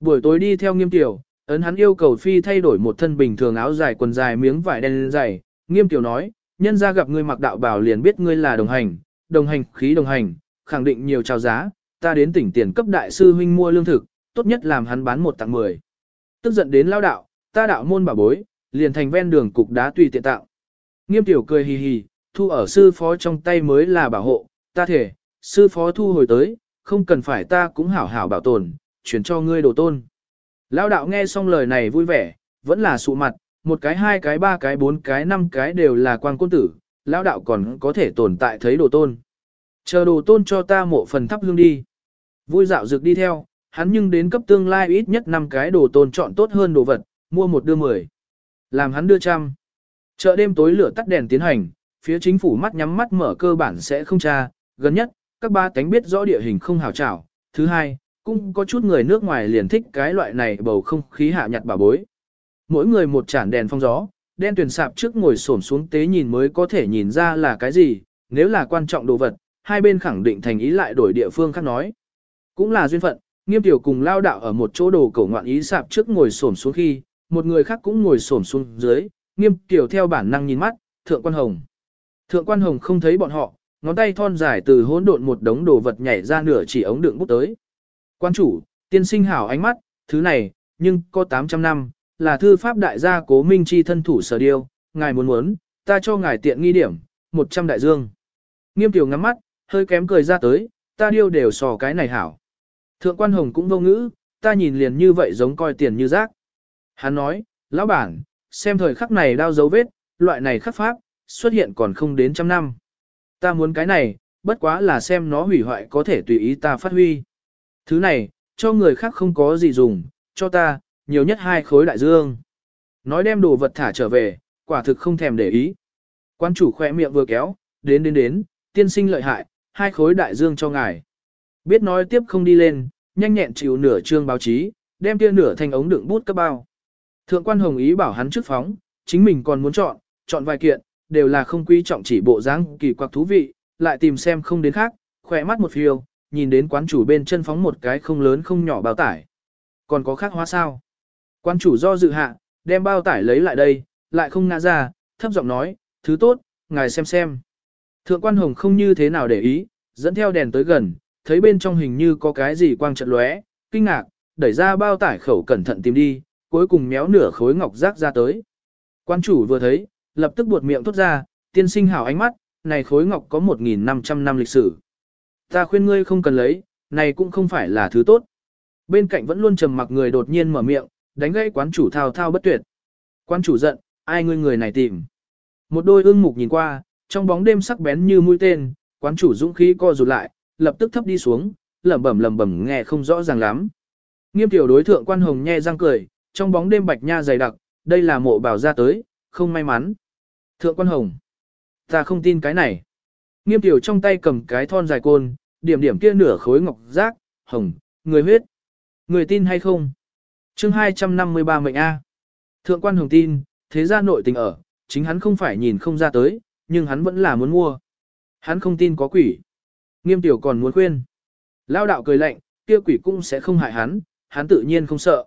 Buổi tối đi theo nghiêm tiểu, ấn hắn yêu cầu phi thay đổi một thân bình thường áo dài quần dài miếng vải đen dày, nghiêm tiểu nói, nhân ra gặp ngươi mặc đạo bảo liền biết ngươi là đồng hành, đồng hành khí đồng hành, khẳng định nhiều trao giá, ta đến tỉnh tiền cấp đại sư huynh mua lương thực, tốt nhất làm hắn bán một tặng mười. Tức giận đến lao đạo, ta đạo môn bảo bối, liền thành ven đường cục đá tùy tiện tạo. Nghiêm tiểu cười hì hì, thu ở sư phó trong tay mới là bảo hộ, ta thể, sư phó thu hồi tới, không cần phải ta cũng hảo hảo bảo tồn, chuyển cho ngươi đồ tôn. Lao đạo nghe xong lời này vui vẻ, vẫn là sụ mặt, một cái hai cái ba cái bốn cái năm cái đều là quang côn tử, lão đạo còn có thể tồn tại thấy đồ tôn. Chờ đồ tôn cho ta mộ phần thắp hương đi. Vui dạo dược đi theo, hắn nhưng đến cấp tương lai ít nhất năm cái đồ tôn chọn tốt hơn đồ vật, mua một đưa 10. Làm hắn đưa trăm. Chợ đêm tối lửa tắt đèn tiến hành, phía chính phủ mắt nhắm mắt mở cơ bản sẽ không tra, gần nhất, các ba cánh biết rõ địa hình không hào trảo. Thứ hai, cũng có chút người nước ngoài liền thích cái loại này bầu không khí hạ nhặt bà bối. Mỗi người một chản đèn phong gió, đen tuyển sạp trước ngồi xổm xuống tế nhìn mới có thể nhìn ra là cái gì, nếu là quan trọng đồ vật, hai bên khẳng định thành ý lại đổi địa phương khác nói. Cũng là duyên phận, nghiêm tiểu cùng lao đạo ở một chỗ đồ cổ ngoạn ý sạp trước ngồi xổm xuống khi, một người khác cũng ngồi xổm xuống dưới, nghiêm tiểu theo bản năng nhìn mắt, thượng quan hồng. Thượng quan hồng không thấy bọn họ, ngón tay thon dài từ hỗn độn một đống đồ vật nhảy ra nửa chỉ ống đựng bút tới. Quan chủ, tiên sinh hảo ánh mắt, thứ này, nhưng có 800 năm, là thư pháp đại gia cố minh chi thân thủ sở điêu, ngài muốn muốn, ta cho ngài tiện nghi điểm, 100 đại dương. Nghiêm tiểu ngắm mắt, hơi kém cười ra tới, ta điêu đều sò cái này hảo. Thượng quan hồng cũng vô ngữ, ta nhìn liền như vậy giống coi tiền như rác. Hắn nói, lão bản, xem thời khắc này đao dấu vết, loại này khắc pháp, xuất hiện còn không đến trăm năm. Ta muốn cái này, bất quá là xem nó hủy hoại có thể tùy ý ta phát huy. Thứ này, cho người khác không có gì dùng, cho ta, nhiều nhất hai khối đại dương. Nói đem đồ vật thả trở về, quả thực không thèm để ý. Quan chủ khỏe miệng vừa kéo, đến đến đến, tiên sinh lợi hại, hai khối đại dương cho ngài. Biết nói tiếp không đi lên, nhanh nhẹn chịu nửa trương báo chí, đem kia nửa thành ống đựng bút cấp bao. Thượng quan hồng ý bảo hắn trước phóng, chính mình còn muốn chọn, chọn vài kiện, đều là không quý trọng chỉ bộ dáng kỳ quặc thú vị, lại tìm xem không đến khác, khỏe mắt một phiêu, nhìn đến quán chủ bên chân phóng một cái không lớn không nhỏ bao tải. Còn có khác hóa sao? Quán chủ do dự hạ, đem bao tải lấy lại đây, lại không ngã ra, thấp giọng nói, thứ tốt, ngài xem xem. Thượng quan hồng không như thế nào để ý, dẫn theo đèn tới gần, thấy bên trong hình như có cái gì quang trận lóe, kinh ngạc, đẩy ra bao tải khẩu cẩn thận tìm đi, cuối cùng méo nửa khối ngọc rác ra tới. Quan chủ vừa thấy, lập tức buột miệng thốt ra, tiên sinh hảo ánh mắt, này khối ngọc có 1.500 năm lịch sử. Ta khuyên ngươi không cần lấy, này cũng không phải là thứ tốt. Bên cạnh vẫn luôn trầm mặc người đột nhiên mở miệng, đánh gãy quán chủ thao thao bất tuyệt. Quán chủ giận, ai ngươi người này tìm. Một đôi ương mục nhìn qua, trong bóng đêm sắc bén như mũi tên, quán chủ dũng khí co rụt lại, lập tức thấp đi xuống, lẩm bẩm lẩm bẩm nghe không rõ ràng lắm. Nghiêm tiểu đối thượng quan hồng nhe răng cười, trong bóng đêm bạch nha dày đặc, đây là mộ bảo ra tới, không may mắn. Thượng quan hồng, ta không tin cái này. Nghiêm tiểu trong tay cầm cái thon dài côn, điểm điểm kia nửa khối ngọc giác, hồng, người huyết. Người tin hay không? chương 253 mệnh A. Thượng quan hồng tin, thế ra nội tình ở, chính hắn không phải nhìn không ra tới, nhưng hắn vẫn là muốn mua. Hắn không tin có quỷ. Nghiêm tiểu còn muốn khuyên. Lao đạo cười lạnh, kia quỷ cũng sẽ không hại hắn, hắn tự nhiên không sợ.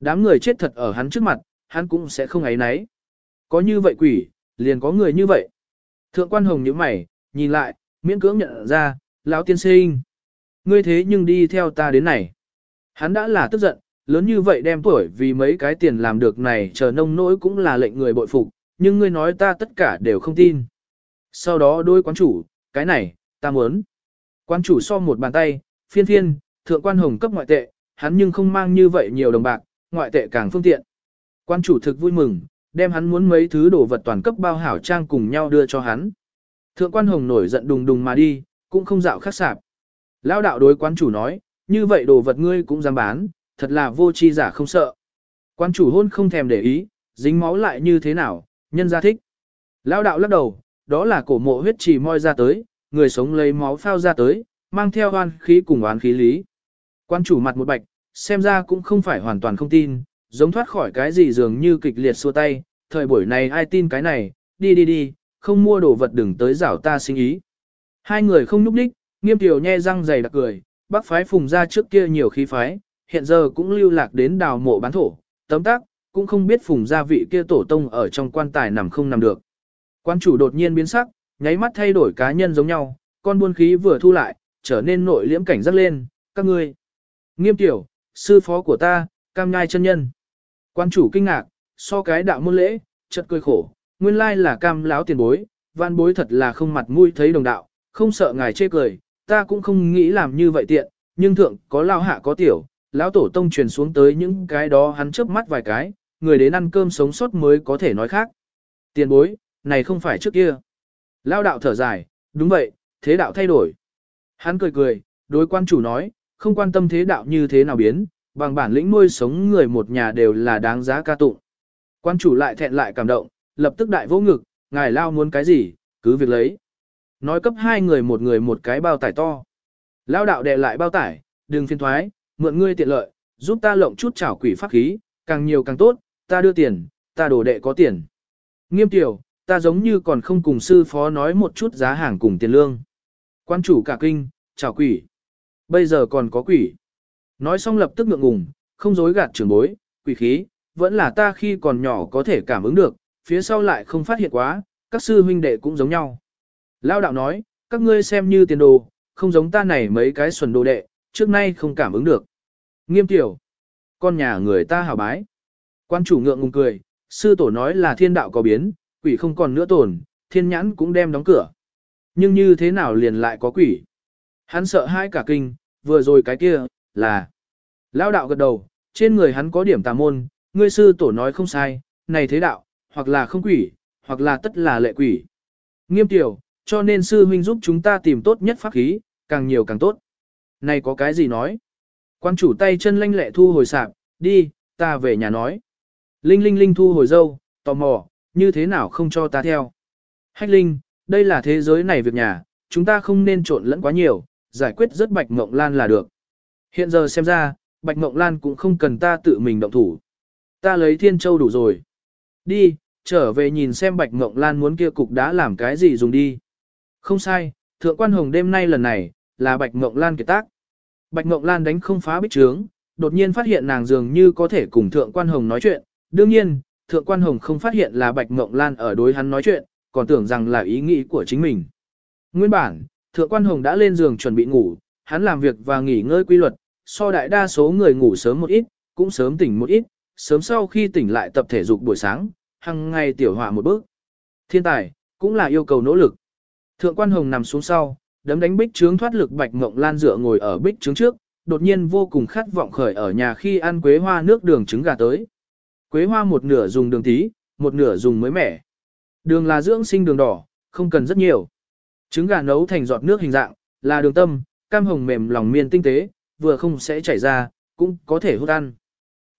Đám người chết thật ở hắn trước mặt, hắn cũng sẽ không ấy náy. Có như vậy quỷ, liền có người như vậy. Thượng quan hồng nhíu mày, nhìn lại, miễn cưỡng nhận ra, lão tiên sinh. Ngươi thế nhưng đi theo ta đến này. Hắn đã là tức giận, lớn như vậy đem tuổi vì mấy cái tiền làm được này chờ nông nỗi cũng là lệnh người bội phục, nhưng ngươi nói ta tất cả đều không tin. Sau đó đôi quán chủ, cái này, ta muốn. Quan chủ so một bàn tay, phiên phiên, thượng quan hồng cấp ngoại tệ, hắn nhưng không mang như vậy nhiều đồng bạc, ngoại tệ càng phương tiện. Quan chủ thực vui mừng, đem hắn muốn mấy thứ đồ vật toàn cấp bao hảo trang cùng nhau đưa cho hắn. Thượng quan hồng nổi giận đùng đùng mà đi, cũng không dạo khắc sạp. Lão đạo đối quán chủ nói, như vậy đồ vật ngươi cũng dám bán, thật là vô chi giả không sợ. Quán chủ hôn không thèm để ý, dính máu lại như thế nào, nhân gia thích. Lão đạo lắc đầu, đó là cổ mộ huyết trì moi ra tới, người sống lấy máu phao ra tới, mang theo oan khí cùng oán khí lý. Quan chủ mặt một bạch, xem ra cũng không phải hoàn toàn không tin, giống thoát khỏi cái gì dường như kịch liệt xua tay, thời buổi này ai tin cái này, đi đi đi, không mua đồ vật đừng tới rảo ta sinh ý. Hai người không núp đích, nghiêm tiểu nhe răng dày đặc cười, bác phái phùng ra trước kia nhiều khí phái, hiện giờ cũng lưu lạc đến đào mộ bán thổ, tấm tác, cũng không biết phùng gia vị kia tổ tông ở trong quan tài nằm không nằm được. Quan chủ đột nhiên biến sắc, nháy mắt thay đổi cá nhân giống nhau, con buôn khí vừa thu lại, trở nên nội liễm cảnh giác lên, các ngươi. Nghiêm tiểu, sư phó của ta, cam nhai chân nhân. Quan chủ kinh ngạc, so cái đạo môn lễ, chợt cười khổ, nguyên lai là cam lão tiền bối, văn bối thật là không mặt mũi thấy đồng đạo, không sợ ngài chê cười, ta cũng không nghĩ làm như vậy tiện, nhưng thượng có lao hạ có tiểu, lão tổ tông truyền xuống tới những cái đó hắn chớp mắt vài cái, người đến ăn cơm sống sót mới có thể nói khác. Tiền bối, này không phải trước kia. Lao đạo thở dài, đúng vậy, thế đạo thay đổi. Hắn cười cười, đối quan chủ nói, không quan tâm thế đạo như thế nào biến, bằng bản lĩnh nuôi sống người một nhà đều là đáng giá ca tụng. Quan chủ lại thẹn lại cảm động, lập tức đại vô ngực, ngài lao muốn cái gì, cứ việc lấy. Nói cấp hai người một người một cái bao tải to. Lao đạo đệ lại bao tải, đừng phiên thoái, mượn ngươi tiện lợi, giúp ta lộng chút chảo quỷ pháp khí, càng nhiều càng tốt, ta đưa tiền, ta đổ đệ có tiền. Nghiêm tiểu, ta giống như còn không cùng sư phó nói một chút giá hàng cùng tiền lương. Quan chủ cả kinh, chào quỷ. Bây giờ còn có quỷ. Nói xong lập tức ngượng ngùng, không dối gạt trưởng bối, quỷ khí, vẫn là ta khi còn nhỏ có thể cảm ứng được, phía sau lại không phát hiện quá, các sư huynh đệ cũng giống nhau. Lao đạo nói, các ngươi xem như tiền đồ, không giống ta này mấy cái xuẩn đồ đệ, trước nay không cảm ứng được. Nghiêm tiểu, con nhà người ta hào bái. Quan chủ ngượng ngùng cười, sư tổ nói là thiên đạo có biến, quỷ không còn nữa tồn, thiên nhãn cũng đem đóng cửa. Nhưng như thế nào liền lại có quỷ? Hắn sợ hai cả kinh, vừa rồi cái kia, là... Lao đạo gật đầu, trên người hắn có điểm tà môn, ngươi sư tổ nói không sai, này thế đạo, hoặc là không quỷ, hoặc là tất là lệ quỷ. Nghiêm tiểu, cho nên sư huynh giúp chúng ta tìm tốt nhất pháp khí, càng nhiều càng tốt. Này có cái gì nói? Quan chủ tay chân lanh lẹ thu hồi sạp, đi, ta về nhà nói. Linh linh linh thu hồi dâu, tò mò, như thế nào không cho ta theo. Hách linh, đây là thế giới này việc nhà, chúng ta không nên trộn lẫn quá nhiều, giải quyết rất Bạch Mộng Lan là được. Hiện giờ xem ra, Bạch Mộng Lan cũng không cần ta tự mình động thủ. Ta lấy Thiên Châu đủ rồi. Đi, trở về nhìn xem Bạch Ngộng Lan muốn kia cục đá làm cái gì dùng đi. Không sai, Thượng Quan Hồng đêm nay lần này, là Bạch Ngộng Lan kiệt tác. Bạch Ngộng Lan đánh không phá bích trướng, đột nhiên phát hiện nàng dường như có thể cùng Thượng Quan Hồng nói chuyện. Đương nhiên, Thượng Quan Hồng không phát hiện là Bạch Ngộng Lan ở đối hắn nói chuyện, còn tưởng rằng là ý nghĩ của chính mình. Nguyên bản, Thượng Quan Hồng đã lên giường chuẩn bị ngủ, hắn làm việc và nghỉ ngơi quy luật, so đại đa số người ngủ sớm một ít, cũng sớm tỉnh một ít, sớm sau khi tỉnh lại tập thể dục buổi sáng, hằng ngày tiểu hỏa một bước. Thiên tài, cũng là yêu cầu nỗ lực. Thượng Quan Hồng nằm xuống sau, đấm đánh bích trướng thoát lực Bạch Mộng Lan dựa ngồi ở bích trướng trước, đột nhiên vô cùng khát vọng khởi ở nhà khi ăn quế hoa nước đường trứng gà tới. Quế hoa một nửa dùng đường tí, một nửa dùng mới mẻ. Đường là dưỡng sinh đường đỏ, không cần rất nhiều. Trứng gà nấu thành giọt nước hình dạng, là đường tâm, cam hồng mềm lòng miên tinh tế, vừa không sẽ chảy ra, cũng có thể hút ăn.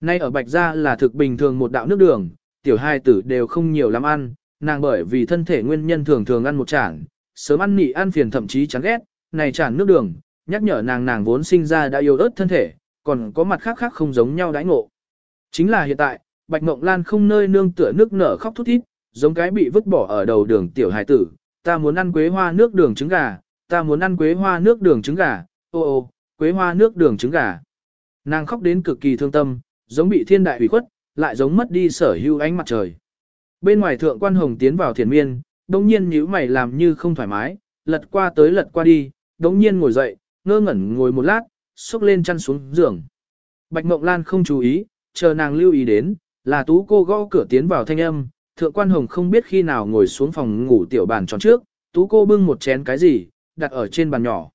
Nay ở Bạch Gia là thực bình thường một đạo nước đường, tiểu hai tử đều không nhiều lắm ăn, nàng bởi vì thân thể nguyên nhân thường thường ăn một chản, sớm ăn nị ăn phiền thậm chí chán ghét, này chản nước đường, nhắc nhở nàng nàng vốn sinh ra đã yêu ớt thân thể, còn có mặt khác khác không giống nhau đãi ngộ. Chính là hiện tại, Bạch Mộng Lan không nơi nương tựa nước nở khóc thút thít, giống cái bị vứt bỏ ở đầu đường tiểu hài tử, ta muốn ăn quế hoa nước đường trứng gà, ta muốn ăn quế hoa nước đường trứng gà, ô ô, quế hoa nước đường trứng gà. Nàng khóc đến cực kỳ thương tâm, giống bị thiên đại hủy khuất, lại giống mất đi sở hữu ánh mặt trời. Bên ngoài thượng quan hồng tiến vào thiền miên, đồng nhiên nhíu mày làm như không thoải mái, lật qua tới lật qua đi, đồng nhiên ngồi dậy, ngơ ngẩn ngồi một lát, xúc lên chăn xuống giường. Bạch Mộng Lan không chú ý, chờ nàng lưu ý đến, là tú cô gõ cửa tiến vào thanh âm, thượng quan hồng không biết khi nào ngồi xuống phòng ngủ tiểu bàn tròn trước, tú cô bưng một chén cái gì, đặt ở trên bàn nhỏ.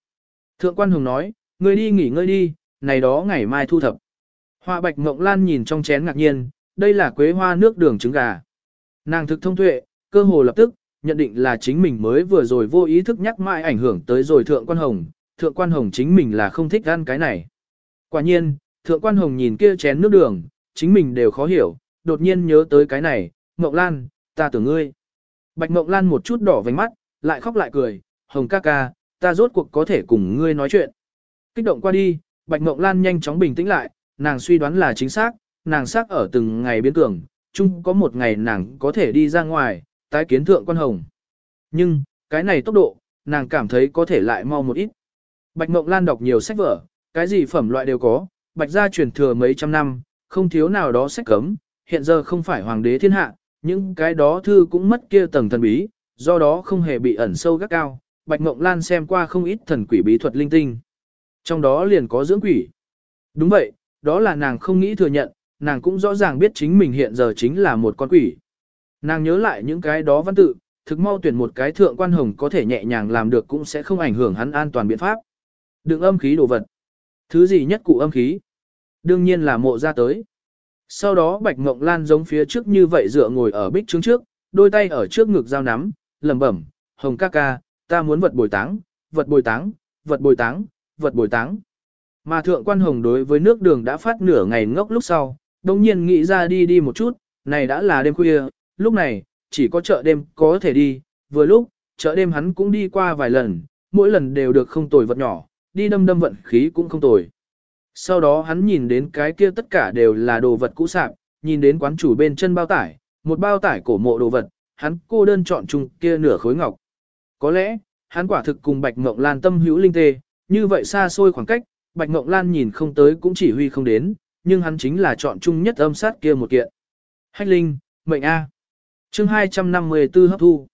Thượng quan hồng nói, người đi nghỉ ngơi đi, này đó ngày mai thu thập. Hoa bạch mộng lan nhìn trong chén ngạc nhiên, đây là quế hoa nước đường trứng gà. Nàng thực thông tuệ, cơ hồ lập tức, nhận định là chính mình mới vừa rồi vô ý thức nhắc mãi ảnh hưởng tới rồi thượng quan hồng, thượng quan hồng chính mình là không thích ăn cái này. Quả nhiên, thượng quan hồng nhìn kia chén nước đường, chính mình đều khó hiểu, đột nhiên nhớ tới cái này, mộng Lan, ta tưởng ngươi. Bạch mộng Lan một chút đỏ vành mắt, lại khóc lại cười, hồng ca ca, ta rốt cuộc có thể cùng ngươi nói chuyện. Kích động qua đi, Bạch mộng Lan nhanh chóng bình tĩnh lại, nàng suy đoán là chính xác, nàng xác ở từng ngày biến cường, chung có một ngày nàng có thể đi ra ngoài, tái kiến thượng quan hồng. Nhưng, cái này tốc độ, nàng cảm thấy có thể lại mau một ít. Bạch Mộng Lan đọc nhiều sách vở, cái gì phẩm loại đều có, Bạch gia truyền thừa mấy trăm năm, không thiếu nào đó sách cấm, hiện giờ không phải hoàng đế thiên hạ, những cái đó thư cũng mất kia tầng thần bí, do đó không hề bị ẩn sâu gắt cao. Bạch Mộng Lan xem qua không ít thần quỷ bí thuật linh tinh. Trong đó liền có dưỡng quỷ. Đúng vậy, đó là nàng không nghĩ thừa nhận, nàng cũng rõ ràng biết chính mình hiện giờ chính là một con quỷ. Nàng nhớ lại những cái đó văn tự, thực mau tuyển một cái thượng quan hồng có thể nhẹ nhàng làm được cũng sẽ không ảnh hưởng hắn an toàn biện pháp. Đừng âm khí đồ vật. Thứ gì nhất cụ âm khí? Đương nhiên là mộ ra tới. Sau đó Bạch Ngộng Lan giống phía trước như vậy dựa ngồi ở bích trướng trước, đôi tay ở trước ngực giao nắm, lẩm bẩm, "Hồng ca ca, ta muốn vật bồi táng, vật bồi táng, vật bồi táng, vật bồi táng." Mà thượng quan hồng đối với nước đường đã phát nửa ngày ngốc lúc sau, đồng nhiên nghĩ ra đi đi một chút, này đã là đêm khuya, lúc này, chỉ có chợ đêm có thể đi, vừa lúc, chợ đêm hắn cũng đi qua vài lần, mỗi lần đều được không tồi vật nhỏ, đi đâm đâm vận khí cũng không tồi. Sau đó hắn nhìn đến cái kia tất cả đều là đồ vật cũ sạp, nhìn đến quán chủ bên chân bao tải, một bao tải cổ mộ đồ vật, hắn cô đơn chọn chung kia nửa khối ngọc. Có lẽ, hắn quả thực cùng Bạch Mộng Lan tâm hữu linh tê, như vậy xa xôi khoảng cách, Bạch Ngộng Lan nhìn không tới cũng chỉ huy không đến, nhưng hắn chính là chọn chung nhất âm sát kia một kiện. Hách Linh, mệnh A. chương 254 hấp thu.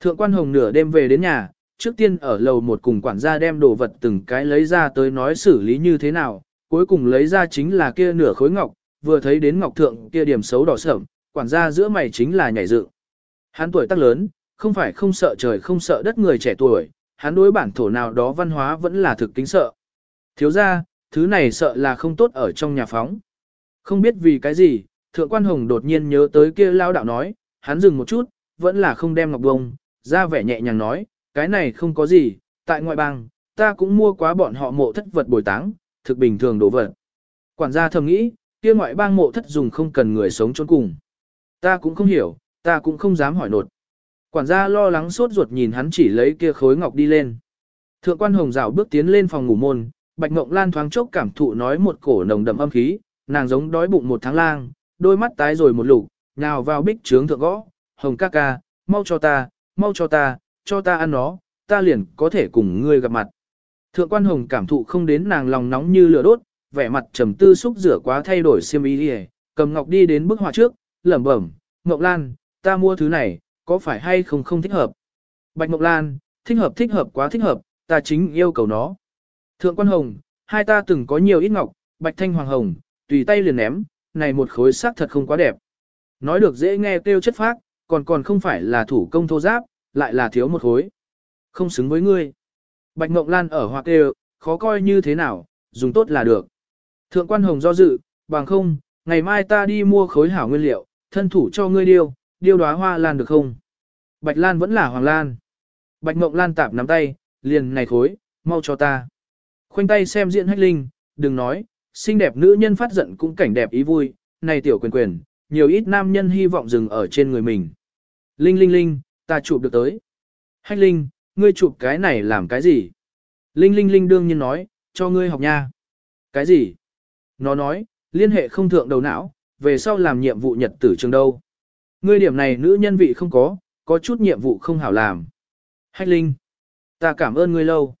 Thượng quan hồng nửa đêm về đến nhà, trước tiên ở lầu một cùng quản gia đem đồ vật từng cái lấy ra tới nói xử lý như thế nào, cuối cùng lấy ra chính là kia nửa khối ngọc, vừa thấy đến ngọc thượng kia điểm xấu đỏ sởm, quản gia giữa mày chính là nhảy dựng. Hắn tuổi tác lớn, không phải không sợ trời không sợ đất người trẻ tuổi, hắn đối bản thổ nào đó văn hóa vẫn là thực kính sợ. Thiếu ra, thứ này sợ là không tốt ở trong nhà phóng. Không biết vì cái gì, thượng quan hồng đột nhiên nhớ tới kia lao đạo nói, hắn dừng một chút, vẫn là không đem ngọc bông, ra vẻ nhẹ nhàng nói, cái này không có gì, tại ngoại bang, ta cũng mua quá bọn họ mộ thất vật bồi táng, thực bình thường đồ vật. Quản gia thầm nghĩ, kia ngoại bang mộ thất dùng không cần người sống trốn cùng. Ta cũng không hiểu, ta cũng không dám hỏi nột. Quản gia lo lắng sốt ruột nhìn hắn chỉ lấy kia khối ngọc đi lên. Thượng quan hồng rào bước tiến lên phòng ngủ môn, Bạch Ngộng Lan thoáng chốc cảm thụ nói một cổ nồng đậm âm khí, nàng giống đói bụng một tháng lang, đôi mắt tái rồi một lục, nhào vào bích trướng thượng gõ, hồng ca ca, mau cho ta, mau cho ta, cho ta ăn nó, ta liền có thể cùng ngươi gặp mặt. Thượng quan hồng cảm thụ không đến nàng lòng nóng như lửa đốt, vẻ mặt trầm tư xúc rửa quá thay đổi xiêm y đi cầm ngọc đi đến bức họa trước, lẩm bẩm, Ngọc Lan, ta mua thứ này, có phải hay không không thích hợp? Bạch Ngọc Lan, thích hợp thích hợp quá thích hợp, ta chính yêu cầu nó. Thượng quan hồng, hai ta từng có nhiều ít ngọc, bạch thanh hoàng hồng, tùy tay liền ném, này một khối sắc thật không quá đẹp. Nói được dễ nghe kêu chất phác, còn còn không phải là thủ công thô giáp, lại là thiếu một khối. Không xứng với ngươi. Bạch Ngộng Lan ở hoa kêu, khó coi như thế nào, dùng tốt là được. Thượng quan hồng do dự, bằng không, ngày mai ta đi mua khối hảo nguyên liệu, thân thủ cho ngươi điêu, điêu đóa hoa lan được không? Bạch Lan vẫn là hoàng lan. Bạch Ngộng Lan tạp nắm tay, liền này khối, mau cho ta. Khoanh tay xem diễn hách linh, đừng nói, xinh đẹp nữ nhân phát giận cũng cảnh đẹp ý vui, này tiểu quyền quyền, nhiều ít nam nhân hy vọng dừng ở trên người mình. Linh linh linh, ta chụp được tới. Hách linh, ngươi chụp cái này làm cái gì? Linh linh linh đương nhiên nói, cho ngươi học nha. Cái gì? Nó nói, liên hệ không thượng đầu não, về sau làm nhiệm vụ nhật tử trường đâu. Ngươi điểm này nữ nhân vị không có, có chút nhiệm vụ không hảo làm. Hách linh, ta cảm ơn ngươi lâu.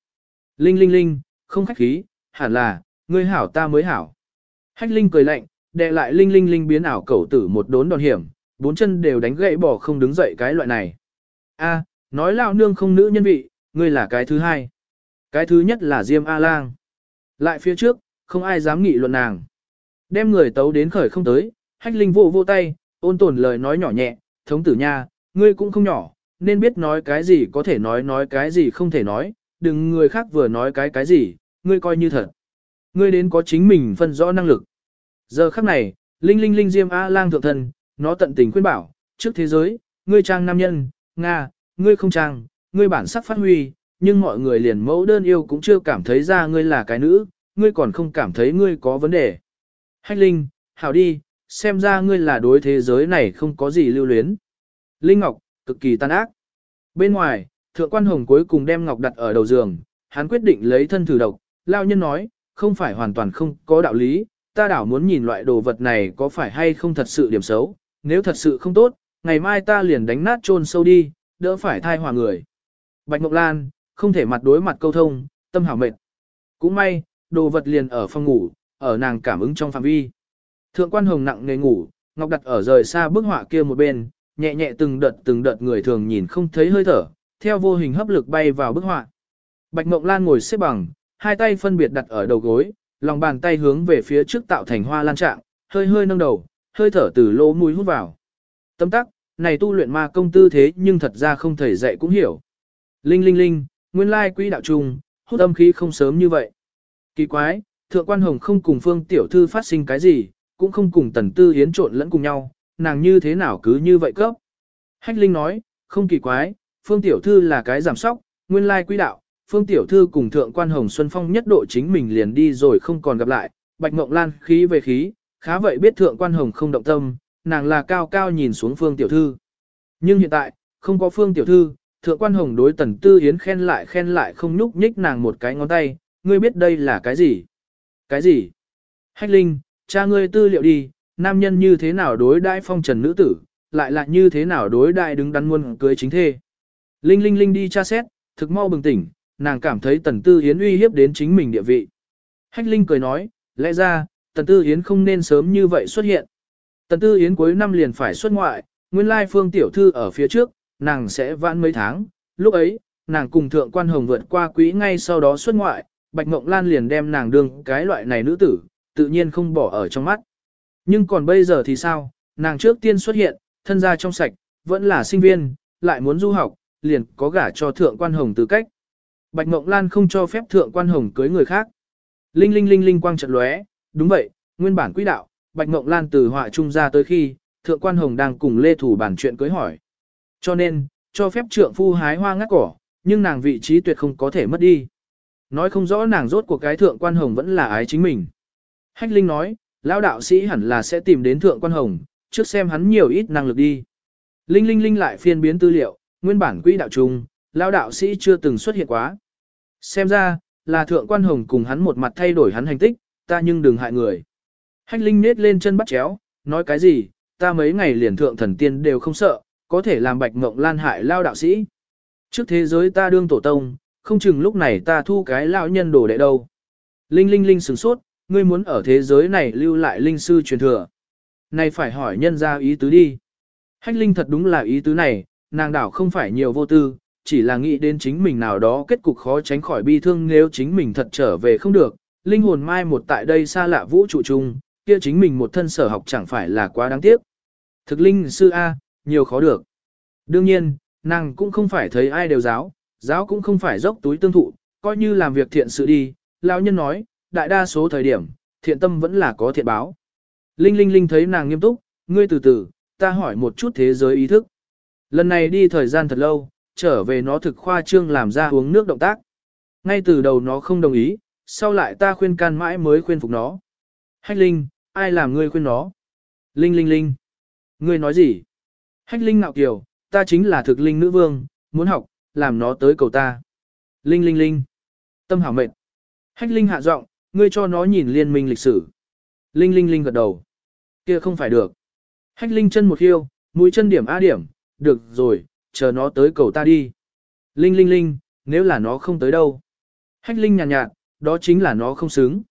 Linh linh linh, không khách khí, hẳn là, ngươi hảo ta mới hảo. Hách Linh cười lạnh, đè lại Linh Linh Linh biến ảo cẩu tử một đốn đòn hiểm, bốn chân đều đánh gãy bỏ không đứng dậy cái loại này. A, nói lão nương không nữ nhân vị, ngươi là cái thứ hai. Cái thứ nhất là Diêm A-Lang. Lại phía trước, không ai dám nghị luận nàng. Đem người tấu đến khởi không tới, Hách Linh vô vô tay, ôn tồn lời nói nhỏ nhẹ, thống tử nha, ngươi cũng không nhỏ, nên biết nói cái gì có thể nói nói cái gì không thể nói, đừng người khác vừa nói cái cái gì, ngươi coi như thật. Ngươi đến có chính mình phân rõ năng lực. Giờ khắc này, Linh Linh Linh Diêm A lang thượng thần, nó tận tình khuyên bảo, trước thế giới, ngươi trang nam nhân, Nga, ngươi không trang, ngươi bản sắc phát huy, nhưng mọi người liền mẫu đơn yêu cũng chưa cảm thấy ra ngươi là cái nữ, ngươi còn không cảm thấy ngươi có vấn đề. Hách Linh, hảo đi, xem ra ngươi là đối thế giới này không có gì lưu luyến. Linh Ngọc, cực kỳ tàn ác. Bên ngoài, thượng quan hồng cuối cùng đem Ngọc đặt ở đầu giường, hắn quyết định lấy thân thử độc, lao nhân nói, không phải hoàn toàn không có đạo lý, ta đảo muốn nhìn loại đồ vật này có phải hay không thật sự điểm xấu, nếu thật sự không tốt, ngày mai ta liền đánh nát chôn sâu đi, đỡ phải thai hòa người. Bạch Ngọc Lan, không thể mặt đối mặt câu thông, tâm hảo mệt. Cũng may, đồ vật liền ở phòng ngủ, ở nàng cảm ứng trong phạm vi. Thượng quan hồng nặng nề ngủ, Ngọc đặt ở rời xa bức họa kia một bên, nhẹ nhẹ từng đợt từng đợt người thường nhìn không thấy hơi thở, theo vô hình hấp lực bay vào bức họa. Bạch Mộng Lan ngồi xếp bằng, hai tay phân biệt đặt ở đầu gối, lòng bàn tay hướng về phía trước tạo thành hoa lan trạng, hơi hơi nâng đầu, hơi thở từ lỗ mũi hút vào. Tâm tắc, này tu luyện ma công tư thế nhưng thật ra không thể dạy cũng hiểu. Linh linh linh, nguyên lai quỹ đạo trùng, hút âm khí không sớm như vậy. Kỳ quái, thượng quan hồng không cùng phương tiểu thư phát sinh cái gì, cũng không cùng tần tư hiến trộn lẫn cùng nhau, nàng như thế nào cứ như vậy cấp. Hách linh nói, không kỳ quái, phương tiểu thư là cái giảm sóc, nguyên lai quỹ đạo, phương tiểu thư cùng thượng quan hồng xuân phong nhất độ chính mình liền đi rồi không còn gặp lại, bạch mộng lan khí về khí, khá vậy biết thượng quan hồng không động tâm, nàng là cao cao nhìn xuống phương tiểu thư. Nhưng hiện tại, không có phương tiểu thư, thượng quan hồng đối tần tư yến khen lại khen lại không nhúc nhích nàng một cái ngón tay, ngươi biết đây là cái gì? Cái gì? Hách linh, cha ngươi tư liệu đi, nam nhân như thế nào đối đãi phong trần nữ tử, lại là như thế nào đối đại đứng đắn muôn cưới chính thê. Linh linh linh đi tra xét, thực mau bừng tỉnh, nàng cảm thấy tần tư Yến uy hiếp đến chính mình địa vị. Hách linh cười nói, lẽ ra, tần tư Yến không nên sớm như vậy xuất hiện. Tần tư Yến cuối năm liền phải xuất ngoại, nguyên lai phương tiểu thư ở phía trước, nàng sẽ vãn mấy tháng, lúc ấy, nàng cùng thượng quan hồng vượt qua quỹ ngay sau đó xuất ngoại, Bạch Mộng Lan liền đem nàng đương cái loại này nữ tử, tự nhiên không bỏ ở trong mắt. Nhưng còn bây giờ thì sao, nàng trước tiên xuất hiện, thân gia trong sạch, vẫn là sinh viên, lại muốn du học, liền có gả cho thượng quan hồng tư cách. Bạch Mộng Lan không cho phép thượng quan hồng cưới người khác. Linh linh linh linh quang trận lóe, đúng vậy, nguyên bản quỹ đạo, Bạch Mộng Lan từ họa trung ra tới khi, thượng quan hồng đang cùng Lê Thủ bản chuyện cưới hỏi. Cho nên, cho phép trượng phu hái hoa ngắt cỏ, nhưng nàng vị trí tuyệt không có thể mất đi. Nói không rõ nàng rốt cuộc cái thượng quan hồng vẫn là ái chính mình. Hách Linh nói, lão đạo sĩ hẳn là sẽ tìm đến thượng quan hồng, trước xem hắn nhiều ít năng lực đi. Linh Linh Linh lại phiên biến tư liệu, nguyên bản quỹ đạo trung, lão đạo sĩ chưa từng xuất hiện quá. Xem ra, là thượng quan hồng cùng hắn một mặt thay đổi hắn hành tích, ta nhưng đừng hại người. Hách Linh nết lên chân bắt chéo, nói cái gì, ta mấy ngày liền thượng thần tiên đều không sợ, có thể làm bạch ngộng lan hại lao đạo sĩ. Trước thế giới ta đương tổ tông, không chừng lúc này ta thu cái lão nhân đồ đệ đâu. Linh linh linh sửng sốt, ngươi muốn ở thế giới này lưu lại linh sư truyền thừa. Này phải hỏi nhân ra ý tứ đi. Hách linh thật đúng là ý tứ này, nàng đảo không phải nhiều vô tư, chỉ là nghĩ đến chính mình nào đó kết cục khó tránh khỏi bi thương nếu chính mình thật trở về không được. Linh hồn mai một tại đây xa lạ vũ trụ chung, kia chính mình một thân sở học chẳng phải là quá đáng tiếc. Thực linh sư A, nhiều khó được. Đương nhiên, nàng cũng không phải thấy ai đều giáo, giáo cũng không phải dốc túi tương thụ, coi như làm việc thiện sự đi, lão nhân nói, đại đa số thời điểm, thiện tâm vẫn là có thiện báo. Linh Linh Linh thấy nàng nghiêm túc, ngươi từ từ, ta hỏi một chút thế giới ý thức. Lần này đi thời gian thật lâu, trở về nó thực khoa trương làm ra uống nước động tác. Ngay từ đầu nó không đồng ý, sau lại ta khuyên can mãi mới khuyên phục nó. Hách Linh, ai làm ngươi khuyên nó? Linh Linh Linh. Ngươi nói gì? Hách Linh ngạo kiều, ta chính là thực linh nữ vương, muốn học, làm nó tới cầu ta. Linh linh linh. Tâm hảo mệt. Hách linh hạ giọng, ngươi cho nó nhìn liên minh lịch sử. Linh linh linh gật đầu. Kia không phải được. Hách linh chân một hiêu, mũi chân điểm A điểm, được rồi, chờ nó tới cầu ta đi. Linh linh linh, nếu là nó không tới đâu. Hách linh nhàn nhạt, nhạt, đó chính là nó không xứng.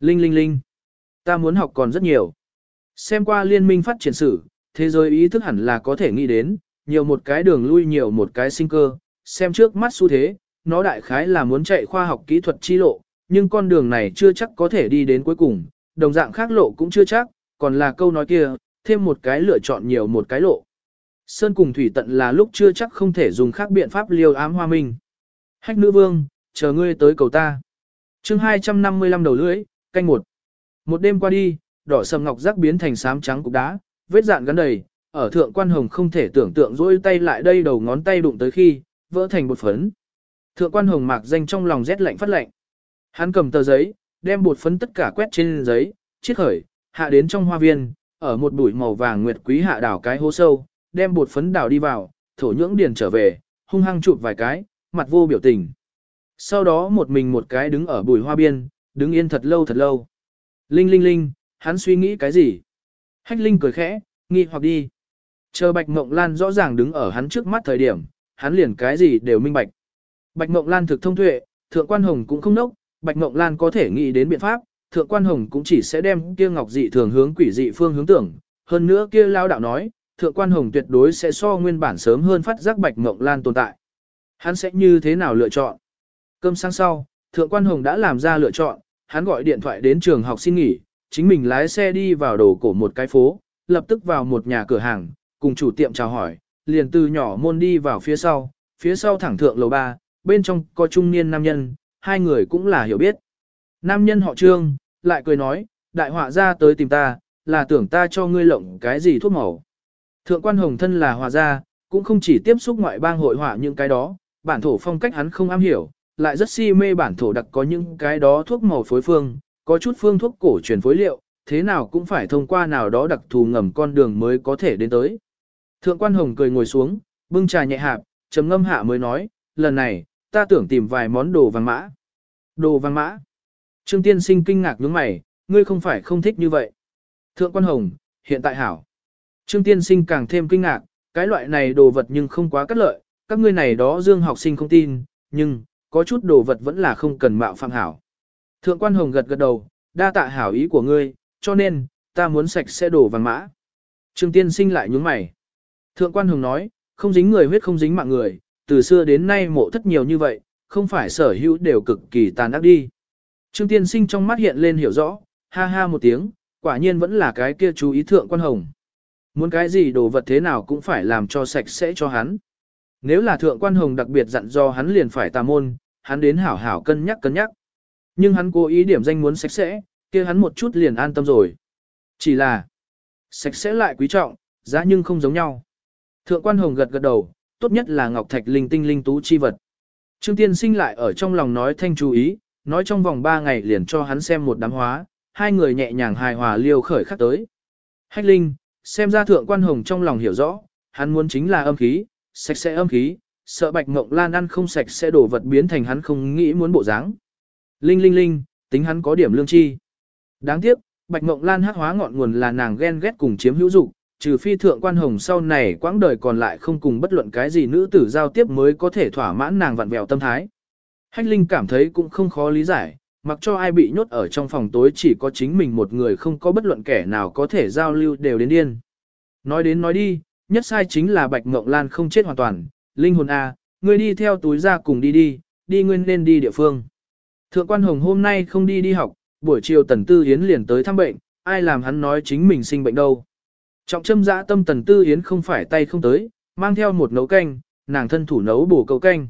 Linh linh linh. Ta muốn học còn rất nhiều. Xem qua liên minh phát triển sử, thế giới ý thức hẳn là có thể nghĩ đến, nhiều một cái đường lui nhiều một cái sinh cơ, xem trước mắt xu thế, nó đại khái là muốn chạy khoa học kỹ thuật chi lộ, nhưng con đường này chưa chắc có thể đi đến cuối cùng, đồng dạng khác lộ cũng chưa chắc, còn là câu nói kia, thêm một cái lựa chọn nhiều một cái lộ. Sơn cùng thủy tận là lúc chưa chắc không thể dùng khác biện pháp liêu ám hoa minh. Hách nữ vương, chờ ngươi tới cầu ta. chương 255 đầu lưỡi, canh một. Một đêm qua đi, đỏ sầm ngọc rắc biến thành xám trắng cục đá, vết dạn gắn đầy, ở thượng quan hồng không thể tưởng tượng dỗi tay lại đây đầu ngón tay đụng tới khi, vỡ thành bột phấn. Thượng quan hồng mạc danh trong lòng rét lạnh phát lạnh. Hắn cầm tờ giấy, đem bột phấn tất cả quét trên giấy, chiết khởi, hạ đến trong hoa viên, ở một bụi màu vàng nguyệt quý hạ đảo cái hố sâu, đem bột phấn đảo đi vào, thổ nhưỡng điền trở về, hung hăng chụp vài cái, mặt vô biểu tình. Sau đó một mình một cái đứng ở bùi hoa biên, đứng yên thật lâu thật lâu. Linh linh linh, hắn suy nghĩ cái gì? Hách linh cười khẽ, nghi hoặc đi. Chờ Bạch Mộng Lan rõ ràng đứng ở hắn trước mắt thời điểm, hắn liền cái gì đều minh bạch. Bạch Mộng Lan thực thông tuệ, Thượng Quan Hồng cũng không nốc, Bạch Mộng Lan có thể nghĩ đến biện pháp, Thượng Quan Hồng cũng chỉ sẽ đem kia ngọc dị thường hướng quỷ dị phương hướng tưởng. Hơn nữa kia lao đạo nói, Thượng Quan Hồng tuyệt đối sẽ so nguyên bản sớm hơn phát giác Bạch Mộng Lan tồn tại. Hắn sẽ như thế nào lựa chọn? Cơm sáng sau, Thượng Quan Hồng đã làm ra lựa chọn, hắn gọi điện thoại đến trường học xin nghỉ, chính mình lái xe đi vào đồ cổ một cái phố, lập tức vào một nhà cửa hàng, cùng chủ tiệm chào hỏi, liền từ nhỏ môn đi vào phía sau, phía sau thẳng thượng lầu ba, bên trong có trung niên nam nhân, hai người cũng là hiểu biết. Nam nhân họ trương, lại cười nói, đại họa ra tới tìm ta, là tưởng ta cho ngươi lộng cái gì thuốc màu. Thượng quan hồng thân là hòa gia, cũng không chỉ tiếp xúc ngoại bang hội họa những cái đó, bản thổ phong cách hắn không am hiểu, lại rất si mê bản thổ đặc có những cái đó thuốc màu phối phương, có chút phương thuốc cổ truyền phối liệu, thế nào cũng phải thông qua nào đó đặc thù ngầm con đường mới có thể đến tới. Thượng quan hồng cười ngồi xuống, bưng trà nhẹ hạp, chấm ngâm hạ mới nói, lần này, ta tưởng tìm vài món đồ vàng mã. Đồ vàng mã. Trương tiên sinh kinh ngạc nhướng mày, ngươi không phải không thích như vậy. Thượng quan hồng, hiện tại hảo. Trương tiên sinh càng thêm kinh ngạc, cái loại này đồ vật nhưng không quá cắt lợi, các ngươi này đó dương học sinh không tin, nhưng, có chút đồ vật vẫn là không cần mạo phạm hảo. Thượng quan hồng gật gật đầu, đa tạ hảo ý của ngươi, cho nên, ta muốn sạch sẽ đồ vàng mã. Trương tiên sinh lại nhướng mày. Thượng quan hồng nói, không dính người huyết không dính mạng người, từ xưa đến nay mộ thất nhiều như vậy, không phải sở hữu đều cực kỳ tàn ác đi. Trương tiên sinh trong mắt hiện lên hiểu rõ, ha ha một tiếng, quả nhiên vẫn là cái kia chú ý thượng quan hồng. Muốn cái gì đồ vật thế nào cũng phải làm cho sạch sẽ cho hắn. Nếu là thượng quan hồng đặc biệt dặn do hắn liền phải tà môn, hắn đến hảo hảo cân nhắc cân nhắc. Nhưng hắn cố ý điểm danh muốn sạch sẽ, kia hắn một chút liền an tâm rồi. Chỉ là, sạch sẽ lại quý trọng, giá nhưng không giống nhau. Thượng quan hồng gật gật đầu, tốt nhất là ngọc thạch linh tinh linh tú chi vật. Trương tiên sinh lại ở trong lòng nói thanh chú ý, nói trong vòng 3 ngày liền cho hắn xem một đám hóa, hai người nhẹ nhàng hài hòa liêu khởi khắc tới. Hách linh, xem ra thượng quan hồng trong lòng hiểu rõ, hắn muốn chính là âm khí, sạch sẽ âm khí, sợ bạch mộng lan ăn không sạch sẽ đổ vật biến thành hắn không nghĩ muốn bộ dáng. Linh linh linh, tính hắn có điểm lương chi. Đáng tiếc, bạch mộng lan hắc hóa ngọn nguồn là nàng ghen ghét cùng chiếm hữu dục trừ phi thượng quan hồng sau này quãng đời còn lại không cùng bất luận cái gì nữ tử giao tiếp mới có thể thỏa mãn nàng vặn vẹo tâm thái. Hách Linh cảm thấy cũng không khó lý giải, mặc cho ai bị nhốt ở trong phòng tối chỉ có chính mình một người không có bất luận kẻ nào có thể giao lưu đều đến điên. Nói đến nói đi, nhất sai chính là Bạch Ngộng Lan không chết hoàn toàn, linh hồn A, ngươi đi theo túi ra cùng đi đi, đi nguyên nên đi địa phương. Thượng quan Hồng hôm nay không đi đi học, buổi chiều Tần Tư Yến liền tới thăm bệnh, ai làm hắn nói chính mình sinh bệnh đâu. Trọng châm dã tâm Tần Tư Yến không phải tay không tới, mang theo một nấu canh, nàng thân thủ nấu bổ câu canh.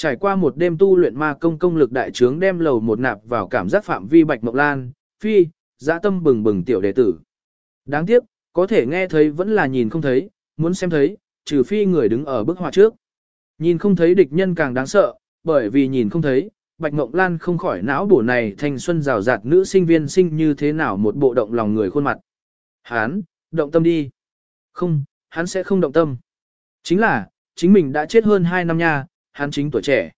Trải qua một đêm tu luyện ma công công lực đại trướng đem lầu một nạp vào cảm giác phạm vi bạch mộng lan, phi, dã tâm bừng bừng tiểu đệ tử. Đáng tiếc, có thể nghe thấy vẫn là nhìn không thấy, muốn xem thấy, trừ phi người đứng ở bức họa trước. Nhìn không thấy địch nhân càng đáng sợ, bởi vì nhìn không thấy, Bạch Ngộng Lan không khỏi não bổ này thanh xuân rào rạt nữ sinh viên sinh như thế nào một bộ động lòng người khuôn mặt. Hán, động tâm đi. Không, hắn sẽ không động tâm. Chính là, chính mình đã chết hơn 2 năm nha, hắn chính tuổi trẻ.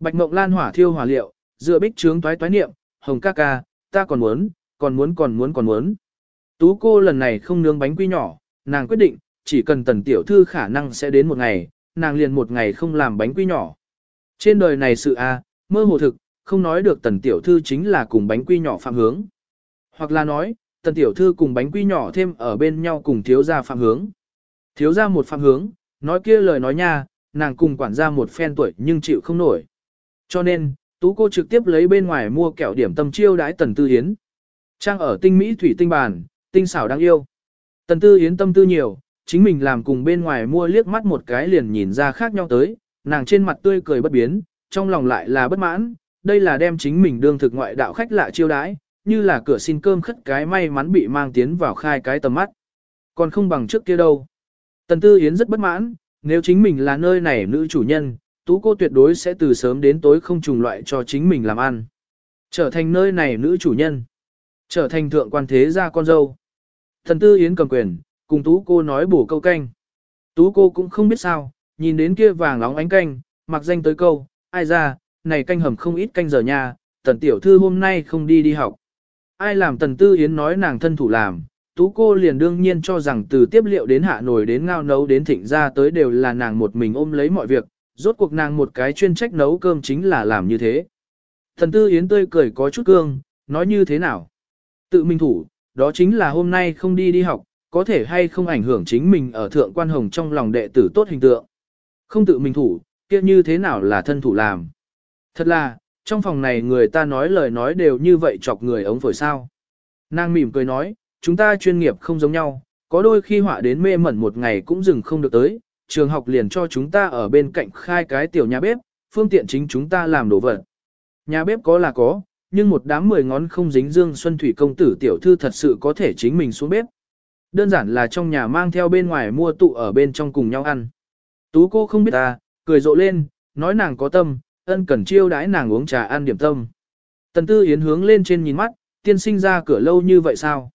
Bạch Mộng Lan hỏa thiêu hỏa liệu, dựa bích trướng toái toái niệm, hồng ca ca, ta còn muốn, còn muốn còn muốn còn muốn. Tú cô lần này không nướng bánh quy nhỏ, nàng quyết định, chỉ cần tần tiểu thư khả năng sẽ đến một ngày, nàng liền một ngày không làm bánh quy nhỏ. Trên đời này sự a, mơ hồ thực, không nói được tần tiểu thư chính là cùng bánh quy nhỏ phạm hướng. Hoặc là nói, tần tiểu thư cùng bánh quy nhỏ thêm ở bên nhau cùng thiếu gia phạm hướng. Thiếu gia một phạm hướng, nói kia lời nói nha, nàng cùng quản gia một phen tuổi nhưng chịu không nổi. Cho nên, tú cô trực tiếp lấy bên ngoài mua kẹo điểm tâm chiêu đái tần tư hiến. Trang ở tinh mỹ thủy tinh bàn, tinh xảo đáng yêu. Tần tư hiến tâm tư nhiều, chính mình làm cùng bên ngoài mua liếc mắt một cái liền nhìn ra khác nhau tới, nàng trên mặt tươi cười bất biến, trong lòng lại là bất mãn, đây là đem chính mình đương thực ngoại đạo khách lạ chiêu đãi, như là cửa xin cơm khất cái may mắn bị mang tiến vào khai cái tầm mắt. Còn không bằng trước kia đâu. Tần Tư Yến rất bất mãn, nếu chính mình là nơi này nữ chủ nhân, tú cô tuyệt đối sẽ từ sớm đến tối không trùng loại cho chính mình làm ăn. Trở thành nơi này nữ chủ nhân. Trở thành thượng quan thế gia con dâu. Thần tư yến cầm quyền, cùng tú cô nói bổ câu canh. Tú cô cũng không biết sao, nhìn đến kia vàng nóng ánh canh, mặc danh tới câu, ai ra, này canh hầm không ít canh giờ nha, tần tiểu thư hôm nay không đi đi học. Ai làm tần tư yến nói nàng thân thủ làm, tú cô liền đương nhiên cho rằng từ tiếp liệu đến hạ nồi đến ngao nấu đến thịnh ra tới đều là nàng một mình ôm lấy mọi việc, rốt cuộc nàng một cái chuyên trách nấu cơm chính là làm như thế. Thần tư yến tươi cười có chút cương, nói như thế nào? Tự mình thủ, đó chính là hôm nay không đi đi học, có thể hay không ảnh hưởng chính mình ở thượng quan hồng trong lòng đệ tử tốt hình tượng. Không tự mình thủ, kia như thế nào là thân thủ làm. Thật là, trong phòng này người ta nói lời nói đều như vậy chọc người ống phổi sao. Nàng mỉm cười nói, chúng ta chuyên nghiệp không giống nhau, có đôi khi họa đến mê mẩn một ngày cũng dừng không được tới, trường học liền cho chúng ta ở bên cạnh khai cái tiểu nhà bếp, phương tiện chính chúng ta làm đồ vật. Nhà bếp có là có, nhưng một đám mười ngón không dính dương xuân thủy công tử tiểu thư thật sự có thể chính mình xuống bếp. Đơn giản là trong nhà mang theo bên ngoài mua tụ ở bên trong cùng nhau ăn. Tú cô không biết ta, cười rộ lên, nói nàng có tâm, ân cần chiêu đãi nàng uống trà ăn điểm tâm. Tần tư yến hướng lên trên nhìn mắt, tiên sinh ra cửa lâu như vậy sao?